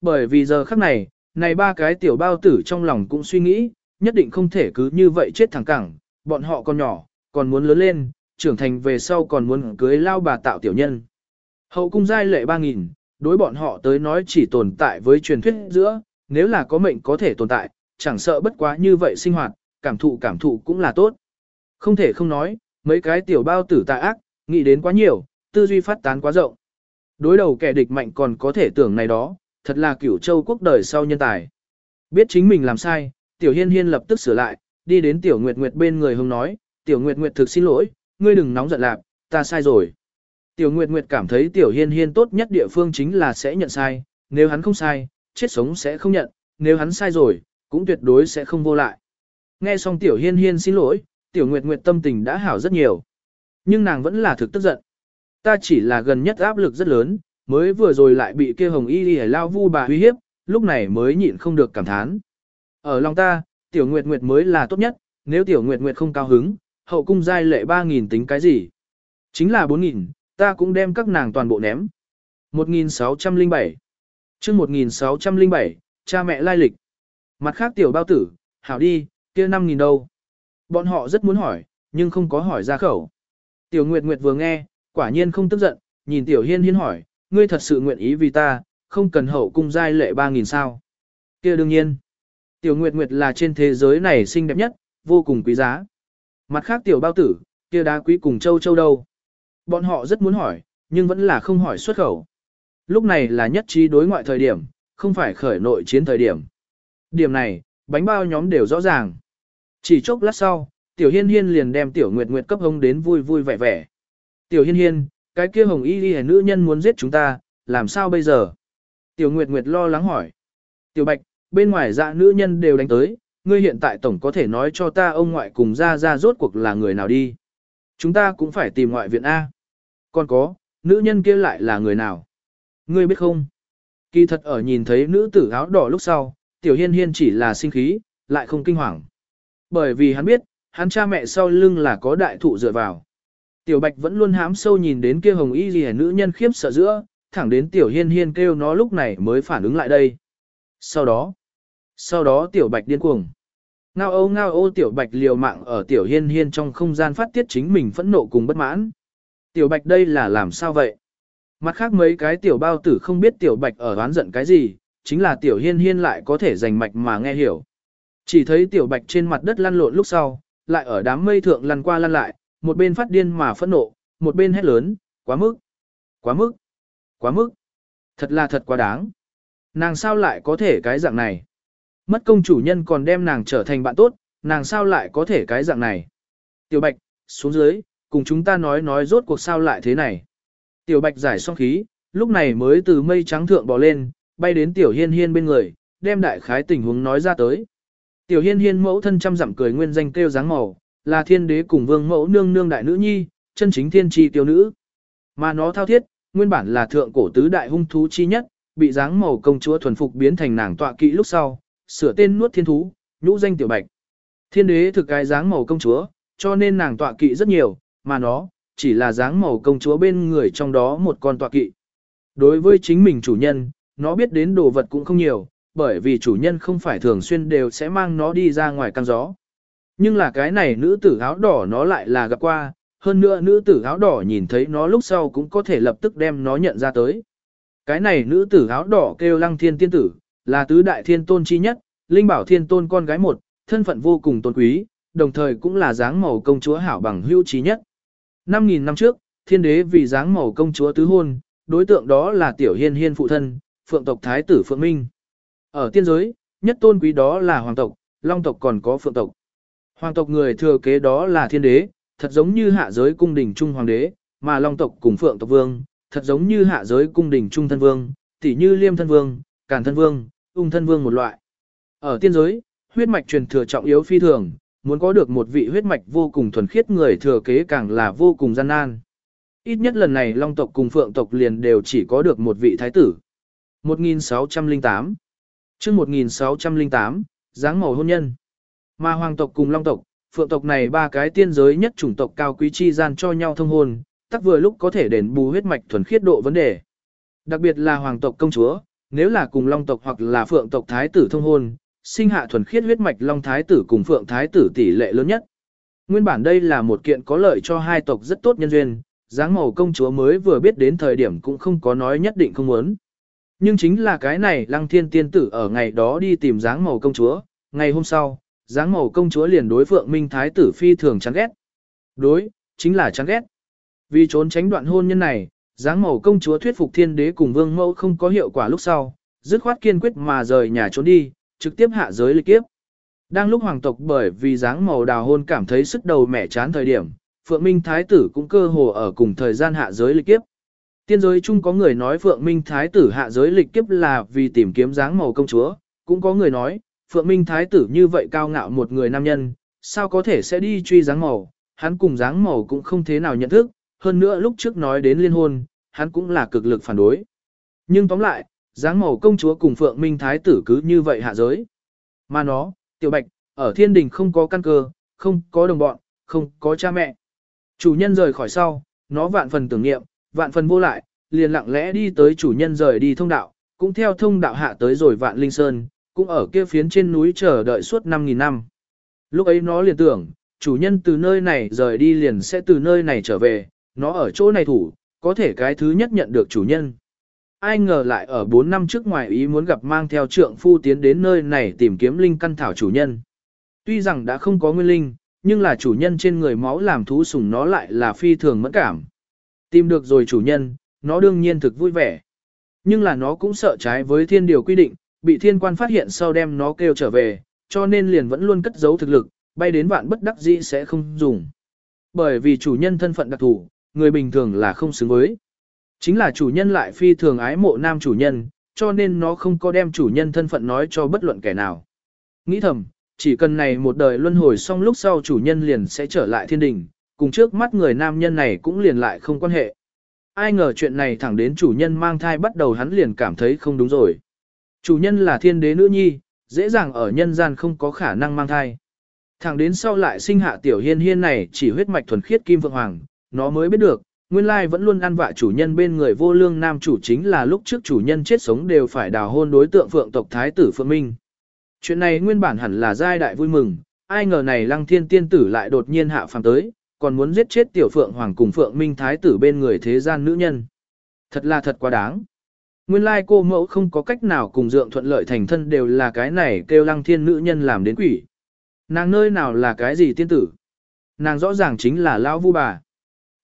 Bởi vì giờ khắc này, này ba cái tiểu bao tử trong lòng cũng suy nghĩ, nhất định không thể cứ như vậy chết thẳng cẳng, bọn họ còn nhỏ, còn muốn lớn lên, trưởng thành về sau còn muốn cưới lao bà tạo tiểu nhân. Hậu cung giai lệ 3.000, đối bọn họ tới nói chỉ tồn tại với truyền thuyết giữa, nếu là có mệnh có thể tồn tại, chẳng sợ bất quá như vậy sinh hoạt, cảm thụ cảm thụ cũng là tốt. Không thể không nói, mấy cái tiểu bao tử tà ác, nghĩ đến quá nhiều, tư duy phát tán quá rộng. Đối đầu kẻ địch mạnh còn có thể tưởng này đó, thật là cửu châu quốc đời sau nhân tài. Biết chính mình làm sai, tiểu hiên hiên lập tức sửa lại, đi đến tiểu nguyệt nguyệt bên người hùng nói, tiểu nguyệt nguyệt thực xin lỗi, ngươi đừng nóng giận lạp, ta sai rồi. Tiểu nguyệt nguyệt cảm thấy tiểu hiên hiên tốt nhất địa phương chính là sẽ nhận sai, nếu hắn không sai, chết sống sẽ không nhận, nếu hắn sai rồi, cũng tuyệt đối sẽ không vô lại. Nghe xong tiểu hiên hiên xin lỗi, tiểu nguyệt nguyệt tâm tình đã hảo rất nhiều. Nhưng nàng vẫn là thực tức giận. Ta chỉ là gần nhất áp lực rất lớn, mới vừa rồi lại bị kia hồng y đi lao vu bà uy hiếp, lúc này mới nhịn không được cảm thán. Ở lòng ta, tiểu nguyệt nguyệt mới là tốt nhất, nếu tiểu nguyệt nguyệt không cao hứng, hậu cung giai lệ 3.000 tính cái gì? Chính là 4.000, ta cũng đem các nàng toàn bộ ném. 1607 chương 1607, cha mẹ lai lịch. Mặt khác tiểu bao tử, hảo đi, kia 5.000 đâu? Bọn họ rất muốn hỏi, nhưng không có hỏi ra khẩu. Tiểu Nguyệt Nguyệt vừa nghe, quả nhiên không tức giận, nhìn Tiểu Hiên Hiên hỏi, ngươi thật sự nguyện ý vì ta, không cần hậu cung giai lệ 3.000 sao. kia đương nhiên. Tiểu Nguyệt Nguyệt là trên thế giới này xinh đẹp nhất, vô cùng quý giá. Mặt khác Tiểu Bao Tử, kia đá quý cùng châu châu đâu. Bọn họ rất muốn hỏi, nhưng vẫn là không hỏi xuất khẩu. Lúc này là nhất trí đối ngoại thời điểm, không phải khởi nội chiến thời điểm. Điểm này, bánh bao nhóm đều rõ ràng. Chỉ chốc lát sau, Tiểu Hiên Hiên liền đem Tiểu Nguyệt Nguyệt cấp hông đến vui vui vẻ vẻ. Tiểu Hiên Hiên, cái kia hồng y y nữ nhân muốn giết chúng ta, làm sao bây giờ? Tiểu Nguyệt Nguyệt lo lắng hỏi. Tiểu Bạch, bên ngoài dạ nữ nhân đều đánh tới, ngươi hiện tại tổng có thể nói cho ta ông ngoại cùng ra ra rốt cuộc là người nào đi. Chúng ta cũng phải tìm ngoại viện A. Còn có, nữ nhân kia lại là người nào? Ngươi biết không? Kỳ thật ở nhìn thấy nữ tử áo đỏ lúc sau, Tiểu Hiên Hiên chỉ là sinh khí, lại không kinh hoàng. Bởi vì hắn biết, hắn cha mẹ sau lưng là có đại thụ dựa vào. Tiểu Bạch vẫn luôn hám sâu nhìn đến kia hồng y gì nữ nhân khiếp sợ giữa, thẳng đến Tiểu Hiên Hiên kêu nó lúc này mới phản ứng lại đây. Sau đó, sau đó Tiểu Bạch điên cuồng. Ngao ô ngao ô Tiểu Bạch liều mạng ở Tiểu Hiên Hiên trong không gian phát tiết chính mình phẫn nộ cùng bất mãn. Tiểu Bạch đây là làm sao vậy? Mặt khác mấy cái Tiểu bao tử không biết Tiểu Bạch ở oán giận cái gì, chính là Tiểu Hiên Hiên lại có thể giành mạch mà nghe hiểu. Chỉ thấy Tiểu Bạch trên mặt đất lăn lộn lúc sau, lại ở đám mây thượng lăn qua lăn lại, một bên phát điên mà phẫn nộ, một bên hét lớn, quá mức, quá mức, quá mức, thật là thật quá đáng. Nàng sao lại có thể cái dạng này? Mất công chủ nhân còn đem nàng trở thành bạn tốt, nàng sao lại có thể cái dạng này? Tiểu Bạch, xuống dưới, cùng chúng ta nói nói rốt cuộc sao lại thế này. Tiểu Bạch giải xong khí, lúc này mới từ mây trắng thượng bò lên, bay đến Tiểu Hiên Hiên bên người, đem đại khái tình huống nói ra tới. Tiểu Hiên Hiên mẫu thân trăm dặm cười nguyên danh kêu dáng màu, là thiên đế cùng vương mẫu nương nương đại nữ nhi, chân chính thiên tri tiêu nữ. Mà nó thao thiết, nguyên bản là thượng cổ tứ đại hung thú chi nhất, bị dáng màu công chúa thuần phục biến thành nàng tọa kỵ lúc sau, sửa tên nuốt thiên thú, nhũ danh tiểu bạch. Thiên đế thực cái dáng màu công chúa, cho nên nàng tọa kỵ rất nhiều, mà nó, chỉ là dáng màu công chúa bên người trong đó một con tọa kỵ. Đối với chính mình chủ nhân, nó biết đến đồ vật cũng không nhiều, bởi vì chủ nhân không phải thường xuyên đều sẽ mang nó đi ra ngoài căng gió. Nhưng là cái này nữ tử áo đỏ nó lại là gặp qua, hơn nữa nữ tử áo đỏ nhìn thấy nó lúc sau cũng có thể lập tức đem nó nhận ra tới. Cái này nữ tử áo đỏ kêu lăng thiên tiên tử, là tứ đại thiên tôn chi nhất, linh bảo thiên tôn con gái một, thân phận vô cùng tôn quý, đồng thời cũng là dáng màu công chúa hảo bằng hữu trí nhất. 5.000 năm trước, thiên đế vì dáng màu công chúa tứ hôn, đối tượng đó là tiểu hiên hiên phụ thân, phượng tộc thái tử phượng minh. Ở tiên giới, nhất tôn quý đó là hoàng tộc, long tộc còn có phượng tộc. Hoàng tộc người thừa kế đó là thiên đế, thật giống như hạ giới cung đình trung hoàng đế, mà long tộc cùng phượng tộc vương, thật giống như hạ giới cung đình trung thân vương, tỉ như liêm thân vương, càn thân vương, ung thân vương một loại. Ở tiên giới, huyết mạch truyền thừa trọng yếu phi thường, muốn có được một vị huyết mạch vô cùng thuần khiết người thừa kế càng là vô cùng gian nan. Ít nhất lần này long tộc cùng phượng tộc liền đều chỉ có được một vị thái tử. 1608 chương 1608, dáng màu hôn nhân. Mà hoàng tộc cùng long tộc, phượng tộc này ba cái tiên giới nhất chủng tộc cao quý chi gian cho nhau thông hôn, tắc vừa lúc có thể đền bù huyết mạch thuần khiết độ vấn đề. Đặc biệt là hoàng tộc công chúa, nếu là cùng long tộc hoặc là phượng tộc thái tử thông hôn, sinh hạ thuần khiết huyết mạch long thái tử cùng phượng thái tử tỷ lệ lớn nhất. Nguyên bản đây là một kiện có lợi cho hai tộc rất tốt nhân duyên, dáng màu công chúa mới vừa biết đến thời điểm cũng không có nói nhất định không muốn. Nhưng chính là cái này lăng thiên tiên tử ở ngày đó đi tìm dáng màu công chúa, ngày hôm sau, dáng màu công chúa liền đối phượng minh thái tử phi thường chán ghét. Đối, chính là chán ghét. Vì trốn tránh đoạn hôn nhân này, dáng màu công chúa thuyết phục thiên đế cùng vương mẫu không có hiệu quả lúc sau, dứt khoát kiên quyết mà rời nhà trốn đi, trực tiếp hạ giới lịch kiếp. Đang lúc hoàng tộc bởi vì dáng màu đào hôn cảm thấy sức đầu mẻ chán thời điểm, Phượng Minh Thái tử cũng cơ hồ ở cùng thời gian hạ giới lịch kiếp. Tiên giới chung có người nói Phượng Minh Thái tử hạ giới lịch kiếp là vì tìm kiếm dáng màu công chúa, cũng có người nói, Phượng Minh Thái tử như vậy cao ngạo một người nam nhân, sao có thể sẽ đi truy dáng màu, hắn cùng dáng màu cũng không thế nào nhận thức, hơn nữa lúc trước nói đến liên hôn, hắn cũng là cực lực phản đối. Nhưng tóm lại, dáng màu công chúa cùng Phượng Minh Thái tử cứ như vậy hạ giới. Mà nó, tiểu bạch, ở thiên đình không có căn cơ, không có đồng bọn, không có cha mẹ. Chủ nhân rời khỏi sau, nó vạn phần tưởng niệm, vạn phần vô lại, liền lặng lẽ đi tới chủ nhân rời đi thông đạo, cũng theo thông đạo hạ tới rồi vạn linh sơn, cũng ở kia phiến trên núi chờ đợi suốt 5.000 năm. Lúc ấy nó liền tưởng, chủ nhân từ nơi này rời đi liền sẽ từ nơi này trở về, nó ở chỗ này thủ, có thể cái thứ nhất nhận được chủ nhân. Ai ngờ lại ở 4 năm trước ngoài ý muốn gặp mang theo trượng phu tiến đến nơi này tìm kiếm linh căn thảo chủ nhân. Tuy rằng đã không có nguyên linh, nhưng là chủ nhân trên người máu làm thú sủng nó lại là phi thường mẫn cảm. Tìm được rồi chủ nhân, nó đương nhiên thực vui vẻ. Nhưng là nó cũng sợ trái với thiên điều quy định, bị thiên quan phát hiện sau đem nó kêu trở về, cho nên liền vẫn luôn cất giấu thực lực, bay đến vạn bất đắc dĩ sẽ không dùng. Bởi vì chủ nhân thân phận đặc thù, người bình thường là không xứng với. Chính là chủ nhân lại phi thường ái mộ nam chủ nhân, cho nên nó không có đem chủ nhân thân phận nói cho bất luận kẻ nào. Nghĩ thầm, chỉ cần này một đời luân hồi xong lúc sau chủ nhân liền sẽ trở lại thiên đình, cùng trước mắt người nam nhân này cũng liền lại không quan hệ. Ai ngờ chuyện này thẳng đến chủ nhân mang thai bắt đầu hắn liền cảm thấy không đúng rồi. Chủ nhân là thiên đế nữ nhi, dễ dàng ở nhân gian không có khả năng mang thai. Thẳng đến sau lại sinh hạ tiểu hiên hiên này chỉ huyết mạch thuần khiết kim vượng hoàng, nó mới biết được, nguyên lai vẫn luôn ăn vạ chủ nhân bên người vô lương nam chủ chính là lúc trước chủ nhân chết sống đều phải đào hôn đối tượng phượng tộc thái tử Phượng Minh. Chuyện này nguyên bản hẳn là giai đại vui mừng, ai ngờ này lăng thiên tiên tử lại đột nhiên hạ phàm tới, còn muốn giết chết tiểu phượng hoàng cùng phượng minh thái tử bên người thế gian nữ nhân. Thật là thật quá đáng. Nguyên lai cô mẫu không có cách nào cùng dượng thuận lợi thành thân đều là cái này kêu lăng thiên nữ nhân làm đến quỷ. Nàng nơi nào là cái gì tiên tử? Nàng rõ ràng chính là lão vu bà.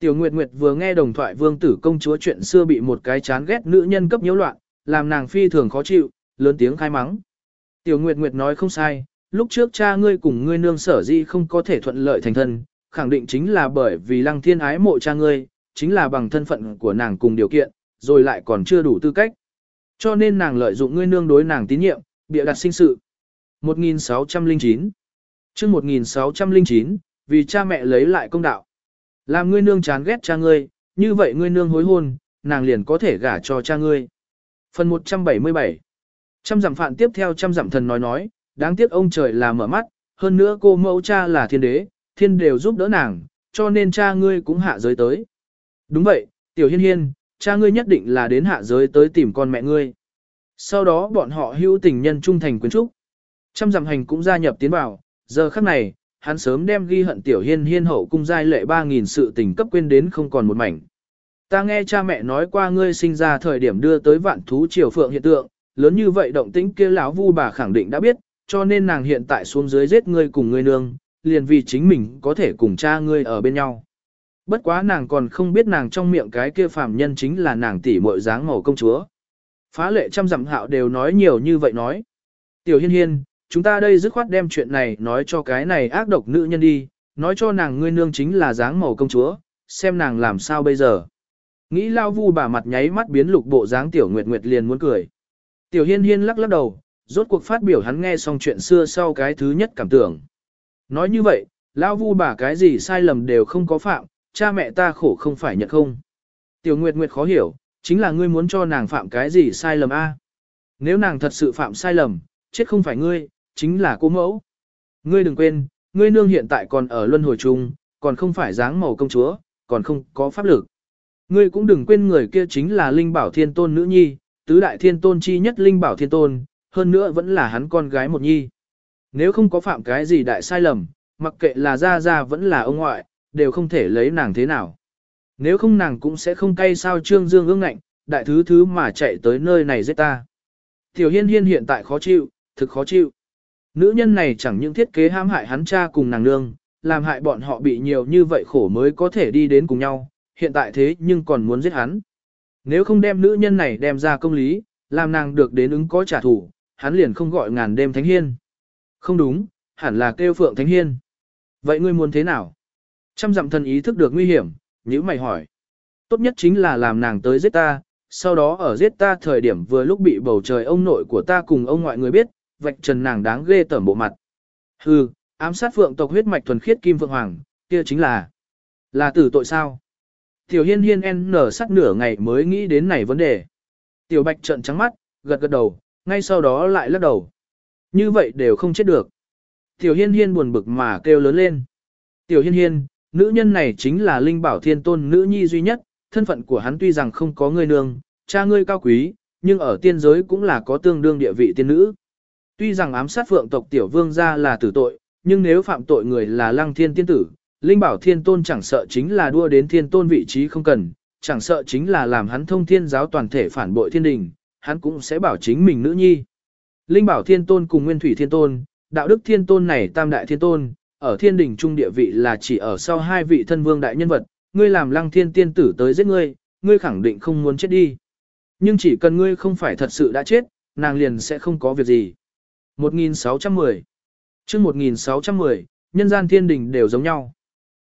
Tiểu Nguyệt Nguyệt vừa nghe đồng thoại vương tử công chúa chuyện xưa bị một cái chán ghét nữ nhân cấp nhiễu loạn, làm nàng phi thường khó chịu, lớn tiếng khai mắng. Tiểu Nguyệt Nguyệt nói không sai, lúc trước cha ngươi cùng ngươi nương sở di không có thể thuận lợi thành thân, khẳng định chính là bởi vì lăng thiên ái mộ cha ngươi, chính là bằng thân phận của nàng cùng điều kiện, rồi lại còn chưa đủ tư cách. Cho nên nàng lợi dụng ngươi nương đối nàng tín nhiệm, bịa đặt sinh sự. 1609 chương 1609, vì cha mẹ lấy lại công đạo. Làm ngươi nương chán ghét cha ngươi, như vậy ngươi nương hối hôn, nàng liền có thể gả cho cha ngươi. Phần 177 Trăm giảm phạn tiếp theo trăm giảm thần nói nói, đáng tiếc ông trời là mở mắt, hơn nữa cô mẫu cha là thiên đế, thiên đều giúp đỡ nàng, cho nên cha ngươi cũng hạ giới tới. Đúng vậy, tiểu hiên hiên, cha ngươi nhất định là đến hạ giới tới tìm con mẹ ngươi. Sau đó bọn họ hữu tình nhân trung thành quyến trúc. Trăm dặm hành cũng gia nhập tiến vào, giờ khắc này, hắn sớm đem ghi hận tiểu hiên hiên hậu cung giai lệ 3.000 sự tình cấp quên đến không còn một mảnh. Ta nghe cha mẹ nói qua ngươi sinh ra thời điểm đưa tới vạn thú triều phượng hiện tượng, lớn như vậy động tĩnh kia lão vu bà khẳng định đã biết, cho nên nàng hiện tại xuống dưới giết ngươi cùng ngươi nương, liền vì chính mình có thể cùng cha ngươi ở bên nhau. Bất quá nàng còn không biết nàng trong miệng cái kia phàm nhân chính là nàng tỷ muội dáng màu công chúa. Phá lệ trăm dặm hạo đều nói nhiều như vậy nói. Tiểu hiên hiên, chúng ta đây dứt khoát đem chuyện này nói cho cái này ác độc nữ nhân đi, nói cho nàng ngươi nương chính là dáng màu công chúa, xem nàng làm sao bây giờ. Nghĩ lao vu bà mặt nháy mắt biến lục bộ dáng tiểu nguyệt nguyệt liền muốn cười. Tiểu hiên hiên lắc lắc đầu, rốt cuộc phát biểu hắn nghe xong chuyện xưa sau cái thứ nhất cảm tưởng. Nói như vậy, lao vu bà cái gì sai lầm đều không có phạm, cha mẹ ta khổ không phải nhận không. Tiểu Nguyệt Nguyệt khó hiểu, chính là ngươi muốn cho nàng phạm cái gì sai lầm a? Nếu nàng thật sự phạm sai lầm, chết không phải ngươi, chính là cô mẫu. Ngươi đừng quên, ngươi nương hiện tại còn ở luân hồi chung, còn không phải dáng màu công chúa, còn không có pháp lực. Ngươi cũng đừng quên người kia chính là linh bảo thiên tôn nữ nhi, tứ đại thiên tôn chi nhất linh bảo thiên tôn, hơn nữa vẫn là hắn con gái một nhi. Nếu không có phạm cái gì đại sai lầm, mặc kệ là ra ra vẫn là ông ngoại, đều không thể lấy nàng thế nào. Nếu không nàng cũng sẽ không cay sao trương dương ương ngạnh, đại thứ thứ mà chạy tới nơi này giết ta. Tiểu hiên hiên hiện tại khó chịu, thực khó chịu. Nữ nhân này chẳng những thiết kế hãm hại hắn cha cùng nàng nương, làm hại bọn họ bị nhiều như vậy khổ mới có thể đi đến cùng nhau, hiện tại thế nhưng còn muốn giết hắn. Nếu không đem nữ nhân này đem ra công lý, làm nàng được đến ứng có trả thù, hắn liền không gọi ngàn đêm thánh hiên. Không đúng, hẳn là kêu phượng thánh hiên. Vậy ngươi muốn thế nào? Trăm dặm thần ý thức được nguy hiểm, nhữ mày hỏi. Tốt nhất chính là làm nàng tới giết ta, sau đó ở giết ta thời điểm vừa lúc bị bầu trời ông nội của ta cùng ông ngoại người biết, vạch trần nàng đáng ghê tởm bộ mặt. Hừ, ám sát phượng tộc huyết mạch thuần khiết kim phượng hoàng, kia chính là là tử tội sao? Tiểu hiên hiên en nở sắc nửa ngày mới nghĩ đến này vấn đề. Tiểu bạch trợn trắng mắt, gật gật đầu, ngay sau đó lại lắc đầu. Như vậy đều không chết được. Tiểu hiên hiên buồn bực mà kêu lớn lên. Tiểu hiên hiên, nữ nhân này chính là linh bảo thiên tôn nữ nhi duy nhất, thân phận của hắn tuy rằng không có người nương, cha ngươi cao quý, nhưng ở tiên giới cũng là có tương đương địa vị tiên nữ. Tuy rằng ám sát phượng tộc tiểu vương gia là tử tội, nhưng nếu phạm tội người là lăng thiên tiên tử, linh bảo thiên tôn chẳng sợ chính là đua đến thiên tôn vị trí không cần, chẳng sợ chính là làm hắn thông thiên giáo toàn thể phản bội thiên đình, hắn cũng sẽ bảo chính mình nữ nhi. Linh bảo thiên tôn cùng nguyên thủy thiên tôn, đạo đức thiên tôn này tam đại thiên tôn, ở thiên đình trung địa vị là chỉ ở sau hai vị thân vương đại nhân vật, ngươi làm lăng thiên tiên tử tới giết ngươi, ngươi khẳng định không muốn chết đi. Nhưng chỉ cần ngươi không phải thật sự đã chết, nàng liền sẽ không có việc gì. 1610 chương 1610, nhân gian thiên đình đều giống nhau.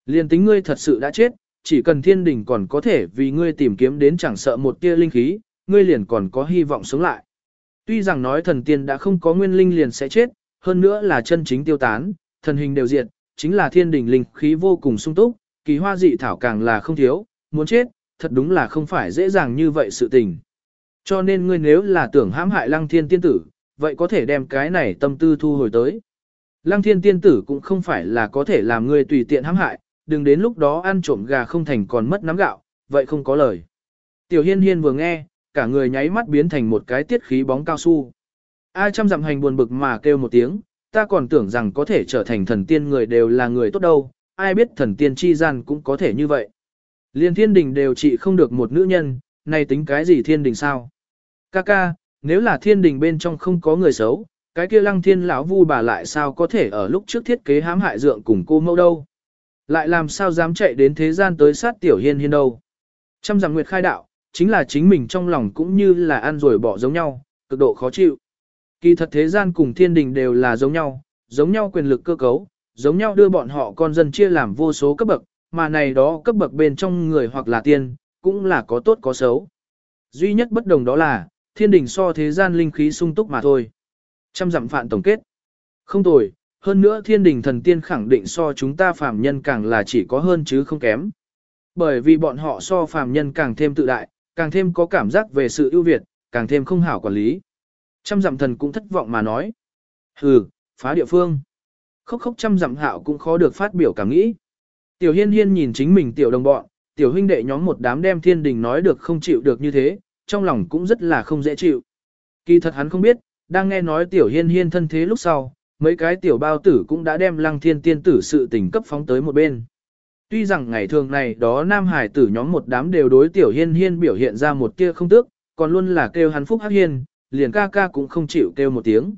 Liền tính ngươi thật sự đã chết, chỉ cần thiên đình còn có thể vì ngươi tìm kiếm đến chẳng sợ một tia linh khí, ngươi liền còn có hy vọng sống lại. Tuy rằng nói thần tiên đã không có nguyên linh liền sẽ chết, hơn nữa là chân chính tiêu tán, thần hình đều diệt, chính là thiên đình linh khí vô cùng sung túc, kỳ hoa dị thảo càng là không thiếu, muốn chết, thật đúng là không phải dễ dàng như vậy sự tình. Cho nên ngươi nếu là tưởng hãm hại lăng thiên tiên tử, vậy có thể đem cái này tâm tư thu hồi tới. Lăng thiên tiên tử cũng không phải là có thể làm ngươi tùy tiện hãm hại, đừng đến lúc đó ăn trộm gà không thành còn mất nắm gạo, vậy không có lời. Tiểu hiên hiên vừa nghe, cả người nháy mắt biến thành một cái tiết khí bóng cao su. A trăm dặm hành buồn bực mà kêu một tiếng, ta còn tưởng rằng có thể trở thành thần tiên người đều là người tốt đâu, ai biết thần tiên chi gian cũng có thể như vậy. Liên thiên đình đều trị không được một nữ nhân, này tính cái gì thiên đình sao? Ca ca, nếu là thiên đình bên trong không có người xấu, cái kia lăng thiên lão vu bà lại sao có thể ở lúc trước thiết kế hãm hại dượng cùng cô mẫu đâu? Lại làm sao dám chạy đến thế gian tới sát tiểu hiên hiên đâu? Trăm rằng nguyệt khai đạo, chính là chính mình trong lòng cũng như là ăn rồi bỏ giống nhau, cực độ khó chịu. Kỳ thật thế gian cùng thiên đình đều là giống nhau, giống nhau quyền lực cơ cấu, giống nhau đưa bọn họ con dân chia làm vô số cấp bậc, mà này đó cấp bậc bên trong người hoặc là tiên, cũng là có tốt có xấu. Duy nhất bất đồng đó là, thiên đình so thế gian linh khí sung túc mà thôi. Trăm dặm phạn tổng kết. Không tồi, hơn nữa thiên đình thần tiên khẳng định so chúng ta phàm nhân càng là chỉ có hơn chứ không kém. Bởi vì bọn họ so phàm nhân càng thêm tự đại, càng thêm có cảm giác về sự ưu việt, càng thêm không hảo quản lý. Trăm dặm thần cũng thất vọng mà nói. Hừ, phá địa phương. Khóc khóc trăm dặm hạo cũng khó được phát biểu cảm nghĩ. Tiểu hiên hiên nhìn chính mình tiểu đồng bọn, tiểu huynh đệ nhóm một đám đem thiên đình nói được không chịu được như thế, trong lòng cũng rất là không dễ chịu. Kỳ thật hắn không biết, đang nghe nói tiểu hiên hiên thân thế lúc sau, mấy cái tiểu bao tử cũng đã đem lăng thiên tiên tử sự tình cấp phóng tới một bên. Tuy rằng ngày thường này đó nam hải tử nhóm một đám đều đối tiểu hiên hiên biểu hiện ra một kia không tước, còn luôn là kêu hắn phúc hắc hiên, liền ca ca cũng không chịu kêu một tiếng.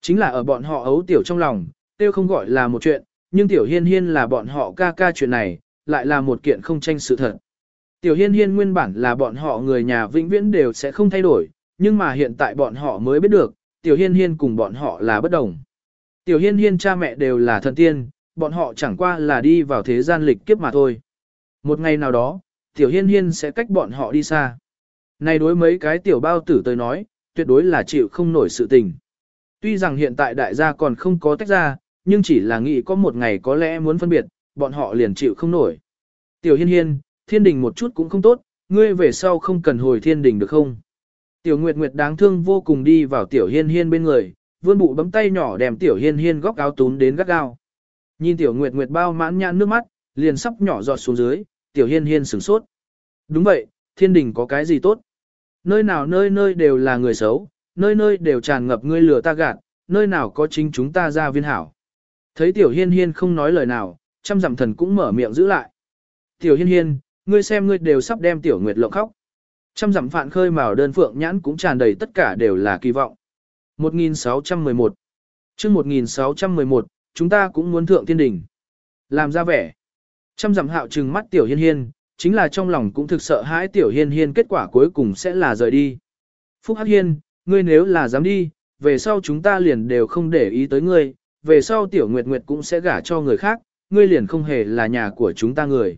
Chính là ở bọn họ ấu tiểu trong lòng, kêu không gọi là một chuyện, nhưng tiểu hiên hiên là bọn họ ca ca chuyện này, lại là một kiện không tranh sự thật. Tiểu hiên hiên nguyên bản là bọn họ người nhà vĩnh viễn đều sẽ không thay đổi, nhưng mà hiện tại bọn họ mới biết được, tiểu hiên hiên cùng bọn họ là bất đồng. Tiểu hiên hiên cha mẹ đều là thần tiên, bọn họ chẳng qua là đi vào thế gian lịch kiếp mà thôi. Một ngày nào đó, tiểu hiên hiên sẽ cách bọn họ đi xa. Này đối mấy cái tiểu bao tử tới nói, tuyệt đối là chịu không nổi sự tình. Tuy rằng hiện tại đại gia còn không có tách ra, nhưng chỉ là nghĩ có một ngày có lẽ muốn phân biệt, bọn họ liền chịu không nổi. Tiểu hiên hiên, thiên đình một chút cũng không tốt, ngươi về sau không cần hồi thiên đình được không? Tiểu Nguyệt Nguyệt đáng thương vô cùng đi vào Tiểu Hiên Hiên bên người, vươn bụ bấm tay nhỏ đem Tiểu Hiên Hiên góc áo tún đến gắt gao. Nhìn Tiểu Nguyệt Nguyệt bao mãn nhãn nước mắt, liền sắp nhỏ giọt xuống dưới, Tiểu Hiên Hiên sửng sốt. Đúng vậy, thiên đình có cái gì tốt? Nơi nào nơi nơi đều là người xấu, nơi nơi đều tràn ngập ngươi lừa ta gạt, nơi nào có chính chúng ta ra viên hảo. Thấy tiểu hiên hiên không nói lời nào, trăm dặm thần cũng mở miệng giữ lại. Tiểu hiên hiên, ngươi xem ngươi đều sắp đem tiểu nguyệt lộng khóc. Trăm dặm phạn khơi màu đơn phượng nhãn cũng tràn đầy tất cả đều là kỳ vọng. 1611 chương 1611, chúng ta cũng muốn thượng thiên đỉnh. Làm ra vẻ. Trăm dặm hạo trừng mắt tiểu hiên hiên, chính là trong lòng cũng thực sợ hãi tiểu hiên hiên kết quả cuối cùng sẽ là rời đi. Phúc Hắc Hiên, ngươi nếu là dám đi, về sau chúng ta liền đều không để ý tới ngươi, về sau tiểu nguyệt nguyệt cũng sẽ gả cho người khác, ngươi liền không hề là nhà của chúng ta người.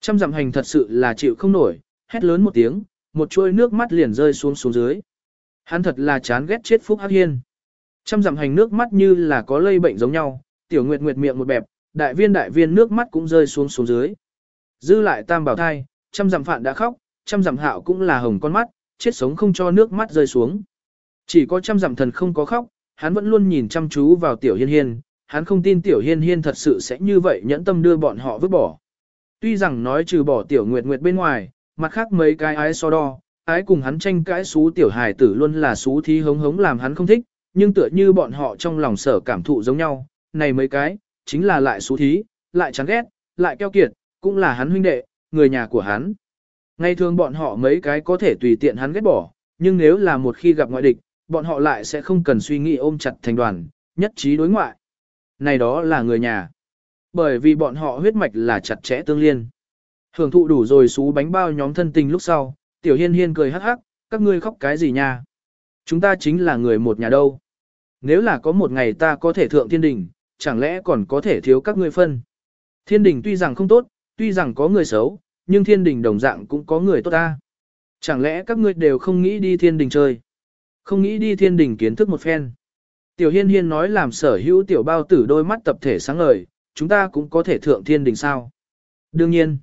Trăm dặm hành thật sự là chịu không nổi, hét lớn một tiếng, một chuôi nước mắt liền rơi xuống xuống dưới. Hắn thật là chán ghét chết Phúc Hắc Hiên. Trăm dặm hành nước mắt như là có lây bệnh giống nhau, tiểu nguyệt nguyệt miệng một bẹp, đại viên đại viên nước mắt cũng rơi xuống xuống dưới. Dư lại tam bảo thai, trăm dặm phạn đã khóc, trăm dặm hạo cũng là hồng con mắt, chết sống không cho nước mắt rơi xuống. Chỉ có trăm dặm thần không có khóc, hắn vẫn luôn nhìn chăm chú vào tiểu hiên hiên, hắn không tin tiểu hiên hiên thật sự sẽ như vậy nhẫn tâm đưa bọn họ vứt bỏ. Tuy rằng nói trừ bỏ tiểu nguyệt nguyệt bên ngoài, mặt khác mấy cái ái so đo, ái cùng hắn tranh cãi xú tiểu hài tử luôn là xú thí hống hống làm hắn không thích, nhưng tựa như bọn họ trong lòng sở cảm thụ giống nhau, này mấy cái, chính là lại xú thí, lại chán ghét, lại keo kiệt, cũng là hắn huynh đệ, người nhà của hắn. Ngày thường bọn họ mấy cái có thể tùy tiện hắn ghét bỏ, nhưng nếu là một khi gặp ngoại địch, bọn họ lại sẽ không cần suy nghĩ ôm chặt thành đoàn, nhất trí đối ngoại. Này đó là người nhà. Bởi vì bọn họ huyết mạch là chặt chẽ tương liên. Hưởng thụ đủ rồi xú bánh bao nhóm thân tình lúc sau, tiểu hiên hiên cười hắc hắc, các ngươi khóc cái gì nha? Chúng ta chính là người một nhà đâu. Nếu là có một ngày ta có thể thượng thiên đình, chẳng lẽ còn có thể thiếu các ngươi phân. Thiên đình tuy rằng không tốt, tuy rằng có người xấu, nhưng thiên đình đồng dạng cũng có người tốt ta. Chẳng lẽ các ngươi đều không nghĩ đi thiên đình chơi? Không nghĩ đi thiên đình kiến thức một phen. Tiểu hiên hiên nói làm sở hữu tiểu bao tử đôi mắt tập thể sáng ngời, chúng ta cũng có thể thượng thiên đình sao. Đương nhiên,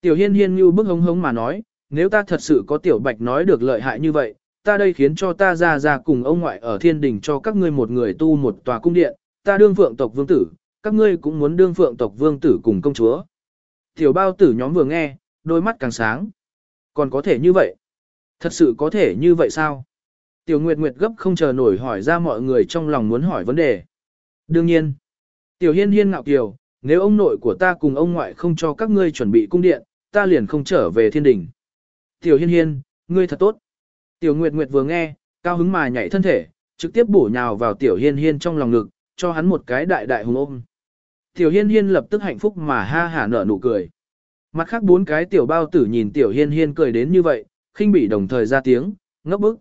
tiểu hiên hiên như bức hống hống mà nói, nếu ta thật sự có tiểu bạch nói được lợi hại như vậy, ta đây khiến cho ta ra ra cùng ông ngoại ở thiên đình cho các ngươi một người tu một tòa cung điện, ta đương phượng tộc vương tử, các ngươi cũng muốn đương phượng tộc vương tử cùng công chúa. Tiểu bao tử nhóm vừa nghe, đôi mắt càng sáng. Còn có thể như vậy? Thật sự có thể như vậy sao? Tiểu Nguyệt Nguyệt gấp không chờ nổi hỏi ra mọi người trong lòng muốn hỏi vấn đề. Đương nhiên, Tiểu Hiên Hiên ngạo kiều, nếu ông nội của ta cùng ông ngoại không cho các ngươi chuẩn bị cung điện, ta liền không trở về thiên đình. Tiểu Hiên Hiên, ngươi thật tốt. Tiểu Nguyệt Nguyệt vừa nghe, cao hứng mà nhảy thân thể, trực tiếp bổ nhào vào Tiểu Hiên Hiên trong lòng ngực, cho hắn một cái đại đại hùng ôm. Tiểu Hiên Hiên lập tức hạnh phúc mà ha hả nở nụ cười. Mặt khác bốn cái tiểu bao tử nhìn Tiểu Hiên Hiên cười đến như vậy, khinh bỉ đồng thời ra tiếng, ngốc bức.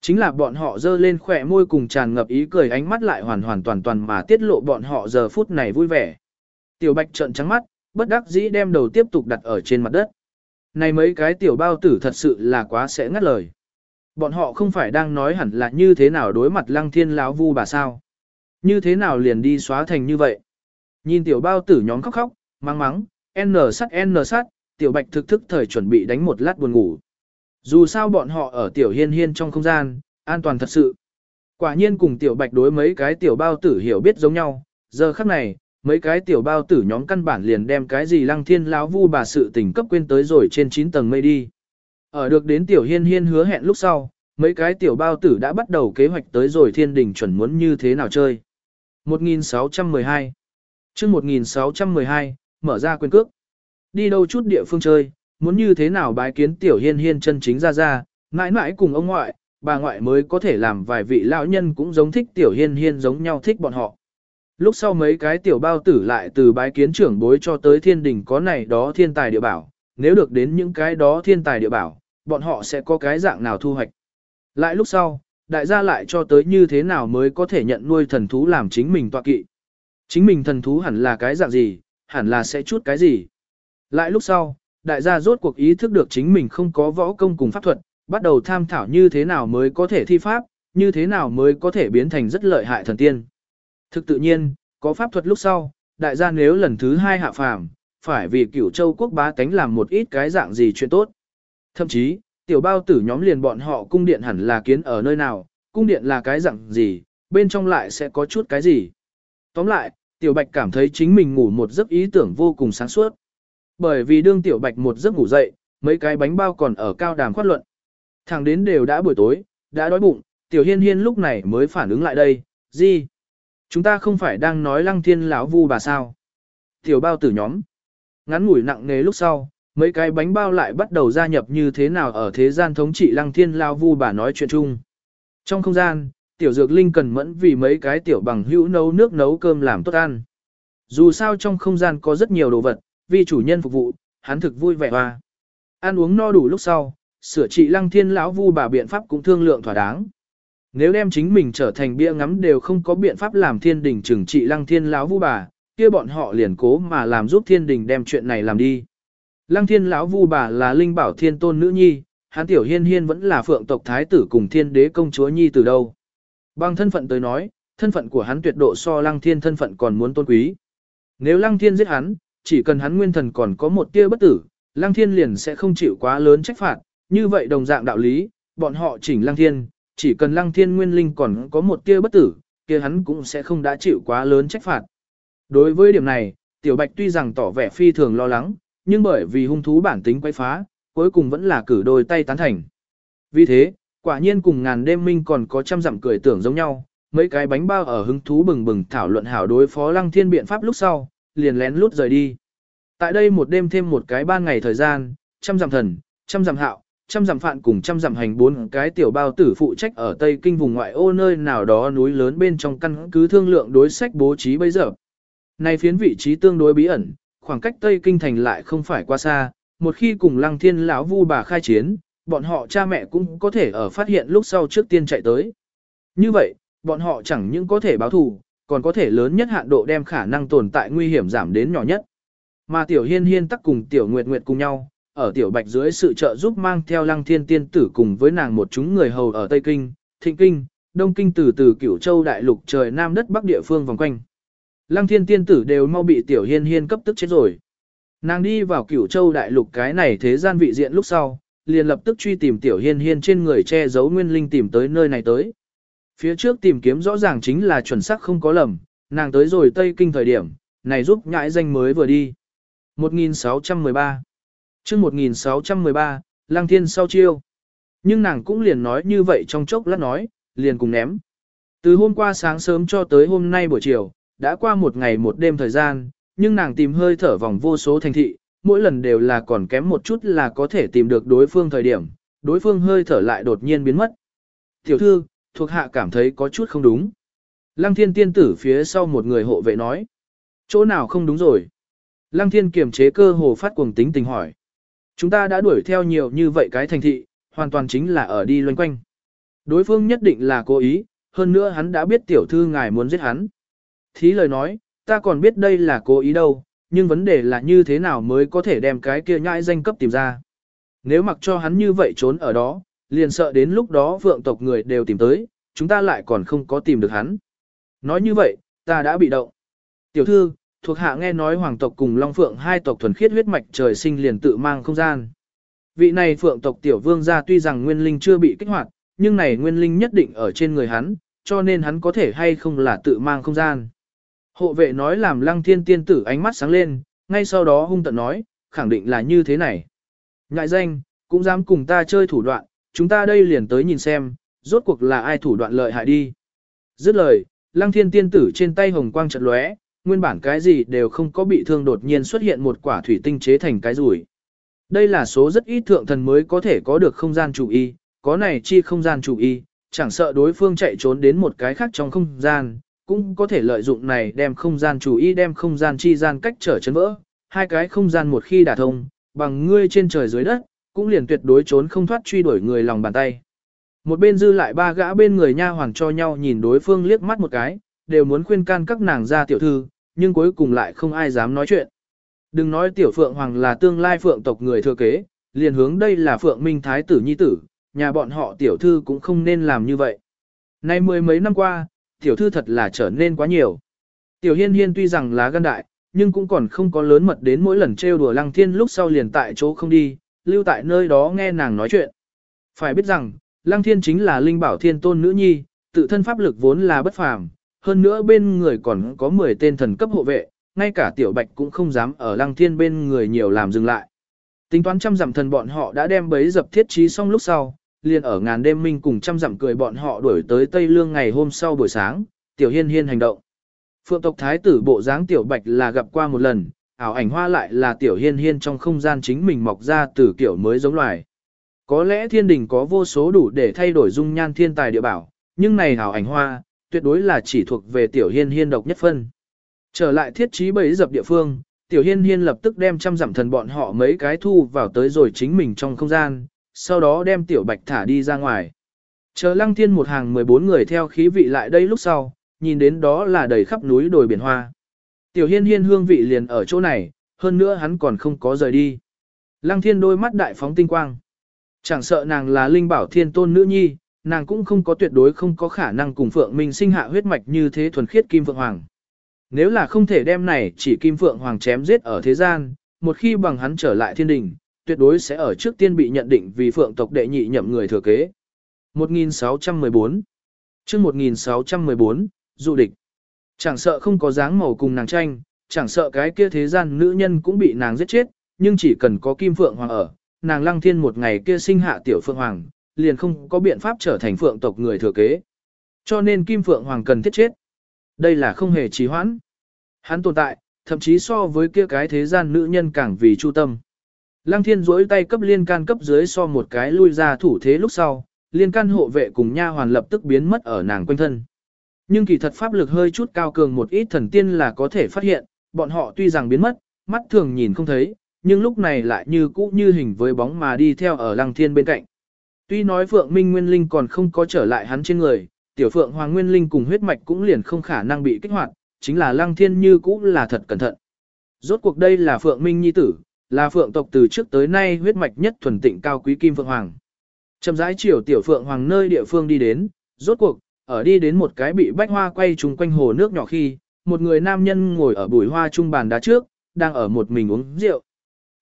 Chính là bọn họ dơ lên khỏe môi cùng tràn ngập ý cười ánh mắt lại hoàn hoàn toàn toàn mà tiết lộ bọn họ giờ phút này vui vẻ. Tiểu Bạch trợn trắng mắt, bất đắc dĩ đem đầu tiếp tục đặt ở trên mặt đất. Này mấy cái tiểu bao tử thật sự là quá sẽ ngắt lời. Bọn họ không phải đang nói hẳn là như thế nào đối mặt lăng thiên láo vu bà sao. Như thế nào liền đi xóa thành như vậy. Nhìn tiểu bao tử nhóm khóc khóc, mang mắng, n sắt n sắt, tiểu bạch thực thức thời chuẩn bị đánh một lát buồn ngủ. Dù sao bọn họ ở tiểu hiên hiên trong không gian, an toàn thật sự. Quả nhiên cùng tiểu bạch đối mấy cái tiểu bao tử hiểu biết giống nhau, giờ khắc này, mấy cái tiểu bao tử nhóm căn bản liền đem cái gì lăng thiên láo vu bà sự tình cấp quên tới rồi trên 9 tầng mây đi. Ở được đến tiểu hiên hiên hứa hẹn lúc sau, mấy cái tiểu bao tử đã bắt đầu kế hoạch tới rồi thiên đình chuẩn muốn như thế nào chơi. 1612 chương 1612, mở ra quyền cước. Đi đâu chút địa phương chơi, muốn như thế nào bái kiến tiểu hiên hiên chân chính ra ra, mãi mãi cùng ông ngoại, bà ngoại mới có thể làm vài vị lão nhân cũng giống thích tiểu hiên hiên giống nhau thích bọn họ. Lúc sau mấy cái tiểu bao tử lại từ bái kiến trưởng bối cho tới thiên đình có này đó thiên tài địa bảo, nếu được đến những cái đó thiên tài địa bảo, bọn họ sẽ có cái dạng nào thu hoạch. Lại lúc sau, đại gia lại cho tới như thế nào mới có thể nhận nuôi thần thú làm chính mình tọa kỵ. Chính mình thần thú hẳn là cái dạng gì, hẳn là sẽ chút cái gì. Lại lúc sau, đại gia rốt cuộc ý thức được chính mình không có võ công cùng pháp thuật, bắt đầu tham thảo như thế nào mới có thể thi pháp, như thế nào mới có thể biến thành rất lợi hại thần tiên. Thực tự nhiên, có pháp thuật lúc sau, đại gia nếu lần thứ hai hạ phàm, phải vì cửu châu quốc bá tánh làm một ít cái dạng gì chuyện tốt. Thậm chí, tiểu bao tử nhóm liền bọn họ cung điện hẳn là kiến ở nơi nào, cung điện là cái dạng gì, bên trong lại sẽ có chút cái gì. Tóm lại, tiểu bạch cảm thấy chính mình ngủ một giấc ý tưởng vô cùng sáng suốt. Bởi vì đương tiểu bạch một giấc ngủ dậy, mấy cái bánh bao còn ở cao đàm khoát luận. Thẳng đến đều đã buổi tối, đã đói bụng, tiểu hiên hiên lúc này mới phản ứng lại đây, gì? Chúng ta không phải đang nói lăng thiên lão vu bà sao? Tiểu bao tử nhóm. Ngắn ngủi nặng nề lúc sau, mấy cái bánh bao lại bắt đầu gia nhập như thế nào ở thế gian thống trị lăng thiên lão vu bà nói chuyện chung. Trong không gian, tiểu dược linh cần mẫn vì mấy cái tiểu bằng hữu nấu nước nấu cơm làm tốt ăn. Dù sao trong không gian có rất nhiều đồ vật, vì chủ nhân phục vụ, hắn thực vui vẻ hoa. Ăn uống no đủ lúc sau, sửa trị lăng thiên lão vu bà biện pháp cũng thương lượng thỏa đáng. Nếu đem chính mình trở thành bia ngắm đều không có biện pháp làm thiên đình trừng trị lăng thiên lão vu bà, kia bọn họ liền cố mà làm giúp thiên đình đem chuyện này làm đi. Lăng thiên lão vu bà là linh bảo thiên tôn nữ nhi, hắn tiểu hiên hiên vẫn là phượng tộc thái tử cùng thiên đế công chúa nhi từ đâu. Bằng thân phận tới nói, thân phận của hắn tuyệt độ so lăng thiên thân phận còn muốn tôn quý. Nếu lăng thiên giết hắn, chỉ cần hắn nguyên thần còn có một tia bất tử, lăng thiên liền sẽ không chịu quá lớn trách phạt, như vậy đồng dạng đạo lý, bọn họ chỉnh lăng thiên, chỉ cần lăng thiên nguyên linh còn có một tia bất tử, kia hắn cũng sẽ không đã chịu quá lớn trách phạt. Đối với điểm này, Tiểu Bạch tuy rằng tỏ vẻ phi thường lo lắng, nhưng bởi vì hung thú bản tính quay phá, cuối cùng vẫn là cử đôi tay tán thành. Vì thế, quả nhiên cùng ngàn đêm minh còn có trăm dặm cười tưởng giống nhau, mấy cái bánh bao ở hứng thú bừng bừng thảo luận hảo đối phó lăng thiên biện pháp lúc sau, liền lén lút rời đi. Tại đây một đêm thêm một cái ban ngày thời gian, trăm dặm thần, trăm dặm hạo, trăm dặm phạn cùng trăm dặm hành bốn cái tiểu bao tử phụ trách ở Tây Kinh vùng ngoại ô nơi nào đó núi lớn bên trong căn cứ thương lượng đối sách bố trí bây giờ. Này phiến vị trí tương đối bí ẩn, khoảng cách Tây Kinh thành lại không phải quá xa, một khi cùng Lăng Thiên lão vu bà khai chiến, bọn họ cha mẹ cũng có thể ở phát hiện lúc sau trước tiên chạy tới. Như vậy, bọn họ chẳng những có thể báo thù, còn có thể lớn nhất hạn độ đem khả năng tồn tại nguy hiểm giảm đến nhỏ nhất. Mà Tiểu Hiên Hiên tắc cùng Tiểu Nguyệt Nguyệt cùng nhau, ở Tiểu Bạch dưới sự trợ giúp mang theo Lăng Thiên Tiên Tử cùng với nàng một chúng người hầu ở Tây Kinh, Thịnh Kinh, Đông Kinh từ từ Cửu Châu Đại Lục trời Nam đất Bắc địa phương vòng quanh. Lăng Thiên Tiên Tử đều mau bị Tiểu Hiên Hiên cấp tức chết rồi. Nàng đi vào Cửu Châu Đại Lục cái này thế gian vị diện lúc sau, liền lập tức truy tìm Tiểu Hiên Hiên trên người che giấu nguyên linh tìm tới nơi này tới. Phía trước tìm kiếm rõ ràng chính là chuẩn xác không có lầm, nàng tới rồi Tây Kinh thời điểm, này giúp nhãi danh mới vừa đi. 1613 chương 1613, Lăng Thiên sau chiêu. Nhưng nàng cũng liền nói như vậy trong chốc lát nói, liền cùng ném. Từ hôm qua sáng sớm cho tới hôm nay buổi chiều, đã qua một ngày một đêm thời gian, nhưng nàng tìm hơi thở vòng vô số thành thị, mỗi lần đều là còn kém một chút là có thể tìm được đối phương thời điểm, đối phương hơi thở lại đột nhiên biến mất. Tiểu thư, thuộc hạ cảm thấy có chút không đúng. Lăng thiên tiên tử phía sau một người hộ vệ nói. Chỗ nào không đúng rồi? Lăng thiên kiềm chế cơ hồ phát cuồng tính tình hỏi. Chúng ta đã đuổi theo nhiều như vậy cái thành thị, hoàn toàn chính là ở đi loanh quanh. Đối phương nhất định là cố ý, hơn nữa hắn đã biết tiểu thư ngài muốn giết hắn. Thí lời nói, ta còn biết đây là cố ý đâu, nhưng vấn đề là như thế nào mới có thể đem cái kia nhãi danh cấp tìm ra. Nếu mặc cho hắn như vậy trốn ở đó, liền sợ đến lúc đó vượng tộc người đều tìm tới, chúng ta lại còn không có tìm được hắn. Nói như vậy, ta đã bị động. Tiểu thư, thuộc hạ nghe nói hoàng tộc cùng long phượng hai tộc thuần khiết huyết mạch trời sinh liền tự mang không gian. Vị này phượng tộc tiểu vương gia tuy rằng nguyên linh chưa bị kích hoạt, nhưng này nguyên linh nhất định ở trên người hắn, cho nên hắn có thể hay không là tự mang không gian. Hộ vệ nói làm lăng thiên tiên tử ánh mắt sáng lên, ngay sau đó hung tận nói, khẳng định là như thế này. Ngại danh, cũng dám cùng ta chơi thủ đoạn, chúng ta đây liền tới nhìn xem, rốt cuộc là ai thủ đoạn lợi hại đi. Dứt lời, lăng thiên tiên tử trên tay hồng quang chợt lóe, nguyên bản cái gì đều không có bị thương đột nhiên xuất hiện một quả thủy tinh chế thành cái rủi. Đây là số rất ít thượng thần mới có thể có được không gian chủ y, có này chi không gian chủ y, chẳng sợ đối phương chạy trốn đến một cái khác trong không gian, cũng có thể lợi dụng này đem không gian chủ y đem không gian chi gian cách trở chấn vỡ, hai cái không gian một khi đả thông, bằng ngươi trên trời dưới đất, cũng liền tuyệt đối trốn không thoát truy đuổi người lòng bàn tay. Một bên dư lại ba gã bên người nha hoàng cho nhau nhìn đối phương liếc mắt một cái, đều muốn khuyên can các nàng ra tiểu thư, nhưng cuối cùng lại không ai dám nói chuyện. Đừng nói tiểu phượng hoàng là tương lai phượng tộc người thừa kế, liền hướng đây là phượng minh thái tử nhi tử, nhà bọn họ tiểu thư cũng không nên làm như vậy. Nay mười mấy năm qua, tiểu thư thật là trở nên quá nhiều. Tiểu hiên hiên tuy rằng là gan đại, nhưng cũng còn không có lớn mật đến mỗi lần trêu đùa lăng thiên lúc sau liền tại chỗ không đi, lưu tại nơi đó nghe nàng nói chuyện. Phải biết rằng, lăng thiên chính là linh bảo thiên tôn nữ nhi, tự thân pháp lực vốn là bất phàm, hơn nữa bên người còn có 10 tên thần cấp hộ vệ, ngay cả tiểu bạch cũng không dám ở lăng thiên bên người nhiều làm dừng lại. Tính toán trăm dặm thần bọn họ đã đem bấy dập thiết trí xong lúc sau, liền ở ngàn đêm minh cùng trăm dặm cười bọn họ đuổi tới Tây Lương ngày hôm sau buổi sáng, tiểu hiên hiên hành động. Phượng tộc thái tử bộ dáng tiểu bạch là gặp qua một lần, ảo ảnh hoa lại là tiểu hiên hiên trong không gian chính mình mọc ra từ kiểu mới giống loài. Có lẽ thiên đình có vô số đủ để thay đổi dung nhan thiên tài địa bảo, nhưng này ảo ảnh hoa, tuyệt đối là chỉ thuộc về tiểu hiên hiên độc nhất phân. Trở lại thiết trí bấy dập địa phương, tiểu hiên hiên lập tức đem trăm dặm thần bọn họ mấy cái thu vào tới rồi chính mình trong không gian, sau đó đem tiểu bạch thả đi ra ngoài. Chờ lăng thiên một hàng 14 người theo khí vị lại đây lúc sau, nhìn đến đó là đầy khắp núi đồi biển hoa. Tiểu hiên hiên hương vị liền ở chỗ này, hơn nữa hắn còn không có rời đi. Lăng thiên đôi mắt đại phóng tinh quang. Chẳng sợ nàng là linh bảo thiên tôn nữ nhi, nàng cũng không có tuyệt đối không có khả năng cùng Phượng Minh sinh hạ huyết mạch như thế thuần khiết Kim Phượng Hoàng. Nếu là không thể đem này chỉ Kim Phượng Hoàng chém giết ở thế gian, một khi bằng hắn trở lại thiên đình, tuyệt đối sẽ ở trước tiên bị nhận định vì Phượng tộc đệ nhị nhậm người thừa kế. 1614 chương 1614, dụ địch. Chẳng sợ không có dáng màu cùng nàng tranh, chẳng sợ cái kia thế gian nữ nhân cũng bị nàng giết chết, nhưng chỉ cần có Kim Phượng Hoàng ở, nàng lăng thiên một ngày kia sinh hạ tiểu Phượng Hoàng, liền không có biện pháp trở thành Phượng tộc người thừa kế. Cho nên Kim Phượng Hoàng cần thiết chết. Đây là không hề trì hoãn. Hắn tồn tại, thậm chí so với kia cái thế gian nữ nhân càng vì chu tâm. Lăng thiên duỗi tay cấp liên can cấp dưới so một cái lui ra thủ thế lúc sau, liên can hộ vệ cùng nha hoàn lập tức biến mất ở nàng quanh thân. Nhưng kỳ thật pháp lực hơi chút cao cường một ít thần tiên là có thể phát hiện, bọn họ tuy rằng biến mất, mắt thường nhìn không thấy, nhưng lúc này lại như cũ như hình với bóng mà đi theo ở lăng thiên bên cạnh. Tuy nói Phượng Minh Nguyên Linh còn không có trở lại hắn trên người, tiểu Phượng Hoàng Nguyên Linh cùng huyết mạch cũng liền không khả năng bị kích hoạt, chính là lăng thiên như cũ là thật cẩn thận. Rốt cuộc đây là Phượng Minh Nhi tử, là Phượng tộc từ trước tới nay huyết mạch nhất thuần tịnh cao quý Kim Phượng Hoàng. Chậm rãi chiều tiểu Phượng Hoàng nơi địa phương đi đến, rốt cuộc, ở đi đến một cái bị bách hoa quay trùng quanh hồ nước nhỏ khi, một người nam nhân ngồi ở bụi hoa trung bàn đá trước, đang ở một mình uống rượu.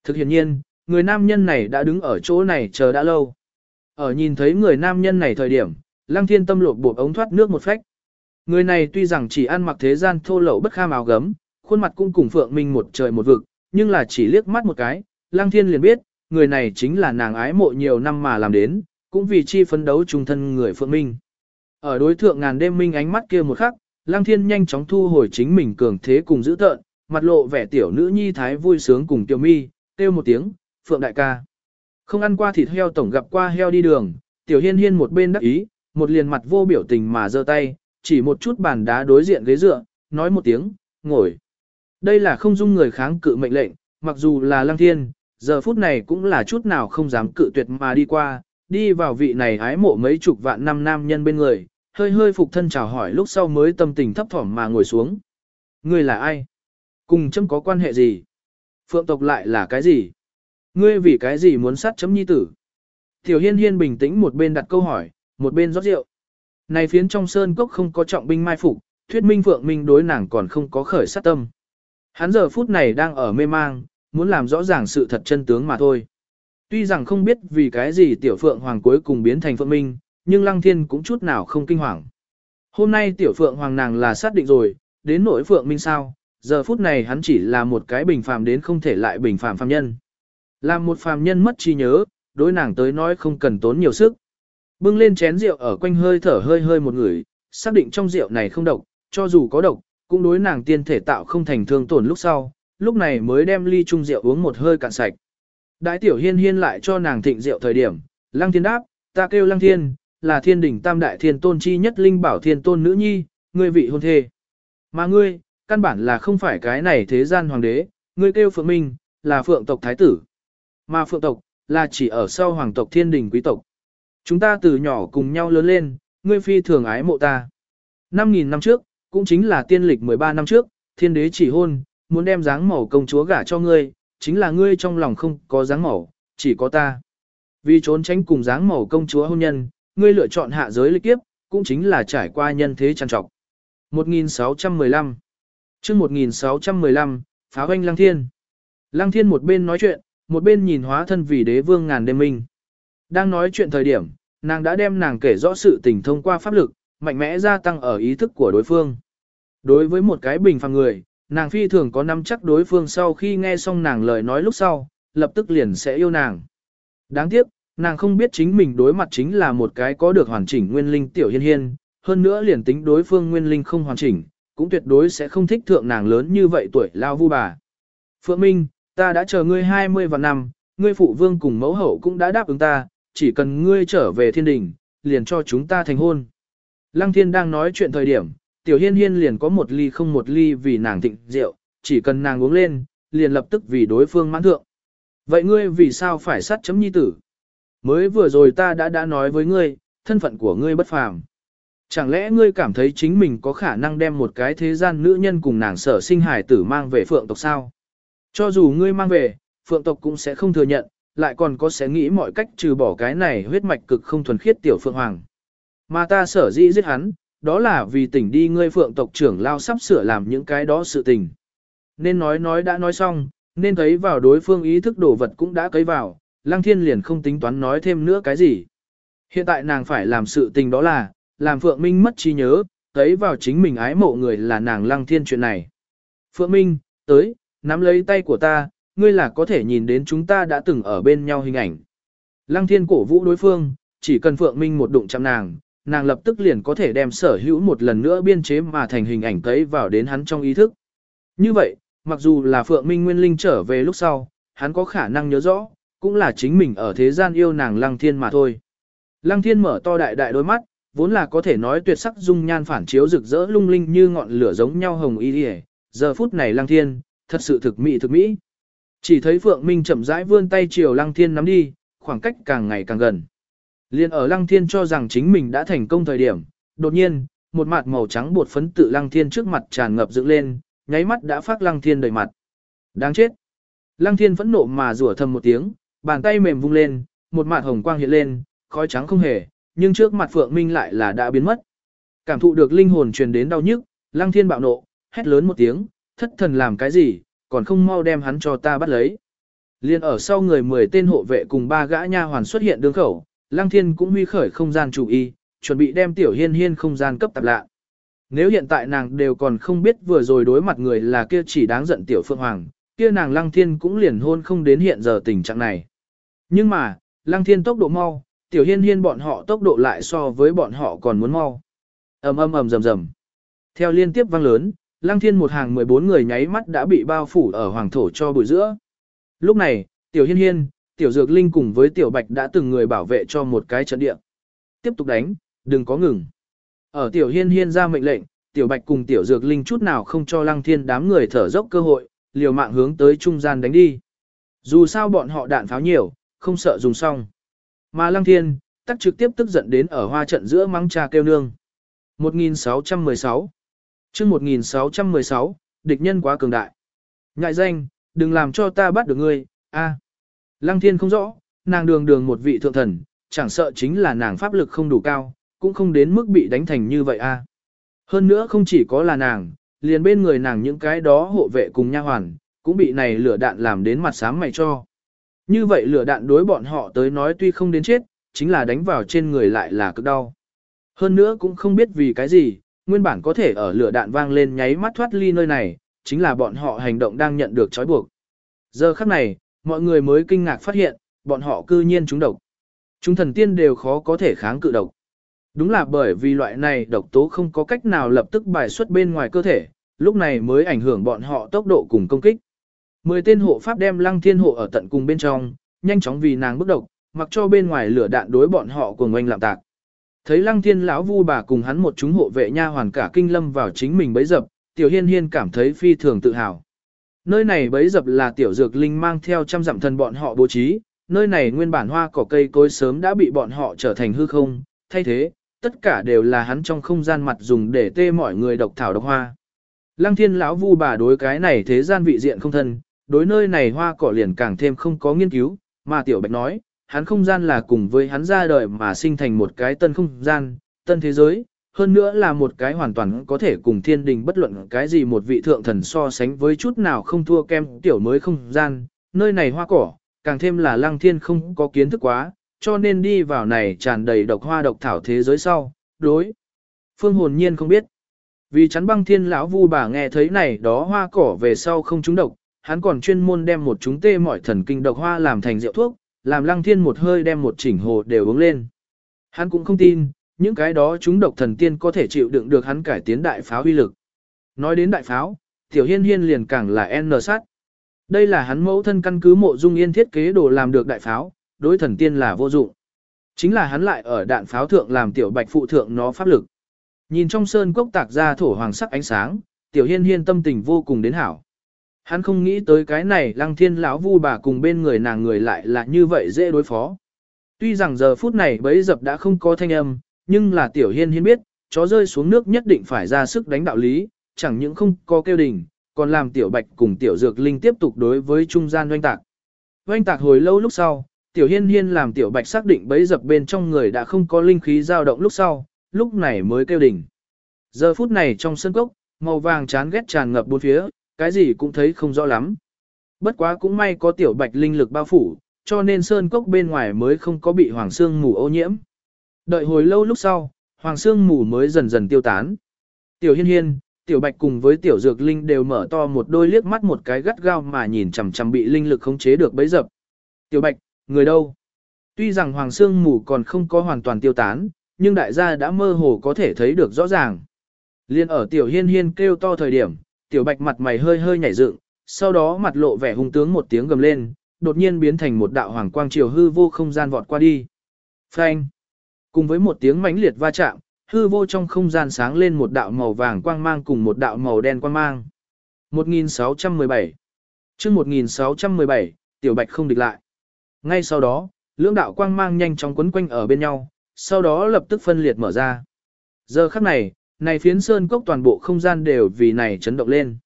Thực hiện nhiên, người nam nhân này đã đứng ở chỗ này chờ đã lâu. Ở nhìn thấy người nam nhân này thời điểm, lăng thiên tâm lột buộc ống thoát nước một phách. Người này tuy rằng chỉ ăn mặc thế gian thô lậu bất kham áo gấm, khuôn mặt cũng cùng phượng minh một trời một vực, nhưng là chỉ liếc mắt một cái, lăng thiên liền biết, người này chính là nàng ái mộ nhiều năm mà làm đến, cũng vì chi phấn đấu trung thân người phượng minh. Ở đối thượng ngàn đêm minh ánh mắt kia một khắc, Lăng Thiên nhanh chóng thu hồi chính mình cường thế cùng giữ tợn, mặt lộ vẻ tiểu nữ nhi thái vui sướng cùng Tiểu Mi, kêu một tiếng, "Phượng đại ca." Không ăn qua thịt heo tổng gặp qua heo đi đường, Tiểu Hiên Hiên một bên đắc ý, một liền mặt vô biểu tình mà giơ tay, chỉ một chút bàn đá đối diện ghế dựa, nói một tiếng, "Ngồi." Đây là không dung người kháng cự mệnh lệnh, mặc dù là Lăng Thiên, giờ phút này cũng là chút nào không dám cự tuyệt mà đi qua, đi vào vị này ái mộ mấy chục vạn năm nam nhân bên người, hơi hơi phục thân chào hỏi lúc sau mới tâm tình thấp thỏm mà ngồi xuống. Ngươi là ai? Cùng chấm có quan hệ gì? Phượng tộc lại là cái gì? Ngươi vì cái gì muốn sát chấm nhi tử? Tiểu hiên hiên bình tĩnh một bên đặt câu hỏi, một bên rót rượu. Này phiến trong sơn cốc không có trọng binh mai phục, thuyết minh Phượng Minh đối nàng còn không có khởi sát tâm. Hắn giờ phút này đang ở mê mang, muốn làm rõ ràng sự thật chân tướng mà thôi. Tuy rằng không biết vì cái gì tiểu Phượng Hoàng cuối cùng biến thành Phượng Minh, nhưng Lăng Thiên cũng chút nào không kinh hoàng. Hôm nay tiểu phượng hoàng nàng là xác định rồi, đến nỗi phượng minh sao, giờ phút này hắn chỉ là một cái bình phàm đến không thể lại bình phàm phàm nhân. Làm một phàm nhân mất trí nhớ, đối nàng tới nói không cần tốn nhiều sức. Bưng lên chén rượu ở quanh hơi thở hơi hơi một người, xác định trong rượu này không độc, cho dù có độc, cũng đối nàng tiên thể tạo không thành thương tổn lúc sau, lúc này mới đem ly chung rượu uống một hơi cạn sạch. Đại tiểu hiên hiên lại cho nàng thịnh rượu thời điểm, lăng thiên đáp, ta kêu lăng thiên, là thiên đỉnh tam đại thiên tôn chi nhất linh bảo thiên tôn nữ nhi, ngươi vị hôn thê. Mà ngươi, căn bản là không phải cái này thế gian hoàng đế, ngươi kêu phượng minh, là phượng tộc thái tử. Mà phượng tộc, là chỉ ở sau hoàng tộc thiên đình quý tộc. Chúng ta từ nhỏ cùng nhau lớn lên, ngươi phi thường ái mộ ta. 5.000 năm trước, cũng chính là tiên lịch 13 năm trước, thiên đế chỉ hôn, muốn đem dáng màu công chúa gả cho ngươi, chính là ngươi trong lòng không có dáng màu, chỉ có ta. Vì trốn tránh cùng dáng màu công chúa hôn nhân, ngươi lựa chọn hạ giới lịch kiếp, cũng chính là trải qua nhân thế trăn trọc. 1615 chương 1615, phá hoanh lăng thiên. Lăng thiên một bên nói chuyện, một bên nhìn hóa thân vì đế vương ngàn đêm minh. Đang nói chuyện thời điểm, nàng đã đem nàng kể rõ sự tình thông qua pháp lực, mạnh mẽ gia tăng ở ý thức của đối phương. Đối với một cái bình phàm người, nàng phi thường có nắm chắc đối phương sau khi nghe xong nàng lời nói lúc sau, lập tức liền sẽ yêu nàng. Đáng tiếc, nàng không biết chính mình đối mặt chính là một cái có được hoàn chỉnh nguyên linh tiểu hiên hiên, hơn nữa liền tính đối phương nguyên linh không hoàn chỉnh, cũng tuyệt đối sẽ không thích thượng nàng lớn như vậy tuổi lao vu bà. Phượng Minh, ta đã chờ ngươi 20 và năm, ngươi phụ vương cùng mẫu hậu cũng đã đáp ứng ta, chỉ cần ngươi trở về thiên đình, liền cho chúng ta thành hôn. Lăng thiên đang nói chuyện thời điểm, tiểu hiên hiên liền có một ly không một ly vì nàng thịnh rượu, chỉ cần nàng uống lên, liền lập tức vì đối phương mãn thượng. Vậy ngươi vì sao phải sát chấm nhi tử? Mới vừa rồi ta đã đã nói với ngươi, thân phận của ngươi bất phàm. Chẳng lẽ ngươi cảm thấy chính mình có khả năng đem một cái thế gian nữ nhân cùng nàng sở sinh hải tử mang về phượng tộc sao? Cho dù ngươi mang về, phượng tộc cũng sẽ không thừa nhận, lại còn có sẽ nghĩ mọi cách trừ bỏ cái này huyết mạch cực không thuần khiết tiểu phượng hoàng. Mà ta sở dĩ giết hắn, đó là vì tỉnh đi ngươi phượng tộc trưởng lao sắp sửa làm những cái đó sự tình. Nên nói nói đã nói xong, nên thấy vào đối phương ý thức đồ vật cũng đã cấy vào, lăng thiên liền không tính toán nói thêm nữa cái gì. Hiện tại nàng phải làm sự tình đó là, làm Phượng Minh mất trí nhớ, thấy vào chính mình ái mộ người là nàng lăng thiên chuyện này. Phượng Minh, tới, nắm lấy tay của ta, ngươi là có thể nhìn đến chúng ta đã từng ở bên nhau hình ảnh. Lăng thiên cổ vũ đối phương, chỉ cần Phượng Minh một đụng chạm nàng, nàng lập tức liền có thể đem sở hữu một lần nữa biên chế mà thành hình ảnh tấy vào đến hắn trong ý thức. Như vậy, mặc dù là Phượng Minh Nguyên Linh trở về lúc sau, hắn có khả năng nhớ rõ, cũng là chính mình ở thế gian yêu nàng Lăng Thiên mà thôi. Lăng Thiên mở to đại đại đôi mắt, vốn là có thể nói tuyệt sắc dung nhan phản chiếu rực rỡ lung linh như ngọn lửa giống nhau hồng y đi giờ phút này Lăng Thiên, thật sự thực mỹ thực mỹ. Chỉ thấy Phượng Minh chậm rãi vươn tay chiều Lăng Thiên nắm đi, khoảng cách càng ngày càng gần. Liên ở Lăng Thiên cho rằng chính mình đã thành công thời điểm, đột nhiên, một mặt màu trắng bột phấn tự Lăng Thiên trước mặt tràn ngập dựng lên, nháy mắt đã phát Lăng Thiên đầy mặt. Đáng chết. Lăng Thiên phẫn nộ mà rủa thầm một tiếng, bàn tay mềm vung lên, một mặt hồng quang hiện lên, khói trắng không hề, nhưng trước mặt Phượng Minh lại là đã biến mất. Cảm thụ được linh hồn truyền đến đau nhức, Lăng Thiên bạo nộ, hét lớn một tiếng, thất thần làm cái gì, còn không mau đem hắn cho ta bắt lấy. Liên ở sau người 10 tên hộ vệ cùng ba gã nha hoàn xuất hiện đương khẩu, Lăng Thiên cũng huy khởi không gian chủ y, chuẩn bị đem tiểu hiên hiên không gian cấp tập lạ. Nếu hiện tại nàng đều còn không biết vừa rồi đối mặt người là kia chỉ đáng giận tiểu Phượng Hoàng, kia nàng Lăng Thiên cũng liền hôn không đến hiện giờ tình trạng này. Nhưng mà, Lăng Thiên tốc độ mau, tiểu hiên hiên bọn họ tốc độ lại so với bọn họ còn muốn mau. ầm ầm ầm rầm rầm. Theo liên tiếp vang lớn, Lăng Thiên một hàng 14 người nháy mắt đã bị bao phủ ở hoàng thổ cho bụi giữa. Lúc này, tiểu hiên hiên, tiểu dược linh cùng với tiểu bạch đã từng người bảo vệ cho một cái trận địa. Tiếp tục đánh, đừng có ngừng. Ở tiểu hiên hiên ra mệnh lệnh, tiểu bạch cùng tiểu dược linh chút nào không cho lăng thiên đám người thở dốc cơ hội, liều mạng hướng tới trung gian đánh đi. Dù sao bọn họ đạn pháo nhiều, không sợ dùng xong. Mà lăng thiên, tắc trực tiếp tức giận đến ở hoa trận giữa mắng cha kêu nương. 1616 chương 1616, địch nhân quá cường đại. Ngại danh, đừng làm cho ta bắt được ngươi, a. Lăng thiên không rõ, nàng đường đường một vị thượng thần, chẳng sợ chính là nàng pháp lực không đủ cao, cũng không đến mức bị đánh thành như vậy a. À. Hơn nữa không chỉ có là nàng, liền bên người nàng những cái đó hộ vệ cùng nha hoàn, cũng bị này lửa đạn làm đến mặt sáng mày cho. Như vậy lửa đạn đối bọn họ tới nói tuy không đến chết, chính là đánh vào trên người lại là cực đau. Hơn nữa cũng không biết vì cái gì, nguyên bản có thể ở lửa đạn vang lên nháy mắt thoát ly nơi này, chính là bọn họ hành động đang nhận được trói buộc. Giờ khắc này, mọi người mới kinh ngạc phát hiện, bọn họ cư nhiên trúng độc. Chúng thần tiên đều khó có thể kháng cự độc. Đúng là bởi vì loại này độc tố không có cách nào lập tức bài xuất bên ngoài cơ thể, lúc này mới ảnh hưởng bọn họ tốc độ cùng công kích. Mười tên hộ pháp đem lăng thiên hộ ở tận cùng bên trong, nhanh chóng vì nàng bức độc, mặc cho bên ngoài lửa đạn đối bọn họ cùng oanh làm tạc. Thấy lăng thiên lão vu bà cùng hắn một chúng hộ vệ nha hoàn cả kinh lâm vào chính mình bấy dập, tiểu hiên hiên cảm thấy phi thường tự hào. Nơi này bấy dập là tiểu dược linh mang theo trăm dặm thần bọn họ bố trí, nơi này nguyên bản hoa cỏ cây cối sớm đã bị bọn họ trở thành hư không, thay thế, tất cả đều là hắn trong không gian mặt dùng để tê mọi người độc thảo độc hoa. Lăng thiên lão vu bà đối cái này thế gian vị diện không thân, đối nơi này hoa cỏ liền càng thêm không có nghiên cứu, mà tiểu bạch nói, hắn không gian là cùng với hắn ra đời mà sinh thành một cái tân không gian, tân thế giới, hơn nữa là một cái hoàn toàn có thể cùng thiên đình bất luận cái gì một vị thượng thần so sánh với chút nào không thua kem tiểu mới không gian, nơi này hoa cỏ, càng thêm là lăng thiên không có kiến thức quá, cho nên đi vào này tràn đầy độc hoa độc thảo thế giới sau, đối. Phương hồn nhiên không biết. Vì chắn băng thiên lão vu bà nghe thấy này đó hoa cỏ về sau không trúng độc, hắn còn chuyên môn đem một chúng tê mọi thần kinh độc hoa làm thành rượu thuốc, làm lăng thiên một hơi đem một chỉnh hồ đều uống lên. Hắn cũng không tin, những cái đó chúng độc thần tiên có thể chịu đựng được hắn cải tiến đại pháo uy lực. Nói đến đại pháo, tiểu hiên hiên liền càng là N sát. Đây là hắn mẫu thân căn cứ mộ dung yên thiết kế đồ làm được đại pháo, đối thần tiên là vô dụng. Chính là hắn lại ở đạn pháo thượng làm tiểu bạch phụ thượng nó pháp lực. Nhìn trong sơn cốc tạc ra thổ hoàng sắc ánh sáng, tiểu hiên hiên tâm tình vô cùng đến hảo. Hắn không nghĩ tới cái này lăng thiên lão vu bà cùng bên người nàng người lại là như vậy dễ đối phó. Tuy rằng giờ phút này bấy dập đã không có thanh âm, nhưng là tiểu hiên hiên biết, chó rơi xuống nước nhất định phải ra sức đánh đạo lý, chẳng những không có kêu đình, còn làm tiểu bạch cùng tiểu dược linh tiếp tục đối với trung gian doanh tạc. Doanh tạc hồi lâu lúc sau, tiểu hiên hiên làm tiểu bạch xác định bấy dập bên trong người đã không có linh khí dao động lúc sau, lúc này mới kêu đỉnh. Giờ phút này trong sân cốc, màu vàng chán ghét tràn ngập bốn phía, cái gì cũng thấy không rõ lắm. Bất quá cũng may có tiểu bạch linh lực bao phủ, cho nên sơn cốc bên ngoài mới không có bị hoàng sương mù ô nhiễm. Đợi hồi lâu lúc sau, hoàng sương mù mới dần dần tiêu tán. Tiểu hiên hiên, tiểu bạch cùng với tiểu dược linh đều mở to một đôi liếc mắt một cái gắt gao mà nhìn chằm chằm bị linh lực khống chế được bấy dập. Tiểu bạch, người đâu? Tuy rằng hoàng sương mù còn không có hoàn toàn tiêu tán, nhưng đại gia đã mơ hồ có thể thấy được rõ ràng. Liên ở tiểu hiên hiên kêu to thời điểm, tiểu bạch mặt mày hơi hơi nhảy dựng, sau đó mặt lộ vẻ hung tướng một tiếng gầm lên, đột nhiên biến thành một đạo hoàng quang chiều hư vô không gian vọt qua đi. Phanh! Cùng với một tiếng mãnh liệt va chạm, hư vô trong không gian sáng lên một đạo màu vàng quang mang cùng một đạo màu đen quang mang. 1617 chương 1617, tiểu bạch không địch lại. Ngay sau đó, lưỡng đạo quang mang nhanh chóng quấn quanh ở bên nhau, sau đó lập tức phân liệt mở ra. Giờ khắc này, này phiến sơn cốc toàn bộ không gian đều vì này chấn động lên.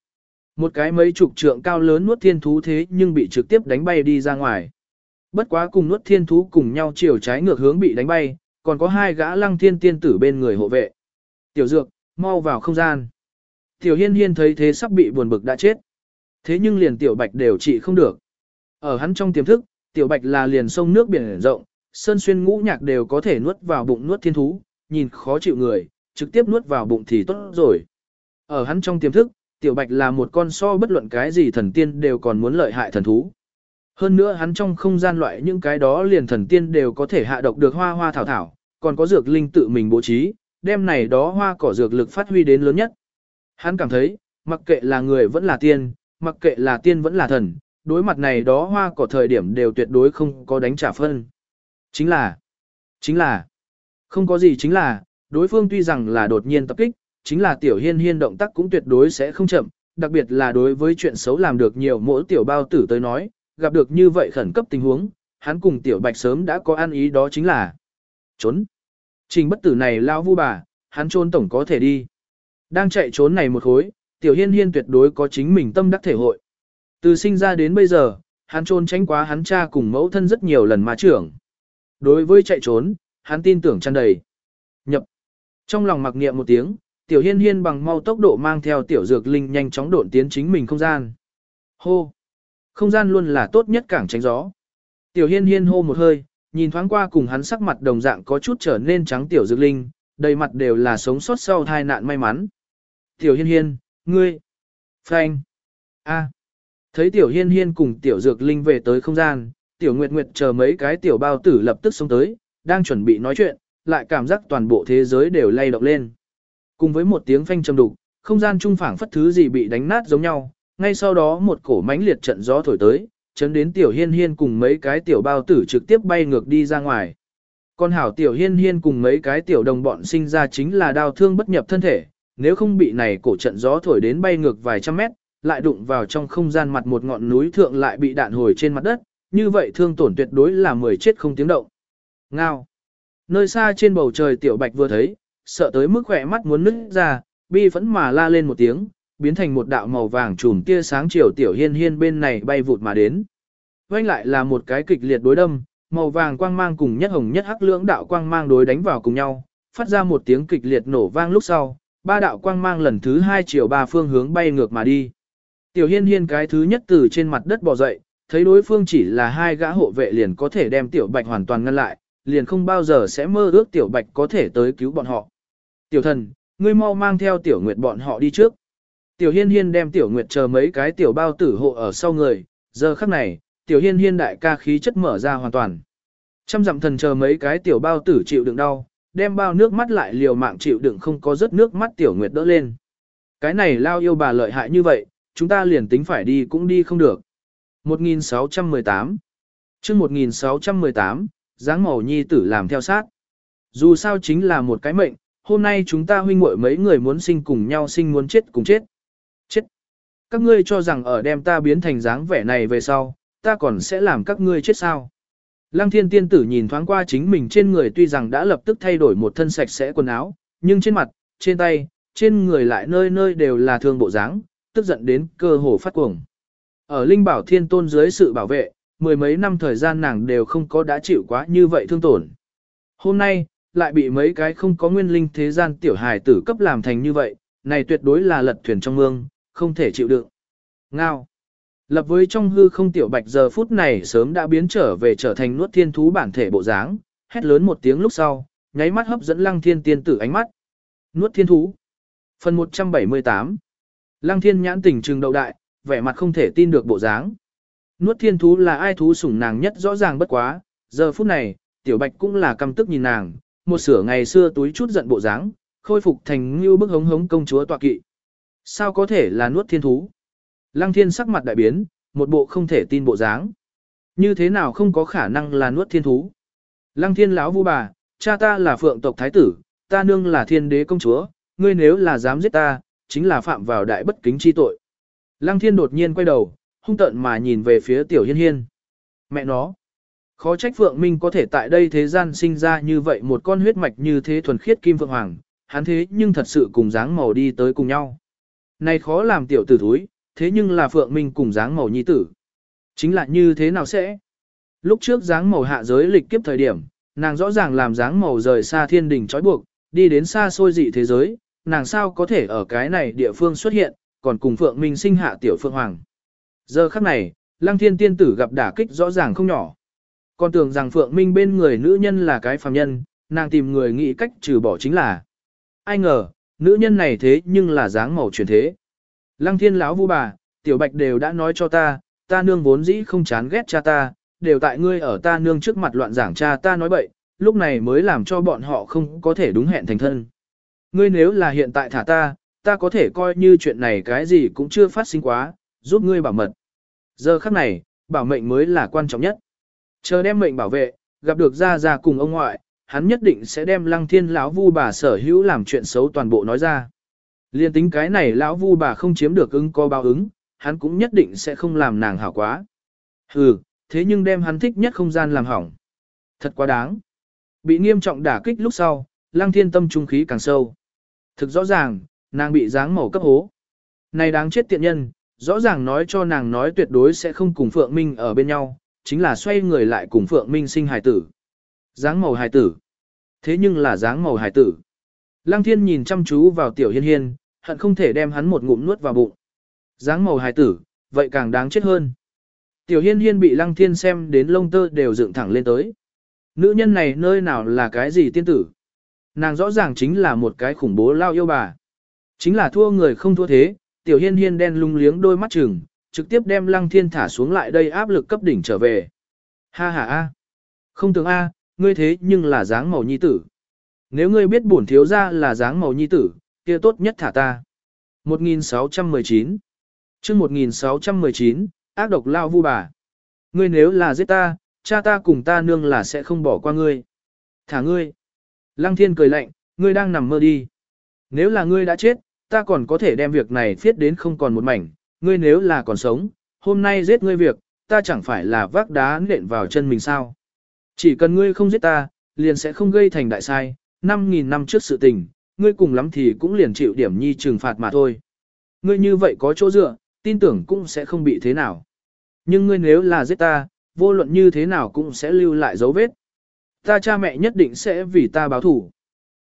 Một cái mấy chục trượng cao lớn nuốt thiên thú thế nhưng bị trực tiếp đánh bay đi ra ngoài. Bất quá cùng nuốt thiên thú cùng nhau chiều trái ngược hướng bị đánh bay, còn có hai gã lăng thiên tiên tử bên người hộ vệ. Tiểu dược, mau vào không gian. Tiểu hiên hiên thấy thế sắp bị buồn bực đã chết. Thế nhưng liền tiểu bạch đều trị không được. Ở hắn trong tiềm thức, tiểu bạch là liền sông nước biển rộng, sơn xuyên ngũ nhạc đều có thể nuốt vào bụng nuốt thiên thú, nhìn khó chịu người, trực tiếp nuốt vào bụng thì tốt rồi. Ở hắn trong tiềm thức, tiểu bạch là một con so bất luận cái gì thần tiên đều còn muốn lợi hại thần thú. Hơn nữa hắn trong không gian loại những cái đó liền thần tiên đều có thể hạ độc được hoa hoa thảo thảo, còn có dược linh tự mình bố trí, đem này đó hoa cỏ dược lực phát huy đến lớn nhất. Hắn cảm thấy, mặc kệ là người vẫn là tiên, mặc kệ là tiên vẫn là thần, đối mặt này đó hoa cỏ thời điểm đều tuyệt đối không có đánh trả phân. Chính là, chính là, không có gì chính là, đối phương tuy rằng là đột nhiên tập kích, chính là tiểu hiên hiên động tác cũng tuyệt đối sẽ không chậm, đặc biệt là đối với chuyện xấu làm được nhiều mỗi tiểu bao tử tới nói, gặp được như vậy khẩn cấp tình huống, hắn cùng tiểu bạch sớm đã có ăn ý đó chính là trốn. Trình bất tử này lao vu bà, hắn trốn tổng có thể đi. Đang chạy trốn này một khối, tiểu hiên hiên tuyệt đối có chính mình tâm đắc thể hội. Từ sinh ra đến bây giờ, hắn trốn tránh quá hắn cha cùng mẫu thân rất nhiều lần mà trưởng. Đối với chạy trốn, hắn tin tưởng tràn đầy. Nhập. Trong lòng mặc niệm một tiếng, tiểu hiên hiên bằng mau tốc độ mang theo tiểu dược linh nhanh chóng độn tiến chính mình không gian. Hô. Không gian luôn là tốt nhất cảng tránh gió. Tiểu hiên hiên hô một hơi, nhìn thoáng qua cùng hắn sắc mặt đồng dạng có chút trở nên trắng tiểu dược linh, đầy mặt đều là sống sót sau tai nạn may mắn. Tiểu hiên hiên, ngươi, phanh, a, thấy tiểu hiên hiên cùng tiểu dược linh về tới không gian, tiểu nguyệt nguyệt chờ mấy cái tiểu bao tử lập tức xuống tới, đang chuẩn bị nói chuyện, lại cảm giác toàn bộ thế giới đều lay động lên. Cùng với một tiếng phanh trầm đục, không gian trung phảng phất thứ gì bị đánh nát giống nhau, ngay sau đó một cổ mãnh liệt trận gió thổi tới, chấn đến tiểu hiên hiên cùng mấy cái tiểu bao tử trực tiếp bay ngược đi ra ngoài. Con hảo tiểu hiên hiên cùng mấy cái tiểu đồng bọn sinh ra chính là đau thương bất nhập thân thể, nếu không bị này cổ trận gió thổi đến bay ngược vài trăm mét, lại đụng vào trong không gian mặt một ngọn núi thượng lại bị đạn hồi trên mặt đất, như vậy thương tổn tuyệt đối là mười chết không tiếng động. Ngao. Nơi xa trên bầu trời tiểu bạch vừa thấy, sợ tới mức khỏe mắt muốn nứt ra, bi phẫn mà la lên một tiếng, biến thành một đạo màu vàng trùm tia sáng chiều tiểu hiên hiên bên này bay vụt mà đến. Quanh lại là một cái kịch liệt đối đâm, màu vàng quang mang cùng nhất hồng nhất hắc lưỡng đạo quang mang đối đánh vào cùng nhau, phát ra một tiếng kịch liệt nổ vang lúc sau, ba đạo quang mang lần thứ hai chiều ba phương hướng bay ngược mà đi. Tiểu hiên hiên cái thứ nhất từ trên mặt đất bò dậy, thấy đối phương chỉ là hai gã hộ vệ liền có thể đem tiểu bạch hoàn toàn ngăn lại, liền không bao giờ sẽ mơ ước tiểu bạch có thể tới cứu bọn họ. Tiểu thần, ngươi mau mang theo tiểu nguyệt bọn họ đi trước. Tiểu hiên hiên đem tiểu nguyệt chờ mấy cái tiểu bao tử hộ ở sau người, giờ khắc này, tiểu hiên hiên đại ca khí chất mở ra hoàn toàn. Trăm dặm thần chờ mấy cái tiểu bao tử chịu đựng đau, đem bao nước mắt lại liều mạng chịu đựng không có rớt nước mắt tiểu nguyệt đỡ lên. Cái này lao yêu bà lợi hại như vậy, chúng ta liền tính phải đi cũng đi không được. 1618 chương 1618, dáng màu nhi tử làm theo sát. Dù sao chính là một cái mệnh, hôm nay chúng ta huynh muội mấy người muốn sinh cùng nhau sinh muốn chết cùng chết. Chết. Các ngươi cho rằng ở đem ta biến thành dáng vẻ này về sau, ta còn sẽ làm các ngươi chết sao. Lăng thiên tiên tử nhìn thoáng qua chính mình trên người tuy rằng đã lập tức thay đổi một thân sạch sẽ quần áo, nhưng trên mặt, trên tay, trên người lại nơi nơi đều là thương bộ dáng, tức giận đến cơ hồ phát cuồng. Ở Linh Bảo Thiên Tôn dưới sự bảo vệ, mười mấy năm thời gian nàng đều không có đã chịu quá như vậy thương tổn. Hôm nay, lại bị mấy cái không có nguyên linh thế gian tiểu hài tử cấp làm thành như vậy, này tuyệt đối là lật thuyền trong mương, không thể chịu đựng. Ngao. Lập với trong hư không tiểu bạch giờ phút này sớm đã biến trở về trở thành nuốt thiên thú bản thể bộ dáng, hét lớn một tiếng lúc sau, nháy mắt hấp dẫn lăng thiên tiên tử ánh mắt. Nuốt thiên thú. Phần 178. Lăng thiên nhãn tỉnh trừng đậu đại, vẻ mặt không thể tin được bộ dáng. Nuốt thiên thú là ai thú sủng nàng nhất rõ ràng bất quá, giờ phút này, tiểu bạch cũng là căm tức nhìn nàng, một sửa ngày xưa túi chút giận bộ dáng, khôi phục thành như bức hống hống công chúa tọa kỵ. Sao có thể là nuốt thiên thú? Lăng thiên sắc mặt đại biến, một bộ không thể tin bộ dáng. Như thế nào không có khả năng là nuốt thiên thú? Lăng thiên lão vu bà, cha ta là phượng tộc thái tử, ta nương là thiên đế công chúa, ngươi nếu là dám giết ta, chính là phạm vào đại bất kính chi tội. Lăng thiên đột nhiên quay đầu, hung tận mà nhìn về phía tiểu hiên hiên. Mẹ nó, khó trách Phượng Minh có thể tại đây thế gian sinh ra như vậy một con huyết mạch như thế thuần khiết kim phượng hoàng, hắn thế nhưng thật sự cùng dáng màu đi tới cùng nhau. Này khó làm tiểu tử thúi, thế nhưng là Phượng Minh cùng dáng màu nhi tử. Chính là như thế nào sẽ? Lúc trước dáng màu hạ giới lịch kiếp thời điểm, nàng rõ ràng làm dáng màu rời xa thiên đình trói buộc, đi đến xa xôi dị thế giới, nàng sao có thể ở cái này địa phương xuất hiện, còn cùng Phượng Minh sinh hạ tiểu Phượng Hoàng. Giờ khắc này, Lăng Thiên Tiên Tử gặp đả kích rõ ràng không nhỏ. Còn tưởng rằng Phượng Minh bên người nữ nhân là cái phàm nhân, nàng tìm người nghĩ cách trừ bỏ chính là. Ai ngờ, nữ nhân này thế nhưng là dáng màu truyền thế. Lăng Thiên lão vu bà, tiểu bạch đều đã nói cho ta, ta nương vốn dĩ không chán ghét cha ta, đều tại ngươi ở ta nương trước mặt loạn giảng cha ta nói bậy, lúc này mới làm cho bọn họ không có thể đúng hẹn thành thân. Ngươi nếu là hiện tại thả ta, ta có thể coi như chuyện này cái gì cũng chưa phát sinh quá, giúp ngươi bảo mật. Giờ khắc này, bảo mệnh mới là quan trọng nhất. Chờ đem mệnh bảo vệ, gặp được ra ra cùng ông ngoại, hắn nhất định sẽ đem lăng thiên lão vu bà sở hữu làm chuyện xấu toàn bộ nói ra. Liên tính cái này lão vu bà không chiếm được ứng có báo ứng, hắn cũng nhất định sẽ không làm nàng hảo quá. Hừ, thế nhưng đem hắn thích nhất không gian làm hỏng. Thật quá đáng. Bị nghiêm trọng đả kích lúc sau, lăng thiên tâm trung khí càng sâu. Thực rõ ràng, nàng bị dáng màu cấp hố. Này đáng chết tiện nhân, rõ ràng nói cho nàng nói tuyệt đối sẽ không cùng Phượng Minh ở bên nhau, chính là xoay người lại cùng Phượng Minh sinh hài tử. Dáng màu hài tử. Thế nhưng là dáng màu hài tử. Lăng thiên nhìn chăm chú vào tiểu hiên hiên, hận không thể đem hắn một ngụm nuốt vào bụng. Dáng màu hài tử, vậy càng đáng chết hơn. Tiểu hiên hiên bị lăng thiên xem đến lông tơ đều dựng thẳng lên tới. Nữ nhân này nơi nào là cái gì tiên tử? Nàng rõ ràng chính là một cái khủng bố lao yêu bà. Chính là thua người không thua thế, tiểu hiên hiên đen lung liếng đôi mắt chừng, trực tiếp đem lăng thiên thả xuống lại đây áp lực cấp đỉnh trở về. Ha ha a, không tưởng a, ngươi thế nhưng là dáng màu nhi tử. Nếu ngươi biết bổn thiếu ra là dáng màu nhi tử, kia tốt nhất thả ta. 1619 chương 1619, ác độc lao vu bà. Ngươi nếu là giết ta, cha ta cùng ta nương là sẽ không bỏ qua ngươi. Thả ngươi. Lăng thiên cười lạnh, ngươi đang nằm mơ đi. Nếu là ngươi đã chết, ta còn có thể đem việc này viết đến không còn một mảnh, ngươi nếu là còn sống, hôm nay giết ngươi việc, ta chẳng phải là vác đá nện vào chân mình sao. Chỉ cần ngươi không giết ta, liền sẽ không gây thành đại sai, 5.000 năm trước sự tình, ngươi cùng lắm thì cũng liền chịu điểm nhi trừng phạt mà thôi. Ngươi như vậy có chỗ dựa, tin tưởng cũng sẽ không bị thế nào. Nhưng ngươi nếu là giết ta, vô luận như thế nào cũng sẽ lưu lại dấu vết. Ta cha mẹ nhất định sẽ vì ta báo thủ.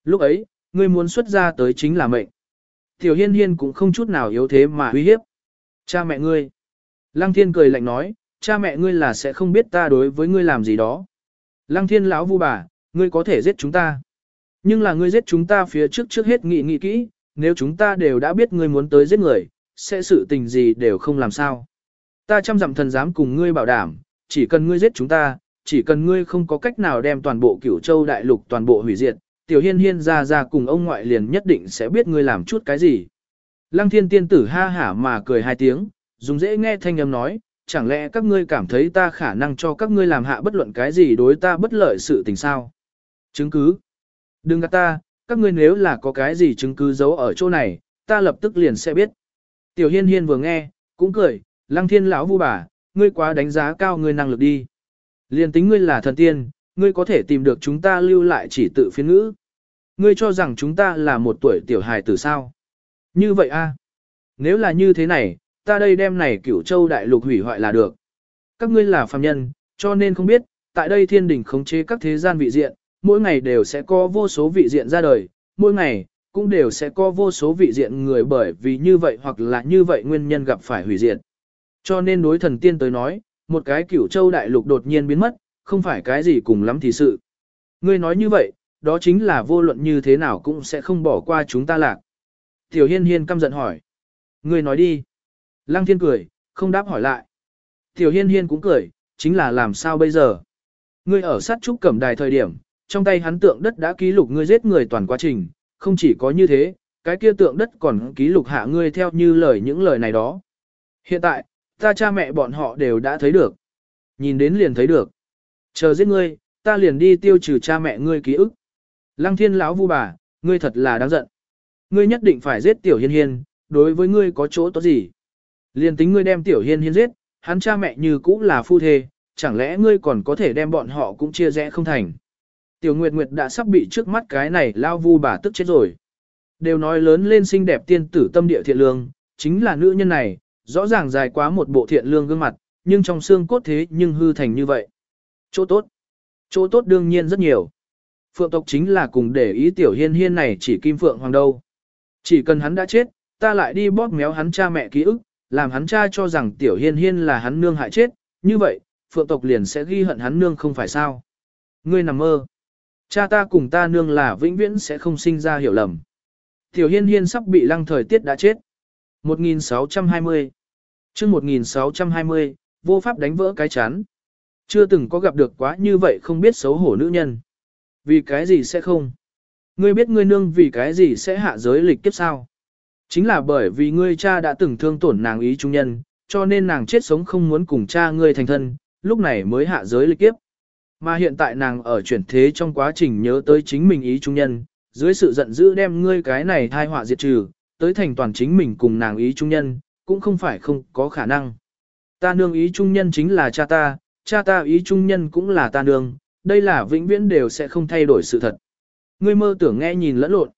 Lúc ấy, ngươi muốn xuất ra tới chính là mệnh. Tiểu hiên hiên cũng không chút nào yếu thế mà uy hiếp. Cha mẹ ngươi. Lăng thiên cười lạnh nói, cha mẹ ngươi là sẽ không biết ta đối với ngươi làm gì đó. Lăng thiên lão vu bà, ngươi có thể giết chúng ta. Nhưng là ngươi giết chúng ta phía trước trước hết nghị nghị kỹ, nếu chúng ta đều đã biết ngươi muốn tới giết người, sẽ sự tình gì đều không làm sao. Ta chăm dặm thần dám cùng ngươi bảo đảm, chỉ cần ngươi giết chúng ta, chỉ cần ngươi không có cách nào đem toàn bộ cửu châu đại lục toàn bộ hủy diệt, tiểu hiên hiên ra ra cùng ông ngoại liền nhất định sẽ biết ngươi làm chút cái gì. Lăng thiên tiên tử ha hả mà cười hai tiếng, dùng dễ nghe thanh âm nói, chẳng lẽ các ngươi cảm thấy ta khả năng cho các ngươi làm hạ bất luận cái gì đối ta bất lợi sự tình sao? Chứng cứ. Đừng gạt ta, các ngươi nếu là có cái gì chứng cứ giấu ở chỗ này, ta lập tức liền sẽ biết. Tiểu hiên hiên vừa nghe, cũng cười, lăng thiên lão vu bà, ngươi quá đánh giá cao ngươi năng lực đi. Liền tính ngươi là thần tiên, ngươi có thể tìm được chúng ta lưu lại chỉ tự phiên ngữ. Ngươi cho rằng chúng ta là một tuổi tiểu hài tử sao? Như vậy a? Nếu là như thế này, ta đây đem này cửu châu đại lục hủy hoại là được. Các ngươi là phàm nhân, cho nên không biết, tại đây thiên đình khống chế các thế gian vị diện, mỗi ngày đều sẽ có vô số vị diện ra đời, mỗi ngày, cũng đều sẽ có vô số vị diện người bởi vì như vậy hoặc là như vậy nguyên nhân gặp phải hủy diệt. Cho nên đối thần tiên tới nói, một cái cửu châu đại lục đột nhiên biến mất, không phải cái gì cùng lắm thì sự. Ngươi nói như vậy, đó chính là vô luận như thế nào cũng sẽ không bỏ qua chúng ta lạc. Tiểu hiên hiên căm giận hỏi. Ngươi nói đi. Lăng thiên cười, không đáp hỏi lại. Tiểu hiên hiên cũng cười, chính là làm sao bây giờ. Ngươi ở sát trúc cẩm đài thời điểm, trong tay hắn tượng đất đã ký lục ngươi giết người toàn quá trình, không chỉ có như thế, cái kia tượng đất còn ký lục hạ ngươi theo như lời những lời này đó. Hiện tại, ta cha mẹ bọn họ đều đã thấy được. Nhìn đến liền thấy được. Chờ giết ngươi, ta liền đi tiêu trừ cha mẹ ngươi ký ức. Lăng thiên lão vu bà, ngươi thật là đáng giận. Ngươi nhất định phải giết tiểu hiên hiên, đối với ngươi có chỗ tốt gì liên tính ngươi đem tiểu hiên hiên giết, hắn cha mẹ như cũ là phu thê, chẳng lẽ ngươi còn có thể đem bọn họ cũng chia rẽ không thành. Tiểu Nguyệt Nguyệt đã sắp bị trước mắt cái này lao vu bà tức chết rồi. Đều nói lớn lên xinh đẹp tiên tử tâm địa thiện lương, chính là nữ nhân này, rõ ràng dài quá một bộ thiện lương gương mặt, nhưng trong xương cốt thế nhưng hư thành như vậy. Chỗ tốt. Chỗ tốt đương nhiên rất nhiều. Phượng tộc chính là cùng để ý tiểu hiên hiên này chỉ kim phượng hoàng đâu. Chỉ cần hắn đã chết, ta lại đi bóp méo hắn cha mẹ ký ức, làm hắn cha cho rằng tiểu hiên hiên là hắn nương hại chết, như vậy, phượng tộc liền sẽ ghi hận hắn nương không phải sao. Ngươi nằm mơ. Cha ta cùng ta nương là vĩnh viễn sẽ không sinh ra hiểu lầm. Tiểu hiên hiên sắp bị lăng thời tiết đã chết. 1620 chương 1620, vô pháp đánh vỡ cái chán. Chưa từng có gặp được quá như vậy không biết xấu hổ nữ nhân. Vì cái gì sẽ không? Ngươi biết ngươi nương vì cái gì sẽ hạ giới lịch kiếp sao? Chính là bởi vì ngươi cha đã từng thương tổn nàng ý trung nhân, cho nên nàng chết sống không muốn cùng cha ngươi thành thân, lúc này mới hạ giới lịch kiếp. Mà hiện tại nàng ở chuyển thế trong quá trình nhớ tới chính mình ý trung nhân, dưới sự giận dữ đem ngươi cái này thai họa diệt trừ, tới thành toàn chính mình cùng nàng ý trung nhân, cũng không phải không có khả năng. Ta nương ý trung nhân chính là cha ta, cha ta ý trung nhân cũng là ta nương, đây là vĩnh viễn đều sẽ không thay đổi sự thật. Ngươi mơ tưởng nghe nhìn lẫn lộn.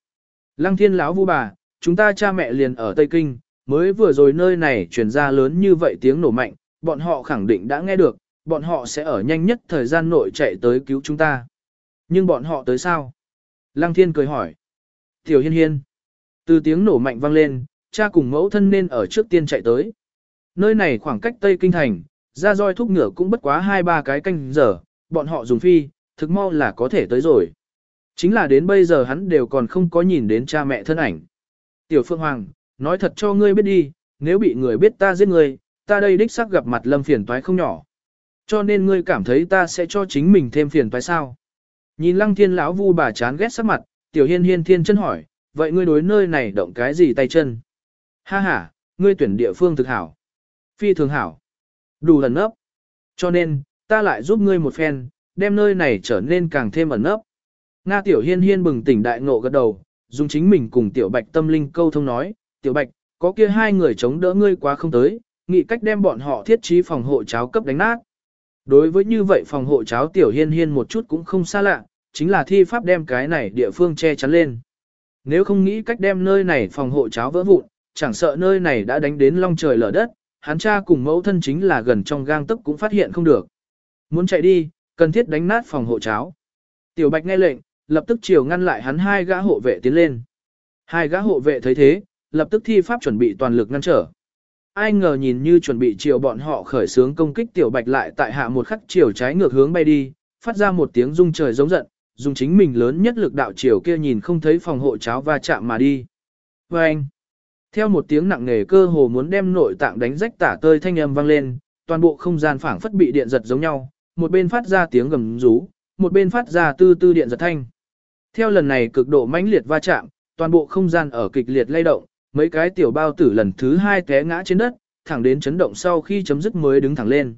Lăng thiên lão vu bà, chúng ta cha mẹ liền ở Tây Kinh, mới vừa rồi nơi này truyền ra lớn như vậy tiếng nổ mạnh, bọn họ khẳng định đã nghe được, bọn họ sẽ ở nhanh nhất thời gian nội chạy tới cứu chúng ta. Nhưng bọn họ tới sao? Lăng thiên cười hỏi. Tiểu hiên hiên. Từ tiếng nổ mạnh vang lên, cha cùng mẫu thân nên ở trước tiên chạy tới. Nơi này khoảng cách Tây Kinh Thành, ra roi thúc ngựa cũng bất quá hai ba cái canh giờ, bọn họ dùng phi, thực mau là có thể tới rồi. Chính là đến bây giờ hắn đều còn không có nhìn đến cha mẹ thân ảnh. Tiểu Phương Hoàng, nói thật cho ngươi biết đi, nếu bị người biết ta giết ngươi, ta đây đích xác gặp mặt lâm phiền toái không nhỏ. Cho nên ngươi cảm thấy ta sẽ cho chính mình thêm phiền toái sao? Nhìn Lăng Thiên lão vu bà chán ghét sắc mặt, Tiểu Hiên Hiên Thiên chân hỏi, vậy ngươi đối nơi này động cái gì tay chân? Ha ha, ngươi tuyển địa phương thực hảo. Phi thường hảo. Đủ lần nấp. Cho nên, ta lại giúp ngươi một phen, đem nơi này trở nên càng thêm ẩn nấp. Nga Tiểu Hiên Hiên bừng tỉnh đại ngộ gật đầu, dùng chính mình cùng Tiểu Bạch tâm linh câu thông nói, Tiểu Bạch, có kia hai người chống đỡ ngươi quá không tới, nghĩ cách đem bọn họ thiết trí phòng hộ cháo cấp đánh nát. Đối với như vậy phòng hộ cháo Tiểu Hiên Hiên một chút cũng không xa lạ, chính là thi pháp đem cái này địa phương che chắn lên. Nếu không nghĩ cách đem nơi này phòng hộ cháo vỡ vụn, chẳng sợ nơi này đã đánh đến long trời lở đất, hắn cha cùng mẫu thân chính là gần trong gang tức cũng phát hiện không được. Muốn chạy đi, cần thiết đánh nát phòng hộ cháo. Tiểu Bạch nghe lệnh, lập tức chiều ngăn lại hắn hai gã hộ vệ tiến lên. Hai gã hộ vệ thấy thế, lập tức thi pháp chuẩn bị toàn lực ngăn trở. Ai ngờ nhìn như chuẩn bị chiều bọn họ khởi sướng công kích Tiểu Bạch lại tại hạ một khắc chiều trái ngược hướng bay đi, phát ra một tiếng rung trời giống giận, dùng chính mình lớn nhất lực đạo chiều kia nhìn không thấy phòng hộ cháo va chạm mà đi. Và anh, theo một tiếng nặng nề cơ hồ muốn đem nội tạng đánh rách tả tơi thanh âm vang lên, toàn bộ không gian phảng phất bị điện giật giống nhau, một bên phát ra tiếng gầm rú, một bên phát ra tư tư điện giật thanh. Theo lần này cực độ mãnh liệt va chạm, toàn bộ không gian ở kịch liệt lay động, mấy cái tiểu bao tử lần thứ hai té ngã trên đất, thẳng đến chấn động sau khi chấm dứt mới đứng thẳng lên.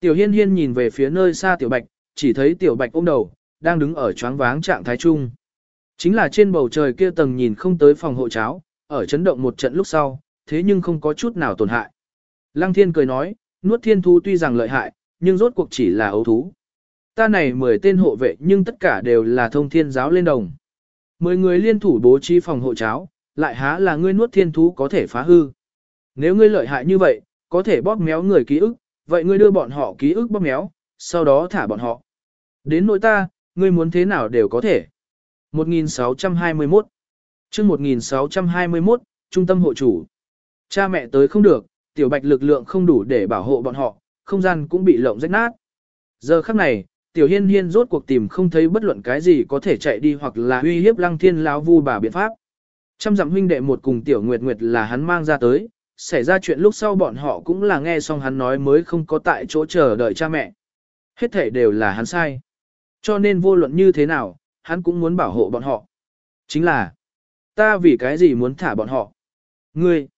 Tiểu hiên hiên nhìn về phía nơi xa tiểu bạch, chỉ thấy tiểu bạch ôm đầu, đang đứng ở choáng váng trạng thái chung. Chính là trên bầu trời kia tầng nhìn không tới phòng hộ cháo, ở chấn động một trận lúc sau, thế nhưng không có chút nào tổn hại. Lăng thiên cười nói, nuốt thiên thú tuy rằng lợi hại, nhưng rốt cuộc chỉ là ấu thú. Ta này mười tên hộ vệ nhưng tất cả đều là thông thiên giáo lên đồng. Mười người liên thủ bố trí phòng hộ cháo, lại há là ngươi nuốt thiên thú có thể phá hư. Nếu ngươi lợi hại như vậy, có thể bóp méo người ký ức, vậy ngươi đưa bọn họ ký ức bóp méo, sau đó thả bọn họ. Đến nỗi ta, ngươi muốn thế nào đều có thể. 1621 chương 1621, Trung tâm hộ chủ. Cha mẹ tới không được, tiểu bạch lực lượng không đủ để bảo hộ bọn họ, không gian cũng bị lộng rách nát. Giờ khắc này, tiểu hiên hiên rốt cuộc tìm không thấy bất luận cái gì có thể chạy đi hoặc là uy hiếp lăng thiên lão vu bà biện pháp. Trăm dặm huynh đệ một cùng tiểu nguyệt nguyệt là hắn mang ra tới, xảy ra chuyện lúc sau bọn họ cũng là nghe xong hắn nói mới không có tại chỗ chờ đợi cha mẹ. Hết thể đều là hắn sai. Cho nên vô luận như thế nào, hắn cũng muốn bảo hộ bọn họ. Chính là, ta vì cái gì muốn thả bọn họ? Ngươi,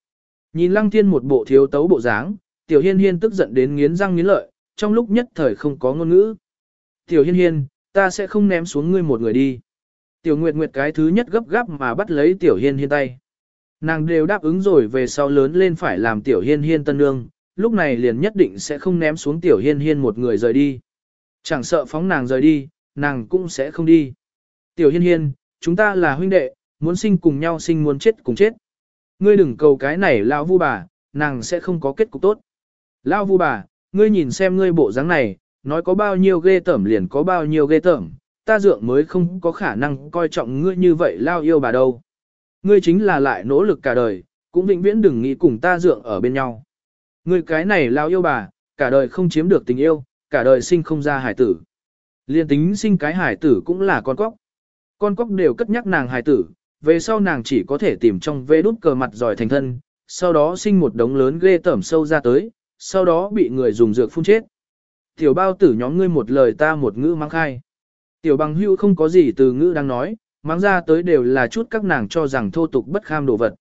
nhìn lăng thiên một bộ thiếu tấu bộ dáng, tiểu hiên hiên tức giận đến nghiến răng nghiến lợi, trong lúc nhất thời không có ngôn ngữ. Tiểu hiên hiên, ta sẽ không ném xuống ngươi một người đi. Tiểu Nguyệt Nguyệt cái thứ nhất gấp gáp mà bắt lấy Tiểu Hiên Hiên tay. Nàng đều đáp ứng rồi về sau lớn lên phải làm Tiểu Hiên Hiên tân nương, lúc này liền nhất định sẽ không ném xuống Tiểu Hiên Hiên một người rời đi. Chẳng sợ phóng nàng rời đi, nàng cũng sẽ không đi. Tiểu Hiên Hiên, chúng ta là huynh đệ, muốn sinh cùng nhau sinh muốn chết cùng chết. Ngươi đừng cầu cái này lão vu bà, nàng sẽ không có kết cục tốt. Lão vu bà, ngươi nhìn xem ngươi bộ dáng này, nói có bao nhiêu ghê tởm liền có bao nhiêu ghê tởm, ta dượng mới không có khả năng coi trọng ngươi như vậy lao yêu bà đâu. Ngươi chính là lại nỗ lực cả đời, cũng vĩnh viễn đừng nghĩ cùng ta dượng ở bên nhau. Ngươi cái này lao yêu bà, cả đời không chiếm được tình yêu, cả đời sinh không ra hải tử. Liên tính sinh cái hải tử cũng là con cóc. Con cóc đều cất nhắc nàng hải tử, về sau nàng chỉ có thể tìm trong vê đút cờ mặt giỏi thành thân, sau đó sinh một đống lớn ghê tởm sâu ra tới, sau đó bị người dùng dược phun chết. Tiểu bao tử nhóm ngươi một lời ta một ngữ mang khai. Tiểu bằng hưu không có gì từ ngữ đang nói, mang ra tới đều là chút các nàng cho rằng thô tục bất kham đồ vật.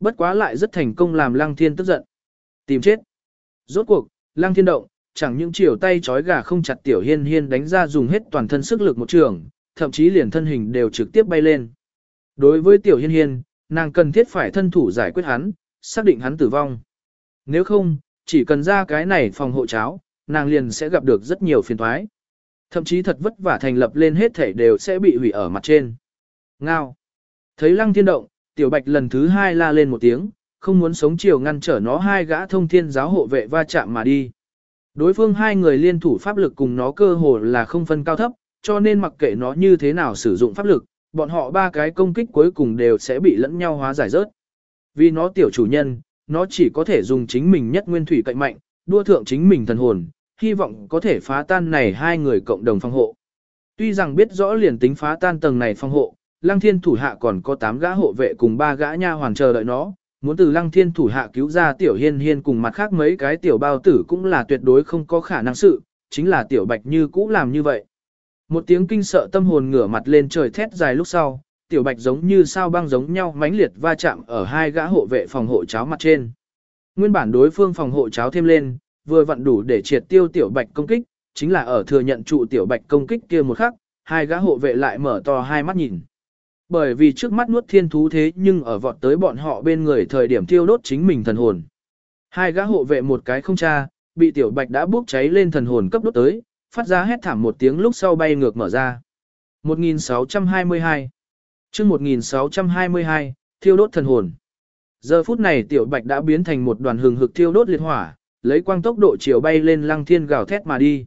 Bất quá lại rất thành công làm lăng thiên tức giận. Tìm chết. Rốt cuộc, lăng thiên động, chẳng những chiều tay chói gà không chặt tiểu hiên hiên đánh ra dùng hết toàn thân sức lực một trường, thậm chí liền thân hình đều trực tiếp bay lên. Đối với tiểu hiên hiên, nàng cần thiết phải thân thủ giải quyết hắn, xác định hắn tử vong. Nếu không, chỉ cần ra cái này phòng hộ cháo, nàng liền sẽ gặp được rất nhiều phiền toái. Thậm chí thật vất vả thành lập lên hết thể đều sẽ bị hủy ở mặt trên. Ngao. Thấy lăng thiên động, tiểu bạch lần thứ hai la lên một tiếng, không muốn sống chiều ngăn trở nó hai gã thông thiên giáo hộ vệ va chạm mà đi. Đối phương hai người liên thủ pháp lực cùng nó cơ hồ là không phân cao thấp, cho nên mặc kệ nó như thế nào sử dụng pháp lực, bọn họ ba cái công kích cuối cùng đều sẽ bị lẫn nhau hóa giải rớt. Vì nó tiểu chủ nhân, nó chỉ có thể dùng chính mình nhất nguyên thủy cạnh mạnh, đua thượng chính mình thần hồn, hy vọng có thể phá tan này hai người cộng đồng phòng hộ. Tuy rằng biết rõ liền tính phá tan tầng này phòng hộ, Lăng Thiên thủ hạ còn có 8 gã hộ vệ cùng 3 gã nha hoàn chờ đợi nó, muốn từ Lăng Thiên thủ hạ cứu ra Tiểu Hiên Hiên cùng mặt khác mấy cái tiểu bao tử cũng là tuyệt đối không có khả năng sự, chính là Tiểu Bạch Như cũ làm như vậy. Một tiếng kinh sợ tâm hồn ngửa mặt lên trời thét dài lúc sau, Tiểu Bạch giống như sao băng giống nhau mãnh liệt va chạm ở hai gã hộ vệ phòng hộ cháo mặt trên. Nguyên bản đối phương phòng hộ cháo thêm lên, vừa vặn đủ để triệt tiêu tiểu bạch công kích, chính là ở thừa nhận trụ tiểu bạch công kích kia một khắc, hai gã hộ vệ lại mở to hai mắt nhìn. Bởi vì trước mắt nuốt thiên thú thế nhưng ở vọt tới bọn họ bên người thời điểm tiêu đốt chính mình thần hồn. Hai gã hộ vệ một cái không tra, bị tiểu bạch đã bốc cháy lên thần hồn cấp đốt tới, phát ra hét thảm một tiếng lúc sau bay ngược mở ra. 1622 chương 1622, thiêu đốt thần hồn. Giờ phút này tiểu bạch đã biến thành một đoàn hừng hực thiêu đốt liệt hỏa, lấy quang tốc độ chiều bay lên lăng thiên gào thét mà đi.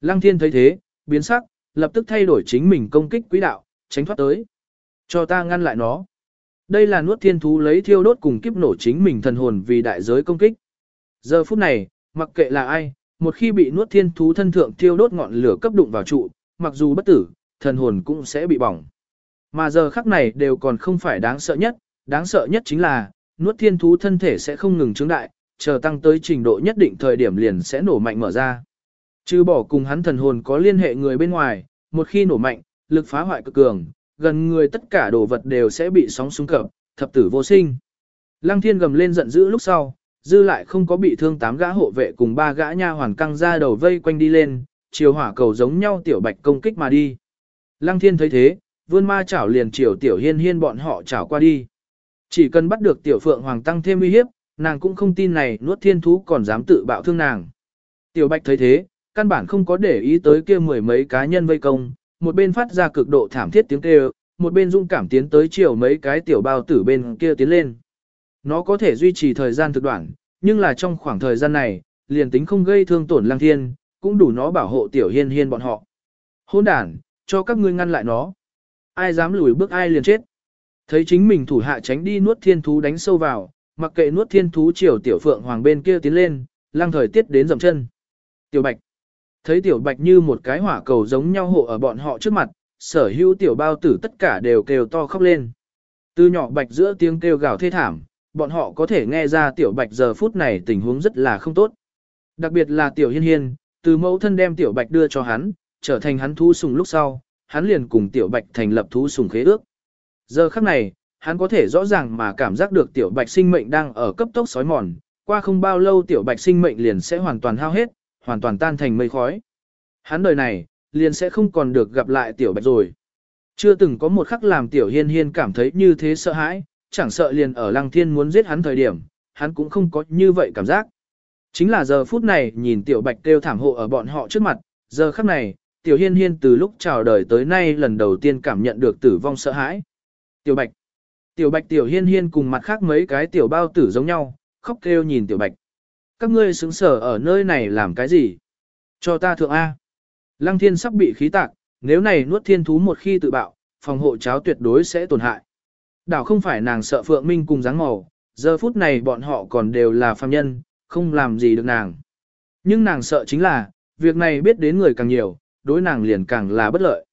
Lăng thiên thấy thế, biến sắc, lập tức thay đổi chính mình công kích quỹ đạo, tránh thoát tới. Cho ta ngăn lại nó. Đây là nuốt thiên thú lấy thiêu đốt cùng kiếp nổ chính mình thần hồn vì đại giới công kích. Giờ phút này, mặc kệ là ai, một khi bị nuốt thiên thú thân thượng thiêu đốt ngọn lửa cấp đụng vào trụ, mặc dù bất tử, thần hồn cũng sẽ bị bỏng. Mà giờ khắc này đều còn không phải đáng sợ nhất, đáng sợ nhất chính là, nuốt thiên thú thân thể sẽ không ngừng trướng đại, chờ tăng tới trình độ nhất định thời điểm liền sẽ nổ mạnh mở ra. Chứ bỏ cùng hắn thần hồn có liên hệ người bên ngoài, một khi nổ mạnh, lực phá hoại cực cường, gần người tất cả đồ vật đều sẽ bị sóng xung cập, thập tử vô sinh. Lăng thiên gầm lên giận dữ lúc sau, dư lại không có bị thương tám gã hộ vệ cùng ba gã nha hoàn căng ra đầu vây quanh đi lên, chiều hỏa cầu giống nhau tiểu bạch công kích mà đi. Lăng thiên thấy thế, vươn ma chảo liền chiều tiểu hiên hiên bọn họ chảo qua đi. Chỉ cần bắt được tiểu phượng hoàng tăng thêm uy hiếp, nàng cũng không tin này nuốt thiên thú còn dám tự bạo thương nàng. Tiểu bạch thấy thế, căn bản không có để ý tới kia mười mấy cá nhân vây công, một bên phát ra cực độ thảm thiết tiếng kêu, một bên dung cảm tiến tới chiều mấy cái tiểu bao tử bên kia tiến lên. Nó có thể duy trì thời gian thực đoạn, nhưng là trong khoảng thời gian này, liền tính không gây thương tổn lăng thiên, cũng đủ nó bảo hộ tiểu hiên hiên bọn họ. Hôn đàn, cho các ngươi ngăn lại nó. Ai dám lùi bước ai liền chết. Thấy chính mình thủ hạ tránh đi nuốt thiên thú đánh sâu vào, mặc kệ nuốt thiên thú chiều tiểu phượng hoàng bên kia tiến lên, lăng thời tiết đến dầm chân. Tiểu bạch. Thấy tiểu bạch như một cái hỏa cầu giống nhau hộ ở bọn họ trước mặt, sở hữu tiểu bao tử tất cả đều kêu to khóc lên. Từ nhỏ bạch giữa tiếng kêu gào thê thảm, bọn họ có thể nghe ra tiểu bạch giờ phút này tình huống rất là không tốt. Đặc biệt là tiểu hiên hiên, từ mẫu thân đem tiểu bạch đưa cho hắn, trở thành hắn thú sùng lúc sau, hắn liền cùng tiểu bạch thành lập thú sùng khế ước. Giờ khắc này, hắn có thể rõ ràng mà cảm giác được tiểu bạch sinh mệnh đang ở cấp tốc sói mòn, qua không bao lâu tiểu bạch sinh mệnh liền sẽ hoàn toàn hao hết, hoàn toàn tan thành mây khói. Hắn đời này, liền sẽ không còn được gặp lại tiểu bạch rồi. Chưa từng có một khắc làm tiểu hiên hiên cảm thấy như thế sợ hãi, chẳng sợ liền ở lăng thiên muốn giết hắn thời điểm, hắn cũng không có như vậy cảm giác. Chính là giờ phút này nhìn tiểu bạch kêu thảm hộ ở bọn họ trước mặt, giờ khắc này, tiểu hiên hiên từ lúc chào đời tới nay lần đầu tiên cảm nhận được tử vong sợ hãi. Tiểu bạch, tiểu bạch tiểu hiên hiên cùng mặt khác mấy cái tiểu bao tử giống nhau, khóc kêu nhìn tiểu bạch. Các ngươi xứng sở ở nơi này làm cái gì? Cho ta thượng A. Lăng thiên sắp bị khí tạc, nếu này nuốt thiên thú một khi tự bạo, phòng hộ cháo tuyệt đối sẽ tổn hại. Đảo không phải nàng sợ Phượng Minh cùng dáng màu, giờ phút này bọn họ còn đều là phàm nhân, không làm gì được nàng. Nhưng nàng sợ chính là, việc này biết đến người càng nhiều, đối nàng liền càng là bất lợi.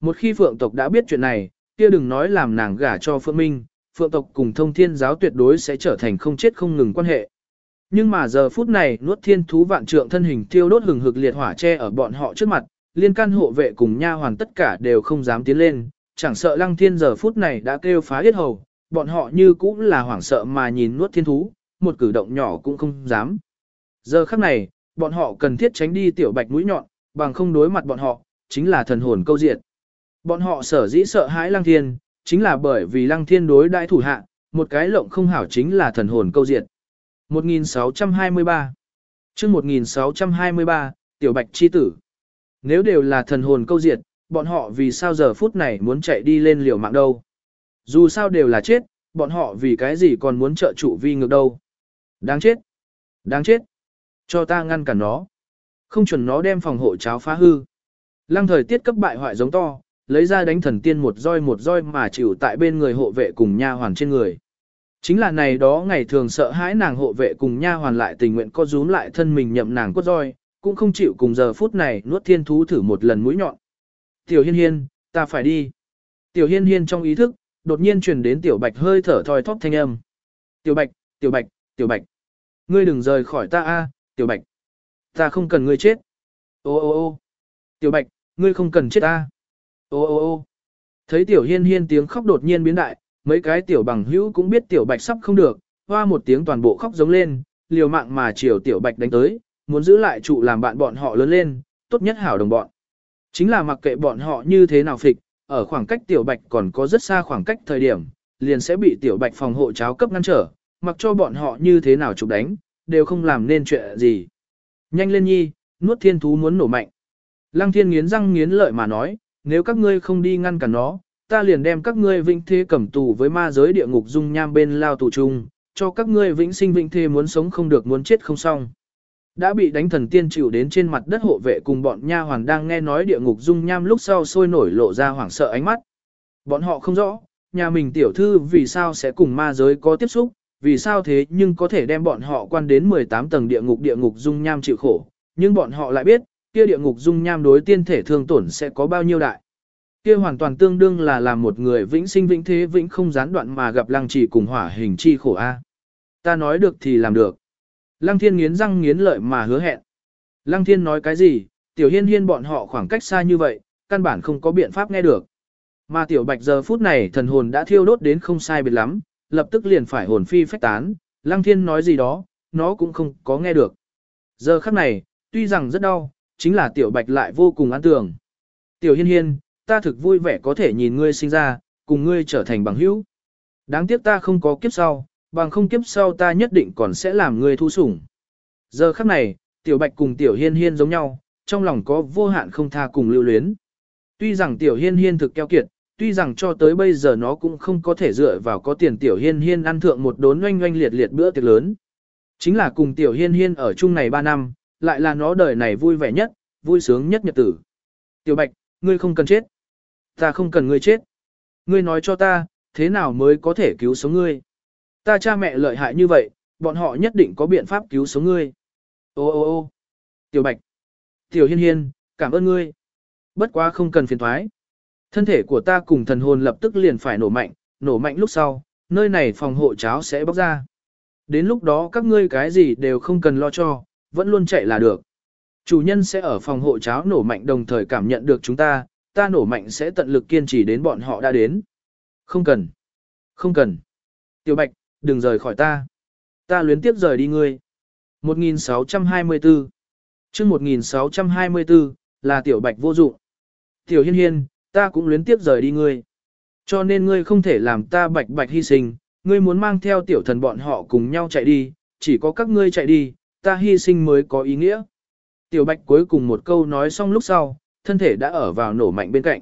Một khi Phượng tộc đã biết chuyện này, kia đừng nói làm nàng gả cho Phượng Minh, Phượng tộc cùng thông thiên giáo tuyệt đối sẽ trở thành không chết không ngừng quan hệ. Nhưng mà giờ phút này nuốt thiên thú vạn trượng thân hình tiêu đốt hừng hực liệt hỏa che ở bọn họ trước mặt, liên can hộ vệ cùng nha hoàn tất cả đều không dám tiến lên, chẳng sợ lăng thiên giờ phút này đã kêu phá hết hầu, bọn họ như cũng là hoảng sợ mà nhìn nuốt thiên thú, một cử động nhỏ cũng không dám. Giờ khắc này, bọn họ cần thiết tránh đi tiểu bạch mũi nhọn, bằng không đối mặt bọn họ, chính là thần hồn câu diệt. Bọn họ sở dĩ sợ hãi lăng thiên, chính là bởi vì lăng thiên đối đại thủ hạ, một cái lộng không hảo chính là thần hồn câu diệt. 1623 chương 1623, Tiểu Bạch Chi Tử Nếu đều là thần hồn câu diệt, bọn họ vì sao giờ phút này muốn chạy đi lên liều mạng đâu? Dù sao đều là chết, bọn họ vì cái gì còn muốn trợ trụ vi ngược đâu? Đáng chết! Đáng chết! Cho ta ngăn cản nó. Không chuẩn nó đem phòng hộ cháo phá hư. Lăng thời tiết cấp bại hoại giống to, lấy ra đánh thần tiên một roi một roi mà chịu tại bên người hộ vệ cùng nha hoàn trên người. Chính là này đó ngày thường sợ hãi nàng hộ vệ cùng nha hoàn lại tình nguyện co rúm lại thân mình nhậm nàng cốt roi, cũng không chịu cùng giờ phút này nuốt thiên thú thử một lần mũi nhọn. Tiểu hiên hiên, ta phải đi. Tiểu hiên hiên trong ý thức, đột nhiên truyền đến tiểu bạch hơi thở thoi thóp thanh âm. Tiểu bạch, tiểu bạch, tiểu bạch. Ngươi đừng rời khỏi ta a, tiểu bạch. Ta không cần ngươi chết. Ô ô ô. Tiểu bạch, ngươi không cần chết ta. Ô ô ô. Thấy tiểu hiên hiên tiếng khóc đột nhiên biến đại, mấy cái tiểu bằng hữu cũng biết tiểu bạch sắp không được, hoa một tiếng toàn bộ khóc giống lên, liều mạng mà chiều tiểu bạch đánh tới, muốn giữ lại trụ làm bạn bọn họ lớn lên, tốt nhất hảo đồng bọn. Chính là mặc kệ bọn họ như thế nào phịch, ở khoảng cách tiểu bạch còn có rất xa khoảng cách thời điểm, liền sẽ bị tiểu bạch phòng hộ cháo cấp ngăn trở, mặc cho bọn họ như thế nào chụp đánh, đều không làm nên chuyện gì. Nhanh lên nhi, nuốt thiên thú muốn nổ mạnh. Lăng thiên nghiến răng nghiến lợi mà nói, nếu các ngươi không đi ngăn cản nó, ta liền đem các ngươi vĩnh thế cầm tù với ma giới địa ngục dung nham bên lao tù chung, cho các ngươi vĩnh sinh vĩnh thế muốn sống không được muốn chết không xong. Đã bị đánh thần tiên chịu đến trên mặt đất hộ vệ cùng bọn nha hoàn đang nghe nói địa ngục dung nham lúc sau sôi nổi lộ ra hoảng sợ ánh mắt. Bọn họ không rõ, nhà mình tiểu thư vì sao sẽ cùng ma giới có tiếp xúc, vì sao thế nhưng có thể đem bọn họ quan đến 18 tầng địa ngục địa ngục dung nham chịu khổ, nhưng bọn họ lại biết, kia địa ngục dung nham đối tiên thể thương tổn sẽ có bao nhiêu đại. Kia hoàn toàn tương đương là làm một người vĩnh sinh vĩnh thế vĩnh không gián đoạn mà gặp lăng trì cùng hỏa hình chi khổ a. Ta nói được thì làm được. Lăng thiên nghiến răng nghiến lợi mà hứa hẹn. Lăng thiên nói cái gì, tiểu hiên hiên bọn họ khoảng cách xa như vậy, căn bản không có biện pháp nghe được. Mà tiểu bạch giờ phút này thần hồn đã thiêu đốt đến không sai biệt lắm, lập tức liền phải hồn phi phách tán, lăng thiên nói gì đó, nó cũng không có nghe được. Giờ khắc này, tuy rằng rất đau, chính là tiểu bạch lại vô cùng an tưởng. Tiểu hiên hiên, ta thực vui vẻ có thể nhìn ngươi sinh ra, cùng ngươi trở thành bằng hữu. Đáng tiếc ta không có kiếp sau, bằng không kiếp sau ta nhất định còn sẽ làm ngươi thu sủng. Giờ khắc này, tiểu bạch cùng tiểu hiên hiên giống nhau, trong lòng có vô hạn không tha cùng lưu luyến. Tuy rằng tiểu hiên hiên thực keo kiệt, tuy rằng cho tới bây giờ nó cũng không có thể dựa vào có tiền tiểu hiên hiên ăn thượng một đốn oanh oanh liệt liệt bữa tiệc lớn. Chính là cùng tiểu hiên hiên ở chung này 3 năm, lại là nó đời này vui vẻ nhất, vui sướng nhất nhật tử. Tiểu bạch, ngươi không cần chết. Ta không cần ngươi chết. Ngươi nói cho ta, thế nào mới có thể cứu sống ngươi? Ta cha mẹ lợi hại như vậy, bọn họ nhất định có biện pháp cứu sống ngươi. Ô ô ô Tiểu Bạch. Tiểu Hiên Hiên, cảm ơn ngươi. Bất quá không cần phiền thoái. Thân thể của ta cùng thần hồn lập tức liền phải nổ mạnh, nổ mạnh lúc sau, nơi này phòng hộ cháo sẽ bóc ra. Đến lúc đó các ngươi cái gì đều không cần lo cho, vẫn luôn chạy là được. Chủ nhân sẽ ở phòng hộ cháo nổ mạnh đồng thời cảm nhận được chúng ta, ta nổ mạnh sẽ tận lực kiên trì đến bọn họ đã đến. Không cần. Không cần. Tiểu Bạch, đừng rời khỏi ta. Ta luyến tiếp rời đi ngươi. 1624 chương 1624, là Tiểu Bạch vô dụng. Tiểu Hiên Hiên, ta cũng luyến tiếp rời đi ngươi. Cho nên ngươi không thể làm ta bạch bạch hy sinh, ngươi muốn mang theo tiểu thần bọn họ cùng nhau chạy đi, chỉ có các ngươi chạy đi, ta hy sinh mới có ý nghĩa. Tiểu bạch cuối cùng một câu nói xong lúc sau, thân thể đã ở vào nổ mạnh bên cạnh.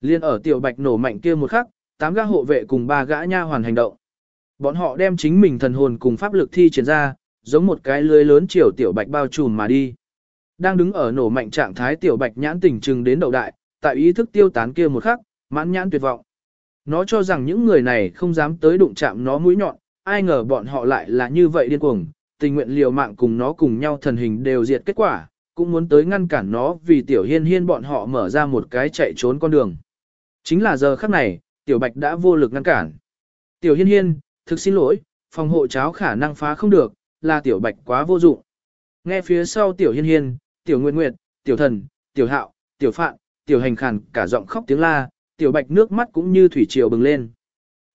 Liên ở tiểu bạch nổ mạnh kia một khắc, tám gã hộ vệ cùng ba gã nha hoàn hành động. Bọn họ đem chính mình thần hồn cùng pháp lực thi triển ra, giống một cái lưới lớn chiều tiểu bạch bao trùm mà đi. Đang đứng ở nổ mạnh trạng thái tiểu bạch nhãn tỉnh trừng đến đầu đại, tại ý thức tiêu tán kia một khắc, mãn nhãn tuyệt vọng. Nó cho rằng những người này không dám tới đụng chạm nó mũi nhọn, ai ngờ bọn họ lại là như vậy điên cuồng, tình nguyện liều mạng cùng nó cùng nhau thần hình đều diệt kết quả, cũng muốn tới ngăn cản nó vì tiểu hiên hiên bọn họ mở ra một cái chạy trốn con đường. Chính là giờ khắc này, tiểu bạch đã vô lực ngăn cản. Tiểu hiên hiên, thực xin lỗi, phòng hộ cháo khả năng phá không được, là tiểu bạch quá vô dụng. Nghe phía sau tiểu hiên hiên, tiểu nguyệt nguyệt, tiểu thần, tiểu hạo, tiểu phạn, tiểu hành khàn cả giọng khóc tiếng la, tiểu bạch nước mắt cũng như thủy triều bừng lên.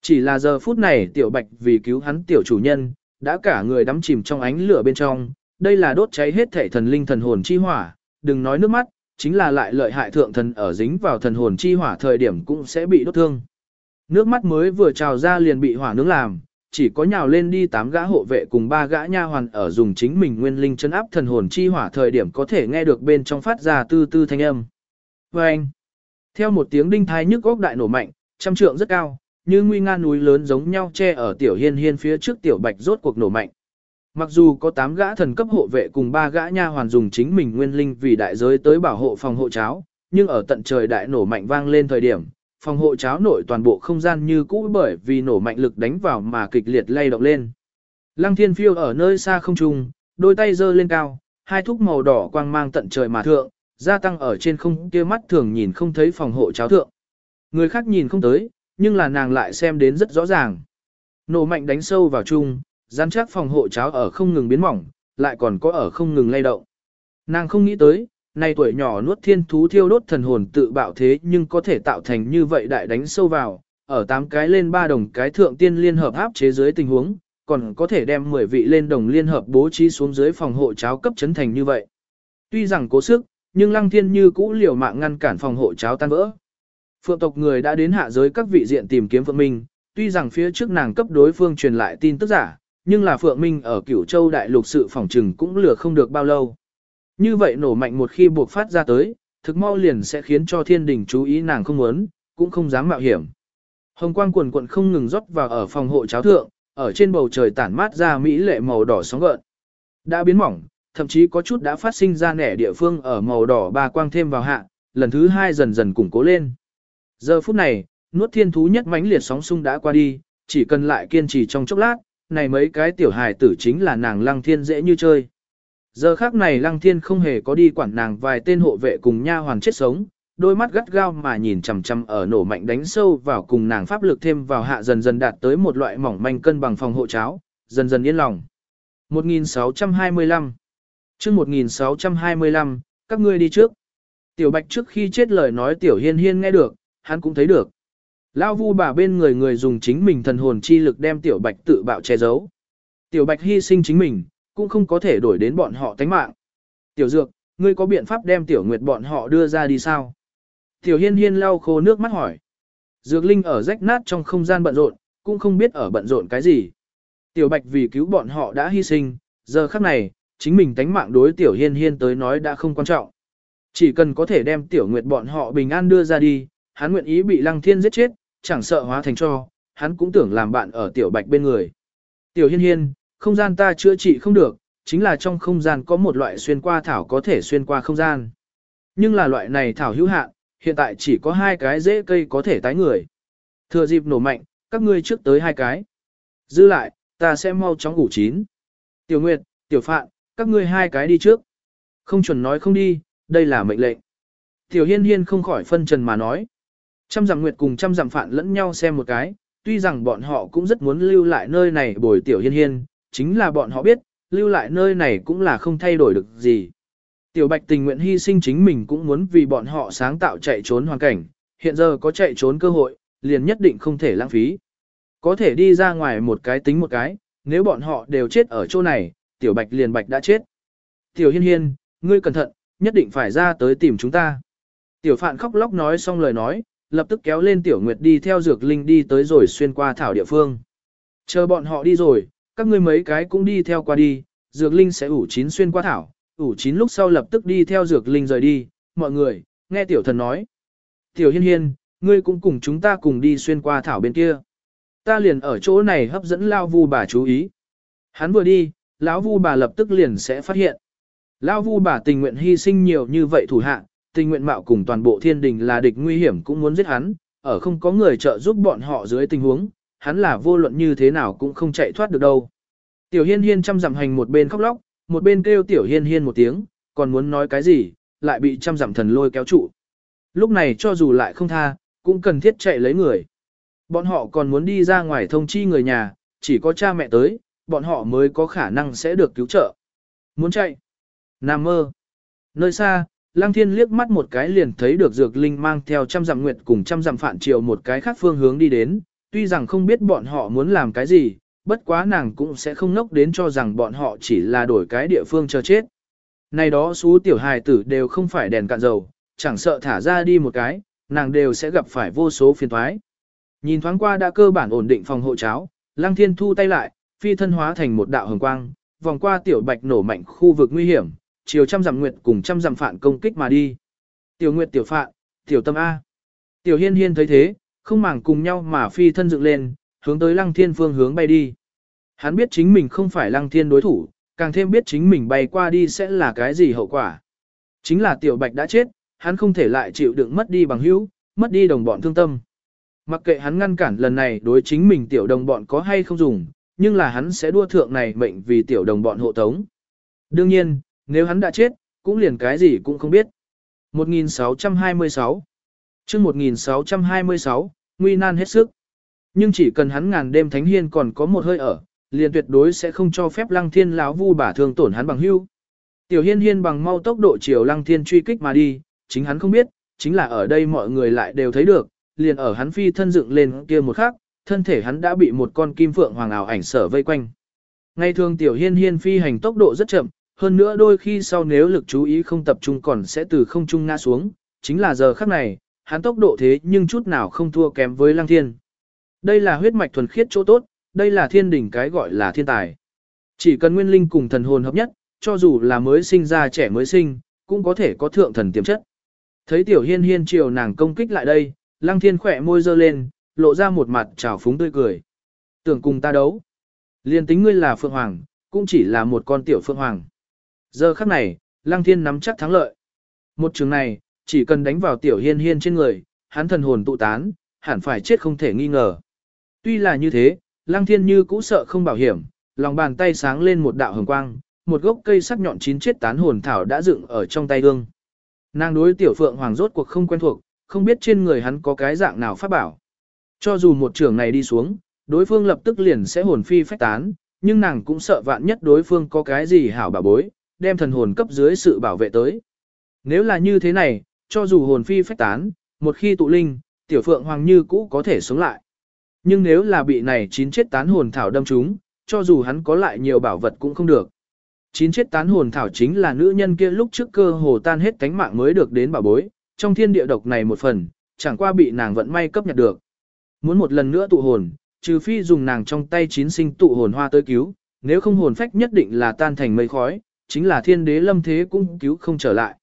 Chỉ là giờ phút này tiểu bạch vì cứu hắn tiểu chủ nhân, đã cả người đắm chìm trong ánh lửa bên trong, đây là đốt cháy hết thể thần linh thần hồn chi hỏa, đừng nói nước mắt, chính là lại lợi hại thượng thần ở dính vào thần hồn chi hỏa thời điểm cũng sẽ bị đốt thương. Nước mắt mới vừa trào ra liền bị hỏa nướng làm, chỉ có nhào lên đi tám gã hộ vệ cùng ba gã nha hoàn ở dùng chính mình nguyên linh chân áp thần hồn chi hỏa thời điểm có thể nghe được bên trong phát ra tư tư thanh âm. Và anh, theo một tiếng đinh thái nhức góc đại nổ mạnh, trăm trượng rất cao, như nguy nga núi lớn giống nhau che ở tiểu hiên hiên phía trước tiểu bạch rốt cuộc nổ mạnh. Mặc dù có 8 gã thần cấp hộ vệ cùng 3 gã nha hoàn dùng chính mình nguyên linh vì đại giới tới bảo hộ phòng hộ cháo, nhưng ở tận trời đại nổ mạnh vang lên thời điểm, phòng hộ cháo nội toàn bộ không gian như cũ bởi vì nổ mạnh lực đánh vào mà kịch liệt lay động lên. Lăng thiên phiêu ở nơi xa không trung, đôi tay giơ lên cao, hai thúc màu đỏ quang mang tận trời mà thượng, gia tăng ở trên không kia mắt thường nhìn không thấy phòng hộ cháo thượng. Người khác nhìn không tới, nhưng là nàng lại xem đến rất rõ ràng. Nổ mạnh đánh sâu vào chung, gian chắc phòng hộ cháo ở không ngừng biến mỏng, lại còn có ở không ngừng lay động. Nàng không nghĩ tới, nay tuổi nhỏ nuốt thiên thú thiêu đốt thần hồn tự bạo thế nhưng có thể tạo thành như vậy đại đánh sâu vào, ở tám cái lên ba đồng cái thượng tiên liên hợp áp chế dưới tình huống, còn có thể đem 10 vị lên đồng liên hợp bố trí xuống dưới phòng hộ cháo cấp chấn thành như vậy. Tuy rằng cố sức, nhưng lăng thiên như cũ liều mạng ngăn cản phòng hộ cháo tan vỡ. Phượng tộc người đã đến hạ giới các vị diện tìm kiếm Phượng Minh, tuy rằng phía trước nàng cấp đối phương truyền lại tin tức giả, nhưng là Phượng Minh ở cửu châu đại lục sự phòng trừng cũng lừa không được bao lâu. Như vậy nổ mạnh một khi buộc phát ra tới, thực mau liền sẽ khiến cho thiên đình chú ý nàng không muốn, cũng không dám mạo hiểm. Hồng quang quần quận không ngừng rót vào ở phòng hộ cháo thượng, ở trên bầu trời tản mát ra mỹ lệ màu đỏ sóng gợn. Đã biến mỏng, thậm chí có chút đã phát sinh ra nẻ địa phương ở màu đỏ ba quang thêm vào hạ, lần thứ hai dần dần củng cố lên. Giờ phút này, nuốt thiên thú nhất mãnh liệt sóng sung đã qua đi, chỉ cần lại kiên trì trong chốc lát, này mấy cái tiểu hài tử chính là nàng lăng thiên dễ như chơi. Giờ khác này lăng thiên không hề có đi quản nàng vài tên hộ vệ cùng nha hoàng chết sống, đôi mắt gắt gao mà nhìn chằm chằm ở nổ mạnh đánh sâu vào cùng nàng pháp lực thêm vào hạ dần dần đạt tới một loại mỏng manh cân bằng phòng hộ cháo, dần dần yên lòng. 1625 chương 1625, các ngươi đi trước. Tiểu Bạch trước khi chết lời nói Tiểu Hiên Hiên nghe được, hắn cũng thấy được. Lao vu bà bên người người dùng chính mình thần hồn chi lực đem Tiểu Bạch tự bạo che giấu. Tiểu Bạch hy sinh chính mình, cũng không có thể đổi đến bọn họ tánh mạng. Tiểu Dược, ngươi có biện pháp đem Tiểu Nguyệt bọn họ đưa ra đi sao? Tiểu Hiên Hiên lau khô nước mắt hỏi. Dược Linh ở rách nát trong không gian bận rộn, cũng không biết ở bận rộn cái gì. Tiểu Bạch vì cứu bọn họ đã hy sinh, giờ khắc này, chính mình tánh mạng đối Tiểu Hiên Hiên tới nói đã không quan trọng. Chỉ cần có thể đem Tiểu Nguyệt bọn họ bình an đưa ra đi, hắn nguyện ý bị Lăng Thiên giết chết, chẳng sợ hóa thành cho, hắn cũng tưởng làm bạn ở Tiểu Bạch bên người. Tiểu Hiên Hiên, không gian ta chữa trị không được, chính là trong không gian có một loại xuyên qua thảo có thể xuyên qua không gian. Nhưng là loại này thảo hữu hạn, hiện tại chỉ có hai cái rễ cây có thể tái người. Thừa dịp nổ mạnh, các ngươi trước tới hai cái. Dư lại, ta sẽ mau chóng ngủ chín. Tiểu Nguyệt, Tiểu Phạn, các ngươi hai cái đi trước. Không chuẩn nói không đi, đây là mệnh lệnh. Tiểu Hiên Hiên không khỏi phân trần mà nói. Trăm dặm Nguyệt cùng trăm dặm Phạn lẫn nhau xem một cái, tuy rằng bọn họ cũng rất muốn lưu lại nơi này bồi Tiểu Hiên Hiên, chính là bọn họ biết, lưu lại nơi này cũng là không thay đổi được gì. Tiểu Bạch tình nguyện hy sinh chính mình cũng muốn vì bọn họ sáng tạo chạy trốn hoàn cảnh, hiện giờ có chạy trốn cơ hội, liền nhất định không thể lãng phí. Có thể đi ra ngoài một cái tính một cái, nếu bọn họ đều chết ở chỗ này, Tiểu Bạch liền Bạch đã chết. Tiểu Hiên Hiên, ngươi cẩn thận, nhất định phải ra tới tìm chúng ta. Tiểu Phạn khóc lóc nói xong lời nói, lập tức kéo lên Tiểu Nguyệt đi theo Dược Linh đi tới rồi xuyên qua thảo địa phương. Chờ bọn họ đi rồi, các ngươi mấy cái cũng đi theo qua đi, Dược Linh sẽ ủ chín xuyên qua thảo, ủ chín lúc sau lập tức đi theo Dược Linh rời đi, mọi người, nghe Tiểu Thần nói. Tiểu Hiên Hiên, ngươi cũng cùng chúng ta cùng đi xuyên qua thảo bên kia. Ta liền ở chỗ này hấp dẫn Lao Vu bà chú ý. Hắn vừa đi, lão Vu bà lập tức liền sẽ phát hiện. Lão Vu bà tình nguyện hy sinh nhiều như vậy thủ hạ, tình nguyện mạo cùng toàn bộ thiên đình là địch nguy hiểm cũng muốn giết hắn, ở không có người trợ giúp bọn họ dưới tình huống, hắn là vô luận như thế nào cũng không chạy thoát được đâu. Tiểu Hiên Hiên chăm dặm hành một bên khóc lóc, một bên kêu Tiểu Hiên Hiên một tiếng, còn muốn nói cái gì, lại bị chăm dặm thần lôi kéo trụ. Lúc này cho dù lại không tha, cũng cần thiết chạy lấy người. Bọn họ còn muốn đi ra ngoài thông chi người nhà, chỉ có cha mẹ tới, bọn họ mới có khả năng sẽ được cứu trợ. Muốn chạy? Nam mơ. Nơi xa, Lăng Thiên liếc mắt một cái liền thấy được Dược Linh mang theo trăm dặm nguyệt cùng trăm dặm phản triều một cái khác phương hướng đi đến, tuy rằng không biết bọn họ muốn làm cái gì, bất quá nàng cũng sẽ không nốc đến cho rằng bọn họ chỉ là đổi cái địa phương chờ chết. Này đó xú tiểu hài tử đều không phải đèn cạn dầu, chẳng sợ thả ra đi một cái, nàng đều sẽ gặp phải vô số phiền toái. Nhìn thoáng qua đã cơ bản ổn định phòng hộ cháo, Lăng Thiên thu tay lại, phi thân hóa thành một đạo hồng quang, vòng qua tiểu bạch nổ mạnh khu vực nguy hiểm, chiều trăm dặm nguyệt cùng trăm dặm phạn công kích mà đi. Tiểu nguyệt tiểu phạn, tiểu tâm A. Tiểu hiên hiên thấy thế, không màng cùng nhau mà phi thân dựng lên, hướng tới lăng thiên phương hướng bay đi. Hắn biết chính mình không phải lăng thiên đối thủ, càng thêm biết chính mình bay qua đi sẽ là cái gì hậu quả. Chính là tiểu bạch đã chết, hắn không thể lại chịu đựng mất đi bằng hữu, mất đi đồng bọn thương tâm. Mặc kệ hắn ngăn cản lần này đối chính mình tiểu đồng bọn có hay không dùng, nhưng là hắn sẽ đua thượng này mệnh vì tiểu đồng bọn hộ tống. Đương nhiên, nếu hắn đã chết, cũng liền cái gì cũng không biết. 1626 chương 1626, nguy nan hết sức. Nhưng chỉ cần hắn ngàn đêm thánh hiên còn có một hơi ở, liền tuyệt đối sẽ không cho phép lăng thiên lão vu bả thương tổn hắn bằng hưu. Tiểu hiên hiên bằng mau tốc độ chiều lăng thiên truy kích mà đi, chính hắn không biết, chính là ở đây mọi người lại đều thấy được, liền ở hắn phi thân dựng lên kia một khắc, thân thể hắn đã bị một con kim phượng hoàng ảo ảnh sở vây quanh. Ngày thường tiểu hiên hiên phi hành tốc độ rất chậm, hơn nữa đôi khi sau nếu lực chú ý không tập trung còn sẽ từ không trung ngã xuống, chính là giờ khắc này, hắn tốc độ thế nhưng chút nào không thua kém với lăng thiên. Đây là huyết mạch thuần khiết chỗ tốt, đây là thiên đỉnh cái gọi là thiên tài. Chỉ cần nguyên linh cùng thần hồn hợp nhất, cho dù là mới sinh ra trẻ mới sinh, cũng có thể có thượng thần tiềm chất. Thấy tiểu hiên hiên chiều nàng công kích lại đây, lăng thiên khỏe môi dơ lên, lộ ra một mặt trào phúng tươi cười. Tưởng cùng ta đấu. Liên tính ngươi là Phượng Hoàng, cũng chỉ là một con tiểu Phượng Hoàng. Giờ khắc này, Lăng Thiên nắm chắc thắng lợi. Một trường này, chỉ cần đánh vào tiểu hiên hiên trên người, hắn thần hồn tụ tán, hẳn phải chết không thể nghi ngờ. Tuy là như thế, Lăng Thiên như cũ sợ không bảo hiểm, lòng bàn tay sáng lên một đạo hồng quang, một gốc cây sắc nhọn chín chết tán hồn thảo đã dựng ở trong tay gương. Nàng đối tiểu phượng hoàng rốt cuộc không quen thuộc, không biết trên người hắn có cái dạng nào phát bảo. Cho dù một trường này đi xuống, đối phương lập tức liền sẽ hồn phi phách tán, nhưng nàng cũng sợ vạn nhất đối phương có cái gì hảo bảo bối, đem thần hồn cấp dưới sự bảo vệ tới. Nếu là như thế này, cho dù hồn phi phách tán, một khi tụ linh, tiểu phượng hoàng như cũ có thể sống lại. Nhưng nếu là bị này chín chết tán hồn thảo đâm trúng, cho dù hắn có lại nhiều bảo vật cũng không được. Chín chết tán hồn thảo chính là nữ nhân kia lúc trước cơ hồ tan hết cánh mạng mới được đến bảo bối, trong thiên địa độc này một phần, chẳng qua bị nàng vận may cấp nhặt được. Muốn một lần nữa tụ hồn, trừ phi dùng nàng trong tay chín sinh tụ hồn hoa tới cứu, nếu không hồn phách nhất định là tan thành mây khói, chính là thiên đế lâm thế cũng cứu không trở lại.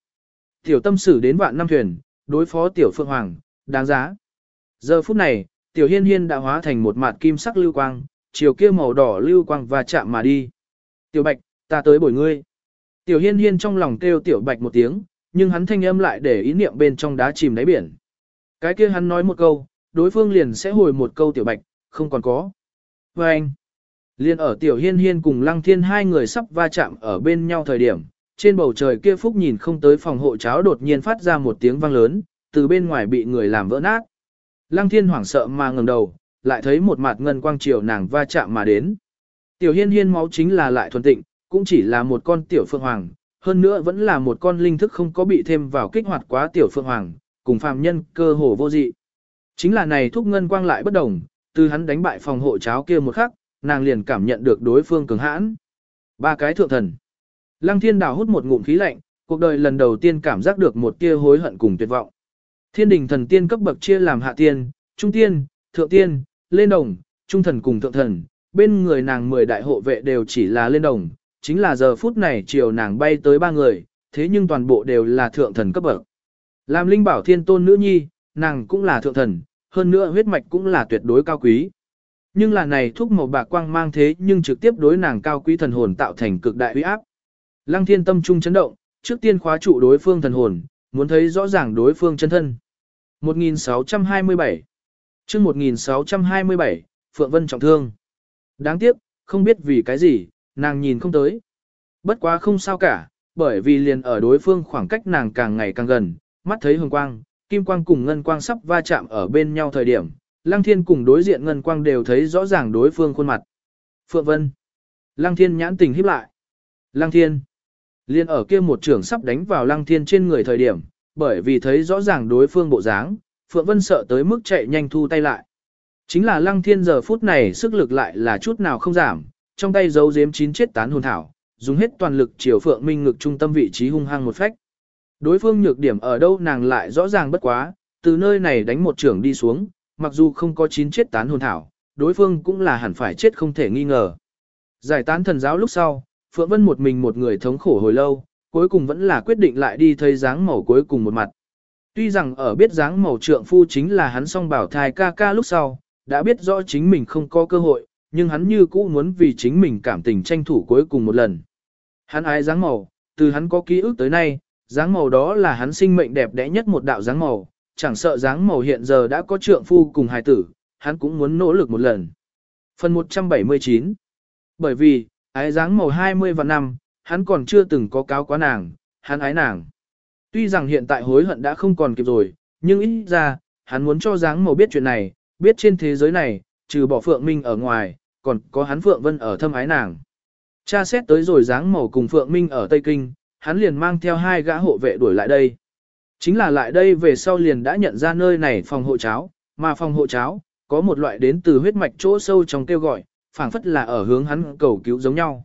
Tiểu tâm sử đến vạn năm thuyền, đối phó tiểu phượng hoàng, đáng giá. Giờ phút này, tiểu hiên hiên đã hóa thành một mạt kim sắc lưu quang, chiều kia màu đỏ lưu quang và chạm mà đi. Tiểu bạch, ta tới bồi ngươi. Tiểu hiên hiên trong lòng kêu tiểu bạch một tiếng, nhưng hắn thanh âm lại để ý niệm bên trong đá chìm đáy biển. Cái kia hắn nói một câu, đối phương liền sẽ hồi một câu tiểu bạch, không còn có. Và anh, liên ở tiểu hiên hiên cùng lăng thiên hai người sắp va chạm ở bên nhau thời điểm, trên bầu trời kia phúc nhìn không tới phòng hộ cháo đột nhiên phát ra một tiếng vang lớn, từ bên ngoài bị người làm vỡ nát. Lăng thiên hoảng sợ mà ngẩng đầu, lại thấy một mặt ngân quang chiều nàng va chạm mà đến. Tiểu hiên hiên máu chính là lại thuần tịnh, cũng chỉ là một con tiểu phượng hoàng, hơn nữa vẫn là một con linh thức không có bị thêm vào kích hoạt quá tiểu phượng hoàng, cùng phàm nhân cơ hồ vô dị. Chính là này thúc ngân quang lại bất đồng, từ hắn đánh bại phòng hộ cháo kia một khắc, nàng liền cảm nhận được đối phương cường hãn. Ba cái thượng thần. Lăng thiên đào hút một ngụm khí lạnh, cuộc đời lần đầu tiên cảm giác được một tia hối hận cùng tuyệt vọng. Thiên đình thần tiên cấp bậc chia làm hạ tiên, trung tiên, thượng tiên, lên đồng, trung thần cùng thượng thần, bên người nàng mười đại hộ vệ đều chỉ là lên đồng, chính là giờ phút này chiều nàng bay tới ba người, thế nhưng toàn bộ đều là thượng thần cấp bậc. Làm linh bảo thiên tôn nữ nhi, nàng cũng là thượng thần, hơn nữa huyết mạch cũng là tuyệt đối cao quý. Nhưng là này thuốc màu bạc quang mang thế nhưng trực tiếp đối nàng cao quý thần hồn tạo thành cực đại uy áp. Lăng thiên tâm trung chấn động, trước tiên khóa trụ đối phương thần hồn, muốn thấy rõ ràng đối phương chân thân. 1627 chương 1627, Phượng Vân trọng thương. Đáng tiếc, không biết vì cái gì, nàng nhìn không tới. Bất quá không sao cả, bởi vì liền ở đối phương khoảng cách nàng càng ngày càng gần, mắt thấy hồng quang, kim quang cùng ngân quang sắp va chạm ở bên nhau thời điểm, Lăng Thiên cùng đối diện ngân quang đều thấy rõ ràng đối phương khuôn mặt. Phượng Vân. Lăng Thiên nhãn tình híp lại. Lăng Thiên. Liên ở kia một trưởng sắp đánh vào Lăng Thiên trên người thời điểm, bởi vì thấy rõ ràng đối phương bộ dáng, Phượng Vân sợ tới mức chạy nhanh thu tay lại. Chính là Lăng Thiên giờ phút này sức lực lại là chút nào không giảm, trong tay giấu giếm chín chết tán hồn thảo, dùng hết toàn lực chiều Phượng Minh ngực trung tâm vị trí hung hăng một phách. Đối phương nhược điểm ở đâu nàng lại rõ ràng bất quá, từ nơi này đánh một trưởng đi xuống, mặc dù không có chín chết tán hồn thảo, đối phương cũng là hẳn phải chết không thể nghi ngờ. Giải tán thần giáo lúc sau, Phượng Vân một mình một người thống khổ hồi lâu, cuối cùng vẫn là quyết định lại đi thấy dáng màu cuối cùng một mặt. Tuy rằng ở biết dáng màu trượng phu chính là hắn song bảo thai ca ca lúc sau, đã biết rõ chính mình không có cơ hội, nhưng hắn như cũ muốn vì chính mình cảm tình tranh thủ cuối cùng một lần. Hắn ái dáng màu, từ hắn có ký ức tới nay, dáng màu đó là hắn sinh mệnh đẹp đẽ nhất một đạo dáng màu, chẳng sợ dáng màu hiện giờ đã có trượng phu cùng hài tử, hắn cũng muốn nỗ lực một lần. Phần 179 Bởi vì, ái dáng màu 20 và năm, hắn còn chưa từng có cáo quá nàng, hắn ái nàng. Tuy rằng hiện tại hối hận đã không còn kịp rồi, nhưng ít ra, hắn muốn cho dáng màu biết chuyện này, biết trên thế giới này, trừ bỏ Phượng Minh ở ngoài, còn có hắn Phượng Vân ở thâm ái nàng. Cha xét tới rồi dáng màu cùng Phượng Minh ở Tây Kinh, hắn liền mang theo hai gã hộ vệ đuổi lại đây. Chính là lại đây về sau liền đã nhận ra nơi này phòng hộ cháo, mà phòng hộ cháo, có một loại đến từ huyết mạch chỗ sâu trong kêu gọi, phảng phất là ở hướng hắn cầu cứu giống nhau.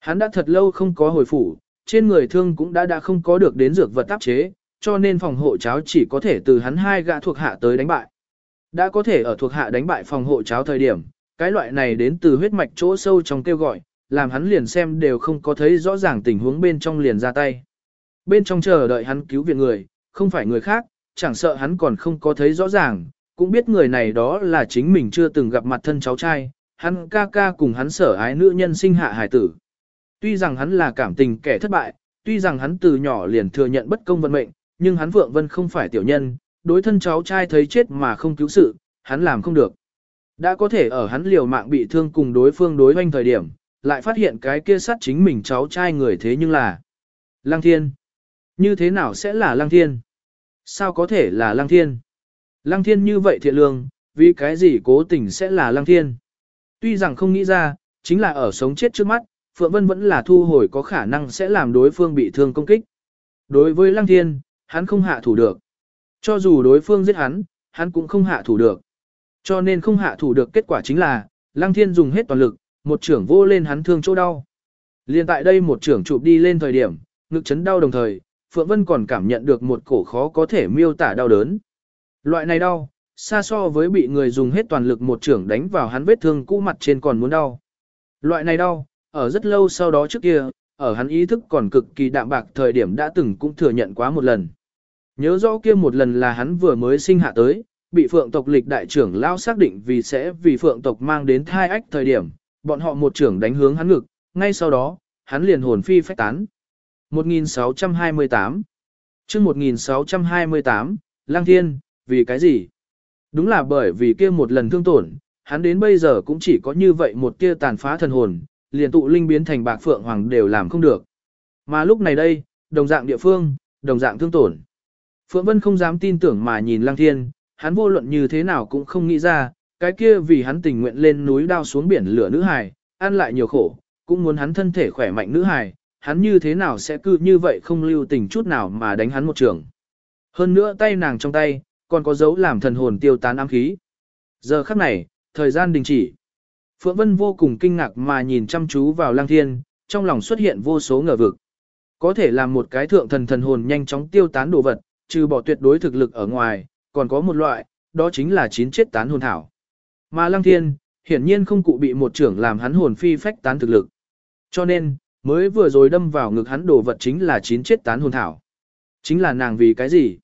Hắn đã thật lâu không có hồi phủ, trên người thương cũng đã đã không có được đến dược vật tác chế, cho nên phòng hộ cháo chỉ có thể từ hắn hai gã thuộc hạ tới đánh bại. Đã có thể ở thuộc hạ đánh bại phòng hộ cháo thời điểm, cái loại này đến từ huyết mạch chỗ sâu trong kêu gọi, làm hắn liền xem đều không có thấy rõ ràng tình huống bên trong liền ra tay. Bên trong chờ đợi hắn cứu viện người, không phải người khác, chẳng sợ hắn còn không có thấy rõ ràng, cũng biết người này đó là chính mình chưa từng gặp mặt thân cháu trai, hắn ca ca cùng hắn sở ái nữ nhân sinh hạ hải tử. Tuy rằng hắn là cảm tình kẻ thất bại, tuy rằng hắn từ nhỏ liền thừa nhận bất công vận mệnh, nhưng hắn Vượng Vân không phải tiểu nhân, đối thân cháu trai thấy chết mà không cứu sự, hắn làm không được. Đã có thể ở hắn liều mạng bị thương cùng đối phương đối hoanh thời điểm, lại phát hiện cái kia sát chính mình cháu trai người thế nhưng là Lăng Thiên. Như thế nào sẽ là Lăng Thiên? Sao có thể là Lăng Thiên? Lăng Thiên như vậy thiện lương, vì cái gì cố tình sẽ là Lăng Thiên? Tuy rằng không nghĩ ra, chính là ở sống chết trước mắt, Phượng Vân vẫn là thu hồi có khả năng sẽ làm đối phương bị thương công kích. Đối với Lăng Thiên, hắn không hạ thủ được. Cho dù đối phương giết hắn, hắn cũng không hạ thủ được. Cho nên không hạ thủ được kết quả chính là, Lăng Thiên dùng hết toàn lực, một trưởng vô lên hắn thương chỗ đau. Liên tại đây một trưởng chụp đi lên thời điểm, ngực chấn đau đồng thời, Phượng Vân còn cảm nhận được một cổ khó có thể miêu tả đau đớn. Loại này đau, xa so với bị người dùng hết toàn lực một trưởng đánh vào hắn vết thương cũ mặt trên còn muốn đau. Loại này đau, ở rất lâu sau đó trước kia, ở hắn ý thức còn cực kỳ đạm bạc thời điểm đã từng cũng thừa nhận quá một lần. Nhớ rõ kia một lần là hắn vừa mới sinh hạ tới, bị phượng tộc lịch đại trưởng lao xác định vì sẽ vì phượng tộc mang đến thai ách thời điểm, bọn họ một trưởng đánh hướng hắn ngực, ngay sau đó, hắn liền hồn phi phách tán. 1628 chương 1628, Lang Thiên, vì cái gì? Đúng là bởi vì kia một lần thương tổn, hắn đến bây giờ cũng chỉ có như vậy một tia tàn phá thần hồn, liền tụ linh biến thành bạc phượng hoàng đều làm không được. Mà lúc này đây, đồng dạng địa phương, đồng dạng thương tổn. Phượng Vân không dám tin tưởng mà nhìn Lăng Thiên, hắn vô luận như thế nào cũng không nghĩ ra, cái kia vì hắn tình nguyện lên núi đao xuống biển lửa nữ hài, ăn lại nhiều khổ, cũng muốn hắn thân thể khỏe mạnh nữ hài, hắn như thế nào sẽ cứ như vậy không lưu tình chút nào mà đánh hắn một trường. Hơn nữa tay nàng trong tay, còn có dấu làm thần hồn tiêu tán ám khí. Giờ khắc này, thời gian đình chỉ. Phượng Vân vô cùng kinh ngạc mà nhìn chăm chú vào Lang Thiên, trong lòng xuất hiện vô số ngờ vực. Có thể làm một cái thượng thần thần hồn nhanh chóng tiêu tán đồ vật, trừ bỏ tuyệt đối thực lực ở ngoài, còn có một loại, đó chính là chín chết tán hồn thảo. Mà Lăng Thiên, hiển nhiên không cụ bị một trưởng làm hắn hồn phi phách tán thực lực. Cho nên, mới vừa rồi đâm vào ngực hắn đồ vật chính là chín chết tán hồn thảo. Chính là nàng vì cái gì?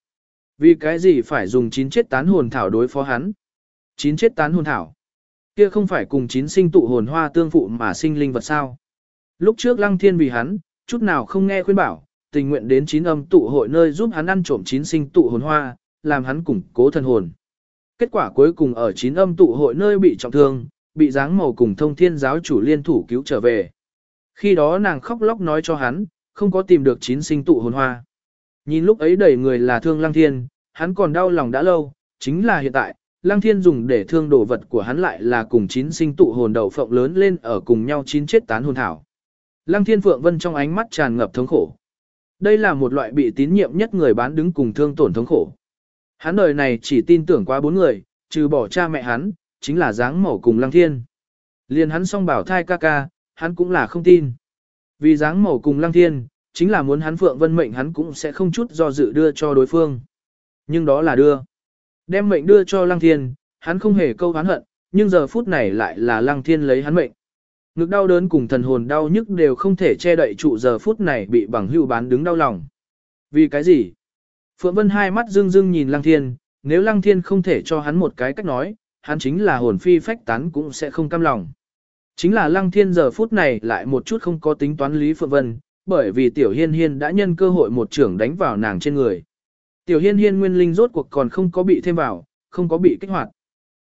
Vì cái gì phải dùng chín chết tán hồn thảo đối phó hắn? Chín chết tán hồn thảo. Kia không phải cùng chín sinh tụ hồn hoa tương phụ mà sinh linh vật sao? Lúc trước Lăng Thiên vì hắn, chút nào không nghe khuyên bảo, tình nguyện đến chín âm tụ hội nơi giúp hắn ăn trộm chín sinh tụ hồn hoa, làm hắn củng cố thần hồn. Kết quả cuối cùng ở chín âm tụ hội nơi bị trọng thương, bị dáng màu cùng thông thiên giáo chủ liên thủ cứu trở về. Khi đó nàng khóc lóc nói cho hắn, không có tìm được chín sinh tụ hồn hoa. Nhìn lúc ấy đầy người là thương lăng thiên, hắn còn đau lòng đã lâu, chính là hiện tại, lăng thiên dùng để thương đồ vật của hắn lại là cùng chín sinh tụ hồn đầu phộng lớn lên ở cùng nhau chín chết tán hồn thảo. Lăng thiên phượng vân trong ánh mắt tràn ngập thống khổ. Đây là một loại bị tín nhiệm nhất người bán đứng cùng thương tổn thống khổ. Hắn đời này chỉ tin tưởng qua bốn người, trừ bỏ cha mẹ hắn, chính là dáng mẫu cùng lăng thiên. Liền hắn song bảo thai ca ca, hắn cũng là không tin. Vì dáng mẫu cùng lăng thiên, chính là muốn hắn phượng vân mệnh hắn cũng sẽ không chút do dự đưa cho đối phương. Nhưng đó là đưa. Đem mệnh đưa cho lăng thiên, hắn không hề câu hán hận, nhưng giờ phút này lại là lăng thiên lấy hắn mệnh. Ngực đau đớn cùng thần hồn đau nhức đều không thể che đậy trụ giờ phút này bị bằng hưu bán đứng đau lòng. Vì cái gì? Phượng Vân hai mắt dưng dưng nhìn Lăng Thiên, nếu Lăng Thiên không thể cho hắn một cái cách nói, hắn chính là hồn phi phách tán cũng sẽ không cam lòng. Chính là Lăng Thiên giờ phút này lại một chút không có tính toán Lý Phượng Vân, bởi vì Tiểu Hiên Hiên đã nhân cơ hội một trưởng đánh vào nàng trên người. Tiểu Hiên Hiên nguyên linh rốt cuộc còn không có bị thêm vào, không có bị kích hoạt.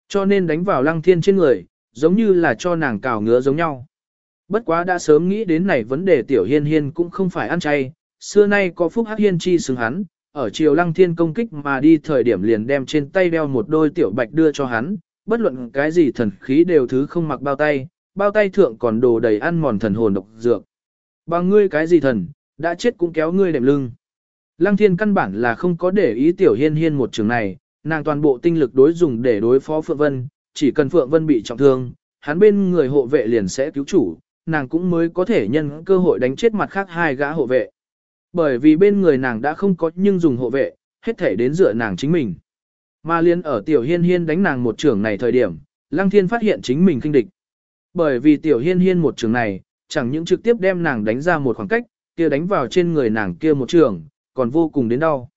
Cho nên đánh vào Lăng Thiên trên người, giống như là cho nàng cào ngứa giống nhau. Bất quá đã sớm nghĩ đến này vấn đề Tiểu Hiên Hiên cũng không phải ăn chay, xưa nay có phúc hắc hiên chi xứng hắn, ở chiều lăng thiên công kích mà đi thời điểm liền đem trên tay đeo một đôi tiểu bạch đưa cho hắn, bất luận cái gì thần khí đều thứ không mặc bao tay, bao tay thượng còn đồ đầy ăn mòn thần hồn độc dược. Bằng ngươi cái gì thần, đã chết cũng kéo ngươi đệm lưng. Lăng thiên căn bản là không có để ý tiểu hiên hiên một trường này, nàng toàn bộ tinh lực đối dùng để đối phó Phượng Vân, chỉ cần Phượng Vân bị trọng thương, hắn bên người hộ vệ liền sẽ cứu chủ, nàng cũng mới có thể nhân cơ hội đánh chết mặt khác hai gã hộ vệ. Bởi vì bên người nàng đã không có nhưng dùng hộ vệ, hết thể đến dựa nàng chính mình. Mà liên ở tiểu hiên hiên đánh nàng một trường này thời điểm, lăng thiên phát hiện chính mình kinh địch. Bởi vì tiểu hiên hiên một trường này, chẳng những trực tiếp đem nàng đánh ra một khoảng cách, kia đánh vào trên người nàng kia một trường, còn vô cùng đến đau.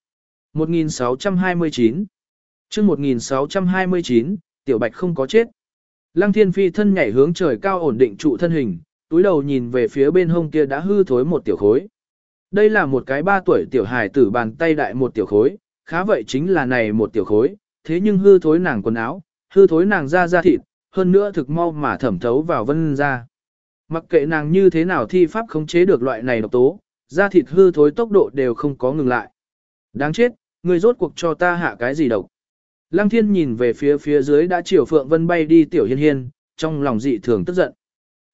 1629 chương 1629, tiểu bạch không có chết. Lăng thiên phi thân nhảy hướng trời cao ổn định trụ thân hình, túi đầu nhìn về phía bên hông kia đã hư thối một tiểu khối. Đây là một cái ba tuổi tiểu hài tử bàn tay đại một tiểu khối, khá vậy chính là này một tiểu khối, thế nhưng hư thối nàng quần áo, hư thối nàng da da thịt, hơn nữa thực mau mà thẩm thấu vào vân ra. Mặc kệ nàng như thế nào thi pháp khống chế được loại này độc tố, da thịt hư thối tốc độ đều không có ngừng lại. Đáng chết, người rốt cuộc cho ta hạ cái gì độc. Lăng thiên nhìn về phía phía dưới đã chiều phượng vân bay đi tiểu hiên hiên, trong lòng dị thường tức giận.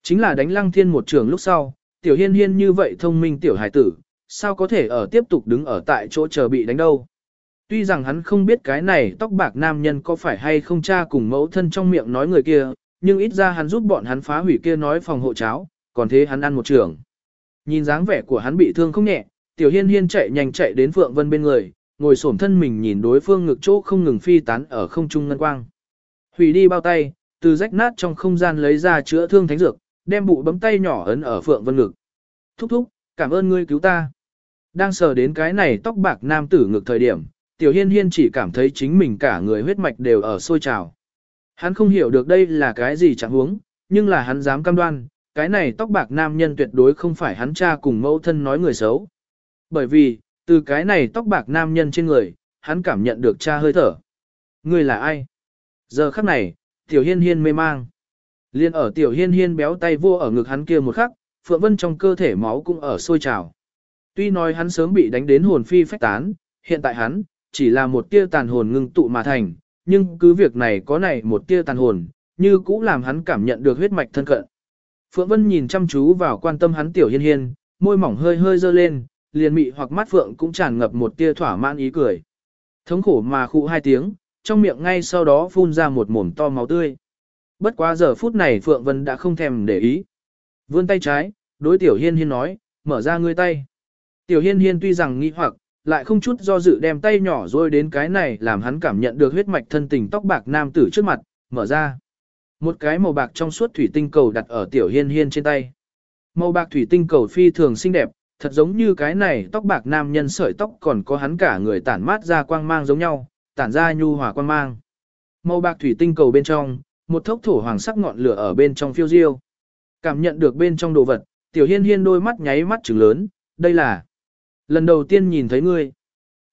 Chính là đánh lăng thiên một trường lúc sau, tiểu hiên hiên như vậy thông minh tiểu hải tử, sao có thể ở tiếp tục đứng ở tại chỗ chờ bị đánh đâu. Tuy rằng hắn không biết cái này tóc bạc nam nhân có phải hay không cha cùng mẫu thân trong miệng nói người kia, nhưng ít ra hắn giúp bọn hắn phá hủy kia nói phòng hộ cháo, còn thế hắn ăn một trường. Nhìn dáng vẻ của hắn bị thương không nhẹ, tiểu hiên hiên chạy nhanh chạy đến Phượng Vân bên người, ngồi xổm thân mình nhìn đối phương ngực chỗ không ngừng phi tán ở không trung ngân quang. Hủy đi bao tay, từ rách nát trong không gian lấy ra chữa thương thánh dược, đem bụ bấm tay nhỏ ấn ở Phượng Vân ngực. Thúc thúc, cảm ơn ngươi cứu ta. Đang sờ đến cái này tóc bạc nam tử ngực thời điểm, tiểu hiên hiên chỉ cảm thấy chính mình cả người huyết mạch đều ở sôi trào. Hắn không hiểu được đây là cái gì chẳng huống, nhưng là hắn dám cam đoan, cái này tóc bạc nam nhân tuyệt đối không phải hắn cha cùng mẫu thân nói người xấu. Bởi vì, từ cái này tóc bạc nam nhân trên người, hắn cảm nhận được cha hơi thở. Người là ai? Giờ khắc này, tiểu hiên hiên mê mang. Liên ở tiểu hiên hiên béo tay vô ở ngực hắn kia một khắc, Phượng Vân trong cơ thể máu cũng ở sôi trào. Tuy nói hắn sớm bị đánh đến hồn phi phách tán, hiện tại hắn, chỉ là một tia tàn hồn ngưng tụ mà thành, nhưng cứ việc này có này một tia tàn hồn, như cũ làm hắn cảm nhận được huyết mạch thân cận. Phượng Vân nhìn chăm chú vào quan tâm hắn tiểu hiên hiên, môi mỏng hơi hơi dơ lên, liền mị hoặc mắt Phượng cũng tràn ngập một tia thỏa mãn ý cười. Thống khổ mà khụ hai tiếng, trong miệng ngay sau đó phun ra một mồm to máu tươi. Bất quá giờ phút này Phượng Vân đã không thèm để ý. Vươn tay trái, đối tiểu hiên hiên nói, mở ra ngươi tay. Tiểu hiên hiên tuy rằng nghi hoặc, lại không chút do dự đem tay nhỏ rôi đến cái này làm hắn cảm nhận được huyết mạch thân tình tóc bạc nam tử trước mặt, mở ra. Một cái màu bạc trong suốt thủy tinh cầu đặt ở tiểu hiên hiên trên tay. Màu bạc thủy tinh cầu phi thường xinh đẹp, thật giống như cái này tóc bạc nam nhân sợi tóc còn có hắn cả người tản mát ra quang mang giống nhau, tản ra nhu hòa quang mang. Màu bạc thủy tinh cầu bên trong, một thốc thổ hoàng sắc ngọn lửa ở bên trong phiêu diêu. Cảm nhận được bên trong đồ vật, tiểu hiên hiên đôi mắt nháy mắt trừng lớn, đây là lần đầu tiên nhìn thấy ngươi.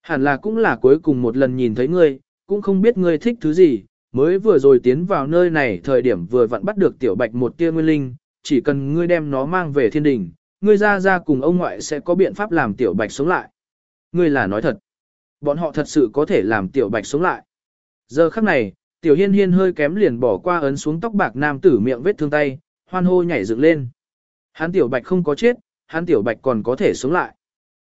Hẳn là cũng là cuối cùng một lần nhìn thấy ngươi, cũng không biết ngươi thích thứ gì, mới vừa rồi tiến vào nơi này thời điểm vừa vặn bắt được tiểu bạch một tia nguyên linh, chỉ cần ngươi đem nó mang về thiên đình, ngươi ra ra cùng ông ngoại sẽ có biện pháp làm tiểu bạch sống lại. Ngươi là nói thật. Bọn họ thật sự có thể làm tiểu bạch sống lại. Giờ khắc này, tiểu hiên hiên hơi kém liền bỏ qua ấn xuống tóc bạc nam tử miệng vết thương tay, hoan hô nhảy dựng lên. Hắn tiểu bạch không có chết, hắn tiểu bạch còn có thể sống lại.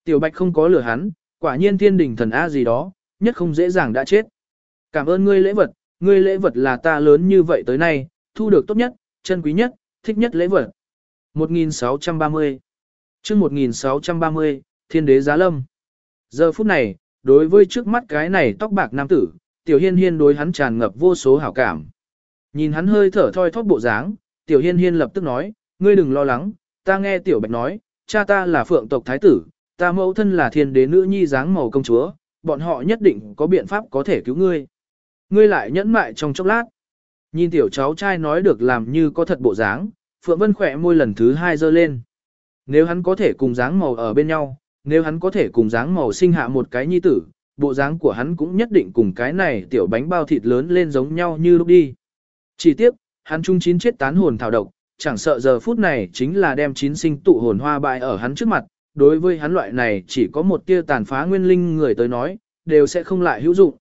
Tiểu bạch không có lừa hắn, quả nhiên thiên đình thần A gì đó, nhất không dễ dàng đã chết. Cảm ơn ngươi lễ vật, ngươi lễ vật là ta lớn như vậy tới nay, thu được tốt nhất, chân quý nhất, thích nhất lễ vật. 1630 chương 1630, Thiên đế giá lâm. Giờ phút này, đối với trước mắt cái này tóc bạc nam tử, Tiểu Hiên Hiên đối hắn tràn ngập vô số hảo cảm. Nhìn hắn hơi thở thoi thóp bộ dáng, Tiểu Hiên Hiên lập tức nói, ngươi đừng lo lắng, ta nghe Tiểu Bạch nói, cha ta là phượng tộc thái tử, ta mẫu thân là thiên đế nữ nhi dáng màu công chúa, bọn họ nhất định có biện pháp có thể cứu ngươi. Ngươi lại nhẫn mại trong chốc lát. Nhìn tiểu cháu trai nói được làm như có thật bộ dáng, Phượng Vân khỏe môi lần thứ hai dơ lên. Nếu hắn có thể cùng dáng màu ở bên nhau, nếu hắn có thể cùng dáng màu sinh hạ một cái nhi tử, bộ dáng của hắn cũng nhất định cùng cái này tiểu bánh bao thịt lớn lên giống nhau như lúc đi. Chỉ tiếp, hắn trung chín chết tán hồn thảo độc, chẳng sợ giờ phút này chính là đem chín sinh tụ hồn hoa bại ở hắn trước mặt, đối với hắn loại này chỉ có một tia tàn phá nguyên linh người tới nói, đều sẽ không lại hữu dụng.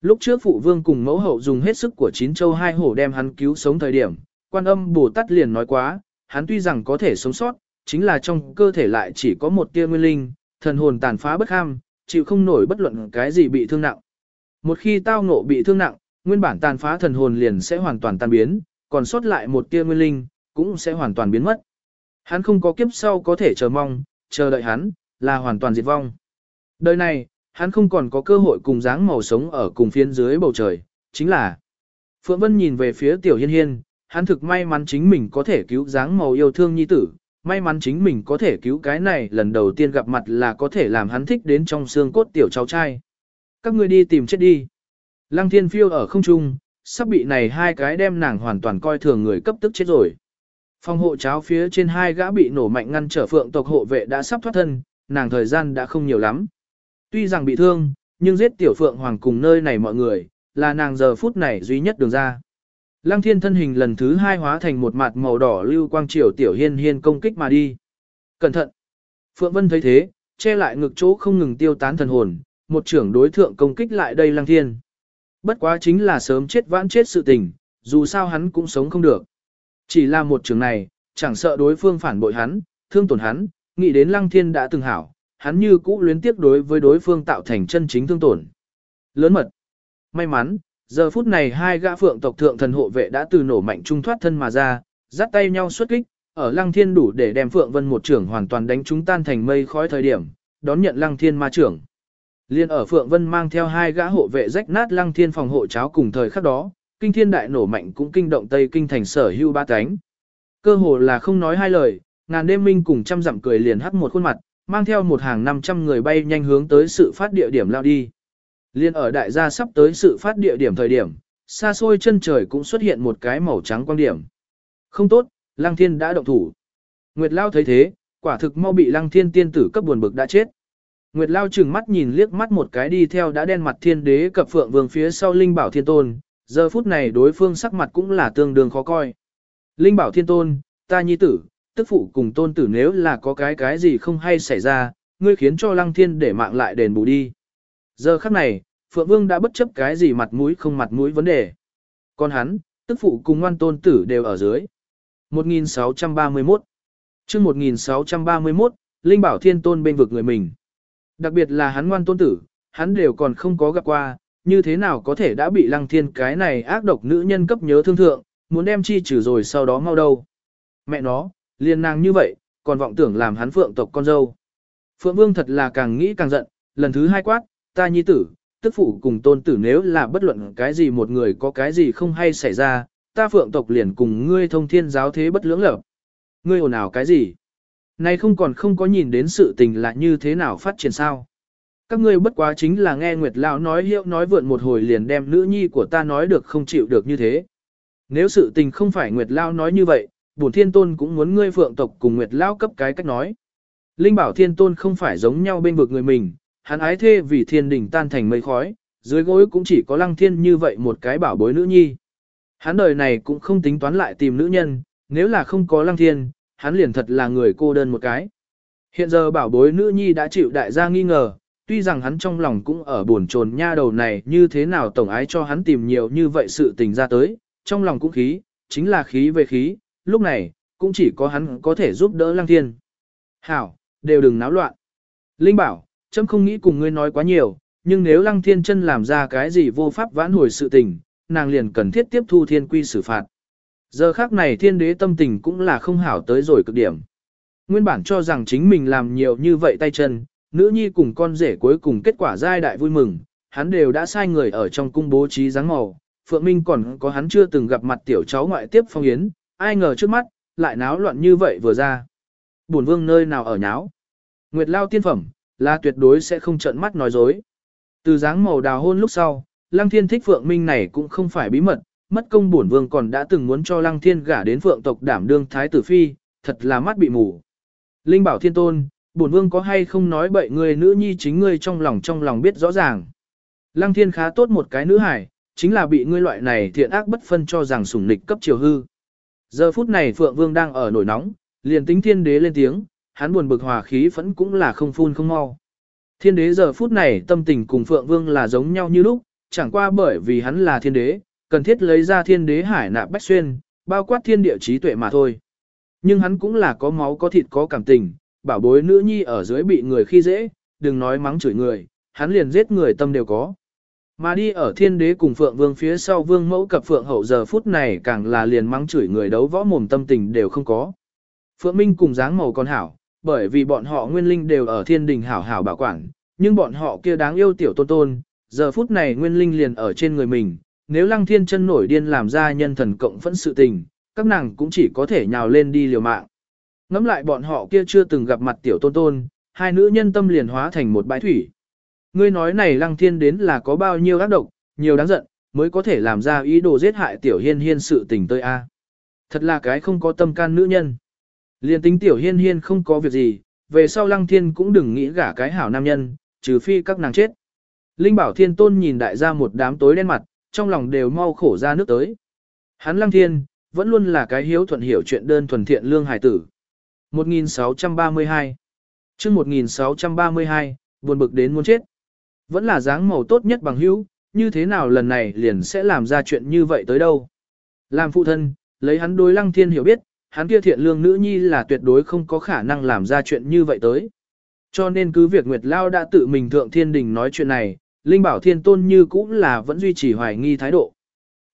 Lúc trước phụ vương cùng mẫu hậu dùng hết sức của chín châu hai hổ đem hắn cứu sống thời điểm, quan âm Bồ Tát liền nói quá, hắn tuy rằng có thể sống sót, chính là trong cơ thể lại chỉ có một tia nguyên linh, thần hồn tàn phá bất ham, chịu không nổi bất luận cái gì bị thương nặng. Một khi tao ngộ bị thương nặng, nguyên bản tàn phá thần hồn liền sẽ hoàn toàn tan biến, còn sót lại một tia nguyên linh, cũng sẽ hoàn toàn biến mất. Hắn không có kiếp sau có thể chờ mong, chờ đợi hắn, là hoàn toàn diệt vong. Đời này, hắn không còn có cơ hội cùng dáng màu sống ở cùng phiến dưới bầu trời, chính là Phượng Vân nhìn về phía Tiểu Hiên Hiên, hắn thực may mắn chính mình có thể cứu dáng màu yêu thương nhi tử, may mắn chính mình có thể cứu cái này lần đầu tiên gặp mặt là có thể làm hắn thích đến trong xương cốt tiểu cháu trai. Các ngươi đi tìm chết đi. Lăng thiên phiêu ở không trung, sắp bị này hai cái đem nàng hoàn toàn coi thường người cấp tức chết rồi. Phòng hộ cháo phía trên hai gã bị nổ mạnh ngăn trở phượng tộc hộ vệ đã sắp thoát thân, nàng thời gian đã không nhiều lắm. Tuy rằng bị thương, nhưng giết tiểu phượng hoàng cùng nơi này mọi người, là nàng giờ phút này duy nhất đường ra. Lăng thiên thân hình lần thứ hai hóa thành một mặt màu đỏ lưu quang triều tiểu hiên hiên công kích mà đi. Cẩn thận! Phượng Vân thấy thế, che lại ngực chỗ không ngừng tiêu tán thần hồn, một trưởng đối thượng công kích lại đây lăng thiên. Bất quá chính là sớm chết vãn chết sự tình, dù sao hắn cũng sống không được. Chỉ là một trường này, chẳng sợ đối phương phản bội hắn, thương tổn hắn, nghĩ đến lăng thiên đã từng hảo, hắn như cũ luyến tiếp đối với đối phương tạo thành chân chính thương tổn. Lớn mật. May mắn, giờ phút này hai gã phượng tộc thượng thần hộ vệ đã từ nổ mạnh trung thoát thân mà ra, dắt tay nhau xuất kích, ở lăng thiên đủ để đem phượng vân một trưởng hoàn toàn đánh chúng tan thành mây khói thời điểm, đón nhận lăng thiên ma trưởng. Liên ở phượng vân mang theo hai gã hộ vệ rách nát lăng thiên phòng hộ cháo cùng thời khắc đó, kinh thiên đại nổ mạnh cũng kinh động tây kinh thành sở hưu ba cánh. Cơ hồ là không nói hai lời, ngàn đêm minh cùng trăm dặm cười liền hắt một khuôn mặt, mang theo một hàng 500 người bay nhanh hướng tới sự phát địa điểm lao đi. Liên ở đại gia sắp tới sự phát địa điểm thời điểm, xa xôi chân trời cũng xuất hiện một cái màu trắng quang điểm. Không tốt, Lăng Thiên đã động thủ. Nguyệt Lao thấy thế, quả thực mau bị Lăng Thiên tiên tử cấp buồn bực đã chết. Nguyệt Lao chừng mắt nhìn liếc mắt một cái đi theo đã đen mặt thiên đế cập phượng vương phía sau Linh Bảo Thiên Tôn, giờ phút này đối phương sắc mặt cũng là tương đương khó coi. Linh Bảo Thiên Tôn, ta nhi tử, tức phụ cùng tôn tử nếu là có cái cái gì không hay xảy ra, ngươi khiến cho Lăng Thiên để mạng lại đền bù đi. Giờ khắc này, Phượng Vương đã bất chấp cái gì mặt mũi không mặt mũi vấn đề. Còn hắn, tức phụ cùng ngoan tôn tử đều ở dưới. 1631 chương 1631, Linh Bảo Thiên Tôn bên vực người mình. Đặc biệt là hắn ngoan tôn tử, hắn đều còn không có gặp qua, như thế nào có thể đã bị lăng thiên cái này ác độc nữ nhân cấp nhớ thương thượng, muốn đem chi trừ rồi sau đó mau đâu. Mẹ nó, liền nàng như vậy, còn vọng tưởng làm hắn phượng tộc con dâu. Phượng Vương thật là càng nghĩ càng giận, lần thứ hai quát, ta nhi tử, tức phụ cùng tôn tử nếu là bất luận cái gì một người có cái gì không hay xảy ra, ta phượng tộc liền cùng ngươi thông thiên giáo thế bất lưỡng lập. Ngươi ồn ào cái gì? Nay không còn không có nhìn đến sự tình là như thế nào phát triển sao. Các ngươi bất quá chính là nghe Nguyệt Lão nói hiệu nói vượn một hồi liền đem nữ nhi của ta nói được không chịu được như thế. Nếu sự tình không phải Nguyệt Lão nói như vậy, bổn thiên tôn cũng muốn ngươi phượng tộc cùng Nguyệt Lão cấp cái cách nói. Linh bảo thiên tôn không phải giống nhau bên vực người mình, hắn ái thê vì thiên đình tan thành mây khói, dưới gối cũng chỉ có lăng thiên như vậy một cái bảo bối nữ nhi. Hắn đời này cũng không tính toán lại tìm nữ nhân, nếu là không có lăng thiên, hắn liền thật là người cô đơn một cái. Hiện giờ bảo bối nữ nhi đã chịu đại gia nghi ngờ, tuy rằng hắn trong lòng cũng ở buồn chồn nha đầu này như thế nào tổng ái cho hắn tìm nhiều như vậy sự tình ra tới, trong lòng cũng khí, chính là khí về khí, lúc này, cũng chỉ có hắn có thể giúp đỡ lăng thiên. Hảo, đều đừng náo loạn. Linh bảo, chấm không nghĩ cùng ngươi nói quá nhiều, nhưng nếu lăng thiên chân làm ra cái gì vô pháp vãn hồi sự tình, nàng liền cần thiết tiếp thu thiên quy xử phạt. Giờ khác này thiên đế tâm tình cũng là không hảo tới rồi cực điểm. Nguyên bản cho rằng chính mình làm nhiều như vậy tay chân, nữ nhi cùng con rể cuối cùng kết quả giai đại vui mừng, hắn đều đã sai người ở trong cung bố trí dáng màu, Phượng Minh còn có hắn chưa từng gặp mặt tiểu cháu ngoại tiếp phong yến, ai ngờ trước mắt, lại náo loạn như vậy vừa ra. Bổn vương nơi nào ở nháo. Nguyệt Lao tiên phẩm, là tuyệt đối sẽ không trợn mắt nói dối. Từ dáng màu đào hôn lúc sau, Lăng Thiên thích Phượng Minh này cũng không phải bí mật, mất công bổn vương còn đã từng muốn cho Lăng Thiên gả đến Phượng tộc đảm đương thái tử phi, thật là mắt bị mù. Linh bảo thiên tôn, bổn vương có hay không nói bậy người nữ nhi chính ngươi trong lòng trong lòng biết rõ ràng. Lăng Thiên khá tốt một cái nữ hải, chính là bị ngươi loại này thiện ác bất phân cho rằng sủng nịch cấp chiều hư. Giờ phút này Phượng Vương đang ở nổi nóng, liền tính thiên đế lên tiếng, hắn buồn bực hòa khí vẫn cũng là không phun không mau. Thiên đế giờ phút này tâm tình cùng Phượng Vương là giống nhau như lúc, chẳng qua bởi vì hắn là thiên đế, cần thiết lấy ra thiên đế hải nạp bách xuyên, bao quát thiên địa trí tuệ mà thôi. Nhưng hắn cũng là có máu có thịt có cảm tình, bảo bối nữ nhi ở dưới bị người khi dễ, đừng nói mắng chửi người, hắn liền giết người tâm đều có. Mà đi ở thiên đế cùng phượng vương phía sau vương mẫu cập phượng hậu giờ phút này càng là liền mắng chửi người đấu võ mồm tâm tình đều không có. Phượng Minh cùng dáng màu con hảo, bởi vì bọn họ nguyên linh đều ở thiên đình hảo hảo bảo quản, nhưng bọn họ kia đáng yêu tiểu tôn tôn, giờ phút này nguyên linh liền ở trên người mình, nếu lăng thiên chân nổi điên làm ra nhân thần cộng phẫn sự tình, các nàng cũng chỉ có thể nhào lên đi liều mạng. Ngắm lại bọn họ kia chưa từng gặp mặt tiểu tôn tôn, hai nữ nhân tâm liền hóa thành một bãi thủy. Ngươi nói này lăng thiên đến là có bao nhiêu ác độc, nhiều đáng giận, mới có thể làm ra ý đồ giết hại tiểu hiên hiên sự tình tơi a. Thật là cái không có tâm can nữ nhân. Liên tính tiểu hiên hiên không có việc gì, về sau lăng thiên cũng đừng nghĩ gả cái hảo nam nhân, trừ phi các nàng chết. Linh bảo thiên tôn nhìn đại gia một đám tối đen mặt, trong lòng đều mau khổ ra nước tới. Hắn lăng thiên, vẫn luôn là cái hiếu thuận hiểu chuyện đơn thuần thiện lương hải tử. 1632 chương 1632, buồn bực đến muốn chết. Vẫn là dáng màu tốt nhất bằng hữu, như thế nào lần này liền sẽ làm ra chuyện như vậy tới đâu. Làm phụ thân, lấy hắn đối lăng thiên hiểu biết, hắn kia thiện lương nữ nhi là tuyệt đối không có khả năng làm ra chuyện như vậy tới. Cho nên cứ việc Nguyệt Lao đã tự mình thượng thiên đình nói chuyện này, Linh Bảo Thiên Tôn như cũng là vẫn duy trì hoài nghi thái độ.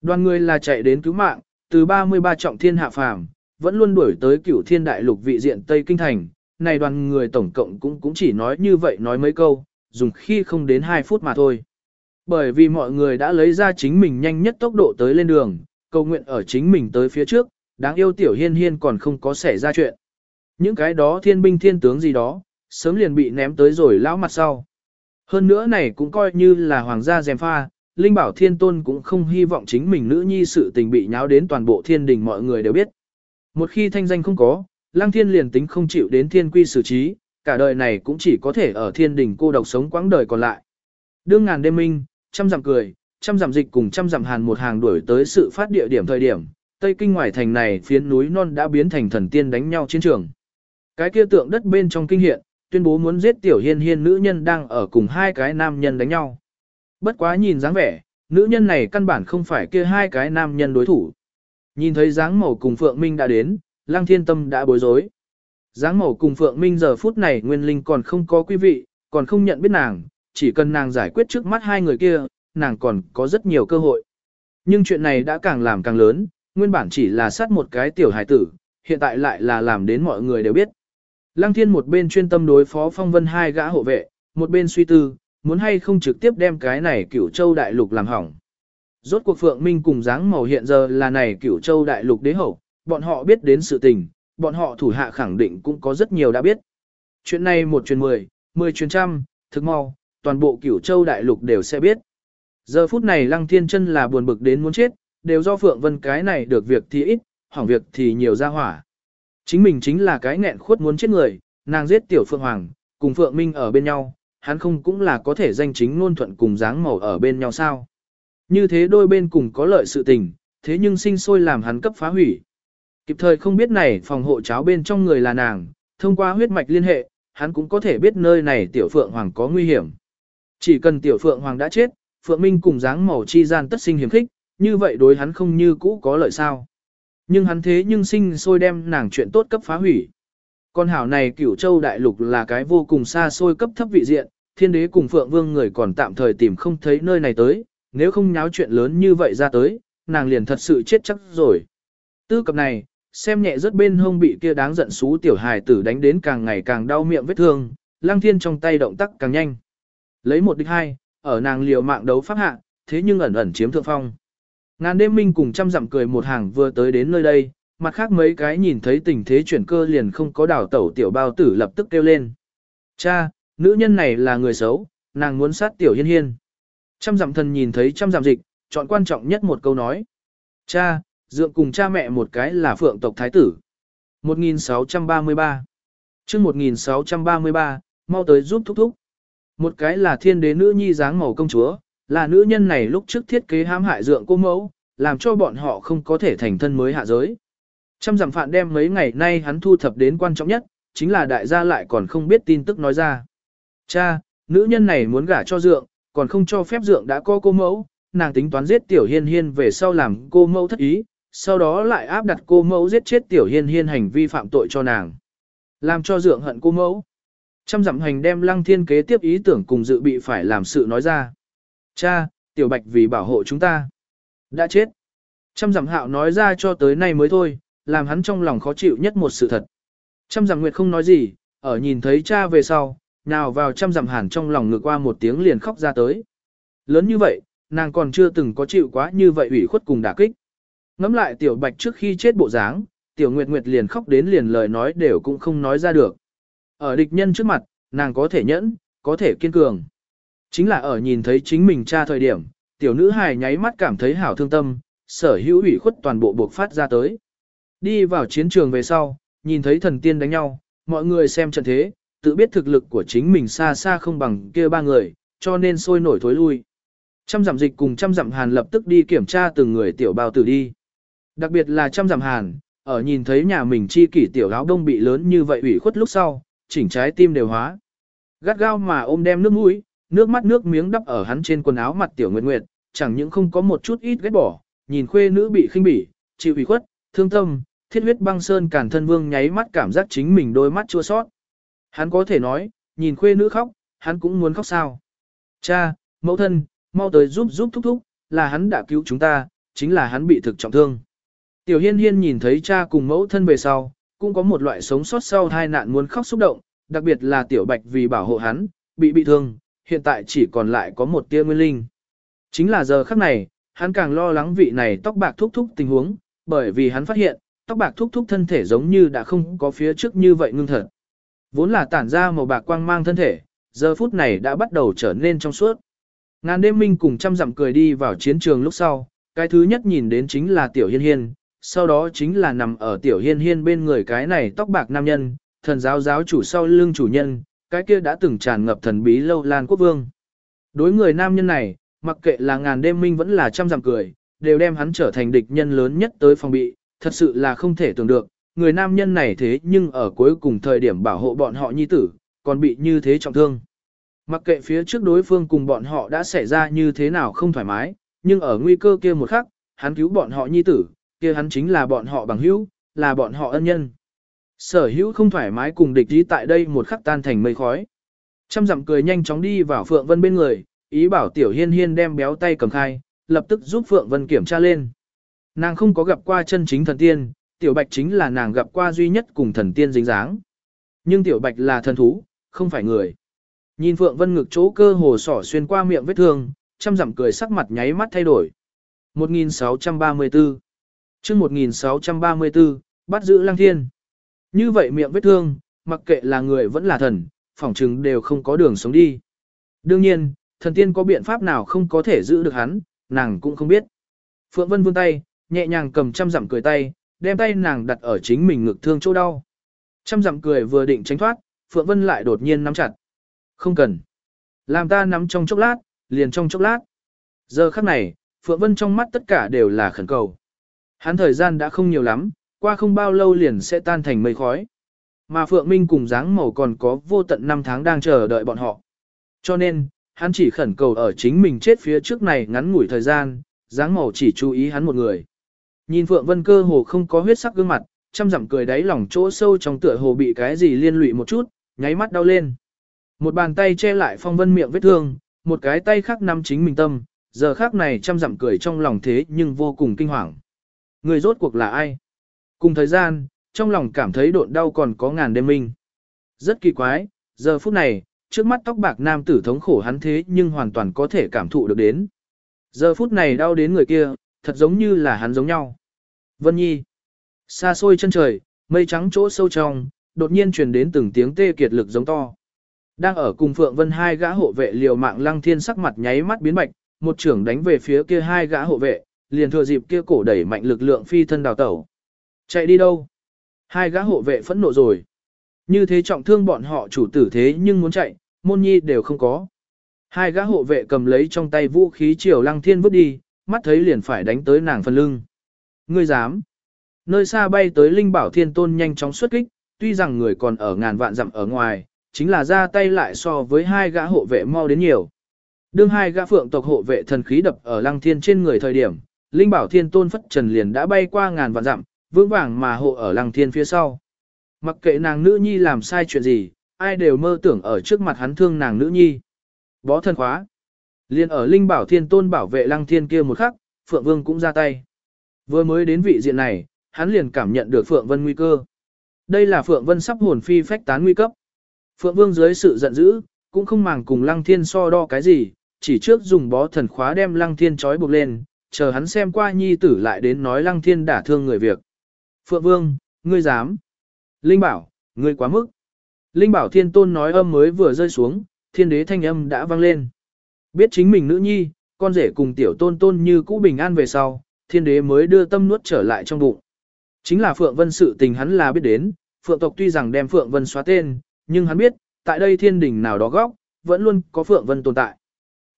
Đoàn người là chạy đến cứu mạng, từ 33 trọng thiên hạ phàm, vẫn luôn đuổi tới cửu thiên đại lục vị diện Tây Kinh Thành. Này đoàn người tổng cộng cũng cũng chỉ nói như vậy nói mấy câu, dùng khi không đến 2 phút mà thôi. Bởi vì mọi người đã lấy ra chính mình nhanh nhất tốc độ tới lên đường, cầu nguyện ở chính mình tới phía trước, đáng yêu tiểu hiên hiên còn không có xảy ra chuyện. Những cái đó thiên binh thiên tướng gì đó, sớm liền bị ném tới rồi lão mặt sau. Hơn nữa này cũng coi như là hoàng gia dèm pha, Linh Bảo Thiên Tôn cũng không hy vọng chính mình nữ nhi sự tình bị nháo đến toàn bộ thiên đình mọi người đều biết. Một khi thanh danh không có, Lăng Thiên liền tính không chịu đến thiên quy xử trí, cả đời này cũng chỉ có thể ở thiên đình cô độc sống quãng đời còn lại. Đương ngàn đêm minh, trăm dặm cười, trăm dặm dịch cùng trăm dặm hàn một hàng đuổi tới sự phát địa điểm thời điểm, Tây Kinh ngoài thành này phiến núi non đã biến thành thần tiên đánh nhau chiến trường. Cái kia tượng đất bên trong kinh hiện, tuyên bố muốn giết tiểu hiên hiên nữ nhân đang ở cùng hai cái nam nhân đánh nhau. Bất quá nhìn dáng vẻ, nữ nhân này căn bản không phải kia hai cái nam nhân đối thủ. Nhìn thấy dáng màu cùng Phượng Minh đã đến, Lăng Thiên Tâm đã bối rối. Dáng màu cùng Phượng Minh giờ phút này Nguyên Linh còn không có quý vị, còn không nhận biết nàng, chỉ cần nàng giải quyết trước mắt hai người kia, nàng còn có rất nhiều cơ hội. Nhưng chuyện này đã càng làm càng lớn, nguyên bản chỉ là sát một cái tiểu hải tử, hiện tại lại là làm đến mọi người đều biết. Lăng thiên một bên chuyên tâm đối phó phong vân hai gã hộ vệ, một bên suy tư, muốn hay không trực tiếp đem cái này cửu châu đại lục làm hỏng. Rốt cuộc phượng minh cùng dáng màu hiện giờ là này cửu châu đại lục đế hậu, bọn họ biết đến sự tình, bọn họ thủ hạ khẳng định cũng có rất nhiều đã biết. Chuyện này một truyền mười, mười truyền trăm, thực mau, toàn bộ cửu châu đại lục đều sẽ biết. Giờ phút này lăng thiên chân là buồn bực đến muốn chết, đều do phượng vân cái này được việc thì ít, hỏng việc thì nhiều ra hỏa. Chính mình chính là cái nghẹn khuất muốn chết người, nàng giết tiểu phượng hoàng, cùng phượng minh ở bên nhau, hắn không cũng là có thể danh chính ngôn thuận cùng dáng màu ở bên nhau sao. Như thế đôi bên cùng có lợi sự tình, thế nhưng sinh sôi làm hắn cấp phá hủy. Kịp thời không biết này phòng hộ cháo bên trong người là nàng, thông qua huyết mạch liên hệ, hắn cũng có thể biết nơi này tiểu phượng hoàng có nguy hiểm. Chỉ cần tiểu phượng hoàng đã chết, phượng minh cùng dáng màu chi gian tất sinh hiểm khích, như vậy đối hắn không như cũ có lợi sao. Nhưng hắn thế nhưng sinh sôi đem nàng chuyện tốt cấp phá hủy. Con hảo này cửu châu đại lục là cái vô cùng xa xôi cấp thấp vị diện, thiên đế cùng phượng vương người còn tạm thời tìm không thấy nơi này tới, nếu không nháo chuyện lớn như vậy ra tới, nàng liền thật sự chết chắc rồi. Tư cập này, xem nhẹ rất bên hông bị kia đáng giận xú tiểu hài tử đánh đến càng ngày càng đau miệng vết thương, lang thiên trong tay động tác càng nhanh. Lấy một địch hai, ở nàng liều mạng đấu pháp hạ, thế nhưng ẩn ẩn chiếm thượng phong. Ngàn đêm minh cùng trăm dặm cười một hàng vừa tới đến nơi đây, mặt khác mấy cái nhìn thấy tình thế chuyển cơ liền không có đảo tẩu tiểu bao tử lập tức kêu lên. Cha, nữ nhân này là người xấu, nàng muốn sát tiểu hiên hiên. Trăm dặm thần nhìn thấy trăm dặm dịch, chọn quan trọng nhất một câu nói. Cha, dượng cùng cha mẹ một cái là phượng tộc thái tử. 1633 chương 1633, mau tới giúp thúc thúc. Một cái là thiên đế nữ nhi dáng màu công chúa, là nữ nhân này lúc trước thiết kế hãm hại dượng cô mẫu, làm cho bọn họ không có thể thành thân mới hạ giới. Trăm dặm phạn đem mấy ngày nay hắn thu thập đến quan trọng nhất, chính là đại gia lại còn không biết tin tức nói ra. Cha, nữ nhân này muốn gả cho dượng, còn không cho phép dượng đã có cô mẫu, nàng tính toán giết tiểu hiên hiên về sau làm cô mẫu thất ý, sau đó lại áp đặt cô mẫu giết chết tiểu hiên hiên hành vi phạm tội cho nàng. Làm cho dượng hận cô mẫu. Trăm dặm hành đem lăng thiên kế tiếp ý tưởng cùng dự bị phải làm sự nói ra. Cha, tiểu bạch vì bảo hộ chúng ta. Đã chết. Trăm dặm hạo nói ra cho tới nay mới thôi, làm hắn trong lòng khó chịu nhất một sự thật. Trăm dặm nguyệt không nói gì, ở nhìn thấy cha về sau, nào vào trăm dặm hàn trong lòng ngược qua một tiếng liền khóc ra tới. Lớn như vậy, nàng còn chưa từng có chịu quá như vậy ủy khuất cùng đả kích. Ngắm lại tiểu bạch trước khi chết bộ dáng, tiểu nguyệt nguyệt liền khóc đến liền lời nói đều cũng không nói ra được. Ở địch nhân trước mặt, nàng có thể nhẫn, có thể kiên cường. Chính là ở nhìn thấy chính mình cha thời điểm, tiểu nữ hài nháy mắt cảm thấy hảo thương tâm, sở hữu ủy khuất toàn bộ buộc phát ra tới. Đi vào chiến trường về sau, nhìn thấy thần tiên đánh nhau, mọi người xem trận thế, tự biết thực lực của chính mình xa xa không bằng kia ba người, cho nên sôi nổi thối lui. Trăm dặm dịch cùng trăm dặm hàn lập tức đi kiểm tra từng người tiểu bao tử đi. Đặc biệt là trăm dặm hàn, ở nhìn thấy nhà mình chi kỷ tiểu áo đông bị lớn như vậy ủy khuất lúc sau, chỉnh trái tim đều hóa. Gắt gao mà ôm đem nước mũi, nước mắt nước miếng đắp ở hắn trên quần áo mặt tiểu nguyệt nguyệt, chẳng những không có một chút ít ghét bỏ, nhìn khuê nữ bị khinh bỉ, chịu ủy khuất, thương tâm, thiết huyết băng sơn cản thân vương nháy mắt cảm giác chính mình đôi mắt chua sót. Hắn có thể nói, nhìn khuê nữ khóc, hắn cũng muốn khóc sao. Cha, mẫu thân, mau tới giúp giúp thúc thúc, là hắn đã cứu chúng ta, chính là hắn bị thực trọng thương. Tiểu hiên hiên nhìn thấy cha cùng mẫu thân về sau, cũng có một loại sống sót sau hai nạn muốn khóc xúc động, đặc biệt là tiểu bạch vì bảo hộ hắn, bị bị thương, hiện tại chỉ còn lại có một tia nguyên linh. Chính là giờ khắc này, hắn càng lo lắng vị này tóc bạc thúc thúc tình huống, bởi vì hắn phát hiện, tóc bạc thúc thúc thân thể giống như đã không có phía trước như vậy ngưng thật. Vốn là tản ra màu bạc quang mang thân thể, giờ phút này đã bắt đầu trở nên trong suốt. Ngàn đêm minh cùng trăm dặm cười đi vào chiến trường lúc sau, cái thứ nhất nhìn đến chính là tiểu hiên hiên, sau đó chính là nằm ở tiểu hiên hiên bên người cái này tóc bạc nam nhân, thần giáo giáo chủ sau lưng chủ nhân, cái kia đã từng tràn ngập thần bí lâu lan quốc vương. Đối người nam nhân này, mặc kệ là ngàn đêm minh vẫn là trăm dặm cười, đều đem hắn trở thành địch nhân lớn nhất tới phòng bị, thật sự là không thể tưởng được, người nam nhân này thế nhưng ở cuối cùng thời điểm bảo hộ bọn họ nhi tử, còn bị như thế trọng thương. Mặc kệ phía trước đối phương cùng bọn họ đã xảy ra như thế nào không thoải mái, nhưng ở nguy cơ kia một khắc, hắn cứu bọn họ nhi tử, kia hắn chính là bọn họ bằng hữu, là bọn họ ân nhân. Sở hữu không thoải mái cùng địch ý tại đây một khắc tan thành mây khói. Trăm dặm cười nhanh chóng đi vào Phượng Vân bên người, ý bảo Tiểu Hiên Hiên đem béo tay cầm khai, lập tức giúp Phượng Vân kiểm tra lên. Nàng không có gặp qua chân chính thần tiên, Tiểu Bạch chính là nàng gặp qua duy nhất cùng thần tiên dính dáng. Nhưng Tiểu Bạch là thần thú, không phải người. Nhìn Phượng Vân ngực chỗ cơ hồ sỏ xuyên qua miệng vết thương, chăm dặm cười sắc mặt nháy mắt thay đổi. 1634 chương 1634, bắt giữ Lăng Thiên. Như vậy miệng vết thương, mặc kệ là người vẫn là thần, phỏng chừng đều không có đường sống đi. Đương nhiên, thần tiên có biện pháp nào không có thể giữ được hắn, nàng cũng không biết. Phượng Vân vươn tay, nhẹ nhàng cầm chăm dặm cười tay, đem tay nàng đặt ở chính mình ngực thương chỗ đau. Trăm dặm cười vừa định tránh thoát, Phượng Vân lại đột nhiên nắm chặt. Không cần. Làm ta nắm trong chốc lát, liền trong chốc lát. Giờ khắc này, Phượng Vân trong mắt tất cả đều là khẩn cầu. Hắn thời gian đã không nhiều lắm, qua không bao lâu liền sẽ tan thành mây khói. Mà Phượng Minh cùng dáng màu còn có vô tận năm tháng đang chờ đợi bọn họ. Cho nên, hắn chỉ khẩn cầu ở chính mình chết phía trước này ngắn ngủi thời gian, dáng màu chỉ chú ý hắn một người. Nhìn Phượng Vân cơ hồ không có huyết sắc gương mặt, chăm dặm cười đáy lòng chỗ sâu trong tựa hồ bị cái gì liên lụy một chút, nháy mắt đau lên. Một bàn tay che lại phong vân miệng vết thương, một cái tay khác nắm chính mình tâm, giờ khác này chăm dặm cười trong lòng thế nhưng vô cùng kinh hoàng. Người rốt cuộc là ai? Cùng thời gian, trong lòng cảm thấy độn đau còn có ngàn đêm minh. Rất kỳ quái, giờ phút này, trước mắt tóc bạc nam tử thống khổ hắn thế nhưng hoàn toàn có thể cảm thụ được đến. Giờ phút này đau đến người kia, thật giống như là hắn giống nhau. Vân Nhi. Xa xôi chân trời, mây trắng chỗ sâu trong, đột nhiên truyền đến từng tiếng tê kiệt lực giống to. Đang ở cùng Phượng Vân hai gã hộ vệ liều mạng lăng thiên sắc mặt nháy mắt biến bạch, một trưởng đánh về phía kia hai gã hộ vệ, liền thừa dịp kia cổ đẩy mạnh lực lượng phi thân đào tẩu. Chạy đi đâu? Hai gã hộ vệ phẫn nộ rồi. Như thế trọng thương bọn họ chủ tử thế nhưng muốn chạy, môn nhi đều không có. Hai gã hộ vệ cầm lấy trong tay vũ khí chiều lăng thiên vứt đi, mắt thấy liền phải đánh tới nàng phần lưng. Ngươi dám? Nơi xa bay tới linh bảo thiên tôn nhanh chóng xuất kích, tuy rằng người còn ở ngàn vạn dặm ở ngoài, chính là ra tay lại so với hai gã hộ vệ mau đến nhiều. Đương hai gã phượng tộc hộ vệ thần khí đập ở lăng thiên trên người thời điểm, linh bảo thiên tôn phất trần liền đã bay qua ngàn vạn dặm, vững vàng mà hộ ở lăng thiên phía sau. Mặc kệ nàng nữ nhi làm sai chuyện gì, ai đều mơ tưởng ở trước mặt hắn thương nàng nữ nhi. Bó thân khóa. liền ở linh bảo thiên tôn bảo vệ lăng thiên kia một khắc, Phượng Vương cũng ra tay. Vừa mới đến vị diện này, hắn liền cảm nhận được Phượng Vân nguy cơ. Đây là Phượng Vân sắp hồn phi phách tán nguy cấp. Phượng Vương dưới sự giận dữ, cũng không màng cùng Lăng Thiên so đo cái gì, chỉ trước dùng bó thần khóa đem Lăng Thiên trói buộc lên, chờ hắn xem qua nhi tử lại đến nói Lăng Thiên đả thương người việc. Phượng Vương, ngươi dám. Linh Bảo, ngươi quá mức. Linh Bảo Thiên Tôn nói âm mới vừa rơi xuống, thiên đế thanh âm đã vang lên. Biết chính mình nữ nhi, con rể cùng tiểu tôn tôn như cũ bình an về sau, thiên đế mới đưa tâm nuốt trở lại trong bụng. Chính là Phượng Vân sự tình hắn là biết đến, Phượng tộc tuy rằng đem Phượng Vân xóa tên, nhưng hắn biết, tại đây thiên đình nào đó góc, vẫn luôn có Phượng Vân tồn tại.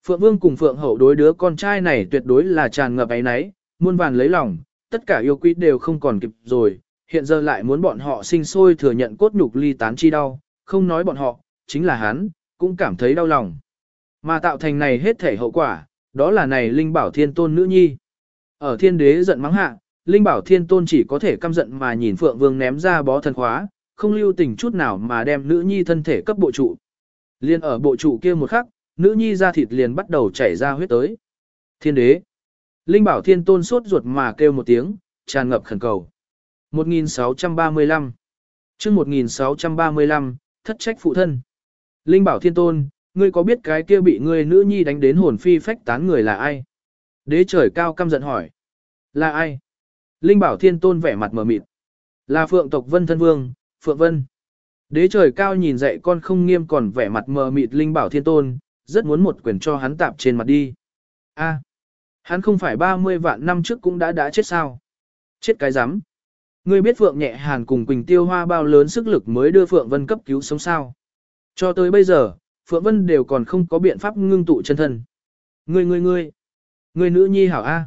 Phượng Vương cùng Phượng Hậu đối đứa con trai này tuyệt đối là tràn ngập ấy náy, muôn vàn lấy lòng, tất cả yêu quý đều không còn kịp rồi, hiện giờ lại muốn bọn họ sinh sôi thừa nhận cốt nhục ly tán chi đau, không nói bọn họ, chính là hắn, cũng cảm thấy đau lòng. Mà tạo thành này hết thể hậu quả, đó là này linh bảo thiên tôn nữ nhi. Ở thiên đế giận mắng hạ, Linh Bảo Thiên Tôn chỉ có thể căm giận mà nhìn Phượng Vương ném ra bó thần khóa, không lưu tình chút nào mà đem nữ nhi thân thể cấp bộ trụ. Liên ở bộ trụ kia một khắc, nữ nhi ra thịt liền bắt đầu chảy ra huyết tới. Thiên đế. Linh Bảo Thiên Tôn sốt ruột mà kêu một tiếng, tràn ngập khẩn cầu. 1635 chương 1635, thất trách phụ thân. Linh Bảo Thiên Tôn, ngươi có biết cái kia bị ngươi nữ nhi đánh đến hồn phi phách tán người là ai? Đế trời cao căm giận hỏi. Là ai? Linh Bảo Thiên Tôn vẻ mặt mờ mịt. Là Phượng tộc Vân Thân Vương, Phượng Vân. Đế trời cao nhìn dậy con không nghiêm còn vẻ mặt mờ mịt Linh Bảo Thiên Tôn, rất muốn một quyền cho hắn tạp trên mặt đi. A, hắn không phải 30 vạn năm trước cũng đã đã chết sao? Chết cái rắm Ngươi biết Phượng nhẹ hàn cùng Quỳnh Tiêu Hoa bao lớn sức lực mới đưa Phượng Vân cấp cứu sống sao? Cho tới bây giờ, Phượng Vân đều còn không có biện pháp ngưng tụ chân thân. Ngươi ngươi ngươi, ngươi nữ nhi hảo A.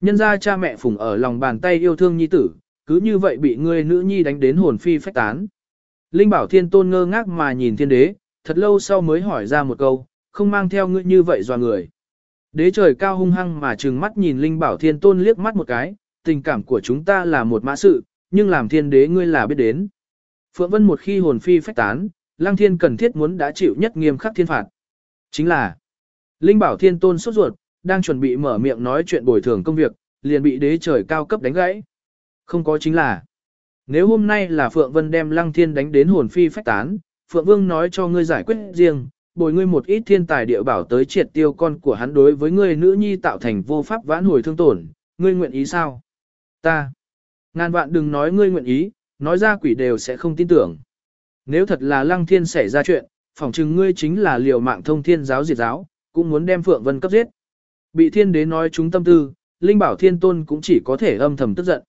Nhân ra cha mẹ phụng ở lòng bàn tay yêu thương nhi tử, cứ như vậy bị ngươi nữ nhi đánh đến hồn phi phách tán. Linh Bảo Thiên Tôn ngơ ngác mà nhìn thiên đế, thật lâu sau mới hỏi ra một câu, không mang theo ngươi như vậy dò người. Đế trời cao hung hăng mà trừng mắt nhìn Linh Bảo Thiên Tôn liếc mắt một cái, tình cảm của chúng ta là một mã sự, nhưng làm thiên đế ngươi là biết đến. Phượng Vân một khi hồn phi phách tán, Lăng Thiên cần thiết muốn đã chịu nhất nghiêm khắc thiên phạt. Chính là, Linh Bảo Thiên Tôn sốt ruột, đang chuẩn bị mở miệng nói chuyện bồi thường công việc, liền bị đế trời cao cấp đánh gãy. Không có chính là, nếu hôm nay là Phượng Vân đem Lăng Thiên đánh đến hồn phi phách tán, Phượng Vương nói cho ngươi giải quyết riêng, bồi ngươi một ít thiên tài địa bảo tới triệt tiêu con của hắn đối với ngươi nữ nhi tạo thành vô pháp vãn hồi thương tổn, ngươi nguyện ý sao? Ta. Ngàn vạn đừng nói ngươi nguyện ý, nói ra quỷ đều sẽ không tin tưởng. Nếu thật là lăng thiên xảy ra chuyện, phỏng chừng ngươi chính là liều mạng thông thiên giáo diệt giáo, cũng muốn đem Phượng Vân cấp giết. Bị thiên đế nói chúng tâm tư, Linh Bảo Thiên Tôn cũng chỉ có thể âm thầm tức giận.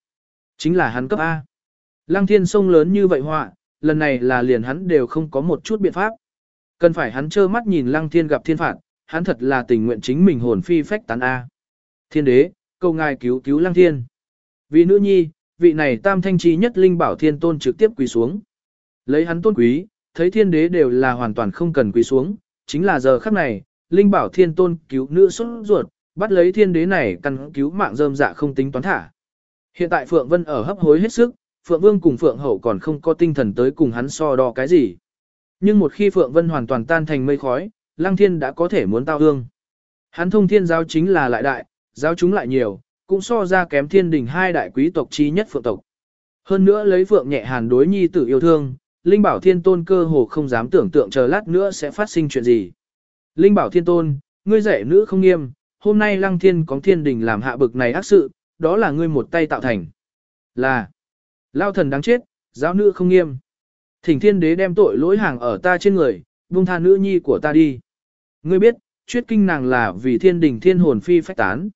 Chính là hắn cấp A. Lăng thiên sông lớn như vậy họa, lần này là liền hắn đều không có một chút biện pháp. Cần phải hắn trơ mắt nhìn lăng thiên gặp thiên phạt, hắn thật là tình nguyện chính mình hồn phi phách tán A. Thiên đế, cầu ngài cứu cứu lăng thiên. Vì nữ nhi, vị này tam thanh trí nhất linh bảo thiên tôn trực tiếp quỳ xuống. Lấy hắn tôn quý, thấy thiên đế đều là hoàn toàn không cần quỳ xuống, chính là giờ khắc này, linh bảo thiên tôn cứu nữ xuất ruột, bắt lấy thiên đế này căn cứu mạng rơm dạ không tính toán thả. Hiện tại Phượng Vân ở hấp hối hết sức, Phượng Vương cùng Phượng Hậu còn không có tinh thần tới cùng hắn so đo cái gì. Nhưng một khi Phượng Vân hoàn toàn tan thành mây khói, Lăng Thiên đã có thể muốn tao hương. Hắn thông thiên giáo chính là lại đại, giáo chúng lại nhiều, cũng so ra kém thiên đình hai đại quý tộc chi nhất phượng tộc. Hơn nữa lấy phượng nhẹ hàn đối nhi tử yêu thương, Linh Bảo Thiên Tôn cơ hồ không dám tưởng tượng chờ lát nữa sẽ phát sinh chuyện gì. Linh Bảo Thiên Tôn, ngươi dạy nữ không nghiêm, hôm nay Lăng Thiên có thiên đình làm hạ bực này ác sự, đó là ngươi một tay tạo thành. Là, lao thần đáng chết, giáo nữ không nghiêm. Thỉnh thiên đế đem tội lỗi hàng ở ta trên người, buông tha nữ nhi của ta đi. Ngươi biết, chuyết kinh nàng là vì thiên đình thiên hồn phi phách tán.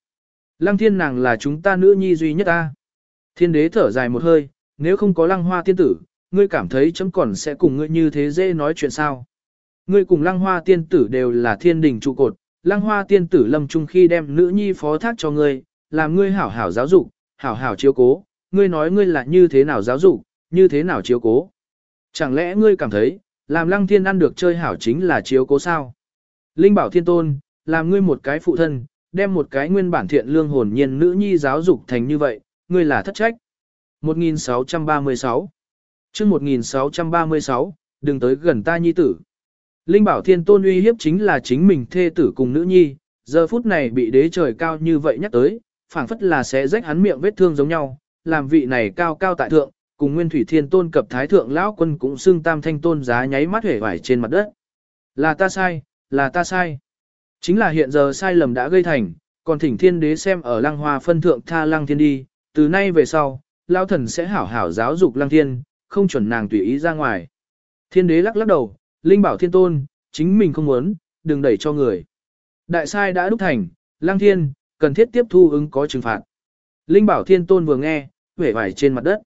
Lăng thiên nàng là chúng ta nữ nhi duy nhất ta. Thiên đế thở dài một hơi, nếu không có lăng hoa tiên tử, ngươi cảm thấy chấm còn sẽ cùng ngươi như thế dễ nói chuyện sao. Ngươi cùng lăng hoa tiên tử đều là thiên đình trụ cột, lăng hoa tiên tử lâm trung khi đem nữ nhi phó thác cho ngươi, làm ngươi hảo hảo giáo dục, hảo hảo chiếu cố, ngươi nói ngươi là như thế nào giáo dục, như thế nào chiếu cố. Chẳng lẽ ngươi cảm thấy, làm lăng thiên ăn được chơi hảo chính là chiếu cố sao? Linh bảo thiên tôn, làm ngươi một cái phụ thân, đem một cái nguyên bản thiện lương hồn nhiên nữ nhi giáo dục thành như vậy, ngươi là thất trách. 1636 chương 1636, đừng tới gần ta nhi tử. Linh bảo thiên tôn uy hiếp chính là chính mình thê tử cùng nữ nhi, giờ phút này bị đế trời cao như vậy nhắc tới, phảng phất là sẽ rách hắn miệng vết thương giống nhau, làm vị này cao cao tại thượng, cùng nguyên thủy thiên tôn cập thái thượng lão quân cũng xưng tam thanh tôn giá nháy mắt hể vải trên mặt đất. Là ta sai, là ta sai. Chính là hiện giờ sai lầm đã gây thành, còn thỉnh thiên đế xem ở lăng hoa phân thượng tha lăng thiên đi, từ nay về sau, lão thần sẽ hảo hảo giáo dục lăng thiên, không chuẩn nàng tùy ý ra ngoài. Thiên đế lắc lắc đầu, linh bảo thiên tôn, chính mình không muốn, đừng đẩy cho người. Đại sai đã đúc thành, lang thiên, cần thiết tiếp thu ứng có trừng phạt. Linh bảo thiên tôn vừa nghe, vẻ vải trên mặt đất.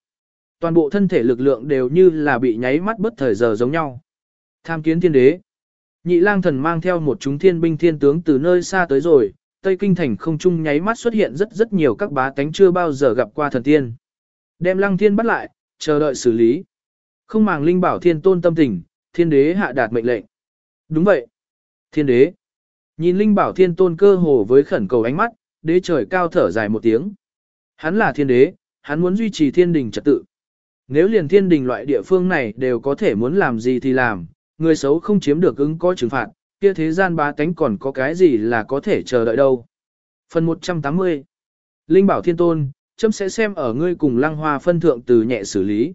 Toàn bộ thân thể lực lượng đều như là bị nháy mắt bất thời giờ giống nhau. Tham kiến thiên đế. Nhị lang thần mang theo một chúng thiên binh thiên tướng từ nơi xa tới rồi, Tây Kinh thành không trung nháy mắt xuất hiện rất rất nhiều các bá tánh chưa bao giờ gặp qua thần tiên. Đem lăng thiên bắt lại, chờ đợi xử lý. Không màng linh bảo thiên tôn tâm tình, thiên đế hạ đạt mệnh lệnh. Đúng vậy. Thiên đế. Nhìn linh bảo thiên tôn cơ hồ với khẩn cầu ánh mắt, đế trời cao thở dài một tiếng. Hắn là thiên đế, hắn muốn duy trì thiên đình trật tự. Nếu liền thiên đình loại địa phương này đều có thể muốn làm gì thì làm, người xấu không chiếm được ứng có trừng phạt, kia thế gian bá tánh còn có cái gì là có thể chờ đợi đâu. Phần 180 Linh bảo thiên tôn, chấm sẽ xem ở ngươi cùng lăng hoa phân thượng từ nhẹ xử lý.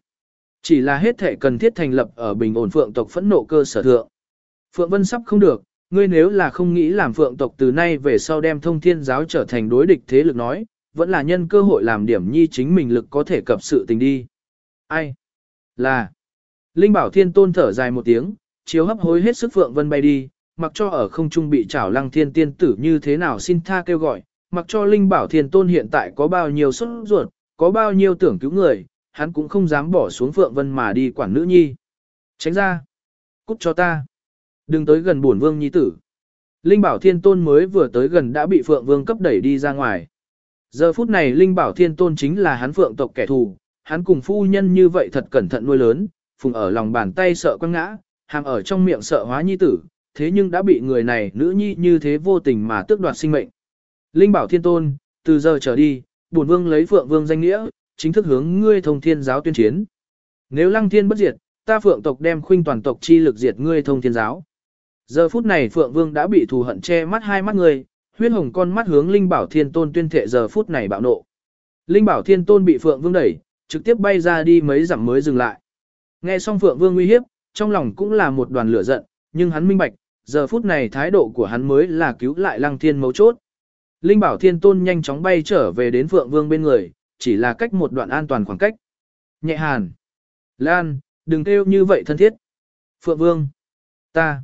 Chỉ là hết thể cần thiết thành lập ở bình ổn phượng tộc phẫn nộ cơ sở thượng. Phượng Vân sắp không được, ngươi nếu là không nghĩ làm phượng tộc từ nay về sau đem thông thiên giáo trở thành đối địch thế lực nói, vẫn là nhân cơ hội làm điểm nhi chính mình lực có thể cập sự tình đi. Ai? Là. Linh bảo thiên tôn thở dài một tiếng, chiếu hấp hối hết sức Phượng Vân bay đi, mặc cho ở không trung bị trảo lăng thiên tiên tử như thế nào xin tha kêu gọi, mặc cho Linh bảo thiên tôn hiện tại có bao nhiêu xuất ruột, có bao nhiêu tưởng cứu người, hắn cũng không dám bỏ xuống Phượng Vân mà đi quản nữ nhi. Tránh ra. Cút cho ta. Đừng tới gần bổn vương nhi tử. Linh bảo thiên tôn mới vừa tới gần đã bị Phượng Vương cấp đẩy đi ra ngoài. Giờ phút này Linh bảo thiên tôn chính là hắn Phượng tộc kẻ thù, hắn cùng phu nhân như vậy thật cẩn thận nuôi lớn, phùng ở lòng bàn tay sợ quăng ngã, hàm ở trong miệng sợ hóa nhi tử, thế nhưng đã bị người này nữ nhi như thế vô tình mà tước đoạt sinh mệnh. Linh bảo thiên tôn, từ giờ trở đi, bổn vương lấy Phượng Vương danh nghĩa, chính thức hướng ngươi thông thiên giáo tuyên chiến. Nếu lăng thiên bất diệt, ta Phượng tộc đem khuynh toàn tộc chi lực diệt ngươi thông thiên giáo. Giờ phút này Phượng Vương đã bị thù hận che mắt hai mắt người, huyết hồng con mắt hướng Linh Bảo Thiên Tôn tuyên thệ giờ phút này bạo nộ. Linh Bảo Thiên Tôn bị Phượng Vương đẩy, trực tiếp bay ra đi mấy dặm mới dừng lại. Nghe xong Phượng Vương uy hiếp, trong lòng cũng là một đoàn lửa giận, nhưng hắn minh bạch, giờ phút này thái độ của hắn mới là cứu lại Lăng Thiên mấu chốt. Linh Bảo Thiên Tôn nhanh chóng bay trở về đến Phượng Vương bên người, chỉ là cách một đoạn an toàn khoảng cách. Nhẹ hàn. Lan, đừng kêu như vậy thân thiết. Phượng Vương. Ta.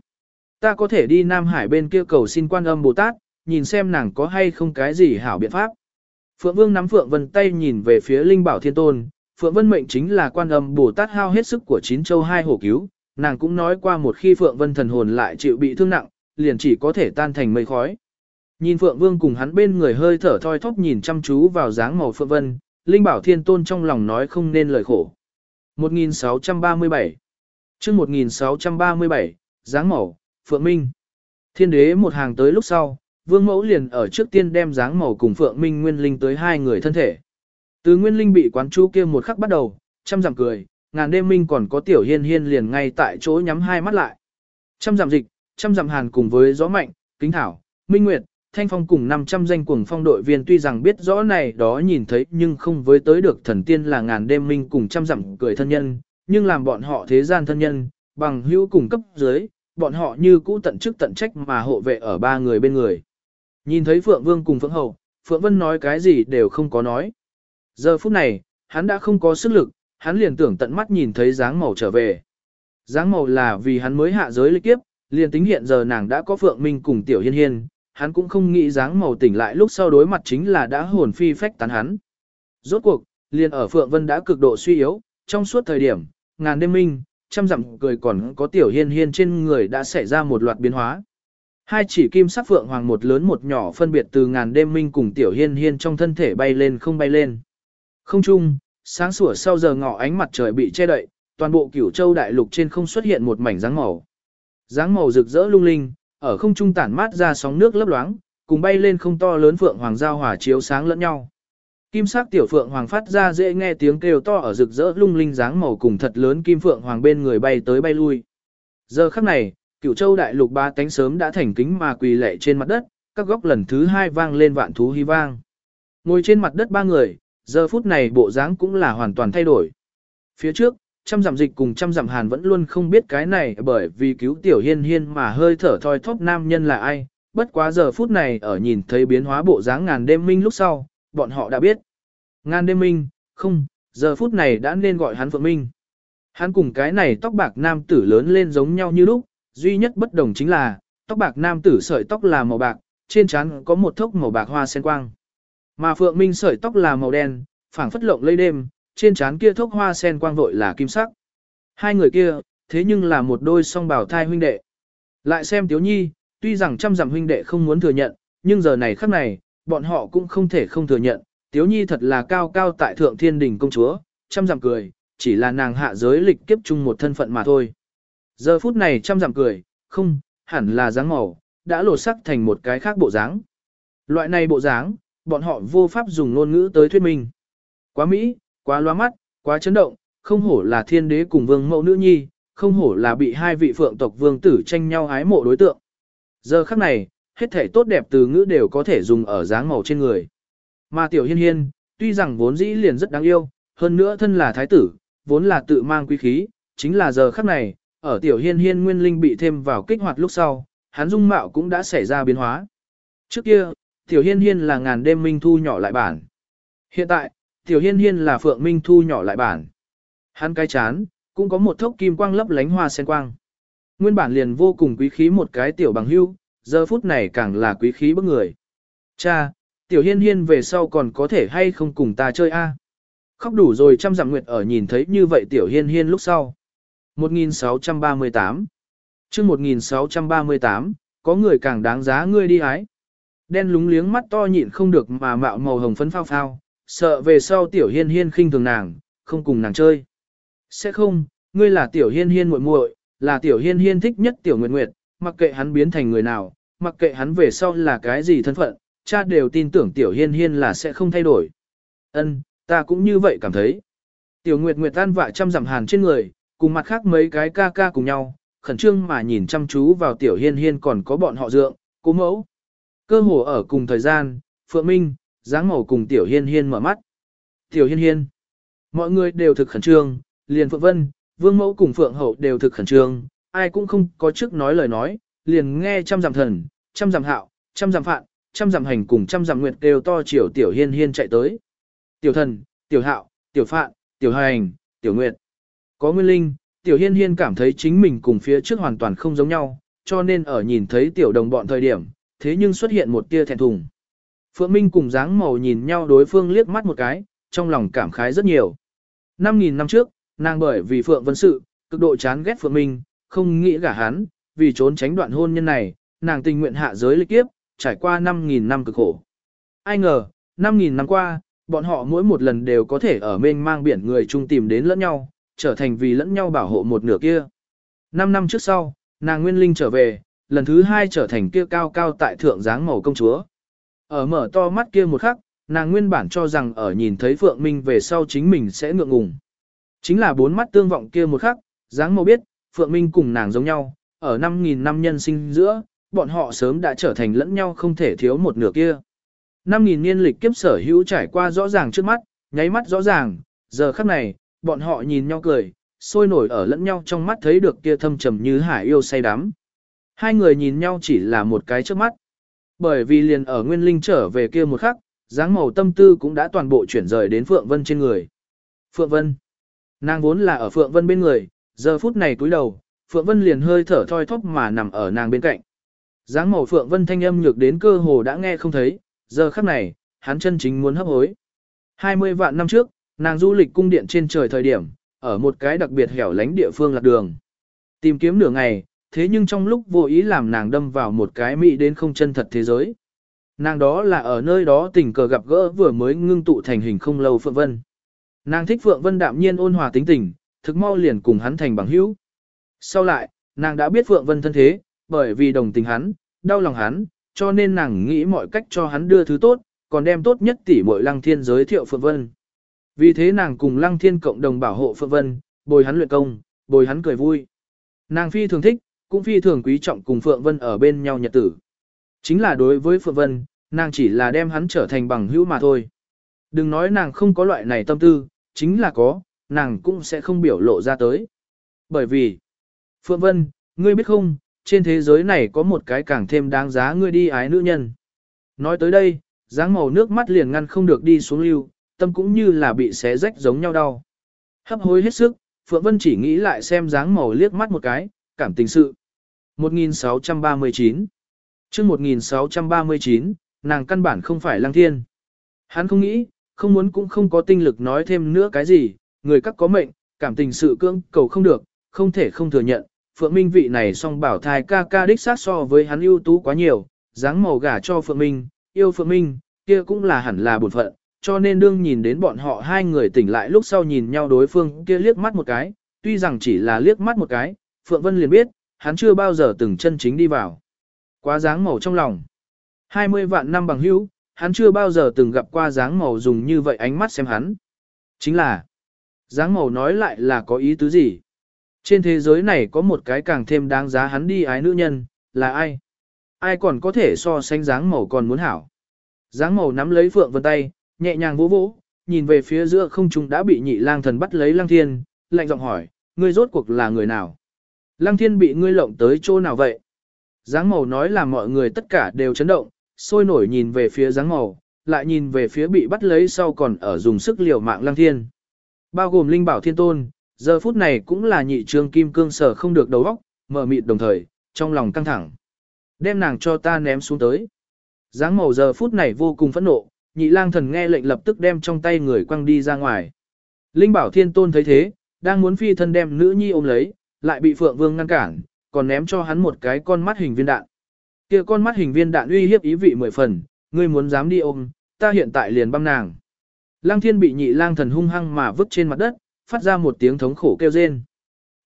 Ta có thể đi Nam Hải bên kia cầu xin quan âm Bồ Tát, nhìn xem nàng có hay không cái gì hảo biện pháp. Phượng Vương nắm Phượng Vân tay nhìn về phía Linh Bảo Thiên Tôn, Phượng Vân mệnh chính là quan âm Bồ Tát hao hết sức của chín châu hai hổ cứu, nàng cũng nói qua một khi Phượng Vân thần hồn lại chịu bị thương nặng, liền chỉ có thể tan thành mây khói. Nhìn Phượng Vương cùng hắn bên người hơi thở thoi thóp nhìn chăm chú vào dáng màu Phượng Vân, Linh Bảo Thiên Tôn trong lòng nói không nên lời khổ. 1637 chương 1637, dáng màu, Phượng Minh. Thiên đế một hàng tới lúc sau, vương mẫu liền ở trước tiên đem dáng màu cùng Phượng Minh Nguyên Linh tới hai người thân thể. Từ Nguyên Linh bị quán chú kia một khắc bắt đầu, trăm giảm cười, ngàn đêm minh còn có tiểu hiên hiên liền ngay tại chỗ nhắm hai mắt lại. Trăm giảm dịch, trăm giảm hàn cùng với gió mạnh, kính thảo, minh nguyệt, thanh phong cùng 500 danh cuồng phong đội viên tuy rằng biết rõ này đó nhìn thấy nhưng không với tới được thần tiên là ngàn đêm minh cùng trăm giảm cười thân nhân, nhưng làm bọn họ thế gian thân nhân, bằng hữu cùng cấp dưới, bọn họ như cũ tận chức tận trách mà hộ vệ ở ba người bên người. Nhìn thấy Phượng Vương cùng Phượng Hậu, Phượng Vân nói cái gì đều không có nói. Giờ phút này, hắn đã không có sức lực, hắn liền tưởng tận mắt nhìn thấy dáng màu trở về. Dáng màu là vì hắn mới hạ giới lịch kiếp, liền tính hiện giờ nàng đã có Phượng Minh cùng Tiểu Hiên Hiên, hắn cũng không nghĩ dáng màu tỉnh lại lúc sau đối mặt chính là đã hồn phi phách tán hắn. Rốt cuộc, liền ở Phượng Vân đã cực độ suy yếu, trong suốt thời điểm, ngàn đêm minh, trăm dặm cười còn có tiểu hiên hiên trên người đã xảy ra một loạt biến hóa. Hai chỉ kim sắc phượng hoàng một lớn một nhỏ phân biệt từ ngàn đêm minh cùng tiểu hiên hiên trong thân thể bay lên không bay lên. Không chung, sáng sủa sau giờ ngọ ánh mặt trời bị che đậy, toàn bộ cửu châu đại lục trên không xuất hiện một mảnh dáng màu. Dáng màu rực rỡ lung linh, ở không trung tản mát ra sóng nước lấp loáng, cùng bay lên không to lớn phượng hoàng giao hỏa chiếu sáng lẫn nhau. Kim sắc tiểu phượng hoàng phát ra dễ nghe tiếng kêu to ở rực rỡ lung linh dáng màu cùng thật lớn kim phượng hoàng bên người bay tới bay lui. Giờ khắc này, cửu châu đại lục ba tánh sớm đã thành kính mà quỳ lệ trên mặt đất, các góc lần thứ hai vang lên vạn thú hy vang. Ngồi trên mặt đất ba người, giờ phút này bộ dáng cũng là hoàn toàn thay đổi. Phía trước, trăm dặm dịch cùng trăm dặm hàn vẫn luôn không biết cái này bởi vì cứu tiểu hiên hiên mà hơi thở thoi thóp nam nhân là ai, bất quá giờ phút này ở nhìn thấy biến hóa bộ dáng ngàn đêm minh lúc sau, bọn họ đã biết. Ngàn đêm minh, không, giờ phút này đã nên gọi hắn Phượng Minh. Hắn cùng cái này tóc bạc nam tử lớn lên giống nhau như lúc, duy nhất bất đồng chính là, tóc bạc nam tử sợi tóc là màu bạc, trên trán có một thốc màu bạc hoa sen quang. Mà Phượng Minh sợi tóc là màu đen, phảng phất lộng lây đêm, trên trán kia thốc hoa sen quang vội là kim sắc. Hai người kia, thế nhưng là một đôi song bảo thai huynh đệ. Lại xem Tiếu Nhi, tuy rằng trăm dặm huynh đệ không muốn thừa nhận, nhưng giờ này khắc này, bọn họ cũng không thể không thừa nhận, Tiếu Nhi thật là cao cao tại thượng thiên đình công chúa, trăm dặm cười, chỉ là nàng hạ giới lịch kiếp chung một thân phận mà thôi. Giờ phút này trăm dặm cười, không, hẳn là dáng màu, đã lột sắc thành một cái khác bộ dáng. Loại này bộ dáng, bọn họ vô pháp dùng ngôn ngữ tới thuyết minh. Quá Mỹ, quá loa mắt, quá chấn động, không hổ là thiên đế cùng vương mẫu nữ nhi, không hổ là bị hai vị phượng tộc vương tử tranh nhau ái mộ đối tượng. Giờ khắc này, hết thể tốt đẹp từ ngữ đều có thể dùng ở dáng màu trên người. Mà tiểu hiên hiên, tuy rằng vốn dĩ liền rất đáng yêu, hơn nữa thân là thái tử, vốn là tự mang quý khí, chính là giờ khắc này, ở tiểu hiên hiên nguyên linh bị thêm vào kích hoạt lúc sau, hắn dung mạo cũng đã xảy ra biến hóa. Trước kia, tiểu hiên hiên là ngàn đêm minh thu nhỏ lại bản. Hiện tại, tiểu hiên hiên là phượng minh thu nhỏ lại bản. Hắn cái chán, cũng có một thốc kim quang lấp lánh hoa sen quang. Nguyên bản liền vô cùng quý khí một cái tiểu bằng hưu, giờ phút này càng là quý khí bức người. Cha, tiểu hiên hiên về sau còn có thể hay không cùng ta chơi a? Khóc đủ rồi trăm dặm nguyệt ở nhìn thấy như vậy tiểu hiên hiên lúc sau. 1638 chương 1638, có người càng đáng giá ngươi đi ái. Đen lúng liếng mắt to nhịn không được mà mạo màu hồng phấn phao phao, sợ về sau tiểu hiên hiên khinh thường nàng, không cùng nàng chơi. Sẽ không, ngươi là tiểu hiên hiên muội muội, là tiểu hiên hiên thích nhất tiểu nguyệt nguyệt, mặc kệ hắn biến thành người nào, mặc kệ hắn về sau là cái gì thân phận, cha đều tin tưởng tiểu hiên hiên là sẽ không thay đổi. Ân, ta cũng như vậy cảm thấy. Tiểu nguyệt nguyệt tan vạ trăm dặm hàn trên người, cùng mặt khác mấy cái ca ca cùng nhau, khẩn trương mà nhìn chăm chú vào tiểu hiên hiên còn có bọn họ dượng, cố mẫu. Cơ hồ ở cùng thời gian, Phượng Minh, dáng màu cùng tiểu hiên hiên mở mắt. Tiểu hiên hiên. Mọi người đều thực khẩn trương, liền Phượng Vân, Vương Mẫu cùng Phượng Hậu đều thực khẩn trương, ai cũng không có trước nói lời nói, liền nghe trăm giảm thần, trăm giảm hạo, trăm giảm phạn, trăm giảm hành cùng trăm giảm nguyệt đều to chiều tiểu hiên hiên chạy tới. Tiểu thần, tiểu hạo, tiểu phạn, tiểu hành, tiểu nguyệt. Có nguyên linh, tiểu hiên hiên cảm thấy chính mình cùng phía trước hoàn toàn không giống nhau, cho nên ở nhìn thấy tiểu đồng bọn thời điểm, thế nhưng xuất hiện một tia thẹn thùng. Phượng Minh cùng dáng màu nhìn nhau đối phương liếc mắt một cái, trong lòng cảm khái rất nhiều. 5.000 năm trước, nàng bởi vì Phượng Vân Sự, cực độ chán ghét Phượng Minh, không nghĩ gả hắn, vì trốn tránh đoạn hôn nhân này, nàng tình nguyện hạ giới lịch kiếp, trải qua 5.000 năm cực khổ. Ai ngờ, 5.000 năm qua, bọn họ mỗi một lần đều có thể ở mênh mang biển người chung tìm đến lẫn nhau, trở thành vì lẫn nhau bảo hộ một nửa kia. Năm năm trước sau, nàng Nguyên Linh trở về, lần thứ hai trở thành kia cao cao tại thượng dáng màu công chúa. Ở mở to mắt kia một khắc, nàng nguyên bản cho rằng ở nhìn thấy Phượng Minh về sau chính mình sẽ ngượng ngùng. Chính là bốn mắt tương vọng kia một khắc, dáng màu biết, Phượng Minh cùng nàng giống nhau, ở 5.000 năm nhân sinh giữa, bọn họ sớm đã trở thành lẫn nhau không thể thiếu một nửa kia. 5.000 niên lịch kiếp sở hữu trải qua rõ ràng trước mắt, nháy mắt rõ ràng, giờ khắc này, bọn họ nhìn nhau cười, sôi nổi ở lẫn nhau trong mắt thấy được kia thâm trầm như hải yêu say đắm. Hai người nhìn nhau chỉ là một cái trước mắt. Bởi vì liền ở Nguyên Linh trở về kia một khắc, dáng màu tâm tư cũng đã toàn bộ chuyển rời đến Phượng Vân trên người. Phượng Vân. Nàng vốn là ở Phượng Vân bên người, giờ phút này cúi đầu, Phượng Vân liền hơi thở thoi thóp mà nằm ở nàng bên cạnh. Dáng màu Phượng Vân thanh âm nhược đến cơ hồ đã nghe không thấy, giờ khắc này, hắn chân chính muốn hấp hối. 20 vạn năm trước, nàng du lịch cung điện trên trời thời điểm, ở một cái đặc biệt hẻo lánh địa phương lạc đường. Tìm kiếm nửa ngày, thế nhưng trong lúc vô ý làm nàng đâm vào một cái mỹ đến không chân thật thế giới. Nàng đó là ở nơi đó tình cờ gặp gỡ vừa mới ngưng tụ thành hình không lâu Phượng Vân. Nàng thích Phượng Vân đạm nhiên ôn hòa tính tình, thực mau liền cùng hắn thành bằng hữu. Sau lại, nàng đã biết Phượng Vân thân thế, bởi vì đồng tình hắn, đau lòng hắn, cho nên nàng nghĩ mọi cách cho hắn đưa thứ tốt, còn đem tốt nhất tỷ muội Lăng Thiên giới thiệu Phượng Vân. Vì thế nàng cùng Lăng Thiên cộng đồng bảo hộ Phượng Vân, bồi hắn luyện công, bồi hắn cười vui. Nàng phi thường thích, cũng phi thường quý trọng cùng Phượng Vân ở bên nhau nhật tử. Chính là đối với Phượng Vân, nàng chỉ là đem hắn trở thành bằng hữu mà thôi. Đừng nói nàng không có loại này tâm tư, chính là có, nàng cũng sẽ không biểu lộ ra tới. Bởi vì, Phượng Vân, ngươi biết không, trên thế giới này có một cái càng thêm đáng giá ngươi đi ái nữ nhân. Nói tới đây, dáng màu nước mắt liền ngăn không được đi xuống lưu, tâm cũng như là bị xé rách giống nhau đau. Hấp hối hết sức, Phượng Vân chỉ nghĩ lại xem dáng màu liếc mắt một cái, cảm tình sự. 1639 chương 1639, nàng căn bản không phải lăng thiên. Hắn không nghĩ, không muốn cũng không có tinh lực nói thêm nữa cái gì, người các có mệnh, cảm tình sự cưỡng cầu không được, không thể không thừa nhận. Phượng Minh vị này song bảo thai ca ca đích sát so với hắn ưu tú quá nhiều, dáng màu gả cho Phượng Minh, yêu Phượng Minh, kia cũng là hẳn là bổn phận, cho nên đương nhìn đến bọn họ hai người tỉnh lại lúc sau nhìn nhau đối phương kia liếc mắt một cái, tuy rằng chỉ là liếc mắt một cái, Phượng Vân liền biết, hắn chưa bao giờ từng chân chính đi vào. Quá dáng màu trong lòng. 20 vạn năm bằng hữu, hắn chưa bao giờ từng gặp qua dáng màu dùng như vậy ánh mắt xem hắn. Chính là, dáng màu nói lại là có ý tứ gì? Trên thế giới này có một cái càng thêm đáng giá hắn đi ái nữ nhân, là ai? Ai còn có thể so sánh dáng màu còn muốn hảo? Dáng màu nắm lấy Phượng Vân tay, nhẹ nhàng vỗ vỗ, nhìn về phía giữa không trung đã bị nhị lang thần bắt lấy lang thiên, lạnh giọng hỏi, ngươi rốt cuộc là người nào? Lang thiên bị ngươi lộng tới chỗ nào vậy? Giáng màu nói là mọi người tất cả đều chấn động, sôi nổi nhìn về phía Giáng màu, lại nhìn về phía bị bắt lấy sau còn ở dùng sức liều mạng lang thiên. Bao gồm linh bảo thiên tôn, giờ phút này cũng là nhị trương kim cương sở không được đầu óc, mở mịt đồng thời, trong lòng căng thẳng. Đem nàng cho ta ném xuống tới. Giáng màu giờ phút này vô cùng phẫn nộ, nhị lang thần nghe lệnh lập tức đem trong tay người quăng đi ra ngoài. Linh bảo thiên tôn thấy thế, đang muốn phi thân đem nữ nhi ôm lấy, lại bị phượng vương ngăn cản, còn ném cho hắn một cái con mắt hình viên đạn. kia con mắt hình viên đạn uy hiếp ý vị mười phần, ngươi muốn dám đi ôm, ta hiện tại liền băm nàng. Lang thiên bị nhị lang thần hung hăng mà vứt trên mặt đất, phát ra một tiếng thống khổ kêu rên.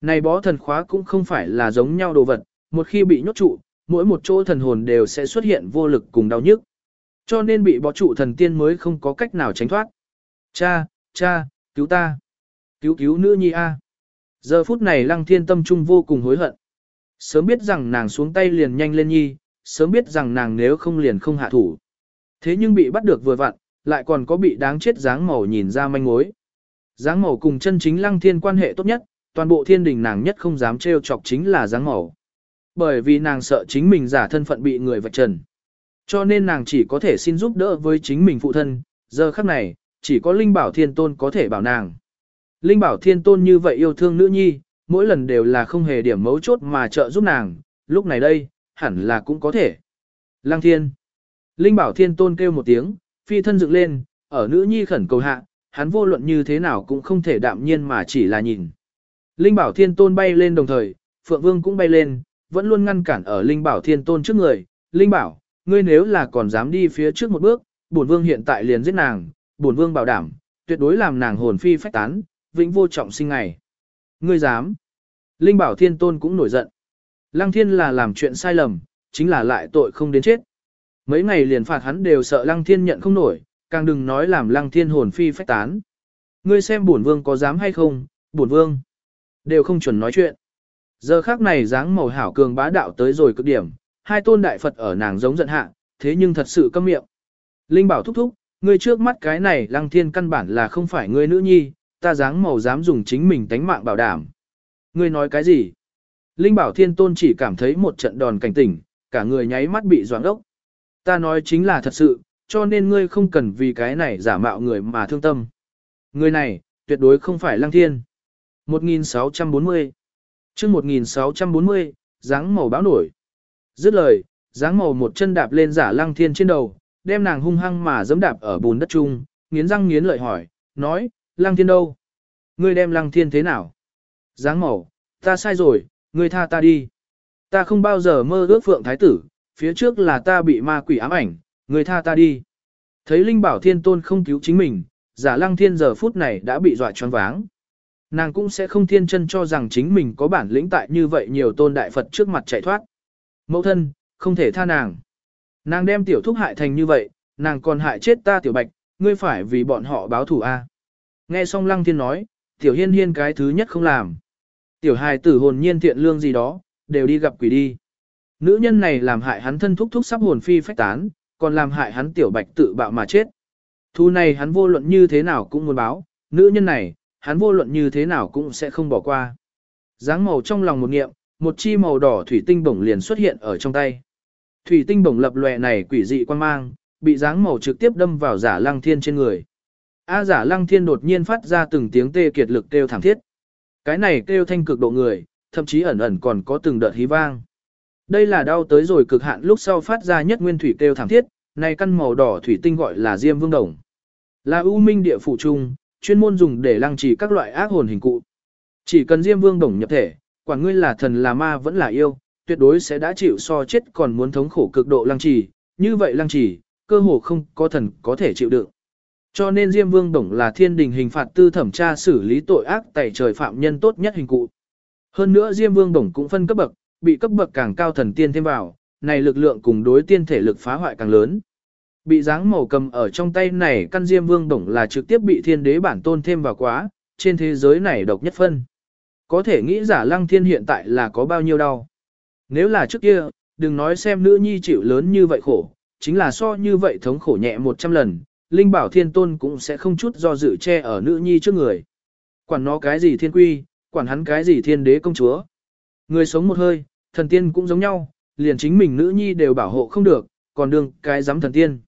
Này bó thần khóa cũng không phải là giống nhau đồ vật, một khi bị nhốt trụ, mỗi một chỗ thần hồn đều sẽ xuất hiện vô lực cùng đau nhức. Cho nên bị bó trụ thần tiên mới không có cách nào tránh thoát. Cha, cha, cứu ta. Cứu cứu nữ nhi a. Giờ phút này lăng thiên tâm trung vô cùng hối hận. Sớm biết rằng nàng xuống tay liền nhanh lên nhi, sớm biết rằng nàng nếu không liền không hạ thủ. Thế nhưng bị bắt được vừa vặn, lại còn có bị đáng chết dáng màu nhìn ra manh mối. Dáng màu cùng chân chính lăng thiên quan hệ tốt nhất, toàn bộ thiên đình nàng nhất không dám trêu chọc chính là dáng màu. Bởi vì nàng sợ chính mình giả thân phận bị người vạch trần. Cho nên nàng chỉ có thể xin giúp đỡ với chính mình phụ thân, giờ khắc này, chỉ có Linh Bảo Thiên Tôn có thể bảo nàng. Linh Bảo Thiên Tôn như vậy yêu thương nữ nhi, mỗi lần đều là không hề điểm mấu chốt mà trợ giúp nàng, lúc này đây, hẳn là cũng có thể. Lăng Thiên. Linh Bảo Thiên Tôn kêu một tiếng, phi thân dựng lên, ở nữ nhi khẩn cầu hạ, hắn vô luận như thế nào cũng không thể đạm nhiên mà chỉ là nhìn. Linh Bảo Thiên Tôn bay lên đồng thời, Phượng Vương cũng bay lên, vẫn luôn ngăn cản ở Linh Bảo Thiên Tôn trước người. Linh Bảo, ngươi nếu là còn dám đi phía trước một bước, bổn Vương hiện tại liền giết nàng, bổn Vương bảo đảm, tuyệt đối làm nàng hồn phi phách tán, vĩnh vô trọng sinh ngày. Ngươi dám? Linh Bảo Thiên Tôn cũng nổi giận. Lăng Thiên là làm chuyện sai lầm, chính là lại tội không đến chết. Mấy ngày liền phạt hắn đều sợ Lăng Thiên nhận không nổi, càng đừng nói làm Lăng Thiên hồn phi phách tán. Ngươi xem bổn vương có dám hay không, bổn vương đều không chuẩn nói chuyện. Giờ khác này dáng màu hảo cường bá đạo tới rồi cực điểm, hai tôn đại Phật ở nàng giống giận hạ, thế nhưng thật sự câm miệng. Linh bảo thúc thúc, ngươi trước mắt cái này lăng thiên căn bản là không phải ngươi nữ nhi, ta dáng màu dám dùng chính mình tánh mạng bảo đảm. Ngươi nói cái gì? Linh bảo thiên tôn chỉ cảm thấy một trận đòn cảnh tỉnh, cả người nháy mắt bị doãn ốc. Ta nói chính là thật sự, cho nên ngươi không cần vì cái này giả mạo người mà thương tâm. Người này, tuyệt đối không phải lăng thiên. 1640 chương 1640, dáng màu báo nổi. Dứt lời, dáng màu một chân đạp lên giả lăng thiên trên đầu, đem nàng hung hăng mà giẫm đạp ở bùn đất chung, nghiến răng nghiến lợi hỏi, nói, lăng thiên đâu? Ngươi đem lăng thiên thế nào? Giáng màu, ta sai rồi, ngươi tha ta đi. Ta không bao giờ mơ ước phượng thái tử, phía trước là ta bị ma quỷ ám ảnh, ngươi tha ta đi. Thấy Linh Bảo Thiên Tôn không cứu chính mình, giả lăng thiên giờ phút này đã bị dọa choáng váng. Nàng cũng sẽ không thiên chân cho rằng chính mình có bản lĩnh tại như vậy nhiều tôn đại Phật trước mặt chạy thoát. Mẫu thân, không thể tha nàng. Nàng đem tiểu thúc hại thành như vậy, nàng còn hại chết ta tiểu bạch, ngươi phải vì bọn họ báo thù a. Nghe xong lăng thiên nói, tiểu hiên hiên cái thứ nhất không làm. Tiểu hài tử hồn nhiên thiện lương gì đó, đều đi gặp quỷ đi. Nữ nhân này làm hại hắn thân thúc thúc sắp hồn phi phách tán, còn làm hại hắn tiểu bạch tự bạo mà chết. Thu này hắn vô luận như thế nào cũng muốn báo, nữ nhân này, hắn vô luận như thế nào cũng sẽ không bỏ qua. Dáng màu trong lòng một nghiệm, một chi màu đỏ thủy tinh bổng liền xuất hiện ở trong tay. Thủy tinh bổng lập lòe này quỷ dị quan mang, bị dáng màu trực tiếp đâm vào giả lăng thiên trên người. A giả lăng thiên đột nhiên phát ra từng tiếng tê kiệt lực kêu thảm thiết. Cái này kêu thanh cực độ người, thậm chí ẩn ẩn còn có từng đợt hí vang. Đây là đau tới rồi cực hạn lúc sau phát ra nhất nguyên thủy kêu thảm thiết, này căn màu đỏ thủy tinh gọi là diêm vương đồng. Là ưu minh địa phủ trung, chuyên môn dùng để lăng trì các loại ác hồn hình cụ. Chỉ cần Diêm Vương đồng nhập thể, quản ngươi là thần là ma vẫn là yêu, tuyệt đối sẽ đã chịu so chết còn muốn thống khổ cực độ lăng trì, như vậy lăng trì, cơ hồ không có thần có thể chịu đựng. Cho nên Diêm Vương Đồng là thiên đình hình phạt tư thẩm tra xử lý tội ác tẩy trời phạm nhân tốt nhất hình cụ. Hơn nữa Diêm Vương Đồng cũng phân cấp bậc, bị cấp bậc càng cao thần tiên thêm vào, này lực lượng cùng đối tiên thể lực phá hoại càng lớn. Bị dáng màu cầm ở trong tay này căn diêm vương đồng là trực tiếp bị thiên đế bản tôn thêm vào quá, trên thế giới này độc nhất phân. Có thể nghĩ giả lăng thiên hiện tại là có bao nhiêu đau. Nếu là trước kia, đừng nói xem nữ nhi chịu lớn như vậy khổ, chính là so như vậy thống khổ nhẹ 100 lần, Linh Bảo Thiên Tôn cũng sẽ không chút do dự che ở nữ nhi trước người. Quản nó cái gì thiên quy, quản hắn cái gì thiên đế công chúa. Người sống một hơi, thần tiên cũng giống nhau, liền chính mình nữ nhi đều bảo hộ không được, còn đương cái dám thần tiên.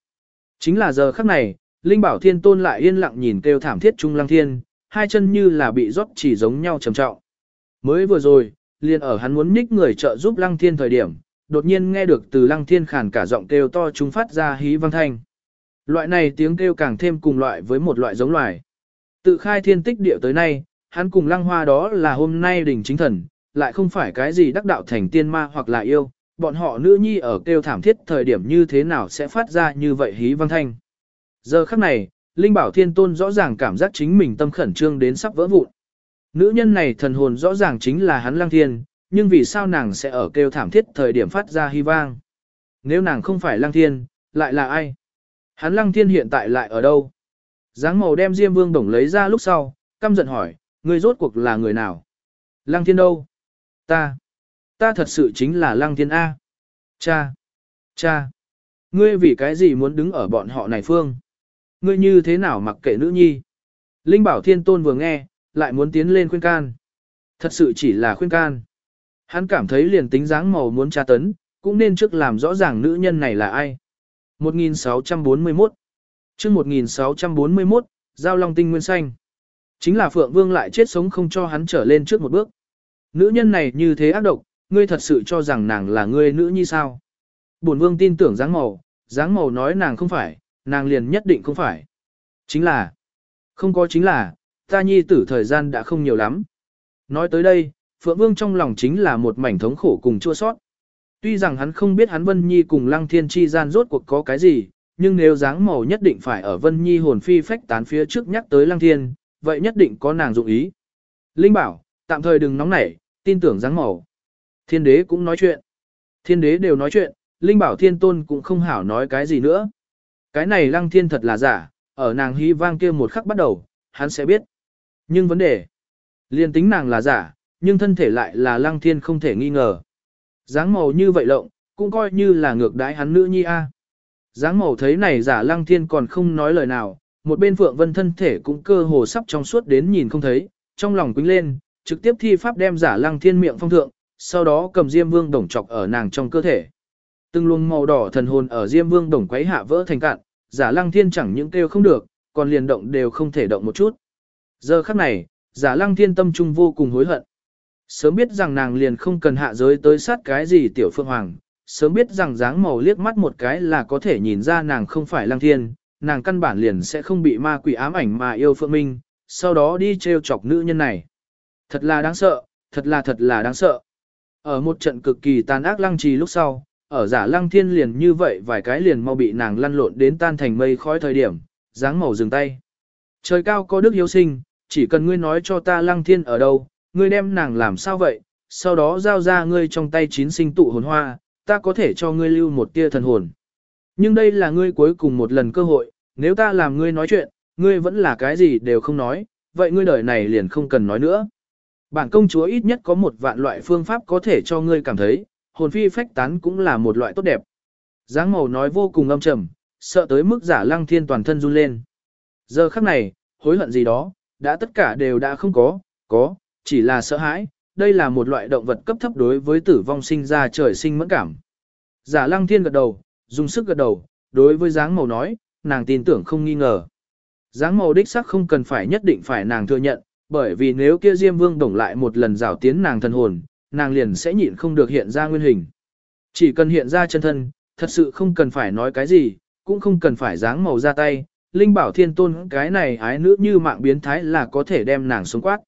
Chính là giờ khắc này, Linh Bảo Thiên Tôn lại yên lặng nhìn kêu thảm thiết Trung Lăng Thiên, hai chân như là bị rót chỉ giống nhau trầm trọng. Mới vừa rồi, liền ở hắn muốn nhích người trợ giúp Lăng Thiên thời điểm, đột nhiên nghe được từ Lăng Thiên khàn cả giọng kêu to chúng phát ra hí vang thanh. Loại này tiếng kêu càng thêm cùng loại với một loại giống loài. Tự khai thiên tích địa tới nay, hắn cùng Lăng Hoa đó là hôm nay đỉnh chính thần, lại không phải cái gì đắc đạo thành tiên ma hoặc là yêu, bọn họ nữ nhi ở kêu thảm thiết thời điểm như thế nào sẽ phát ra như vậy hí vang thanh. Giờ khắc này, Linh Bảo Thiên Tôn rõ ràng cảm giác chính mình tâm khẩn trương đến sắp vỡ vụn. Nữ nhân này thần hồn rõ ràng chính là hắn Lăng Thiên, nhưng vì sao nàng sẽ ở kêu thảm thiết thời điểm phát ra hy vang? Nếu nàng không phải Lăng Thiên, lại là ai? Hắn Lăng Thiên hiện tại lại ở đâu? Giáng màu đem Diêm Vương Đồng lấy ra lúc sau, căm giận hỏi, người rốt cuộc là người nào? Lăng Thiên đâu? Ta. Ta thật sự chính là Lăng Thiên A. Cha. Cha. Ngươi vì cái gì muốn đứng ở bọn họ này phương? Ngươi như thế nào mặc kệ nữ nhi? Linh Bảo Thiên Tôn vừa nghe, lại muốn tiến lên khuyên can. Thật sự chỉ là khuyên can. Hắn cảm thấy liền tính dáng màu muốn tra tấn, cũng nên trước làm rõ ràng nữ nhân này là ai. 1641 chương 1641, Giao Long Tinh Nguyên Xanh. Chính là Phượng Vương lại chết sống không cho hắn trở lên trước một bước. Nữ nhân này như thế ác độc, ngươi thật sự cho rằng nàng là ngươi nữ nhi sao? Bổn Vương tin tưởng dáng màu, dáng màu nói nàng không phải, nàng liền nhất định không phải. Chính là, không có chính là, ta nhi tử thời gian đã không nhiều lắm. Nói tới đây, Phượng Vương trong lòng chính là một mảnh thống khổ cùng chua sót. Tuy rằng hắn không biết hắn Vân Nhi cùng Lăng Thiên chi gian rốt cuộc có cái gì, nhưng nếu dáng màu nhất định phải ở Vân Nhi hồn phi phách tán phía trước nhắc tới Lăng Thiên, vậy nhất định có nàng dụng ý. Linh bảo, tạm thời đừng nóng nảy, tin tưởng dáng màu. Thiên đế cũng nói chuyện. Thiên đế đều nói chuyện, Linh bảo thiên tôn cũng không hảo nói cái gì nữa. Cái này Lăng Thiên thật là giả, ở nàng hy vang kia một khắc bắt đầu, hắn sẽ biết. Nhưng vấn đề, liên tính nàng là giả, nhưng thân thể lại là lăng thiên không thể nghi ngờ dáng màu như vậy lộng, cũng coi như là ngược đái hắn nữ nhi a. dáng màu thấy này giả lăng thiên còn không nói lời nào, một bên phượng vân thân thể cũng cơ hồ sắp trong suốt đến nhìn không thấy, trong lòng quính lên, trực tiếp thi pháp đem giả lăng thiên miệng phong thượng, sau đó cầm diêm vương đồng chọc ở nàng trong cơ thể. Từng luồng màu đỏ thần hồn ở diêm vương đồng quấy hạ vỡ thành cạn, giả lăng thiên chẳng những kêu không được, còn liền động đều không thể động một chút. Giờ khắc này, giả lăng thiên tâm trung vô cùng hối hận. Sớm biết rằng nàng liền không cần hạ giới tới sát cái gì tiểu phương hoàng, sớm biết rằng dáng màu liếc mắt một cái là có thể nhìn ra nàng không phải lăng thiên, nàng căn bản liền sẽ không bị ma quỷ ám ảnh mà yêu phượng minh, sau đó đi treo chọc nữ nhân này. Thật là đáng sợ, thật là thật là đáng sợ. Ở một trận cực kỳ tàn ác lăng trì lúc sau, ở giả lăng thiên liền như vậy vài cái liền mau bị nàng lăn lộn đến tan thành mây khói thời điểm, dáng màu dừng tay. Trời cao có đức hiếu sinh, chỉ cần ngươi nói cho ta lăng thiên ở đâu, ngươi đem nàng làm sao vậy, sau đó giao ra ngươi trong tay chín sinh tụ hồn hoa, ta có thể cho ngươi lưu một tia thần hồn. Nhưng đây là ngươi cuối cùng một lần cơ hội, nếu ta làm ngươi nói chuyện, ngươi vẫn là cái gì đều không nói, vậy ngươi đời này liền không cần nói nữa. Bản công chúa ít nhất có một vạn loại phương pháp có thể cho ngươi cảm thấy, hồn phi phách tán cũng là một loại tốt đẹp. Giáng màu nói vô cùng âm trầm, sợ tới mức giả lăng thiên toàn thân run lên. Giờ khắc này, hối hận gì đó, đã tất cả đều đã không có, có, chỉ là sợ hãi, đây là một loại động vật cấp thấp đối với tử vong sinh ra trời sinh mẫn cảm. Giả lăng thiên gật đầu, dùng sức gật đầu, đối với dáng màu nói, nàng tin tưởng không nghi ngờ. Dáng màu đích sắc không cần phải nhất định phải nàng thừa nhận, bởi vì nếu kia Diêm Vương đồng lại một lần rào tiến nàng thân hồn, nàng liền sẽ nhịn không được hiện ra nguyên hình. Chỉ cần hiện ra chân thân, thật sự không cần phải nói cái gì, cũng không cần phải dáng màu ra tay, Linh Bảo Thiên Tôn cái này ái nữ như mạng biến thái là có thể đem nàng xuống quát.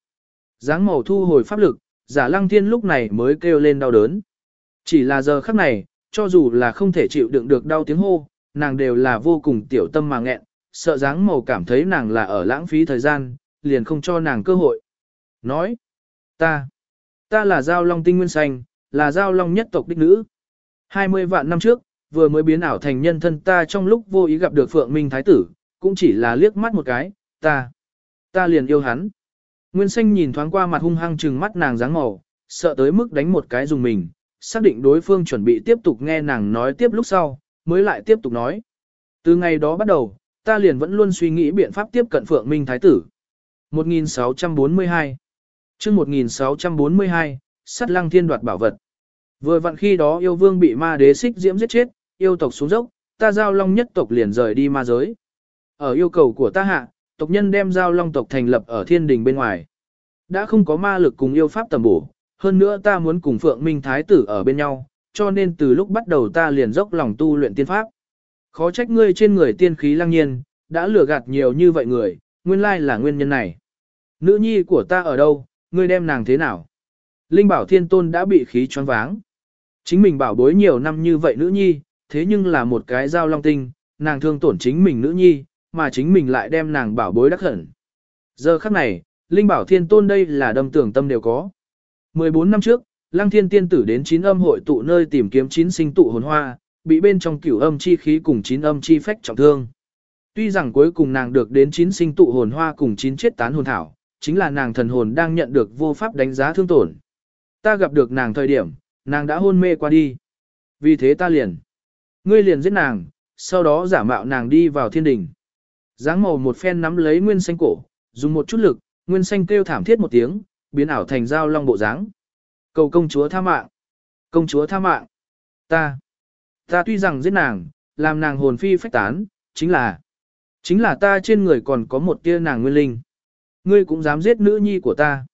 Giáng màu thu hồi pháp lực, giả lăng thiên lúc này mới kêu lên đau đớn. Chỉ là giờ khắc này, cho dù là không thể chịu đựng được đau tiếng hô, nàng đều là vô cùng tiểu tâm mà nghẹn, sợ dáng màu cảm thấy nàng là ở lãng phí thời gian, liền không cho nàng cơ hội. Nói, ta, ta là giao long tinh nguyên xanh, là giao long nhất tộc đích nữ. 20 vạn năm trước, vừa mới biến ảo thành nhân thân ta trong lúc vô ý gặp được Phượng Minh Thái tử, cũng chỉ là liếc mắt một cái, ta, ta liền yêu hắn. Nguyên xanh nhìn thoáng qua mặt hung hăng trừng mắt nàng dáng màu, sợ tới mức đánh một cái dùng mình, xác định đối phương chuẩn bị tiếp tục nghe nàng nói tiếp lúc sau, mới lại tiếp tục nói. Từ ngày đó bắt đầu, ta liền vẫn luôn suy nghĩ biện pháp tiếp cận Phượng Minh Thái tử. 1642 chương 1642, sắt lăng thiên đoạt bảo vật. Vừa vặn khi đó yêu vương bị ma đế xích diễm giết chết, yêu tộc xuống dốc, ta giao long nhất tộc liền rời đi ma giới. Ở yêu cầu của ta hạ, tộc nhân đem giao long tộc thành lập ở thiên đình bên ngoài. Đã không có ma lực cùng yêu pháp tầm bổ, hơn nữa ta muốn cùng Phượng Minh Thái tử ở bên nhau, cho nên từ lúc bắt đầu ta liền dốc lòng tu luyện tiên pháp. Khó trách ngươi trên người tiên khí lăng nhiên, đã lừa gạt nhiều như vậy người, nguyên lai là nguyên nhân này. Nữ nhi của ta ở đâu, ngươi đem nàng thế nào? Linh bảo thiên tôn đã bị khí choáng váng. Chính mình bảo bối nhiều năm như vậy nữ nhi, thế nhưng là một cái giao long tinh, nàng thương tổn chính mình nữ nhi, mà chính mình lại đem nàng bảo bối đắc hẳn. Giờ khắc này, Linh bảo thiên tôn đây là đâm tưởng tâm đều có. 14 năm trước, Lăng Thiên Tiên Tử đến chín âm hội tụ nơi tìm kiếm chín sinh tụ hồn hoa, bị bên trong cửu âm chi khí cùng chín âm chi phách trọng thương. Tuy rằng cuối cùng nàng được đến chín sinh tụ hồn hoa cùng chín chết tán hồn thảo, chính là nàng thần hồn đang nhận được vô pháp đánh giá thương tổn. Ta gặp được nàng thời điểm, nàng đã hôn mê qua đi. Vì thế ta liền. Ngươi liền giết nàng, sau đó giả mạo nàng đi vào thiên đình. Giáng màu một phen nắm lấy nguyên xanh cổ, dùng một chút lực, nguyên xanh kêu thảm thiết một tiếng, biến ảo thành dao long bộ dáng. Cầu công chúa tha mạng. Công chúa tha mạng. Ta. Ta tuy rằng giết nàng, làm nàng hồn phi phách tán, chính là. Chính là ta trên người còn có một tia nàng nguyên linh. Ngươi cũng dám giết nữ nhi của ta.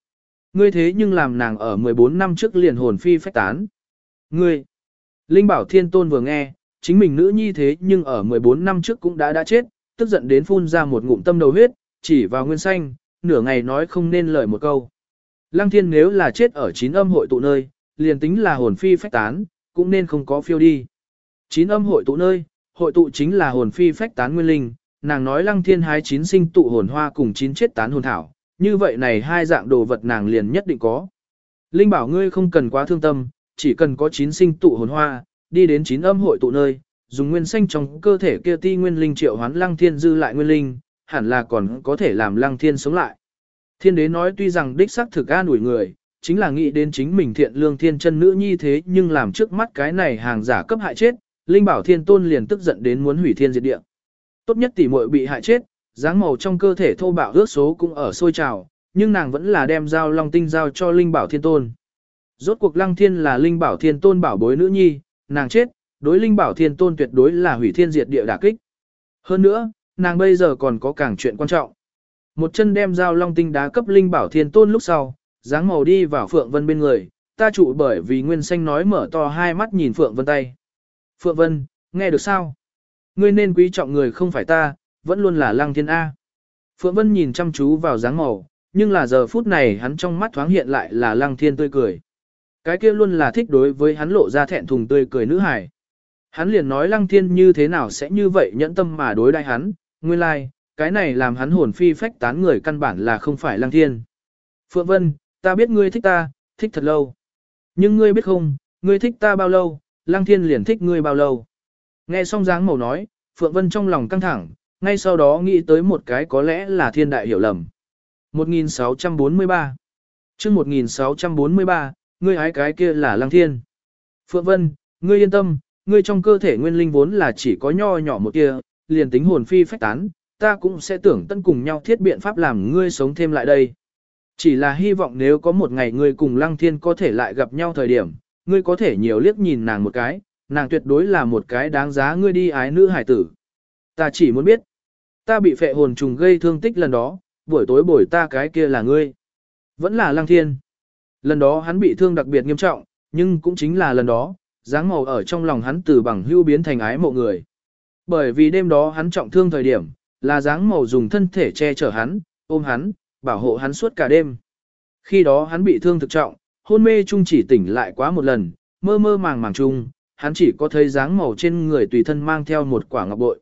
Ngươi thế nhưng làm nàng ở 14 năm trước liền hồn phi phách tán. Ngươi. Linh bảo thiên tôn vừa nghe, chính mình nữ nhi thế nhưng ở 14 năm trước cũng đã đã chết, tức giận đến phun ra một ngụm tâm đầu huyết, chỉ vào nguyên xanh, nửa ngày nói không nên lời một câu. Lăng thiên nếu là chết ở chín âm hội tụ nơi, liền tính là hồn phi phách tán, cũng nên không có phiêu đi. Chín âm hội tụ nơi, hội tụ chính là hồn phi phách tán nguyên linh, nàng nói lăng thiên hái chín sinh tụ hồn hoa cùng chín chết tán hồn thảo, như vậy này hai dạng đồ vật nàng liền nhất định có. Linh bảo ngươi không cần quá thương tâm, chỉ cần có chín sinh tụ hồn hoa, đi đến chín âm hội tụ nơi, dùng nguyên xanh trong cơ thể kia ti nguyên linh triệu hoán lăng thiên dư lại nguyên linh, hẳn là còn có thể làm lăng thiên sống lại. Thiên đế nói tuy rằng đích xác thực an ủi người, chính là nghĩ đến chính mình thiện lương thiên chân nữ nhi thế nhưng làm trước mắt cái này hàng giả cấp hại chết, linh bảo thiên tôn liền tức giận đến muốn hủy thiên diệt địa. Tốt nhất tỷ muội bị hại chết, dáng màu trong cơ thể thô bạo ước số cũng ở sôi trào, nhưng nàng vẫn là đem giao long tinh giao cho linh bảo thiên tôn. Rốt cuộc lăng thiên là linh bảo thiên tôn bảo bối nữ nhi, nàng chết, đối linh bảo thiên tôn tuyệt đối là hủy thiên diệt địa đả kích. Hơn nữa, nàng bây giờ còn có càng chuyện quan trọng. Một chân đem dao long tinh đá cấp linh bảo thiên tôn lúc sau, dáng màu đi vào Phượng Vân bên người, ta trụ bởi vì Nguyên Xanh nói mở to hai mắt nhìn Phượng Vân tay. Phượng Vân, nghe được sao? Ngươi nên quý trọng người không phải ta, vẫn luôn là lăng thiên A. Phượng Vân nhìn chăm chú vào dáng màu, nhưng là giờ phút này hắn trong mắt thoáng hiện lại là lăng thiên tươi cười. Cái kia luôn là thích đối với hắn lộ ra thẹn thùng tươi cười nữ hải. Hắn liền nói lăng thiên như thế nào sẽ như vậy nhẫn tâm mà đối đãi hắn, nguyên lai, like, cái này làm hắn hồn phi phách tán người căn bản là không phải lăng thiên. Phượng Vân, ta biết ngươi thích ta, thích thật lâu. Nhưng ngươi biết không, ngươi thích ta bao lâu, lăng thiên liền thích ngươi bao lâu. Nghe xong dáng màu nói, Phượng Vân trong lòng căng thẳng, ngay sau đó nghĩ tới một cái có lẽ là thiên đại hiểu lầm. 1643 chương 1643, ngươi hái cái kia là lăng thiên. Phượng Vân, ngươi yên tâm, ngươi trong cơ thể nguyên linh vốn là chỉ có nho nhỏ một kia, liền tính hồn phi phách tán, ta cũng sẽ tưởng tân cùng nhau thiết biện pháp làm ngươi sống thêm lại đây. Chỉ là hy vọng nếu có một ngày ngươi cùng Lăng Thiên có thể lại gặp nhau thời điểm, ngươi có thể nhiều liếc nhìn nàng một cái, nàng tuyệt đối là một cái đáng giá ngươi đi ái nữ hải tử. Ta chỉ muốn biết, ta bị phệ hồn trùng gây thương tích lần đó, buổi tối bồi ta cái kia là ngươi. Vẫn là Lăng Thiên. Lần đó hắn bị thương đặc biệt nghiêm trọng, nhưng cũng chính là lần đó, dáng màu ở trong lòng hắn từ bằng hưu biến thành ái mộ người. Bởi vì đêm đó hắn trọng thương thời điểm, là dáng màu dùng thân thể che chở hắn, ôm hắn, bảo hộ hắn suốt cả đêm. Khi đó hắn bị thương thực trọng, hôn mê chung chỉ tỉnh lại quá một lần, mơ mơ màng màng chung, hắn chỉ có thấy dáng màu trên người tùy thân mang theo một quả ngọc bội.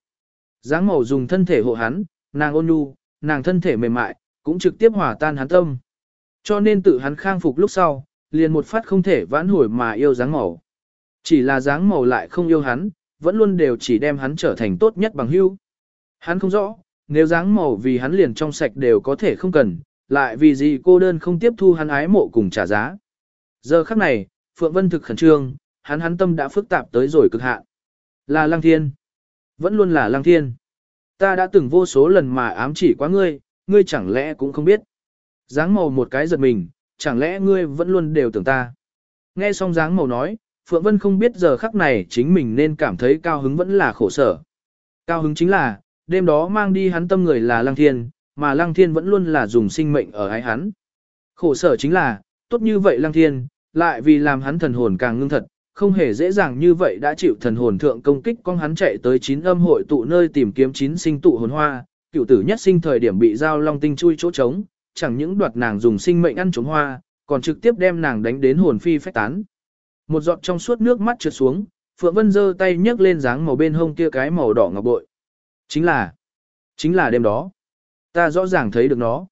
Dáng màu dùng thân thể hộ hắn, nàng ôn nhu, nàng thân thể mềm mại, cũng trực tiếp hòa tan hắn tâm. Cho nên tự hắn khang phục lúc sau, liền một phát không thể vãn hồi mà yêu dáng màu. Chỉ là dáng màu lại không yêu hắn, vẫn luôn đều chỉ đem hắn trở thành tốt nhất bằng hữu. Hắn không rõ, nếu dáng màu vì hắn liền trong sạch đều có thể không cần, lại vì gì cô đơn không tiếp thu hắn ái mộ cùng trả giá. Giờ khắc này, Phượng Vân thực khẩn trương, hắn hắn tâm đã phức tạp tới rồi cực hạn. Là Lăng Thiên. Vẫn luôn là Lăng Thiên. Ta đã từng vô số lần mà ám chỉ quá ngươi, ngươi chẳng lẽ cũng không biết. Dáng màu một cái giật mình, chẳng lẽ ngươi vẫn luôn đều tưởng ta. Nghe xong dáng màu nói, Phượng Vân không biết giờ khắc này chính mình nên cảm thấy cao hứng vẫn là khổ sở. Cao hứng chính là, đêm đó mang đi hắn tâm người là Lăng Thiên, mà Lăng Thiên vẫn luôn là dùng sinh mệnh ở ái hắn. Khổ sở chính là, tốt như vậy Lăng Thiên, lại vì làm hắn thần hồn càng ngưng thật, không hề dễ dàng như vậy đã chịu thần hồn thượng công kích con hắn chạy tới chín âm hội tụ nơi tìm kiếm chín sinh tụ hồn hoa, cựu tử nhất sinh thời điểm bị giao long tinh chui chỗ trống, chẳng những đoạt nàng dùng sinh mệnh ăn trống hoa, còn trực tiếp đem nàng đánh đến hồn phi phách tán. Một giọt trong suốt nước mắt trượt xuống, Phượng Vân giơ tay nhấc lên dáng màu bên hông kia cái màu đỏ ngọc bội. Chính là, chính là đêm đó. Ta rõ ràng thấy được nó.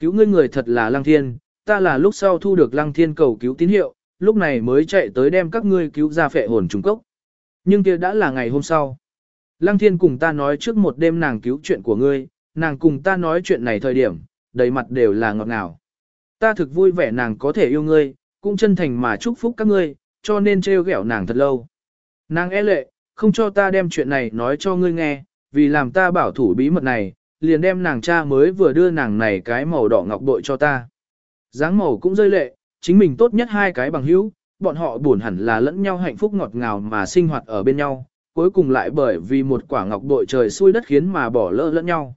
Cứu ngươi người thật là Lăng Thiên, ta là lúc sau thu được Lăng Thiên cầu cứu tín hiệu, lúc này mới chạy tới đem các ngươi cứu ra phệ hồn trùng cốc. Nhưng kia đã là ngày hôm sau. Lăng Thiên cùng ta nói trước một đêm nàng cứu chuyện của ngươi, nàng cùng ta nói chuyện này thời điểm, đầy mặt đều là ngọt ngào. Ta thực vui vẻ nàng có thể yêu ngươi, cũng chân thành mà chúc phúc các ngươi, cho nên trêu ghẹo nàng thật lâu. Nàng e lệ, không cho ta đem chuyện này nói cho ngươi nghe, vì làm ta bảo thủ bí mật này, liền đem nàng cha mới vừa đưa nàng này cái màu đỏ ngọc bội cho ta. dáng màu cũng rơi lệ, chính mình tốt nhất hai cái bằng hữu, bọn họ buồn hẳn là lẫn nhau hạnh phúc ngọt ngào mà sinh hoạt ở bên nhau, cuối cùng lại bởi vì một quả ngọc bội trời xui đất khiến mà bỏ lỡ lẫn nhau.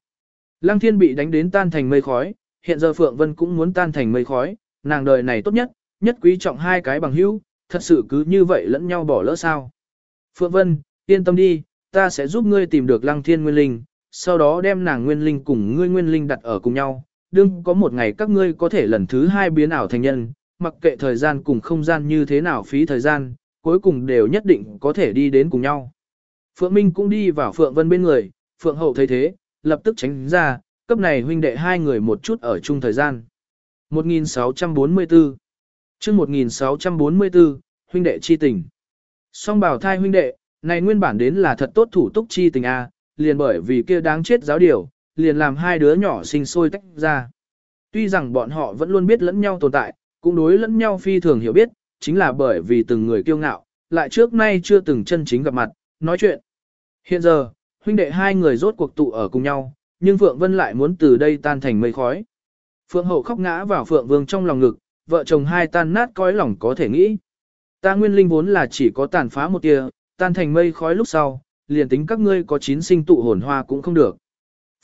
Lăng thiên bị đánh đến tan thành mây khói, hiện giờ Phượng Vân cũng muốn tan thành mây khói, nàng đời này tốt nhất, nhất quý trọng hai cái bằng hữu, thật sự cứ như vậy lẫn nhau bỏ lỡ sao. Phượng Vân, yên tâm đi, ta sẽ giúp ngươi tìm được lăng thiên nguyên linh, sau đó đem nàng nguyên linh cùng ngươi nguyên linh đặt ở cùng nhau, đương có một ngày các ngươi có thể lần thứ hai biến ảo thành nhân, mặc kệ thời gian cùng không gian như thế nào phí thời gian, cuối cùng đều nhất định có thể đi đến cùng nhau. Phượng Minh cũng đi vào Phượng Vân bên người, Phượng Hậu thấy thế, lập tức tránh ra, cấp này huynh đệ hai người một chút ở chung thời gian. 1644 chương 1644, huynh đệ chi tình. Song bảo thai huynh đệ, này nguyên bản đến là thật tốt thủ túc chi tình A, liền bởi vì kia đáng chết giáo điều, liền làm hai đứa nhỏ sinh sôi tách ra. Tuy rằng bọn họ vẫn luôn biết lẫn nhau tồn tại, cũng đối lẫn nhau phi thường hiểu biết, chính là bởi vì từng người kiêu ngạo, lại trước nay chưa từng chân chính gặp mặt, nói chuyện. Hiện giờ, huynh đệ hai người rốt cuộc tụ ở cùng nhau, nhưng Phượng Vân lại muốn từ đây tan thành mây khói. Phượng Hậu khóc ngã vào Phượng Vương trong lòng ngực, vợ chồng hai tan nát cõi lòng có thể nghĩ. Ta nguyên linh vốn là chỉ có tàn phá một tia, tan thành mây khói lúc sau, liền tính các ngươi có chín sinh tụ hồn hoa cũng không được.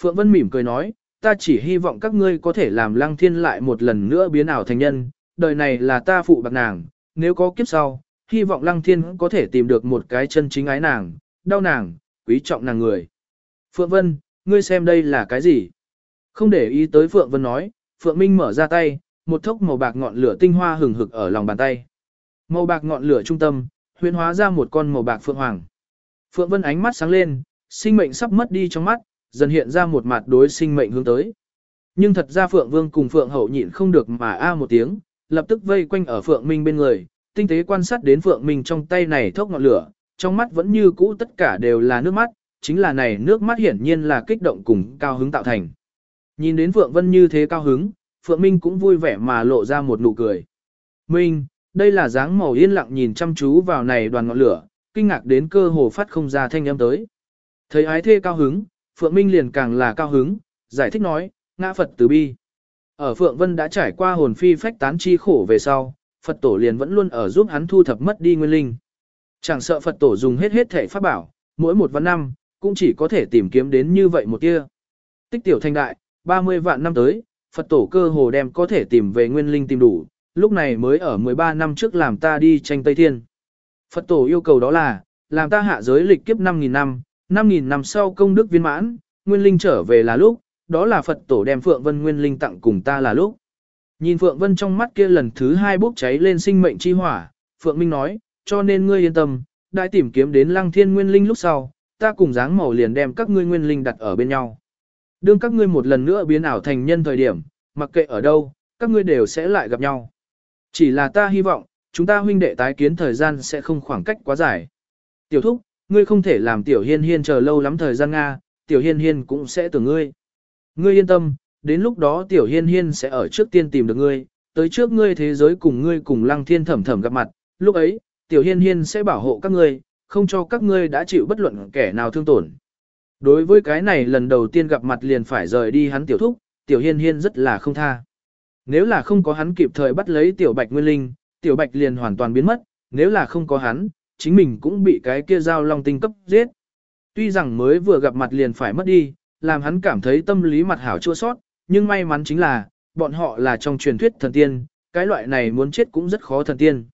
Phượng Vân mỉm cười nói, ta chỉ hy vọng các ngươi có thể làm lăng thiên lại một lần nữa biến ảo thành nhân, đời này là ta phụ bạc nàng, nếu có kiếp sau, hy vọng lăng thiên có thể tìm được một cái chân chính ái nàng, đau nàng, quý trọng nàng người. Phượng Vân, ngươi xem đây là cái gì? Không để ý tới Phượng Vân nói, Phượng Minh mở ra tay, một thốc màu bạc ngọn lửa tinh hoa hừng hực ở lòng bàn tay. Màu bạc ngọn lửa trung tâm, huyễn hóa ra một con màu bạc phượng hoàng. Phượng Vân ánh mắt sáng lên, sinh mệnh sắp mất đi trong mắt, dần hiện ra một mặt đối sinh mệnh hướng tới. Nhưng thật ra Phượng Vương cùng Phượng Hậu nhịn không được mà a một tiếng, lập tức vây quanh ở Phượng Minh bên người, tinh tế quan sát đến Phượng Minh trong tay này thốc ngọn lửa, trong mắt vẫn như cũ tất cả đều là nước mắt, chính là này nước mắt hiển nhiên là kích động cùng cao hứng tạo thành. Nhìn đến Phượng Vân như thế cao hứng, Phượng Minh cũng vui vẻ mà lộ ra một nụ cười. Minh, đây là dáng màu yên lặng nhìn chăm chú vào này đoàn ngọn lửa, kinh ngạc đến cơ hồ phát không ra thanh âm tới. Thấy ái thê cao hứng, Phượng Minh liền càng là cao hứng, giải thích nói, ngã Phật từ bi. Ở Phượng Vân đã trải qua hồn phi phách tán chi khổ về sau, Phật tổ liền vẫn luôn ở giúp hắn thu thập mất đi nguyên linh. Chẳng sợ Phật tổ dùng hết hết thể pháp bảo, mỗi một vạn năm, cũng chỉ có thể tìm kiếm đến như vậy một tia. Tích tiểu thanh đại, 30 vạn năm tới, Phật tổ cơ hồ đem có thể tìm về nguyên linh tìm đủ, lúc này mới ở 13 năm trước làm ta đi tranh Tây Thiên. Phật tổ yêu cầu đó là, làm ta hạ giới lịch kiếp 5.000 năm, 5.000 năm sau công đức viên mãn, nguyên linh trở về là lúc, đó là Phật tổ đem Phượng Vân nguyên linh tặng cùng ta là lúc. Nhìn Phượng Vân trong mắt kia lần thứ hai bốc cháy lên sinh mệnh chi hỏa, Phượng Minh nói, cho nên ngươi yên tâm, đại tìm kiếm đến lăng thiên nguyên linh lúc sau, ta cùng dáng màu liền đem các ngươi nguyên linh đặt ở bên nhau. Đương các ngươi một lần nữa biến ảo thành nhân thời điểm, mặc kệ ở đâu, các ngươi đều sẽ lại gặp nhau. Chỉ là ta hy vọng, chúng ta huynh đệ tái kiến thời gian sẽ không khoảng cách quá dài. Tiểu thúc, ngươi không thể làm tiểu hiên hiên chờ lâu lắm thời gian Nga, tiểu hiên hiên cũng sẽ tưởng ngươi. Ngươi yên tâm, đến lúc đó tiểu hiên hiên sẽ ở trước tiên tìm được ngươi, tới trước ngươi thế giới cùng ngươi cùng lăng thiên thẩm thẩm gặp mặt, lúc ấy, tiểu hiên hiên sẽ bảo hộ các ngươi, không cho các ngươi đã chịu bất luận kẻ nào thương tổn. Đối với cái này lần đầu tiên gặp mặt liền phải rời đi hắn tiểu thúc, tiểu hiên hiên rất là không tha. Nếu là không có hắn kịp thời bắt lấy tiểu bạch nguyên linh, tiểu bạch liền hoàn toàn biến mất, nếu là không có hắn, chính mình cũng bị cái kia giao long tinh cấp giết. Tuy rằng mới vừa gặp mặt liền phải mất đi, làm hắn cảm thấy tâm lý mặt hảo chua sót, nhưng may mắn chính là, bọn họ là trong truyền thuyết thần tiên, cái loại này muốn chết cũng rất khó thần tiên.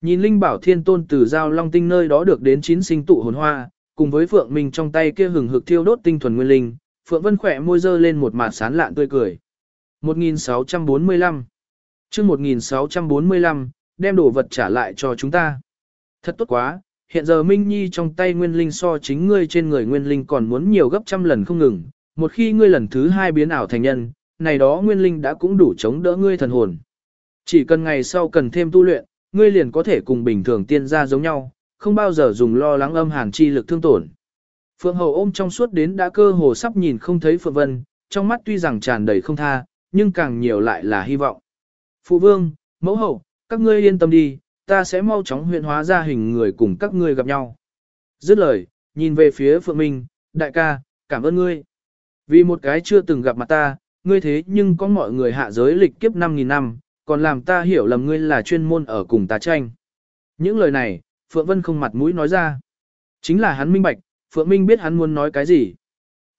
Nhìn Linh Bảo Thiên Tôn từ giao long tinh nơi đó được đến chín sinh tụ hồn hoa, cùng với Phượng Minh trong tay kia hừng hực thiêu đốt tinh thuần nguyên linh, Phượng Vân khỏe môi dơ lên một mặt sán lạn tươi cười. 1645 chương 1645, đem đồ vật trả lại cho chúng ta. Thật tốt quá, hiện giờ Minh Nhi trong tay nguyên linh so chính ngươi trên người nguyên linh còn muốn nhiều gấp trăm lần không ngừng, một khi ngươi lần thứ hai biến ảo thành nhân, này đó nguyên linh đã cũng đủ chống đỡ ngươi thần hồn. Chỉ cần ngày sau cần thêm tu luyện, ngươi liền có thể cùng bình thường tiên gia giống nhau, không bao giờ dùng lo lắng âm hàn chi lực thương tổn. Phượng Hầu ôm trong suốt đến đã cơ hồ sắp nhìn không thấy Phượng Vân, trong mắt tuy rằng tràn đầy không tha, nhưng càng nhiều lại là hy vọng. Phụ vương, mẫu hậu, các ngươi yên tâm đi, ta sẽ mau chóng huyện hóa ra hình người cùng các ngươi gặp nhau. Dứt lời, nhìn về phía Phượng Minh, đại ca, cảm ơn ngươi. Vì một cái chưa từng gặp mặt ta, ngươi thế nhưng có mọi người hạ giới lịch kiếp 5.000 năm, còn làm ta hiểu lầm ngươi là chuyên môn ở cùng ta tranh. Những lời này, Phượng Vân không mặt mũi nói ra. Chính là hắn minh bạch, Phượng Minh biết hắn muốn nói cái gì.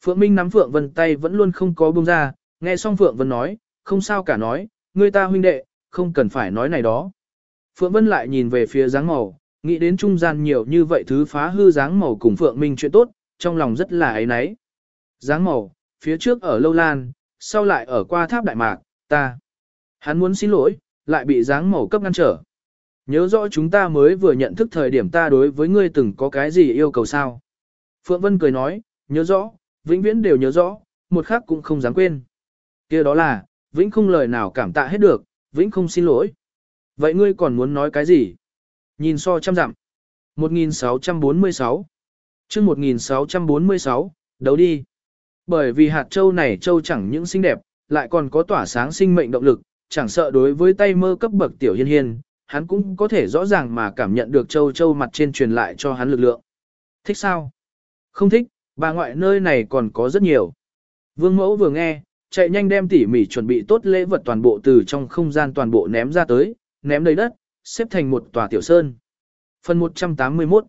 Phượng Minh nắm Phượng Vân tay vẫn luôn không có buông ra, nghe xong Phượng Vân nói, không sao cả nói, ngươi ta huynh đệ, không cần phải nói này đó. Phượng Vân lại nhìn về phía dáng màu, nghĩ đến trung gian nhiều như vậy thứ phá hư dáng màu cùng Phượng Minh chuyện tốt, trong lòng rất là ấy náy. Dáng màu, phía trước ở Lâu Lan, sau lại ở qua tháp Đại Mạc, ta. Hắn muốn xin lỗi, lại bị dáng màu cấp ngăn trở. Nhớ rõ chúng ta mới vừa nhận thức thời điểm ta đối với ngươi từng có cái gì yêu cầu sao. Phượng Vân cười nói, nhớ rõ, vĩnh viễn đều nhớ rõ, một khắc cũng không dám quên. kia đó là, vĩnh không lời nào cảm tạ hết được, vĩnh không xin lỗi. Vậy ngươi còn muốn nói cái gì? Nhìn so trăm dặm. 1646 chương 1646, đấu đi. Bởi vì hạt châu này châu chẳng những xinh đẹp, lại còn có tỏa sáng sinh mệnh động lực, chẳng sợ đối với tay mơ cấp bậc tiểu hiên hiên, hắn cũng có thể rõ ràng mà cảm nhận được châu châu mặt trên truyền lại cho hắn lực lượng. Thích sao? Không thích, bà ngoại nơi này còn có rất nhiều. Vương mẫu vừa nghe, chạy nhanh đem tỉ mỉ chuẩn bị tốt lễ vật toàn bộ từ trong không gian toàn bộ ném ra tới, ném đầy đất, xếp thành một tòa tiểu sơn. Phần 181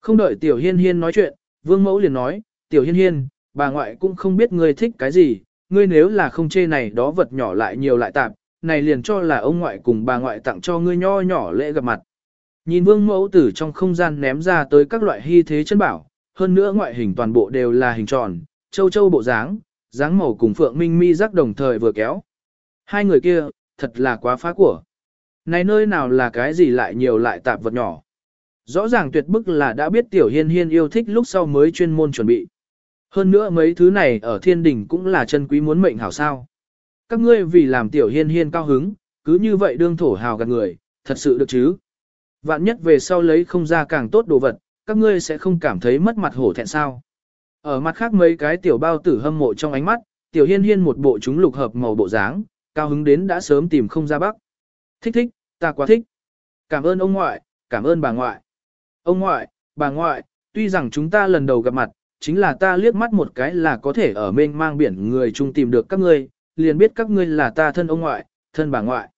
Không đợi tiểu hiên hiên nói chuyện, vương mẫu liền nói, tiểu hiên hiên, bà ngoại cũng không biết ngươi thích cái gì, ngươi nếu là không chê này đó vật nhỏ lại nhiều lại tạp, này liền cho là ông ngoại cùng bà ngoại tặng cho ngươi nho nhỏ lễ gặp mặt. Nhìn vương mẫu tử trong không gian ném ra tới các loại hy thế chân bảo, hơn nữa ngoại hình toàn bộ đều là hình tròn, châu châu bộ dáng, dáng màu cùng phượng minh mi rắc đồng thời vừa kéo. Hai người kia, thật là quá phá của. Này nơi nào là cái gì lại nhiều lại tạp vật nhỏ. Rõ ràng tuyệt bức là đã biết tiểu hiên hiên yêu thích lúc sau mới chuyên môn chuẩn bị. Hơn nữa mấy thứ này ở thiên đình cũng là chân quý muốn mệnh hảo sao. Các ngươi vì làm tiểu hiên hiên cao hứng, cứ như vậy đương thổ hào gạt người, thật sự được chứ. Vạn nhất về sau lấy không ra càng tốt đồ vật, các ngươi sẽ không cảm thấy mất mặt hổ thẹn sao. Ở mặt khác mấy cái tiểu bao tử hâm mộ trong ánh mắt, tiểu hiên hiên một bộ chúng lục hợp màu bộ dáng, cao hứng đến đã sớm tìm không ra bắc. Thích thích, ta quá thích. Cảm ơn ông ngoại, cảm ơn bà ngoại. Ông ngoại, bà ngoại, tuy rằng chúng ta lần đầu gặp mặt, chính là ta liếc mắt một cái là có thể ở mênh mang biển người chung tìm được các ngươi, liền biết các ngươi là ta thân ông ngoại, thân bà ngoại.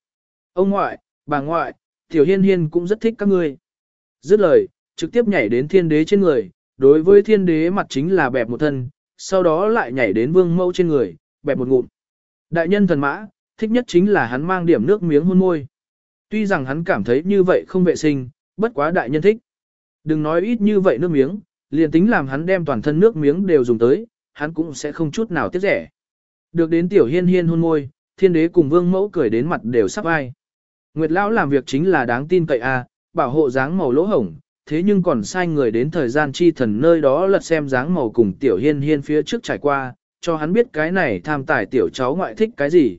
Ông ngoại, bà ngoại, tiểu hiên hiên cũng rất thích các ngươi. Dứt lời, trực tiếp nhảy đến thiên đế trên người, đối với thiên đế mặt chính là bẹp một thân, sau đó lại nhảy đến vương mẫu trên người, bẹp một ngụm. Đại nhân thần mã, thích nhất chính là hắn mang điểm nước miếng hôn môi. Tuy rằng hắn cảm thấy như vậy không vệ sinh, bất quá đại nhân thích. Đừng nói ít như vậy nước miếng, liền tính làm hắn đem toàn thân nước miếng đều dùng tới, hắn cũng sẽ không chút nào tiếc rẻ. Được đến tiểu hiên hiên hôn môi, thiên đế cùng vương mẫu cười đến mặt đều sắp ai. Nguyệt lão làm việc chính là đáng tin cậy a, bảo hộ dáng màu lỗ hổng, thế nhưng còn sai người đến thời gian chi thần nơi đó lật xem dáng màu cùng tiểu hiên hiên phía trước trải qua, cho hắn biết cái này tham tài tiểu cháu ngoại thích cái gì.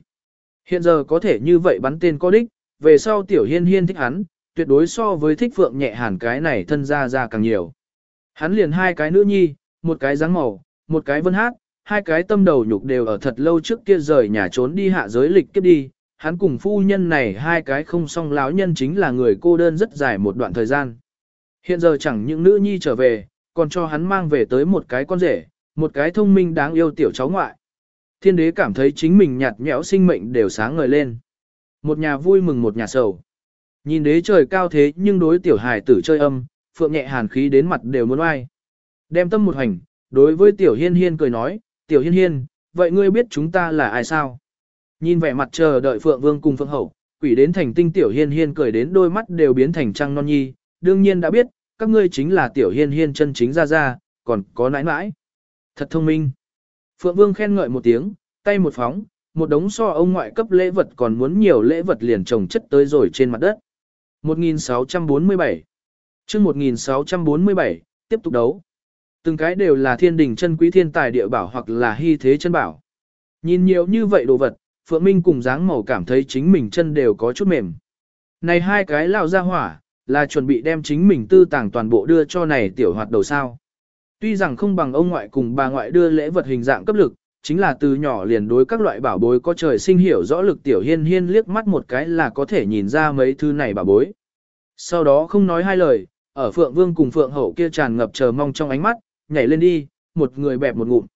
Hiện giờ có thể như vậy bắn tên có đích, về sau tiểu hiên hiên thích hắn, tuyệt đối so với thích phượng nhẹ hàn cái này thân ra ra càng nhiều. Hắn liền hai cái nữ nhi, một cái dáng màu, một cái vân hát, hai cái tâm đầu nhục đều ở thật lâu trước kia rời nhà trốn đi hạ giới lịch kiếp đi. Hắn cùng phu nhân này hai cái không song láo nhân chính là người cô đơn rất dài một đoạn thời gian. Hiện giờ chẳng những nữ nhi trở về, còn cho hắn mang về tới một cái con rể, một cái thông minh đáng yêu tiểu cháu ngoại. Thiên đế cảm thấy chính mình nhạt nhẽo sinh mệnh đều sáng ngời lên. Một nhà vui mừng một nhà sầu. Nhìn đế trời cao thế nhưng đối tiểu hài tử chơi âm, phượng nhẹ hàn khí đến mặt đều muốn oai. Đem tâm một hành, đối với tiểu hiên hiên cười nói, tiểu hiên hiên, vậy ngươi biết chúng ta là ai sao? Nhìn vẻ mặt chờ đợi phượng vương cùng phượng hậu, quỷ đến thành tinh tiểu hiên hiên cười đến đôi mắt đều biến thành trăng non nhi, đương nhiên đã biết, các ngươi chính là tiểu hiên hiên chân chính ra ra, còn có nãi nãi. Thật thông minh. Phượng Vương khen ngợi một tiếng, tay một phóng, một đống so ông ngoại cấp lễ vật còn muốn nhiều lễ vật liền trồng chất tới rồi trên mặt đất. 1647 chương 1647, tiếp tục đấu. Từng cái đều là thiên đình chân quý thiên tài địa bảo hoặc là hy thế chân bảo. Nhìn nhiều như vậy đồ vật, Phượng Minh cùng dáng màu cảm thấy chính mình chân đều có chút mềm. Này hai cái lao ra hỏa, là chuẩn bị đem chính mình tư tàng toàn bộ đưa cho này tiểu hoạt đầu sao. Tuy rằng không bằng ông ngoại cùng bà ngoại đưa lễ vật hình dạng cấp lực, chính là từ nhỏ liền đối các loại bảo bối có trời sinh hiểu rõ lực tiểu hiên hiên liếc mắt một cái là có thể nhìn ra mấy thứ này bảo bối. Sau đó không nói hai lời, ở Phượng Vương cùng Phượng Hậu kia tràn ngập chờ mong trong ánh mắt, nhảy lên đi, một người bẹp một ngụm.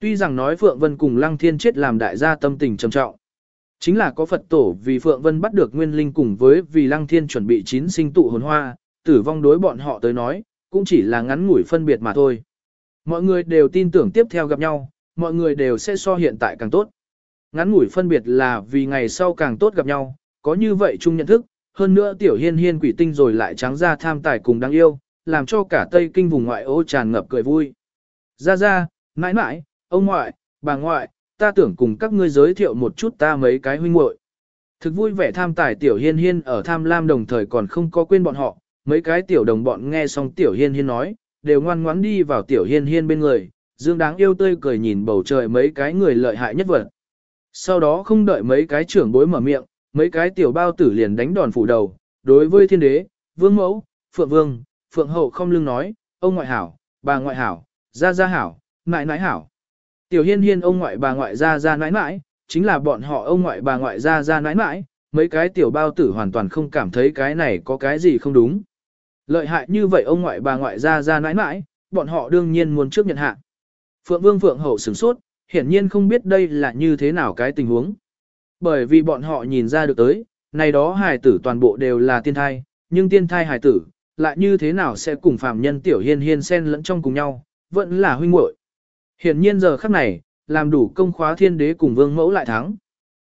Tuy rằng nói Phượng Vân cùng Lăng Thiên chết làm đại gia tâm tình trầm trọng. Chính là có Phật tổ vì Phượng Vân bắt được Nguyên Linh cùng với vì Lăng Thiên chuẩn bị chín sinh tụ hồn hoa, tử vong đối bọn họ tới nói, cũng chỉ là ngắn ngủi phân biệt mà thôi. Mọi người đều tin tưởng tiếp theo gặp nhau, mọi người đều sẽ so hiện tại càng tốt. Ngắn ngủi phân biệt là vì ngày sau càng tốt gặp nhau, có như vậy chung nhận thức, hơn nữa tiểu hiên hiên quỷ tinh rồi lại trắng ra tham tài cùng đáng yêu, làm cho cả Tây Kinh vùng ngoại ô tràn ngập cười vui. Ra ra, mãi mãi, ông ngoại, bà ngoại, ta tưởng cùng các ngươi giới thiệu một chút ta mấy cái huynh muội. Thực vui vẻ tham tài tiểu hiên hiên ở tham lam đồng thời còn không có quên bọn họ, mấy cái tiểu đồng bọn nghe xong tiểu hiên hiên nói, đều ngoan ngoãn đi vào tiểu hiên hiên bên người, dương đáng yêu tươi cười nhìn bầu trời mấy cái người lợi hại nhất vật. Sau đó không đợi mấy cái trưởng bối mở miệng, mấy cái tiểu bao tử liền đánh đòn phủ đầu, đối với thiên đế, vương mẫu, phượng vương, phượng hậu không lưng nói, ông ngoại hảo, bà ngoại hảo, gia gia hảo, nãi nãi hảo. Tiểu hiên hiên ông ngoại bà ngoại gia gia nãi nãi, chính là bọn họ ông ngoại bà ngoại gia gia nãi nãi, mấy cái tiểu bao tử hoàn toàn không cảm thấy cái này có cái gì không đúng. Lợi hại như vậy ông ngoại bà ngoại gia gia nãi nãi, bọn họ đương nhiên muốn trước nhận hạ. Phượng Vương Phượng Hậu sửng sốt, hiển nhiên không biết đây là như thế nào cái tình huống. Bởi vì bọn họ nhìn ra được tới, này đó hài tử toàn bộ đều là tiên thai, nhưng tiên thai hài tử, lại như thế nào sẽ cùng phạm nhân tiểu hiên hiên xen lẫn trong cùng nhau, vẫn là huynh muội. Hiển nhiên giờ khắc này, làm đủ công khóa thiên đế cùng vương mẫu lại thắng.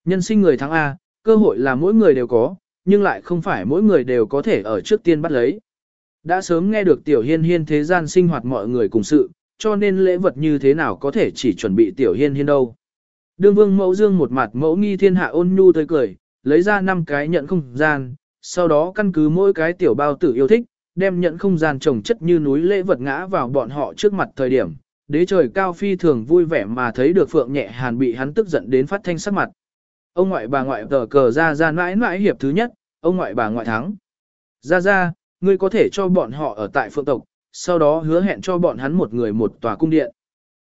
Nhân sinh người thắng A, cơ hội là mỗi người đều có, nhưng lại không phải mỗi người đều có thể ở trước tiên bắt lấy. Đã sớm nghe được tiểu hiên hiên thế gian sinh hoạt mọi người cùng sự, cho nên lễ vật như thế nào có thể chỉ chuẩn bị tiểu hiên hiên đâu. Đương vương mẫu dương một mặt mẫu nghi thiên hạ ôn nhu tươi cười, lấy ra năm cái nhận không gian, sau đó căn cứ mỗi cái tiểu bao tử yêu thích, đem nhận không gian trồng chất như núi lễ vật ngã vào bọn họ trước mặt thời điểm. Đế trời cao phi thường vui vẻ mà thấy được phượng nhẹ hàn bị hắn tức giận đến phát thanh sắc mặt. Ông ngoại bà ngoại tờ cờ ra ra mãi mãi hiệp thứ nhất, ông ngoại bà ngoại thắng. Ra ra, ngươi có thể cho bọn họ ở tại phượng tộc, sau đó hứa hẹn cho bọn hắn một người một tòa cung điện.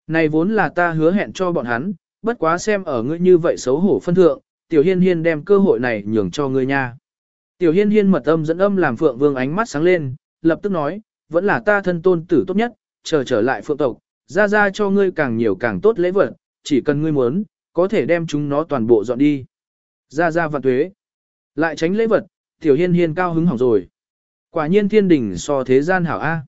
Này vốn là ta hứa hẹn cho bọn hắn, bất quá xem ở ngươi như vậy xấu hổ phân thượng, tiểu hiên hiên đem cơ hội này nhường cho ngươi nha. Tiểu hiên hiên mật âm dẫn âm làm phượng vương ánh mắt sáng lên, lập tức nói, vẫn là ta thân tôn tử tốt nhất, chờ trở lại phượng tộc, ra ra cho ngươi càng nhiều càng tốt lễ vật, chỉ cần ngươi muốn, có thể đem chúng nó toàn bộ dọn đi. Ra ra và tuế. Lại tránh lễ vật, tiểu hiên hiên cao hứng hỏng rồi. Quả nhiên thiên đỉnh so thế gian hảo A.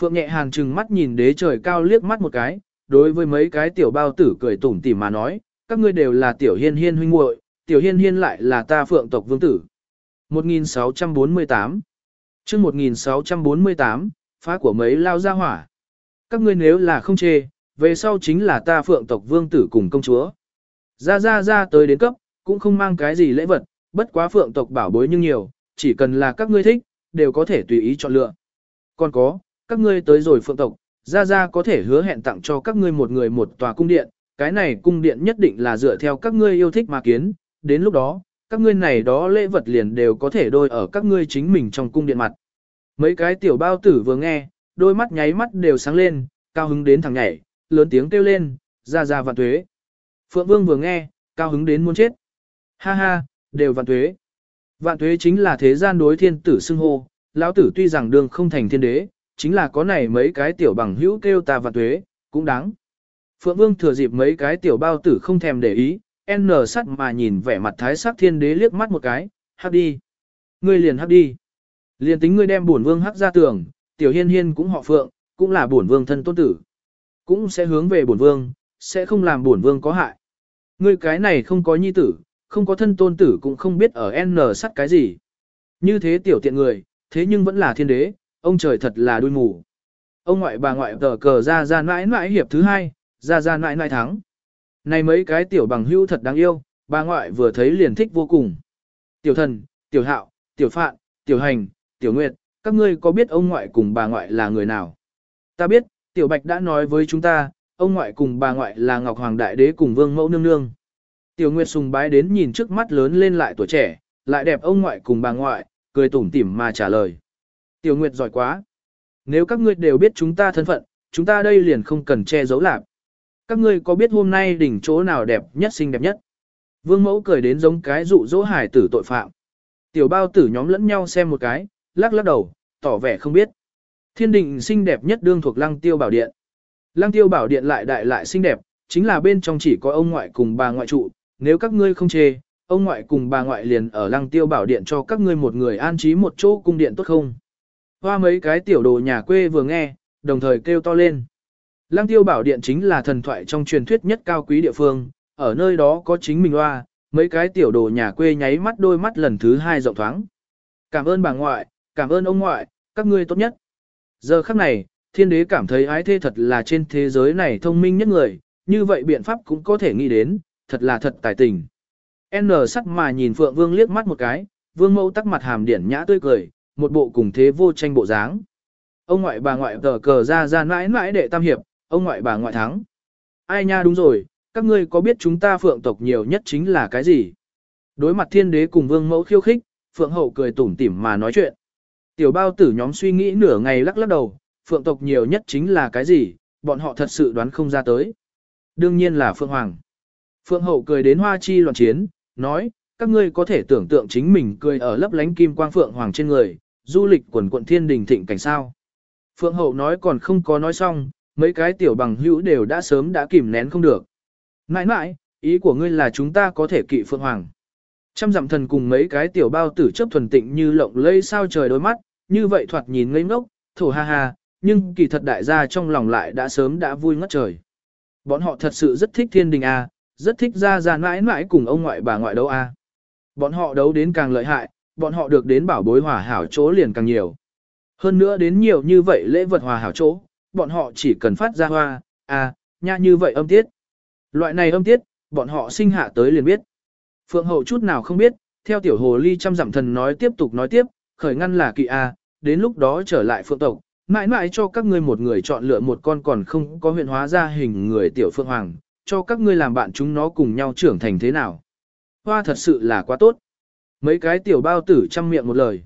Phượng nhẹ hàng trừng mắt nhìn đế trời cao liếc mắt một cái, đối với mấy cái tiểu bao tử cười tủm tỉm mà nói, các ngươi đều là tiểu hiên hiên huynh muội, tiểu hiên hiên lại là ta phượng tộc vương tử. 1648 chương 1648, phá của mấy lao ra hỏa. Các ngươi nếu là không chê, về sau chính là ta phượng tộc vương tử cùng công chúa. Ra ra ra tới đến cấp, cũng không mang cái gì lễ vật, bất quá phượng tộc bảo bối nhưng nhiều, chỉ cần là các ngươi thích, đều có thể tùy ý chọn lựa. Còn có, các ngươi tới rồi phượng tộc, ra ra có thể hứa hẹn tặng cho các ngươi một người một tòa cung điện, cái này cung điện nhất định là dựa theo các ngươi yêu thích mà kiến, đến lúc đó, các ngươi này đó lễ vật liền đều có thể đôi ở các ngươi chính mình trong cung điện mặt. Mấy cái tiểu bao tử vừa nghe, đôi mắt nháy mắt đều sáng lên, cao hứng đến thằng nhảy, lớn tiếng kêu lên, ra ra vạn tuế. Phượng Vương vừa nghe, cao hứng đến muốn chết. Ha ha, đều vạn tuế. Vạn tuế chính là thế gian đối thiên tử xưng hô, lão tử tuy rằng đường không thành thiên đế, chính là có này mấy cái tiểu bằng hữu kêu ta vạn tuế, cũng đáng. Phượng Vương thừa dịp mấy cái tiểu bao tử không thèm để ý, N sắt mà nhìn vẻ mặt thái sắc thiên đế liếc mắt một cái, hắc đi. Ngươi liền hắc đi. Liền tính ngươi đem bổn vương hắc ra tường, tiểu hiên hiên cũng họ Phượng, cũng là bổn vương thân tôn tử. Cũng sẽ hướng về bổn vương, sẽ không làm bổn vương có hại. Ngươi cái này không có nhi tử, không có thân tôn tử cũng không biết ở N sắt cái gì. Như thế tiểu tiện người, thế nhưng vẫn là thiên đế, ông trời thật là đuôi mù. Ông ngoại bà ngoại tờ cờ ra ra mãi mãi hiệp thứ hai, ra ra mãi mãi thắng. Này mấy cái tiểu bằng hưu thật đáng yêu, bà ngoại vừa thấy liền thích vô cùng. Tiểu thần, tiểu hạo, tiểu phạn, tiểu hành, tiểu nguyệt, các ngươi có biết ông ngoại cùng bà ngoại là người nào? Ta biết, tiểu bạch đã nói với chúng ta, ông ngoại cùng bà ngoại là Ngọc Hoàng Đại Đế cùng Vương Mẫu Nương Nương. Tiểu Nguyệt sùng bái đến nhìn trước mắt lớn lên lại tuổi trẻ, lại đẹp ông ngoại cùng bà ngoại, cười tủm tỉm mà trả lời. Tiểu Nguyệt giỏi quá. Nếu các ngươi đều biết chúng ta thân phận, chúng ta đây liền không cần che giấu lạc. Các ngươi có biết hôm nay đỉnh chỗ nào đẹp nhất xinh đẹp nhất? Vương mẫu cười đến giống cái dụ dỗ hải tử tội phạm. Tiểu bao tử nhóm lẫn nhau xem một cái, lắc lắc đầu, tỏ vẻ không biết. Thiên đình xinh đẹp nhất đương thuộc lăng tiêu bảo điện. Lăng tiêu bảo điện lại đại lại xinh đẹp, chính là bên trong chỉ có ông ngoại cùng bà ngoại trụ. Nếu các ngươi không chê, ông ngoại cùng bà ngoại liền ở lăng tiêu bảo điện cho các ngươi một người an trí một chỗ cung điện tốt không? Hoa mấy cái tiểu đồ nhà quê vừa nghe, đồng thời kêu to lên. Lăng tiêu bảo điện chính là thần thoại trong truyền thuyết nhất cao quý địa phương, ở nơi đó có chính mình hoa, mấy cái tiểu đồ nhà quê nháy mắt đôi mắt lần thứ hai rộng thoáng. Cảm ơn bà ngoại, cảm ơn ông ngoại, các ngươi tốt nhất. Giờ khắc này, thiên đế cảm thấy ái thê thật là trên thế giới này thông minh nhất người, như vậy biện pháp cũng có thể nghĩ đến, thật là thật tài tình. N sắc mà nhìn Phượng Vương liếc mắt một cái, Vương mẫu tắc mặt hàm điển nhã tươi cười, một bộ cùng thế vô tranh bộ dáng. Ông ngoại bà ngoại tờ cờ ra ra mãi mãi để tam hiệp, ông ngoại bà ngoại thắng. Ai nha đúng rồi, các ngươi có biết chúng ta phượng tộc nhiều nhất chính là cái gì? Đối mặt thiên đế cùng vương mẫu khiêu khích, phượng hậu cười tủm tỉm mà nói chuyện. Tiểu bao tử nhóm suy nghĩ nửa ngày lắc lắc đầu, phượng tộc nhiều nhất chính là cái gì, bọn họ thật sự đoán không ra tới. Đương nhiên là phượng hoàng. Phượng hậu cười đến hoa chi loạn chiến, nói, các ngươi có thể tưởng tượng chính mình cười ở lấp lánh kim quang phượng hoàng trên người, du lịch quần quận thiên đình thịnh cảnh sao. Phượng hậu nói còn không có nói xong, mấy cái tiểu bằng hữu đều đã sớm đã kìm nén không được. Nãi nãi, ý của ngươi là chúng ta có thể kỵ phượng hoàng. Trăm dặm thần cùng mấy cái tiểu bao tử chấp thuần tịnh như lộng lây sao trời đôi mắt, như vậy thoạt nhìn ngây ngốc, thổ ha ha, nhưng kỳ thật đại gia trong lòng lại đã sớm đã vui ngất trời. Bọn họ thật sự rất thích thiên đình A, rất thích ra ra mãi mãi cùng ông ngoại bà ngoại đấu A. Bọn họ đấu đến càng lợi hại, bọn họ được đến bảo bối hòa hảo chỗ liền càng nhiều. Hơn nữa đến nhiều như vậy lễ vật hòa hảo chỗ, bọn họ chỉ cần phát ra hoa, à, nha như vậy âm tiết. Loại này âm tiết, bọn họ sinh hạ tới liền biết. Phượng hậu chút nào không biết, theo tiểu hồ ly trăm dặm thần nói tiếp tục nói tiếp, khởi ngăn là kỵ a, đến lúc đó trở lại phượng tộc, mãi mãi cho các ngươi một người chọn lựa một con còn không có huyện hóa ra hình người tiểu phượng hoàng, cho các ngươi làm bạn chúng nó cùng nhau trưởng thành thế nào. Hoa thật sự là quá tốt. Mấy cái tiểu bao tử chăm miệng một lời.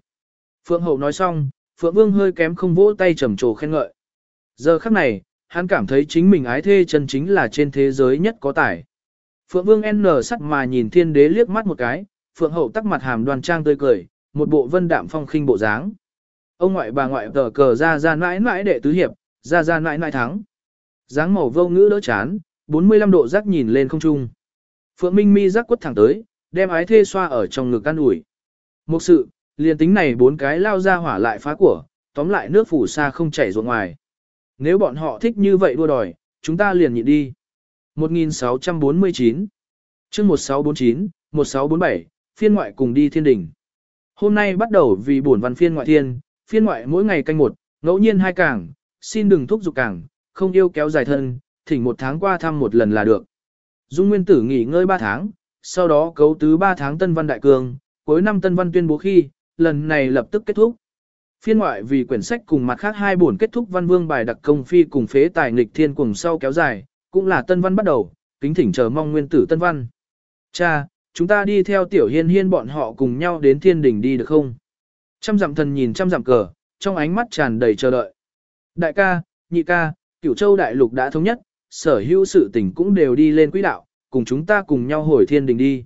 Phượng hậu nói xong, Phượng vương hơi kém không vỗ tay trầm trồ khen ngợi. Giờ khắc này, hắn cảm thấy chính mình ái thê chân chính là trên thế giới nhất có tài. Phượng Vương N sắc mà nhìn thiên đế liếc mắt một cái, Phượng Hậu tắc mặt hàm đoan trang tươi cười, một bộ vân đạm phong khinh bộ dáng. Ông ngoại bà ngoại tờ cờ ra ra mãi mãi đệ tứ hiệp, ra ra mãi mãi thắng. dáng màu vô ngữ đỡ chán, 45 độ giác nhìn lên không trung. Phượng Minh mi giác quất thẳng tới, đem ái thê xoa ở trong ngực can ủi. Một sự, liền tính này bốn cái lao ra hỏa lại phá của, tóm lại nước phủ xa không chảy ruộng ngoài. Nếu bọn họ thích như vậy đua đòi, chúng ta liền nhịn đi. 1649 chương 1649, 1647, phiên ngoại cùng đi thiên đỉnh. Hôm nay bắt đầu vì buồn văn phiên ngoại thiên, phiên ngoại mỗi ngày canh một, ngẫu nhiên hai cảng, xin đừng thúc giục cảng, không yêu kéo dài thân, thỉnh một tháng qua thăm một lần là được. Dung Nguyên Tử nghỉ ngơi 3 tháng, sau đó cấu tứ 3 tháng Tân Văn Đại Cương, cuối năm Tân Văn tuyên bố khi, lần này lập tức kết thúc. Phiên ngoại vì quyển sách cùng mặt khác hai buồn kết thúc văn vương bài đặc công phi cùng phế tài nghịch thiên cùng sau kéo dài, cũng là tân văn bắt đầu, kính thỉnh chờ mong nguyên tử tân văn. Cha, chúng ta đi theo tiểu hiên hiên bọn họ cùng nhau đến thiên đỉnh đi được không? Trăm dặm thần nhìn trăm dặm cờ, trong ánh mắt tràn đầy chờ đợi. Đại ca, nhị ca, cửu châu đại lục đã thống nhất, sở hữu sự tình cũng đều đi lên quỹ đạo, cùng chúng ta cùng nhau hồi thiên đình đi.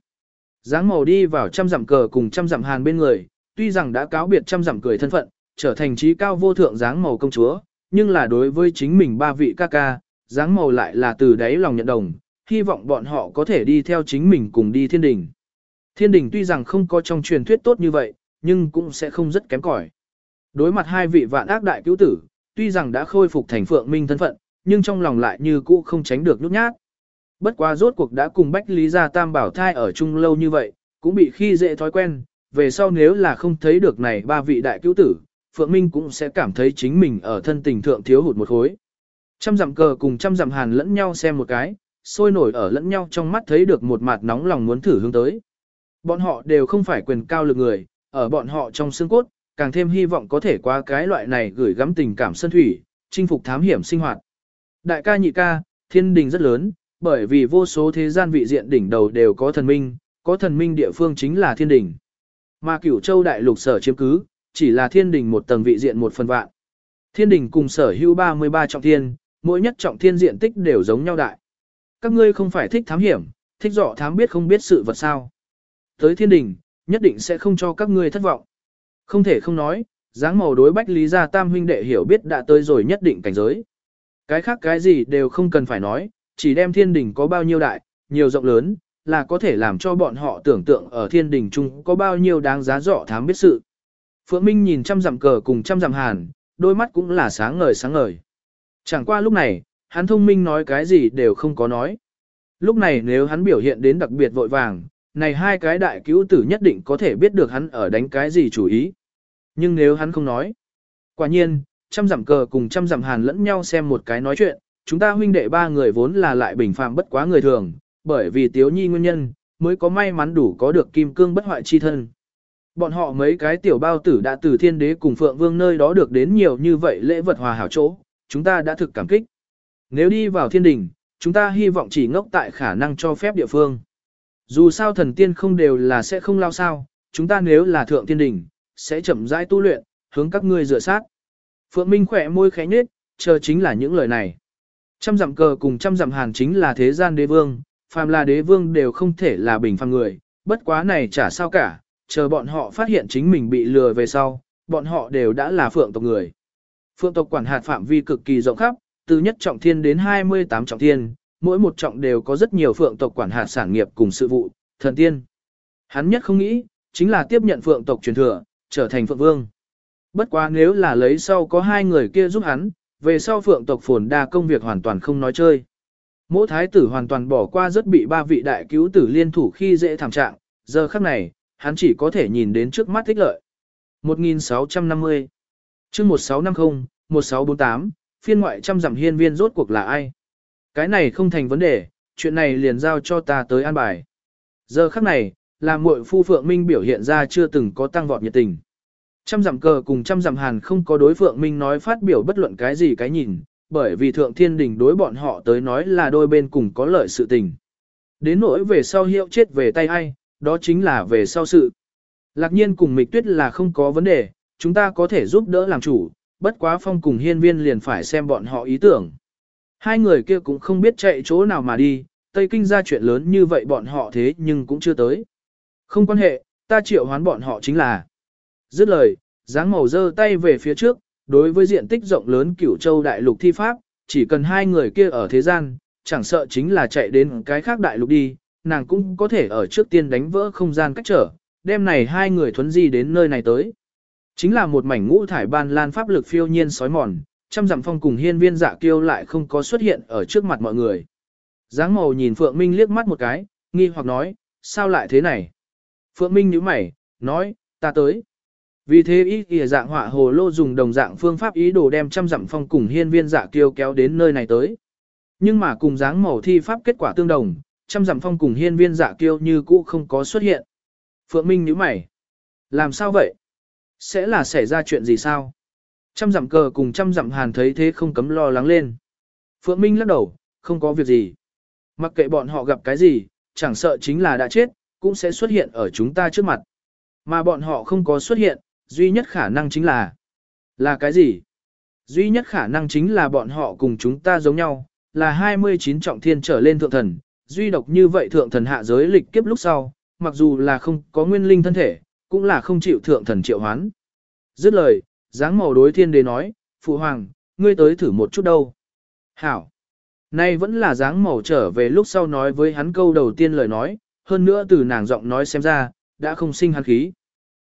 Giáng màu đi vào trăm dặm cờ cùng trăm dặm hàn bên người, tuy rằng đã cáo biệt trăm dặm cười thân phận, trở thành trí cao vô thượng dáng màu công chúa, nhưng là đối với chính mình ba vị ca ca, dáng màu lại là từ đáy lòng nhận đồng, hy vọng bọn họ có thể đi theo chính mình cùng đi thiên đình. Thiên đình tuy rằng không có trong truyền thuyết tốt như vậy, nhưng cũng sẽ không rất kém cỏi. Đối mặt hai vị vạn ác đại cứu tử, tuy rằng đã khôi phục thành phượng minh thân phận, nhưng trong lòng lại như cũ không tránh được nhút nhát. Bất quá rốt cuộc đã cùng Bách Lý Gia Tam Bảo thai ở chung lâu như vậy, cũng bị khi dễ thói quen, về sau nếu là không thấy được này ba vị đại cứu tử, Phượng Minh cũng sẽ cảm thấy chính mình ở thân tình thượng thiếu hụt một khối. Trăm dặm cờ cùng trăm dặm hàn lẫn nhau xem một cái, sôi nổi ở lẫn nhau trong mắt thấy được một mặt nóng lòng muốn thử hướng tới. Bọn họ đều không phải quyền cao lực người, ở bọn họ trong xương cốt, càng thêm hy vọng có thể qua cái loại này gửi gắm tình cảm sân thủy, chinh phục thám hiểm sinh hoạt. Đại ca nhị ca, thiên đình rất lớn, bởi vì vô số thế gian vị diện đỉnh đầu đều có thần minh, có thần minh địa phương chính là thiên đình. Mà cửu châu đại lục sở chiếm cứ, chỉ là thiên đình một tầng vị diện một phần vạn. Thiên đình cùng sở hữu 33 trọng thiên, mỗi nhất trọng thiên diện tích đều giống nhau đại. Các ngươi không phải thích thám hiểm, thích dọ thám biết không biết sự vật sao. Tới thiên đình, nhất định sẽ không cho các ngươi thất vọng. Không thể không nói, dáng màu đối bách lý gia tam huynh đệ hiểu biết đã tới rồi nhất định cảnh giới. Cái khác cái gì đều không cần phải nói, chỉ đem thiên đình có bao nhiêu đại, nhiều rộng lớn, là có thể làm cho bọn họ tưởng tượng ở thiên đình chung có bao nhiêu đáng giá dọ thám biết sự. Phượng Minh nhìn trăm dặm cờ cùng trăm dặm hàn, đôi mắt cũng là sáng ngời sáng ngời. Chẳng qua lúc này, hắn thông minh nói cái gì đều không có nói. Lúc này nếu hắn biểu hiện đến đặc biệt vội vàng, này hai cái đại cứu tử nhất định có thể biết được hắn ở đánh cái gì chủ ý. Nhưng nếu hắn không nói, quả nhiên, trăm dặm cờ cùng trăm dặm hàn lẫn nhau xem một cái nói chuyện, chúng ta huynh đệ ba người vốn là lại bình phàm bất quá người thường, bởi vì tiếu nhi nguyên nhân, mới có may mắn đủ có được kim cương bất hoại chi thân. Bọn họ mấy cái tiểu bao tử đã từ thiên đế cùng phượng vương nơi đó được đến nhiều như vậy lễ vật hòa hảo chỗ, chúng ta đã thực cảm kích. Nếu đi vào thiên đình, chúng ta hy vọng chỉ ngốc tại khả năng cho phép địa phương. Dù sao thần tiên không đều là sẽ không lao sao, chúng ta nếu là thượng thiên đình, sẽ chậm rãi tu luyện, hướng các ngươi dựa sát. Phượng Minh khỏe môi khẽ nhếch, chờ chính là những lời này. Trăm dặm cờ cùng trăm dặm hàn chính là thế gian đế vương, phàm là đế vương đều không thể là bình phàm người, bất quá này chả sao cả, chờ bọn họ phát hiện chính mình bị lừa về sau, bọn họ đều đã là phượng tộc người. Phượng tộc quản hạt phạm vi cực kỳ rộng khắp, từ nhất trọng thiên đến 28 trọng thiên, mỗi một trọng đều có rất nhiều phượng tộc quản hạt sản nghiệp cùng sự vụ, thần tiên. Hắn nhất không nghĩ, chính là tiếp nhận phượng tộc truyền thừa, trở thành phượng vương. Bất quá nếu là lấy sau có hai người kia giúp hắn, về sau phượng tộc phồn đa công việc hoàn toàn không nói chơi. Mỗi thái tử hoàn toàn bỏ qua rất bị ba vị đại cứu tử liên thủ khi dễ thảm trạng, giờ khắc này, hắn chỉ có thể nhìn đến trước mắt thích lợi. 1650 chương 1650, 1648, phiên ngoại trăm dặm hiên viên rốt cuộc là ai? Cái này không thành vấn đề, chuyện này liền giao cho ta tới an bài. Giờ khắc này, là muội phu Phượng Minh biểu hiện ra chưa từng có tăng vọt nhiệt tình. Trăm dặm cờ cùng trăm dặm hàn không có đối Phượng Minh nói phát biểu bất luận cái gì cái nhìn, bởi vì Thượng Thiên Đình đối bọn họ tới nói là đôi bên cùng có lợi sự tình. Đến nỗi về sau hiệu chết về tay ai, đó chính là về sau sự. Lạc nhiên cùng mịch tuyết là không có vấn đề, chúng ta có thể giúp đỡ làm chủ, bất quá phong cùng hiên viên liền phải xem bọn họ ý tưởng. Hai người kia cũng không biết chạy chỗ nào mà đi, Tây Kinh ra chuyện lớn như vậy bọn họ thế nhưng cũng chưa tới. Không quan hệ, ta triệu hoán bọn họ chính là. Dứt lời, dáng màu dơ tay về phía trước, đối với diện tích rộng lớn cửu châu đại lục thi pháp, chỉ cần hai người kia ở thế gian, chẳng sợ chính là chạy đến cái khác đại lục đi, nàng cũng có thể ở trước tiên đánh vỡ không gian cách trở, đem này hai người thuấn di đến nơi này tới. Chính là một mảnh ngũ thải ban lan pháp lực phiêu nhiên sói mòn, trăm dặm phong cùng hiên viên dạ kiêu lại không có xuất hiện ở trước mặt mọi người. Giáng màu nhìn Phượng Minh liếc mắt một cái, nghi hoặc nói, sao lại thế này? Phượng Minh nhíu mày, nói, ta tới. Vì thế ý kìa dạng họa hồ lô dùng đồng dạng phương pháp ý đồ đem trăm dặm phong cùng hiên viên dạ kiêu kéo đến nơi này tới. Nhưng mà cùng dáng màu thi pháp kết quả tương đồng, trăm dặm phong cùng hiên viên dạ kiêu như cũ không có xuất hiện. Phượng Minh nhíu mày. Làm sao vậy? Sẽ là xảy ra chuyện gì sao? Trăm dặm cờ cùng trăm dặm hàn thấy thế không cấm lo lắng lên. Phượng Minh lắc đầu, không có việc gì. Mặc kệ bọn họ gặp cái gì, chẳng sợ chính là đã chết, cũng sẽ xuất hiện ở chúng ta trước mặt. Mà bọn họ không có xuất hiện, duy nhất khả năng chính là... Là cái gì? Duy nhất khả năng chính là bọn họ cùng chúng ta giống nhau, là 29 trọng thiên trở lên thượng thần, duy độc như vậy thượng thần hạ giới lịch kiếp lúc sau, mặc dù là không có nguyên linh thân thể, cũng là không chịu thượng thần triệu hoán. Dứt lời, dáng màu đối thiên đế nói, Phụ Hoàng, ngươi tới thử một chút đâu. Hảo. Nay vẫn là dáng màu trở về lúc sau nói với hắn câu đầu tiên lời nói, hơn nữa từ nàng giọng nói xem ra, đã không sinh hắn khí.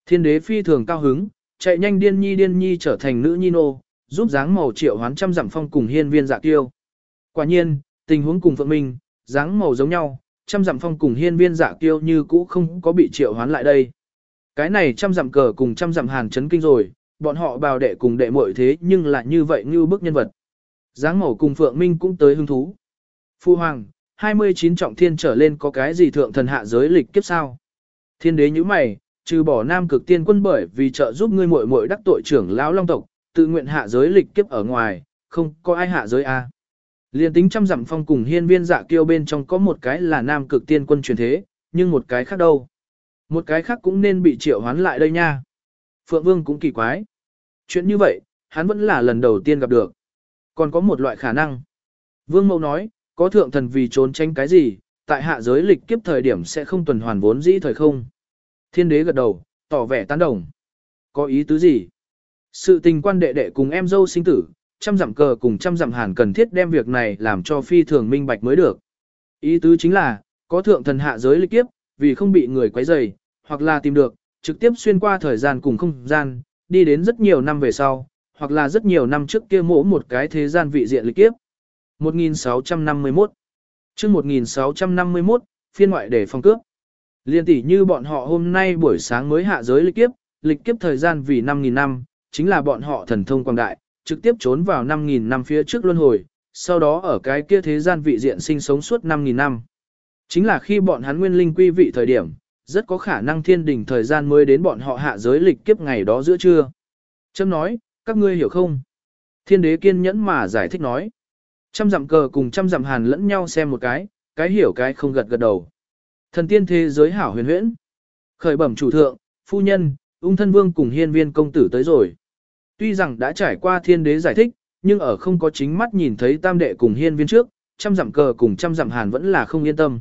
Thiên đế phi thường cao hứng, chạy nhanh điên nhi điên nhi trở thành nữ nhi nô, giúp dáng màu triệu hoán trăm dặm phong cùng hiên viên dạ tiêu. Quả nhiên, tình huống cùng phượng minh, dáng màu giống nhau, trăm dặm phong cùng hiên viên dạ tiêu như cũ không có bị triệu hoán lại đây. Cái này trăm dặm cờ cùng trăm dặm hàn chấn kinh rồi, bọn họ bào đệ cùng đệ muội thế nhưng lại như vậy như bức nhân vật. Giáng màu cùng Phượng Minh cũng tới hứng thú. Phu Hoàng, 29 trọng thiên trở lên có cái gì thượng thần hạ giới lịch kiếp sao? Thiên đế như mày, trừ bỏ nam cực tiên quân bởi vì trợ giúp ngươi muội muội đắc tội trưởng lão long tộc, tự nguyện hạ giới lịch kiếp ở ngoài, không có ai hạ giới a. Liên tính trăm dặm phong cùng hiên viên dạ kiêu bên trong có một cái là nam cực tiên quân truyền thế, nhưng một cái khác đâu. Một cái khác cũng nên bị triệu hoán lại đây nha. Phượng Vương cũng kỳ quái. Chuyện như vậy, hắn vẫn là lần đầu tiên gặp được. Còn có một loại khả năng. Vương Mẫu nói, có thượng thần vì trốn tránh cái gì, tại hạ giới lịch kiếp thời điểm sẽ không tuần hoàn vốn dĩ thời không. Thiên đế gật đầu, tỏ vẻ tán đồng. Có ý tứ gì? Sự tình quan đệ đệ cùng em dâu sinh tử, trăm dặm cờ cùng trăm dặm hàn cần thiết đem việc này làm cho phi thường minh bạch mới được. Ý tứ chính là, có thượng thần hạ giới lịch kiếp, vì không bị người quấy rầy, hoặc là tìm được, trực tiếp xuyên qua thời gian cùng không gian, đi đến rất nhiều năm về sau, hoặc là rất nhiều năm trước kia mỗ một cái thế gian vị diện lịch kiếp. 1651 chương 1651, phiên ngoại để phong cướp. Liên tỷ như bọn họ hôm nay buổi sáng mới hạ giới lịch kiếp, lịch kiếp thời gian vì 5.000 năm, chính là bọn họ thần thông quang đại, trực tiếp trốn vào 5.000 năm phía trước luân hồi, sau đó ở cái kia thế gian vị diện sinh sống suốt 5.000 năm. Chính là khi bọn hắn nguyên linh quy vị thời điểm, rất có khả năng thiên đình thời gian mới đến bọn họ hạ giới lịch kiếp ngày đó giữa trưa. Trâm nói, các ngươi hiểu không? Thiên đế kiên nhẫn mà giải thích nói. Trăm dặm cờ cùng trăm dặm hàn lẫn nhau xem một cái, cái hiểu cái không gật gật đầu. Thần tiên thế giới hảo huyền huyễn. Khởi bẩm chủ thượng, phu nhân, ung thân vương cùng hiên viên công tử tới rồi. Tuy rằng đã trải qua thiên đế giải thích, nhưng ở không có chính mắt nhìn thấy tam đệ cùng hiên viên trước, trăm dặm cờ cùng trăm dặm hàn vẫn là không yên tâm.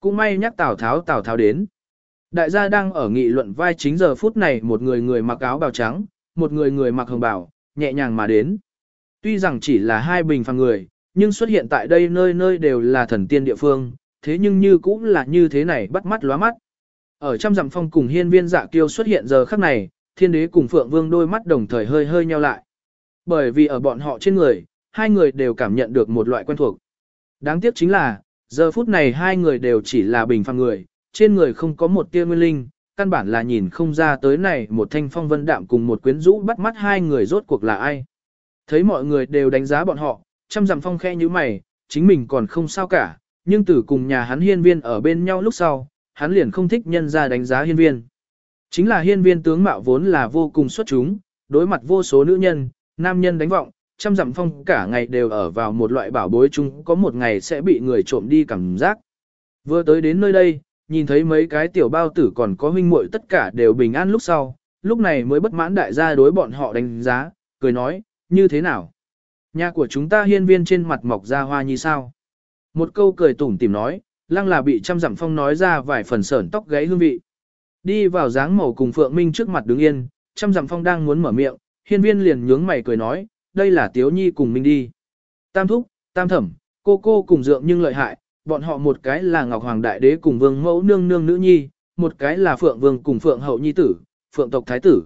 Cũng may nhắc Tào Tháo Tào Tháo đến. Đại gia đang ở nghị luận vai chính giờ phút này một người người mặc áo bào trắng, một người người mặc hồng bào, nhẹ nhàng mà đến. Tuy rằng chỉ là hai bình phàng người, nhưng xuất hiện tại đây nơi nơi đều là thần tiên địa phương, thế nhưng như cũng là như thế này bắt mắt lóa mắt. Ở trăm dặm phong cùng hiên viên dạ kiêu xuất hiện giờ khắc này, thiên đế cùng phượng vương đôi mắt đồng thời hơi hơi nheo lại. Bởi vì ở bọn họ trên người, hai người đều cảm nhận được một loại quen thuộc. Đáng tiếc chính là, giờ phút này hai người đều chỉ là bình phàm người, trên người không có một tia nguyên linh, căn bản là nhìn không ra tới này một thanh phong vân đạm cùng một quyến rũ bắt mắt hai người rốt cuộc là ai. Thấy mọi người đều đánh giá bọn họ, chăm dặm phong khe như mày, chính mình còn không sao cả, nhưng từ cùng nhà hắn hiên viên ở bên nhau lúc sau, hắn liền không thích nhân ra đánh giá hiên viên. Chính là hiên viên tướng mạo vốn là vô cùng xuất chúng, đối mặt vô số nữ nhân, nam nhân đánh vọng, trăm dặm phong cả ngày đều ở vào một loại bảo bối chung có một ngày sẽ bị người trộm đi cảm giác. Vừa tới đến nơi đây, nhìn thấy mấy cái tiểu bao tử còn có huynh muội tất cả đều bình an lúc sau, lúc này mới bất mãn đại gia đối bọn họ đánh giá, cười nói, như thế nào? Nhà của chúng ta hiên viên trên mặt mọc ra hoa như sao? Một câu cười tủm tìm nói, lăng là bị trăm dặm phong nói ra vài phần sởn tóc gáy hương vị. Đi vào dáng màu cùng Phượng Minh trước mặt đứng yên, trăm dặm phong đang muốn mở miệng, hiên viên liền nhướng mày cười nói, đây là Tiếu Nhi cùng Minh đi. Tam thúc, tam thẩm, cô cô cùng dượng nhưng lợi hại, bọn họ một cái là Ngọc Hoàng Đại Đế cùng Vương Mẫu Nương Nương Nữ Nhi, một cái là Phượng Vương cùng Phượng Hậu Nhi Tử, Phượng tộc Thái Tử.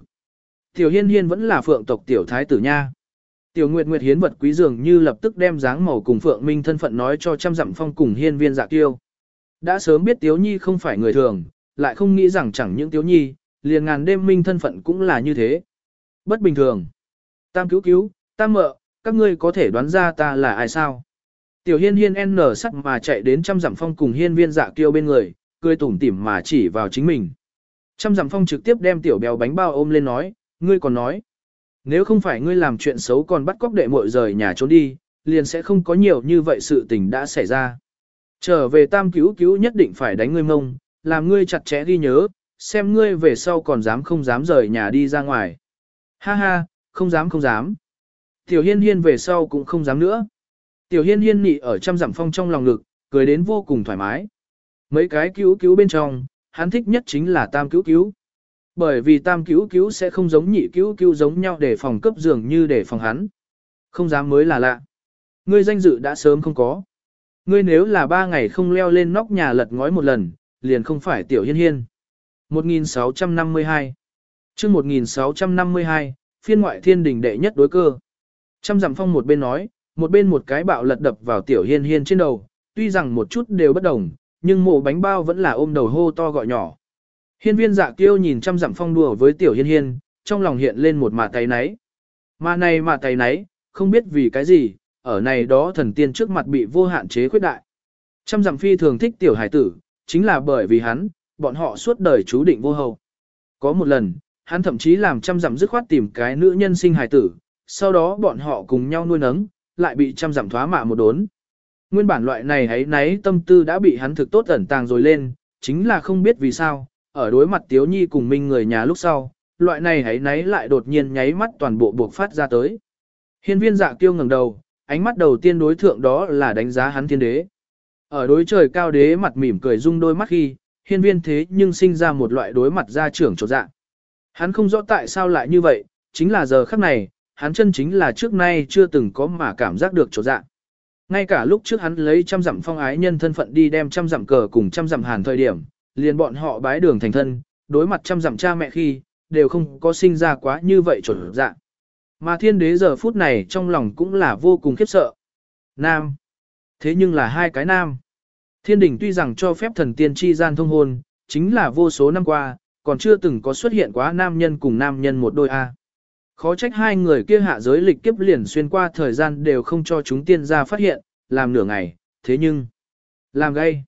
Tiểu Hiên Hiên vẫn là Phượng tộc Tiểu Thái Tử nha. Tiểu Nguyệt Nguyệt hiến vật quý dường như lập tức đem dáng màu cùng Phượng Minh thân phận nói cho trăm dặm phong cùng hiên viên dạ tiêu. Đã sớm biết Tiếu Nhi không phải người thường, lại không nghĩ rằng chẳng những Tiếu Nhi, liền ngàn đêm minh thân phận cũng là như thế. Bất bình thường. Tam cứu cứu, tam mợ, các ngươi có thể đoán ra ta là ai sao? Tiểu hiên hiên n sắc mà chạy đến trăm dặm phong cùng hiên viên dạ kiêu bên người, cười tủm tỉm mà chỉ vào chính mình. Trăm dặm phong trực tiếp đem tiểu béo bánh bao ôm lên nói, ngươi còn nói. Nếu không phải ngươi làm chuyện xấu còn bắt cóc đệ muội rời nhà trốn đi, liền sẽ không có nhiều như vậy sự tình đã xảy ra. Trở về tam cứu cứu nhất định phải đánh ngươi mông, làm ngươi chặt chẽ ghi nhớ, xem ngươi về sau còn dám không dám rời nhà đi ra ngoài. Ha ha, không dám không dám. Tiểu hiên hiên về sau cũng không dám nữa. Tiểu hiên hiên nị ở trăm dặm phong trong lòng ngực, cười đến vô cùng thoải mái. Mấy cái cứu cứu bên trong, hắn thích nhất chính là tam cứu cứu. Bởi vì tam cứu cứu sẽ không giống nhị cứu cứu giống nhau để phòng cấp dường như để phòng hắn. Không dám mới là lạ. Ngươi danh dự đã sớm không có. Ngươi nếu là ba ngày không leo lên nóc nhà lật ngói một lần, liền không phải tiểu hiên hiên. 1652 chương 1652, phiên ngoại thiên đình đệ nhất đối cơ. Trăm dặm phong một bên nói, một bên một cái bạo lật đập vào tiểu hiên hiên trên đầu, tuy rằng một chút đều bất đồng, nhưng mộ bánh bao vẫn là ôm đầu hô to gọi nhỏ. Hiên viên dạ kiêu nhìn trăm dặm phong đùa với tiểu hiên hiên, trong lòng hiện lên một mạ tay náy. Mà này mà tay náy, không biết vì cái gì, ở này đó thần tiên trước mặt bị vô hạn chế khuyết đại. Trăm dặm phi thường thích tiểu hải tử, chính là bởi vì hắn, bọn họ suốt đời chú định vô hậu. Có một lần, hắn thậm chí làm trăm dặm dứt khoát tìm cái nữ nhân sinh hài tử, sau đó bọn họ cùng nhau nuôi nấng, lại bị trăm dặm thoá mạ một đốn. Nguyên bản loại này ấy náy tâm tư đã bị hắn thực tốt ẩn tàng rồi lên, chính là không biết vì sao, ở đối mặt Tiếu Nhi cùng Minh người nhà lúc sau, loại này ấy náy lại đột nhiên nháy mắt toàn bộ buộc phát ra tới. Hiên viên dạ kiêu ngẩng đầu, ánh mắt đầu tiên đối thượng đó là đánh giá hắn thiên đế. Ở đối trời cao đế mặt mỉm cười rung đôi mắt khi, hiên viên thế nhưng sinh ra một loại đối mặt gia trưởng trột dạ. Hắn không rõ tại sao lại như vậy, chính là giờ khắc này, hắn chân chính là trước nay chưa từng có mà cảm giác được trột dạ. Ngay cả lúc trước hắn lấy trăm dặm phong ái nhân thân phận đi đem trăm dặm cờ cùng trăm dặm hàn thời điểm, liền bọn họ bái đường thành thân, đối mặt trăm dặm cha mẹ khi, đều không có sinh ra quá như vậy trột dạ. Mà thiên đế giờ phút này trong lòng cũng là vô cùng khiếp sợ. Nam. Thế nhưng là hai cái nam. Thiên đình tuy rằng cho phép thần tiên chi gian thông hôn, chính là vô số năm qua, còn chưa từng có xuất hiện quá nam nhân cùng nam nhân một đôi A. Khó trách hai người kia hạ giới lịch kiếp liền xuyên qua thời gian đều không cho chúng tiên ra phát hiện, làm nửa ngày, thế nhưng, làm gây.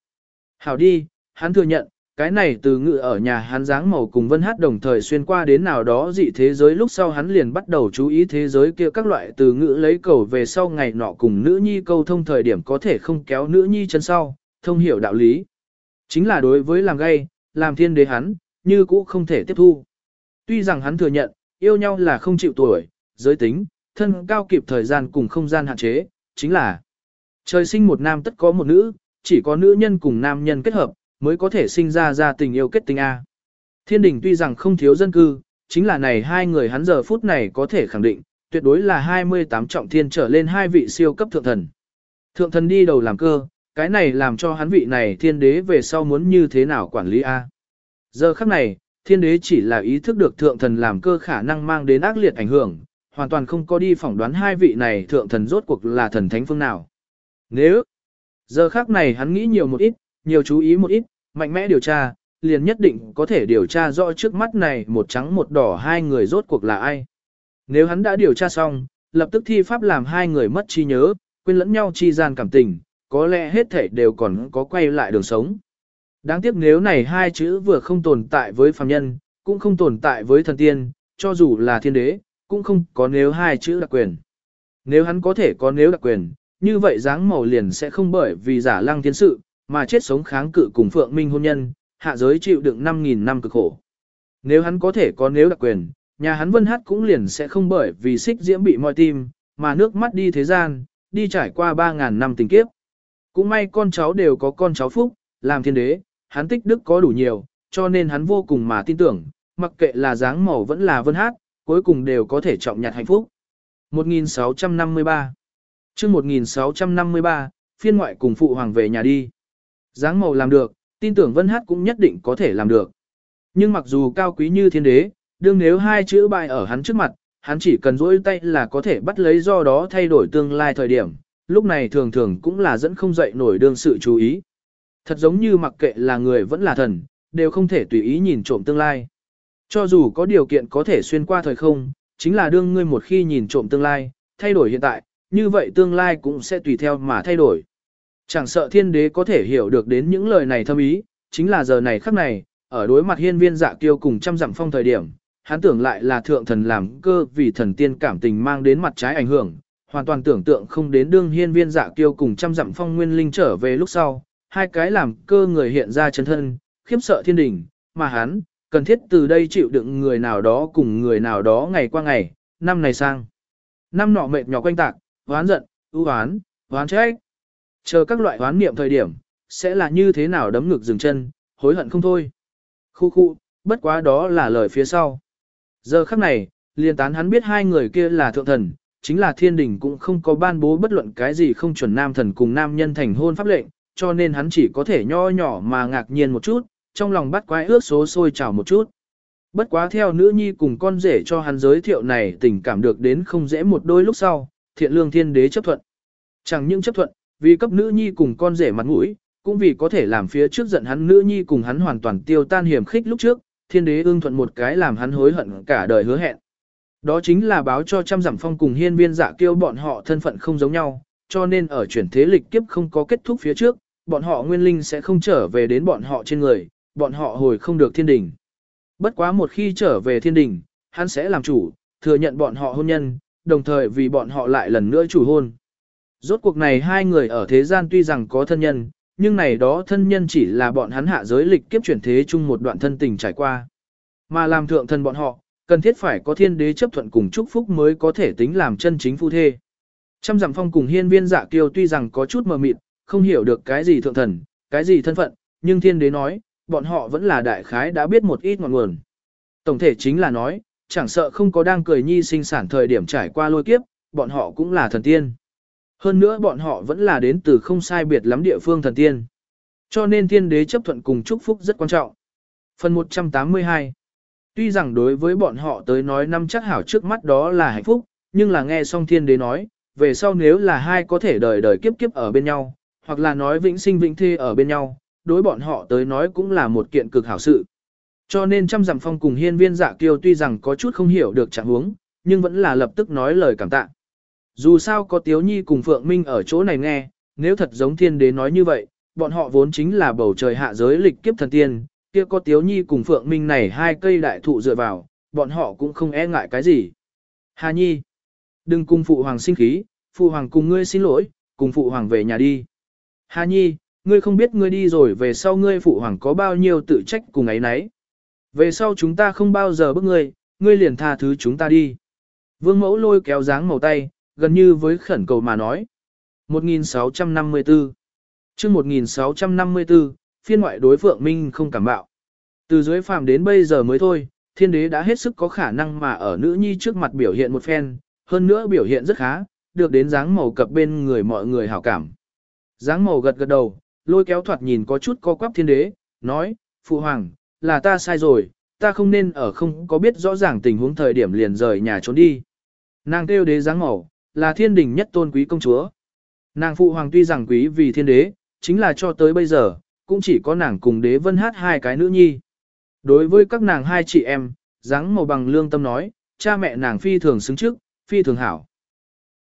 Hảo đi, hắn thừa nhận, cái này từ ngự ở nhà hắn dáng màu cùng vân hát đồng thời xuyên qua đến nào đó dị thế giới lúc sau hắn liền bắt đầu chú ý thế giới kia các loại từ ngữ lấy cầu về sau ngày nọ cùng nữ nhi câu thông thời điểm có thể không kéo nữ nhi chân sau, thông hiểu đạo lý. Chính là đối với làm gay, làm thiên đế hắn, như cũ không thể tiếp thu. Tuy rằng hắn thừa nhận, yêu nhau là không chịu tuổi, giới tính, thân cao kịp thời gian cùng không gian hạn chế, chính là trời sinh một nam tất có một nữ, chỉ có nữ nhân cùng nam nhân kết hợp, mới có thể sinh ra ra tình yêu kết tình A. Thiên đình tuy rằng không thiếu dân cư, chính là này hai người hắn giờ phút này có thể khẳng định, tuyệt đối là 28 trọng thiên trở lên hai vị siêu cấp thượng thần. Thượng thần đi đầu làm cơ, cái này làm cho hắn vị này thiên đế về sau muốn như thế nào quản lý A. Giờ khắc này, thiên đế chỉ là ý thức được thượng thần làm cơ khả năng mang đến ác liệt ảnh hưởng, hoàn toàn không có đi phỏng đoán hai vị này thượng thần rốt cuộc là thần thánh phương nào. Nếu, giờ khắc này hắn nghĩ nhiều một ít, nhiều chú ý một ít, mạnh mẽ điều tra, liền nhất định có thể điều tra rõ trước mắt này một trắng một đỏ hai người rốt cuộc là ai. Nếu hắn đã điều tra xong, lập tức thi pháp làm hai người mất trí nhớ, quên lẫn nhau chi gian cảm tình, có lẽ hết thể đều còn có quay lại đường sống. Đáng tiếc nếu này hai chữ vừa không tồn tại với phàm nhân, cũng không tồn tại với thần tiên, cho dù là thiên đế, cũng không có nếu hai chữ đặc quyền. Nếu hắn có thể có nếu đặc quyền, như vậy dáng màu liền sẽ không bởi vì giả lăng thiên sự, mà chết sống kháng cự cùng Phượng Minh hôn nhân, hạ giới chịu đựng 5.000 năm cực khổ. Nếu hắn có thể có nếu đặc quyền, nhà hắn vân hát cũng liền sẽ không bởi vì xích diễm bị moi tim, mà nước mắt đi thế gian, đi trải qua 3.000 năm tình kiếp. Cũng may con cháu đều có con cháu phúc, làm thiên đế, hắn tích đức có đủ nhiều, cho nên hắn vô cùng mà tin tưởng, mặc kệ là dáng màu vẫn là vân hát, cuối cùng đều có thể trọng nhặt hạnh phúc. 1653 chương 1653, phiên ngoại cùng phụ hoàng về nhà đi. Dáng màu làm được, tin tưởng Vân Hát cũng nhất định có thể làm được. Nhưng mặc dù cao quý như thiên đế, đương nếu hai chữ bài ở hắn trước mặt, hắn chỉ cần dỗi tay là có thể bắt lấy do đó thay đổi tương lai thời điểm, lúc này thường thường cũng là dẫn không dậy nổi đương sự chú ý. Thật giống như mặc kệ là người vẫn là thần, đều không thể tùy ý nhìn trộm tương lai. Cho dù có điều kiện có thể xuyên qua thời không, chính là đương ngươi một khi nhìn trộm tương lai, thay đổi hiện tại, như vậy tương lai cũng sẽ tùy theo mà thay đổi. Chẳng sợ thiên đế có thể hiểu được đến những lời này thâm ý, chính là giờ này khắc này, ở đối mặt hiên viên dạ kiêu cùng trăm dặm phong thời điểm, hắn tưởng lại là thượng thần làm cơ vì thần tiên cảm tình mang đến mặt trái ảnh hưởng, hoàn toàn tưởng tượng không đến đương hiên viên dạ kiêu cùng trăm dặm phong nguyên linh trở về lúc sau, hai cái làm cơ người hiện ra chân thân, khiếp sợ thiên đình, mà hắn, cần thiết từ đây chịu đựng người nào đó cùng người nào đó ngày qua ngày, năm này sang. năm nọ mệt nhỏ quanh tạc, hoán giận, ưu hoán, hoán trách. Chờ các loại hoán niệm thời điểm, sẽ là như thế nào đấm ngực dừng chân, hối hận không thôi. Khu khu, bất quá đó là lời phía sau. Giờ khắc này, liền tán hắn biết hai người kia là thượng thần, chính là thiên đình cũng không có ban bố bất luận cái gì không chuẩn nam thần cùng nam nhân thành hôn pháp lệnh, cho nên hắn chỉ có thể nho nhỏ mà ngạc nhiên một chút, trong lòng bắt quái ước số sôi trào một chút. Bất quá theo nữ nhi cùng con rể cho hắn giới thiệu này tình cảm được đến không dễ một đôi lúc sau, thiện lương thiên đế chấp thuận. Chẳng những chấp thuận, vì cấp nữ nhi cùng con rể mặt mũi, cũng vì có thể làm phía trước giận hắn nữ nhi cùng hắn hoàn toàn tiêu tan hiểm khích lúc trước, thiên đế ưng thuận một cái làm hắn hối hận cả đời hứa hẹn. Đó chính là báo cho trăm giảm phong cùng hiên viên dạ giả kêu bọn họ thân phận không giống nhau, cho nên ở chuyển thế lịch kiếp không có kết thúc phía trước, bọn họ nguyên linh sẽ không trở về đến bọn họ trên người, bọn họ hồi không được thiên đình. Bất quá một khi trở về thiên đình, hắn sẽ làm chủ, thừa nhận bọn họ hôn nhân, đồng thời vì bọn họ lại lần nữa chủ hôn. Rốt cuộc này hai người ở thế gian tuy rằng có thân nhân, nhưng này đó thân nhân chỉ là bọn hắn hạ giới lịch kiếp chuyển thế chung một đoạn thân tình trải qua. Mà làm thượng thân bọn họ, cần thiết phải có thiên đế chấp thuận cùng chúc phúc mới có thể tính làm chân chính phu thê. Trăm dặm phong cùng hiên viên dạ kiêu tuy rằng có chút mờ mịt, không hiểu được cái gì thượng thần, cái gì thân phận, nhưng thiên đế nói, bọn họ vẫn là đại khái đã biết một ít ngọn nguồn. Tổng thể chính là nói, chẳng sợ không có đang cười nhi sinh sản thời điểm trải qua lôi kiếp, bọn họ cũng là thần tiên. Hơn nữa bọn họ vẫn là đến từ không sai biệt lắm địa phương thần tiên. Cho nên thiên đế chấp thuận cùng chúc phúc rất quan trọng. Phần 182 Tuy rằng đối với bọn họ tới nói năm chắc hảo trước mắt đó là hạnh phúc, nhưng là nghe xong thiên đế nói, về sau nếu là hai có thể đời đời kiếp kiếp ở bên nhau, hoặc là nói vĩnh sinh vĩnh thê ở bên nhau, đối bọn họ tới nói cũng là một kiện cực hảo sự. Cho nên trăm dặm phong cùng hiên viên dạ kiêu tuy rằng có chút không hiểu được trạng huống, nhưng vẫn là lập tức nói lời cảm tạ. Dù sao có Tiếu Nhi cùng Phượng Minh ở chỗ này nghe, nếu thật giống thiên đế nói như vậy, bọn họ vốn chính là bầu trời hạ giới lịch kiếp thần tiên, kia có Tiếu Nhi cùng Phượng Minh này hai cây đại thụ dựa vào, bọn họ cũng không e ngại cái gì. Hà Nhi, đừng cùng Phụ Hoàng sinh khí, Phụ Hoàng cùng ngươi xin lỗi, cùng Phụ Hoàng về nhà đi. Hà Nhi, ngươi không biết ngươi đi rồi về sau ngươi Phụ Hoàng có bao nhiêu tự trách cùng ấy nấy. Về sau chúng ta không bao giờ bức ngươi, ngươi liền tha thứ chúng ta đi. Vương mẫu lôi kéo dáng màu tay, gần như với khẩn cầu mà nói. 1654 chương 1654, phiên ngoại đối Phượng Minh không cảm bạo. Từ dưới phàm đến bây giờ mới thôi, thiên đế đã hết sức có khả năng mà ở nữ nhi trước mặt biểu hiện một phen, hơn nữa biểu hiện rất khá, được đến dáng màu cập bên người mọi người hảo cảm. Dáng màu gật gật đầu, lôi kéo thoạt nhìn có chút co quắp thiên đế, nói, Phụ Hoàng, là ta sai rồi, ta không nên ở không có biết rõ ràng tình huống thời điểm liền rời nhà trốn đi. Nàng kêu đế dáng màu, là thiên đình nhất tôn quý công chúa. Nàng phụ hoàng tuy rằng quý vì thiên đế, chính là cho tới bây giờ, cũng chỉ có nàng cùng đế vân hát hai cái nữ nhi. Đối với các nàng hai chị em, dáng màu bằng lương tâm nói, cha mẹ nàng phi thường xứng trước, phi thường hảo.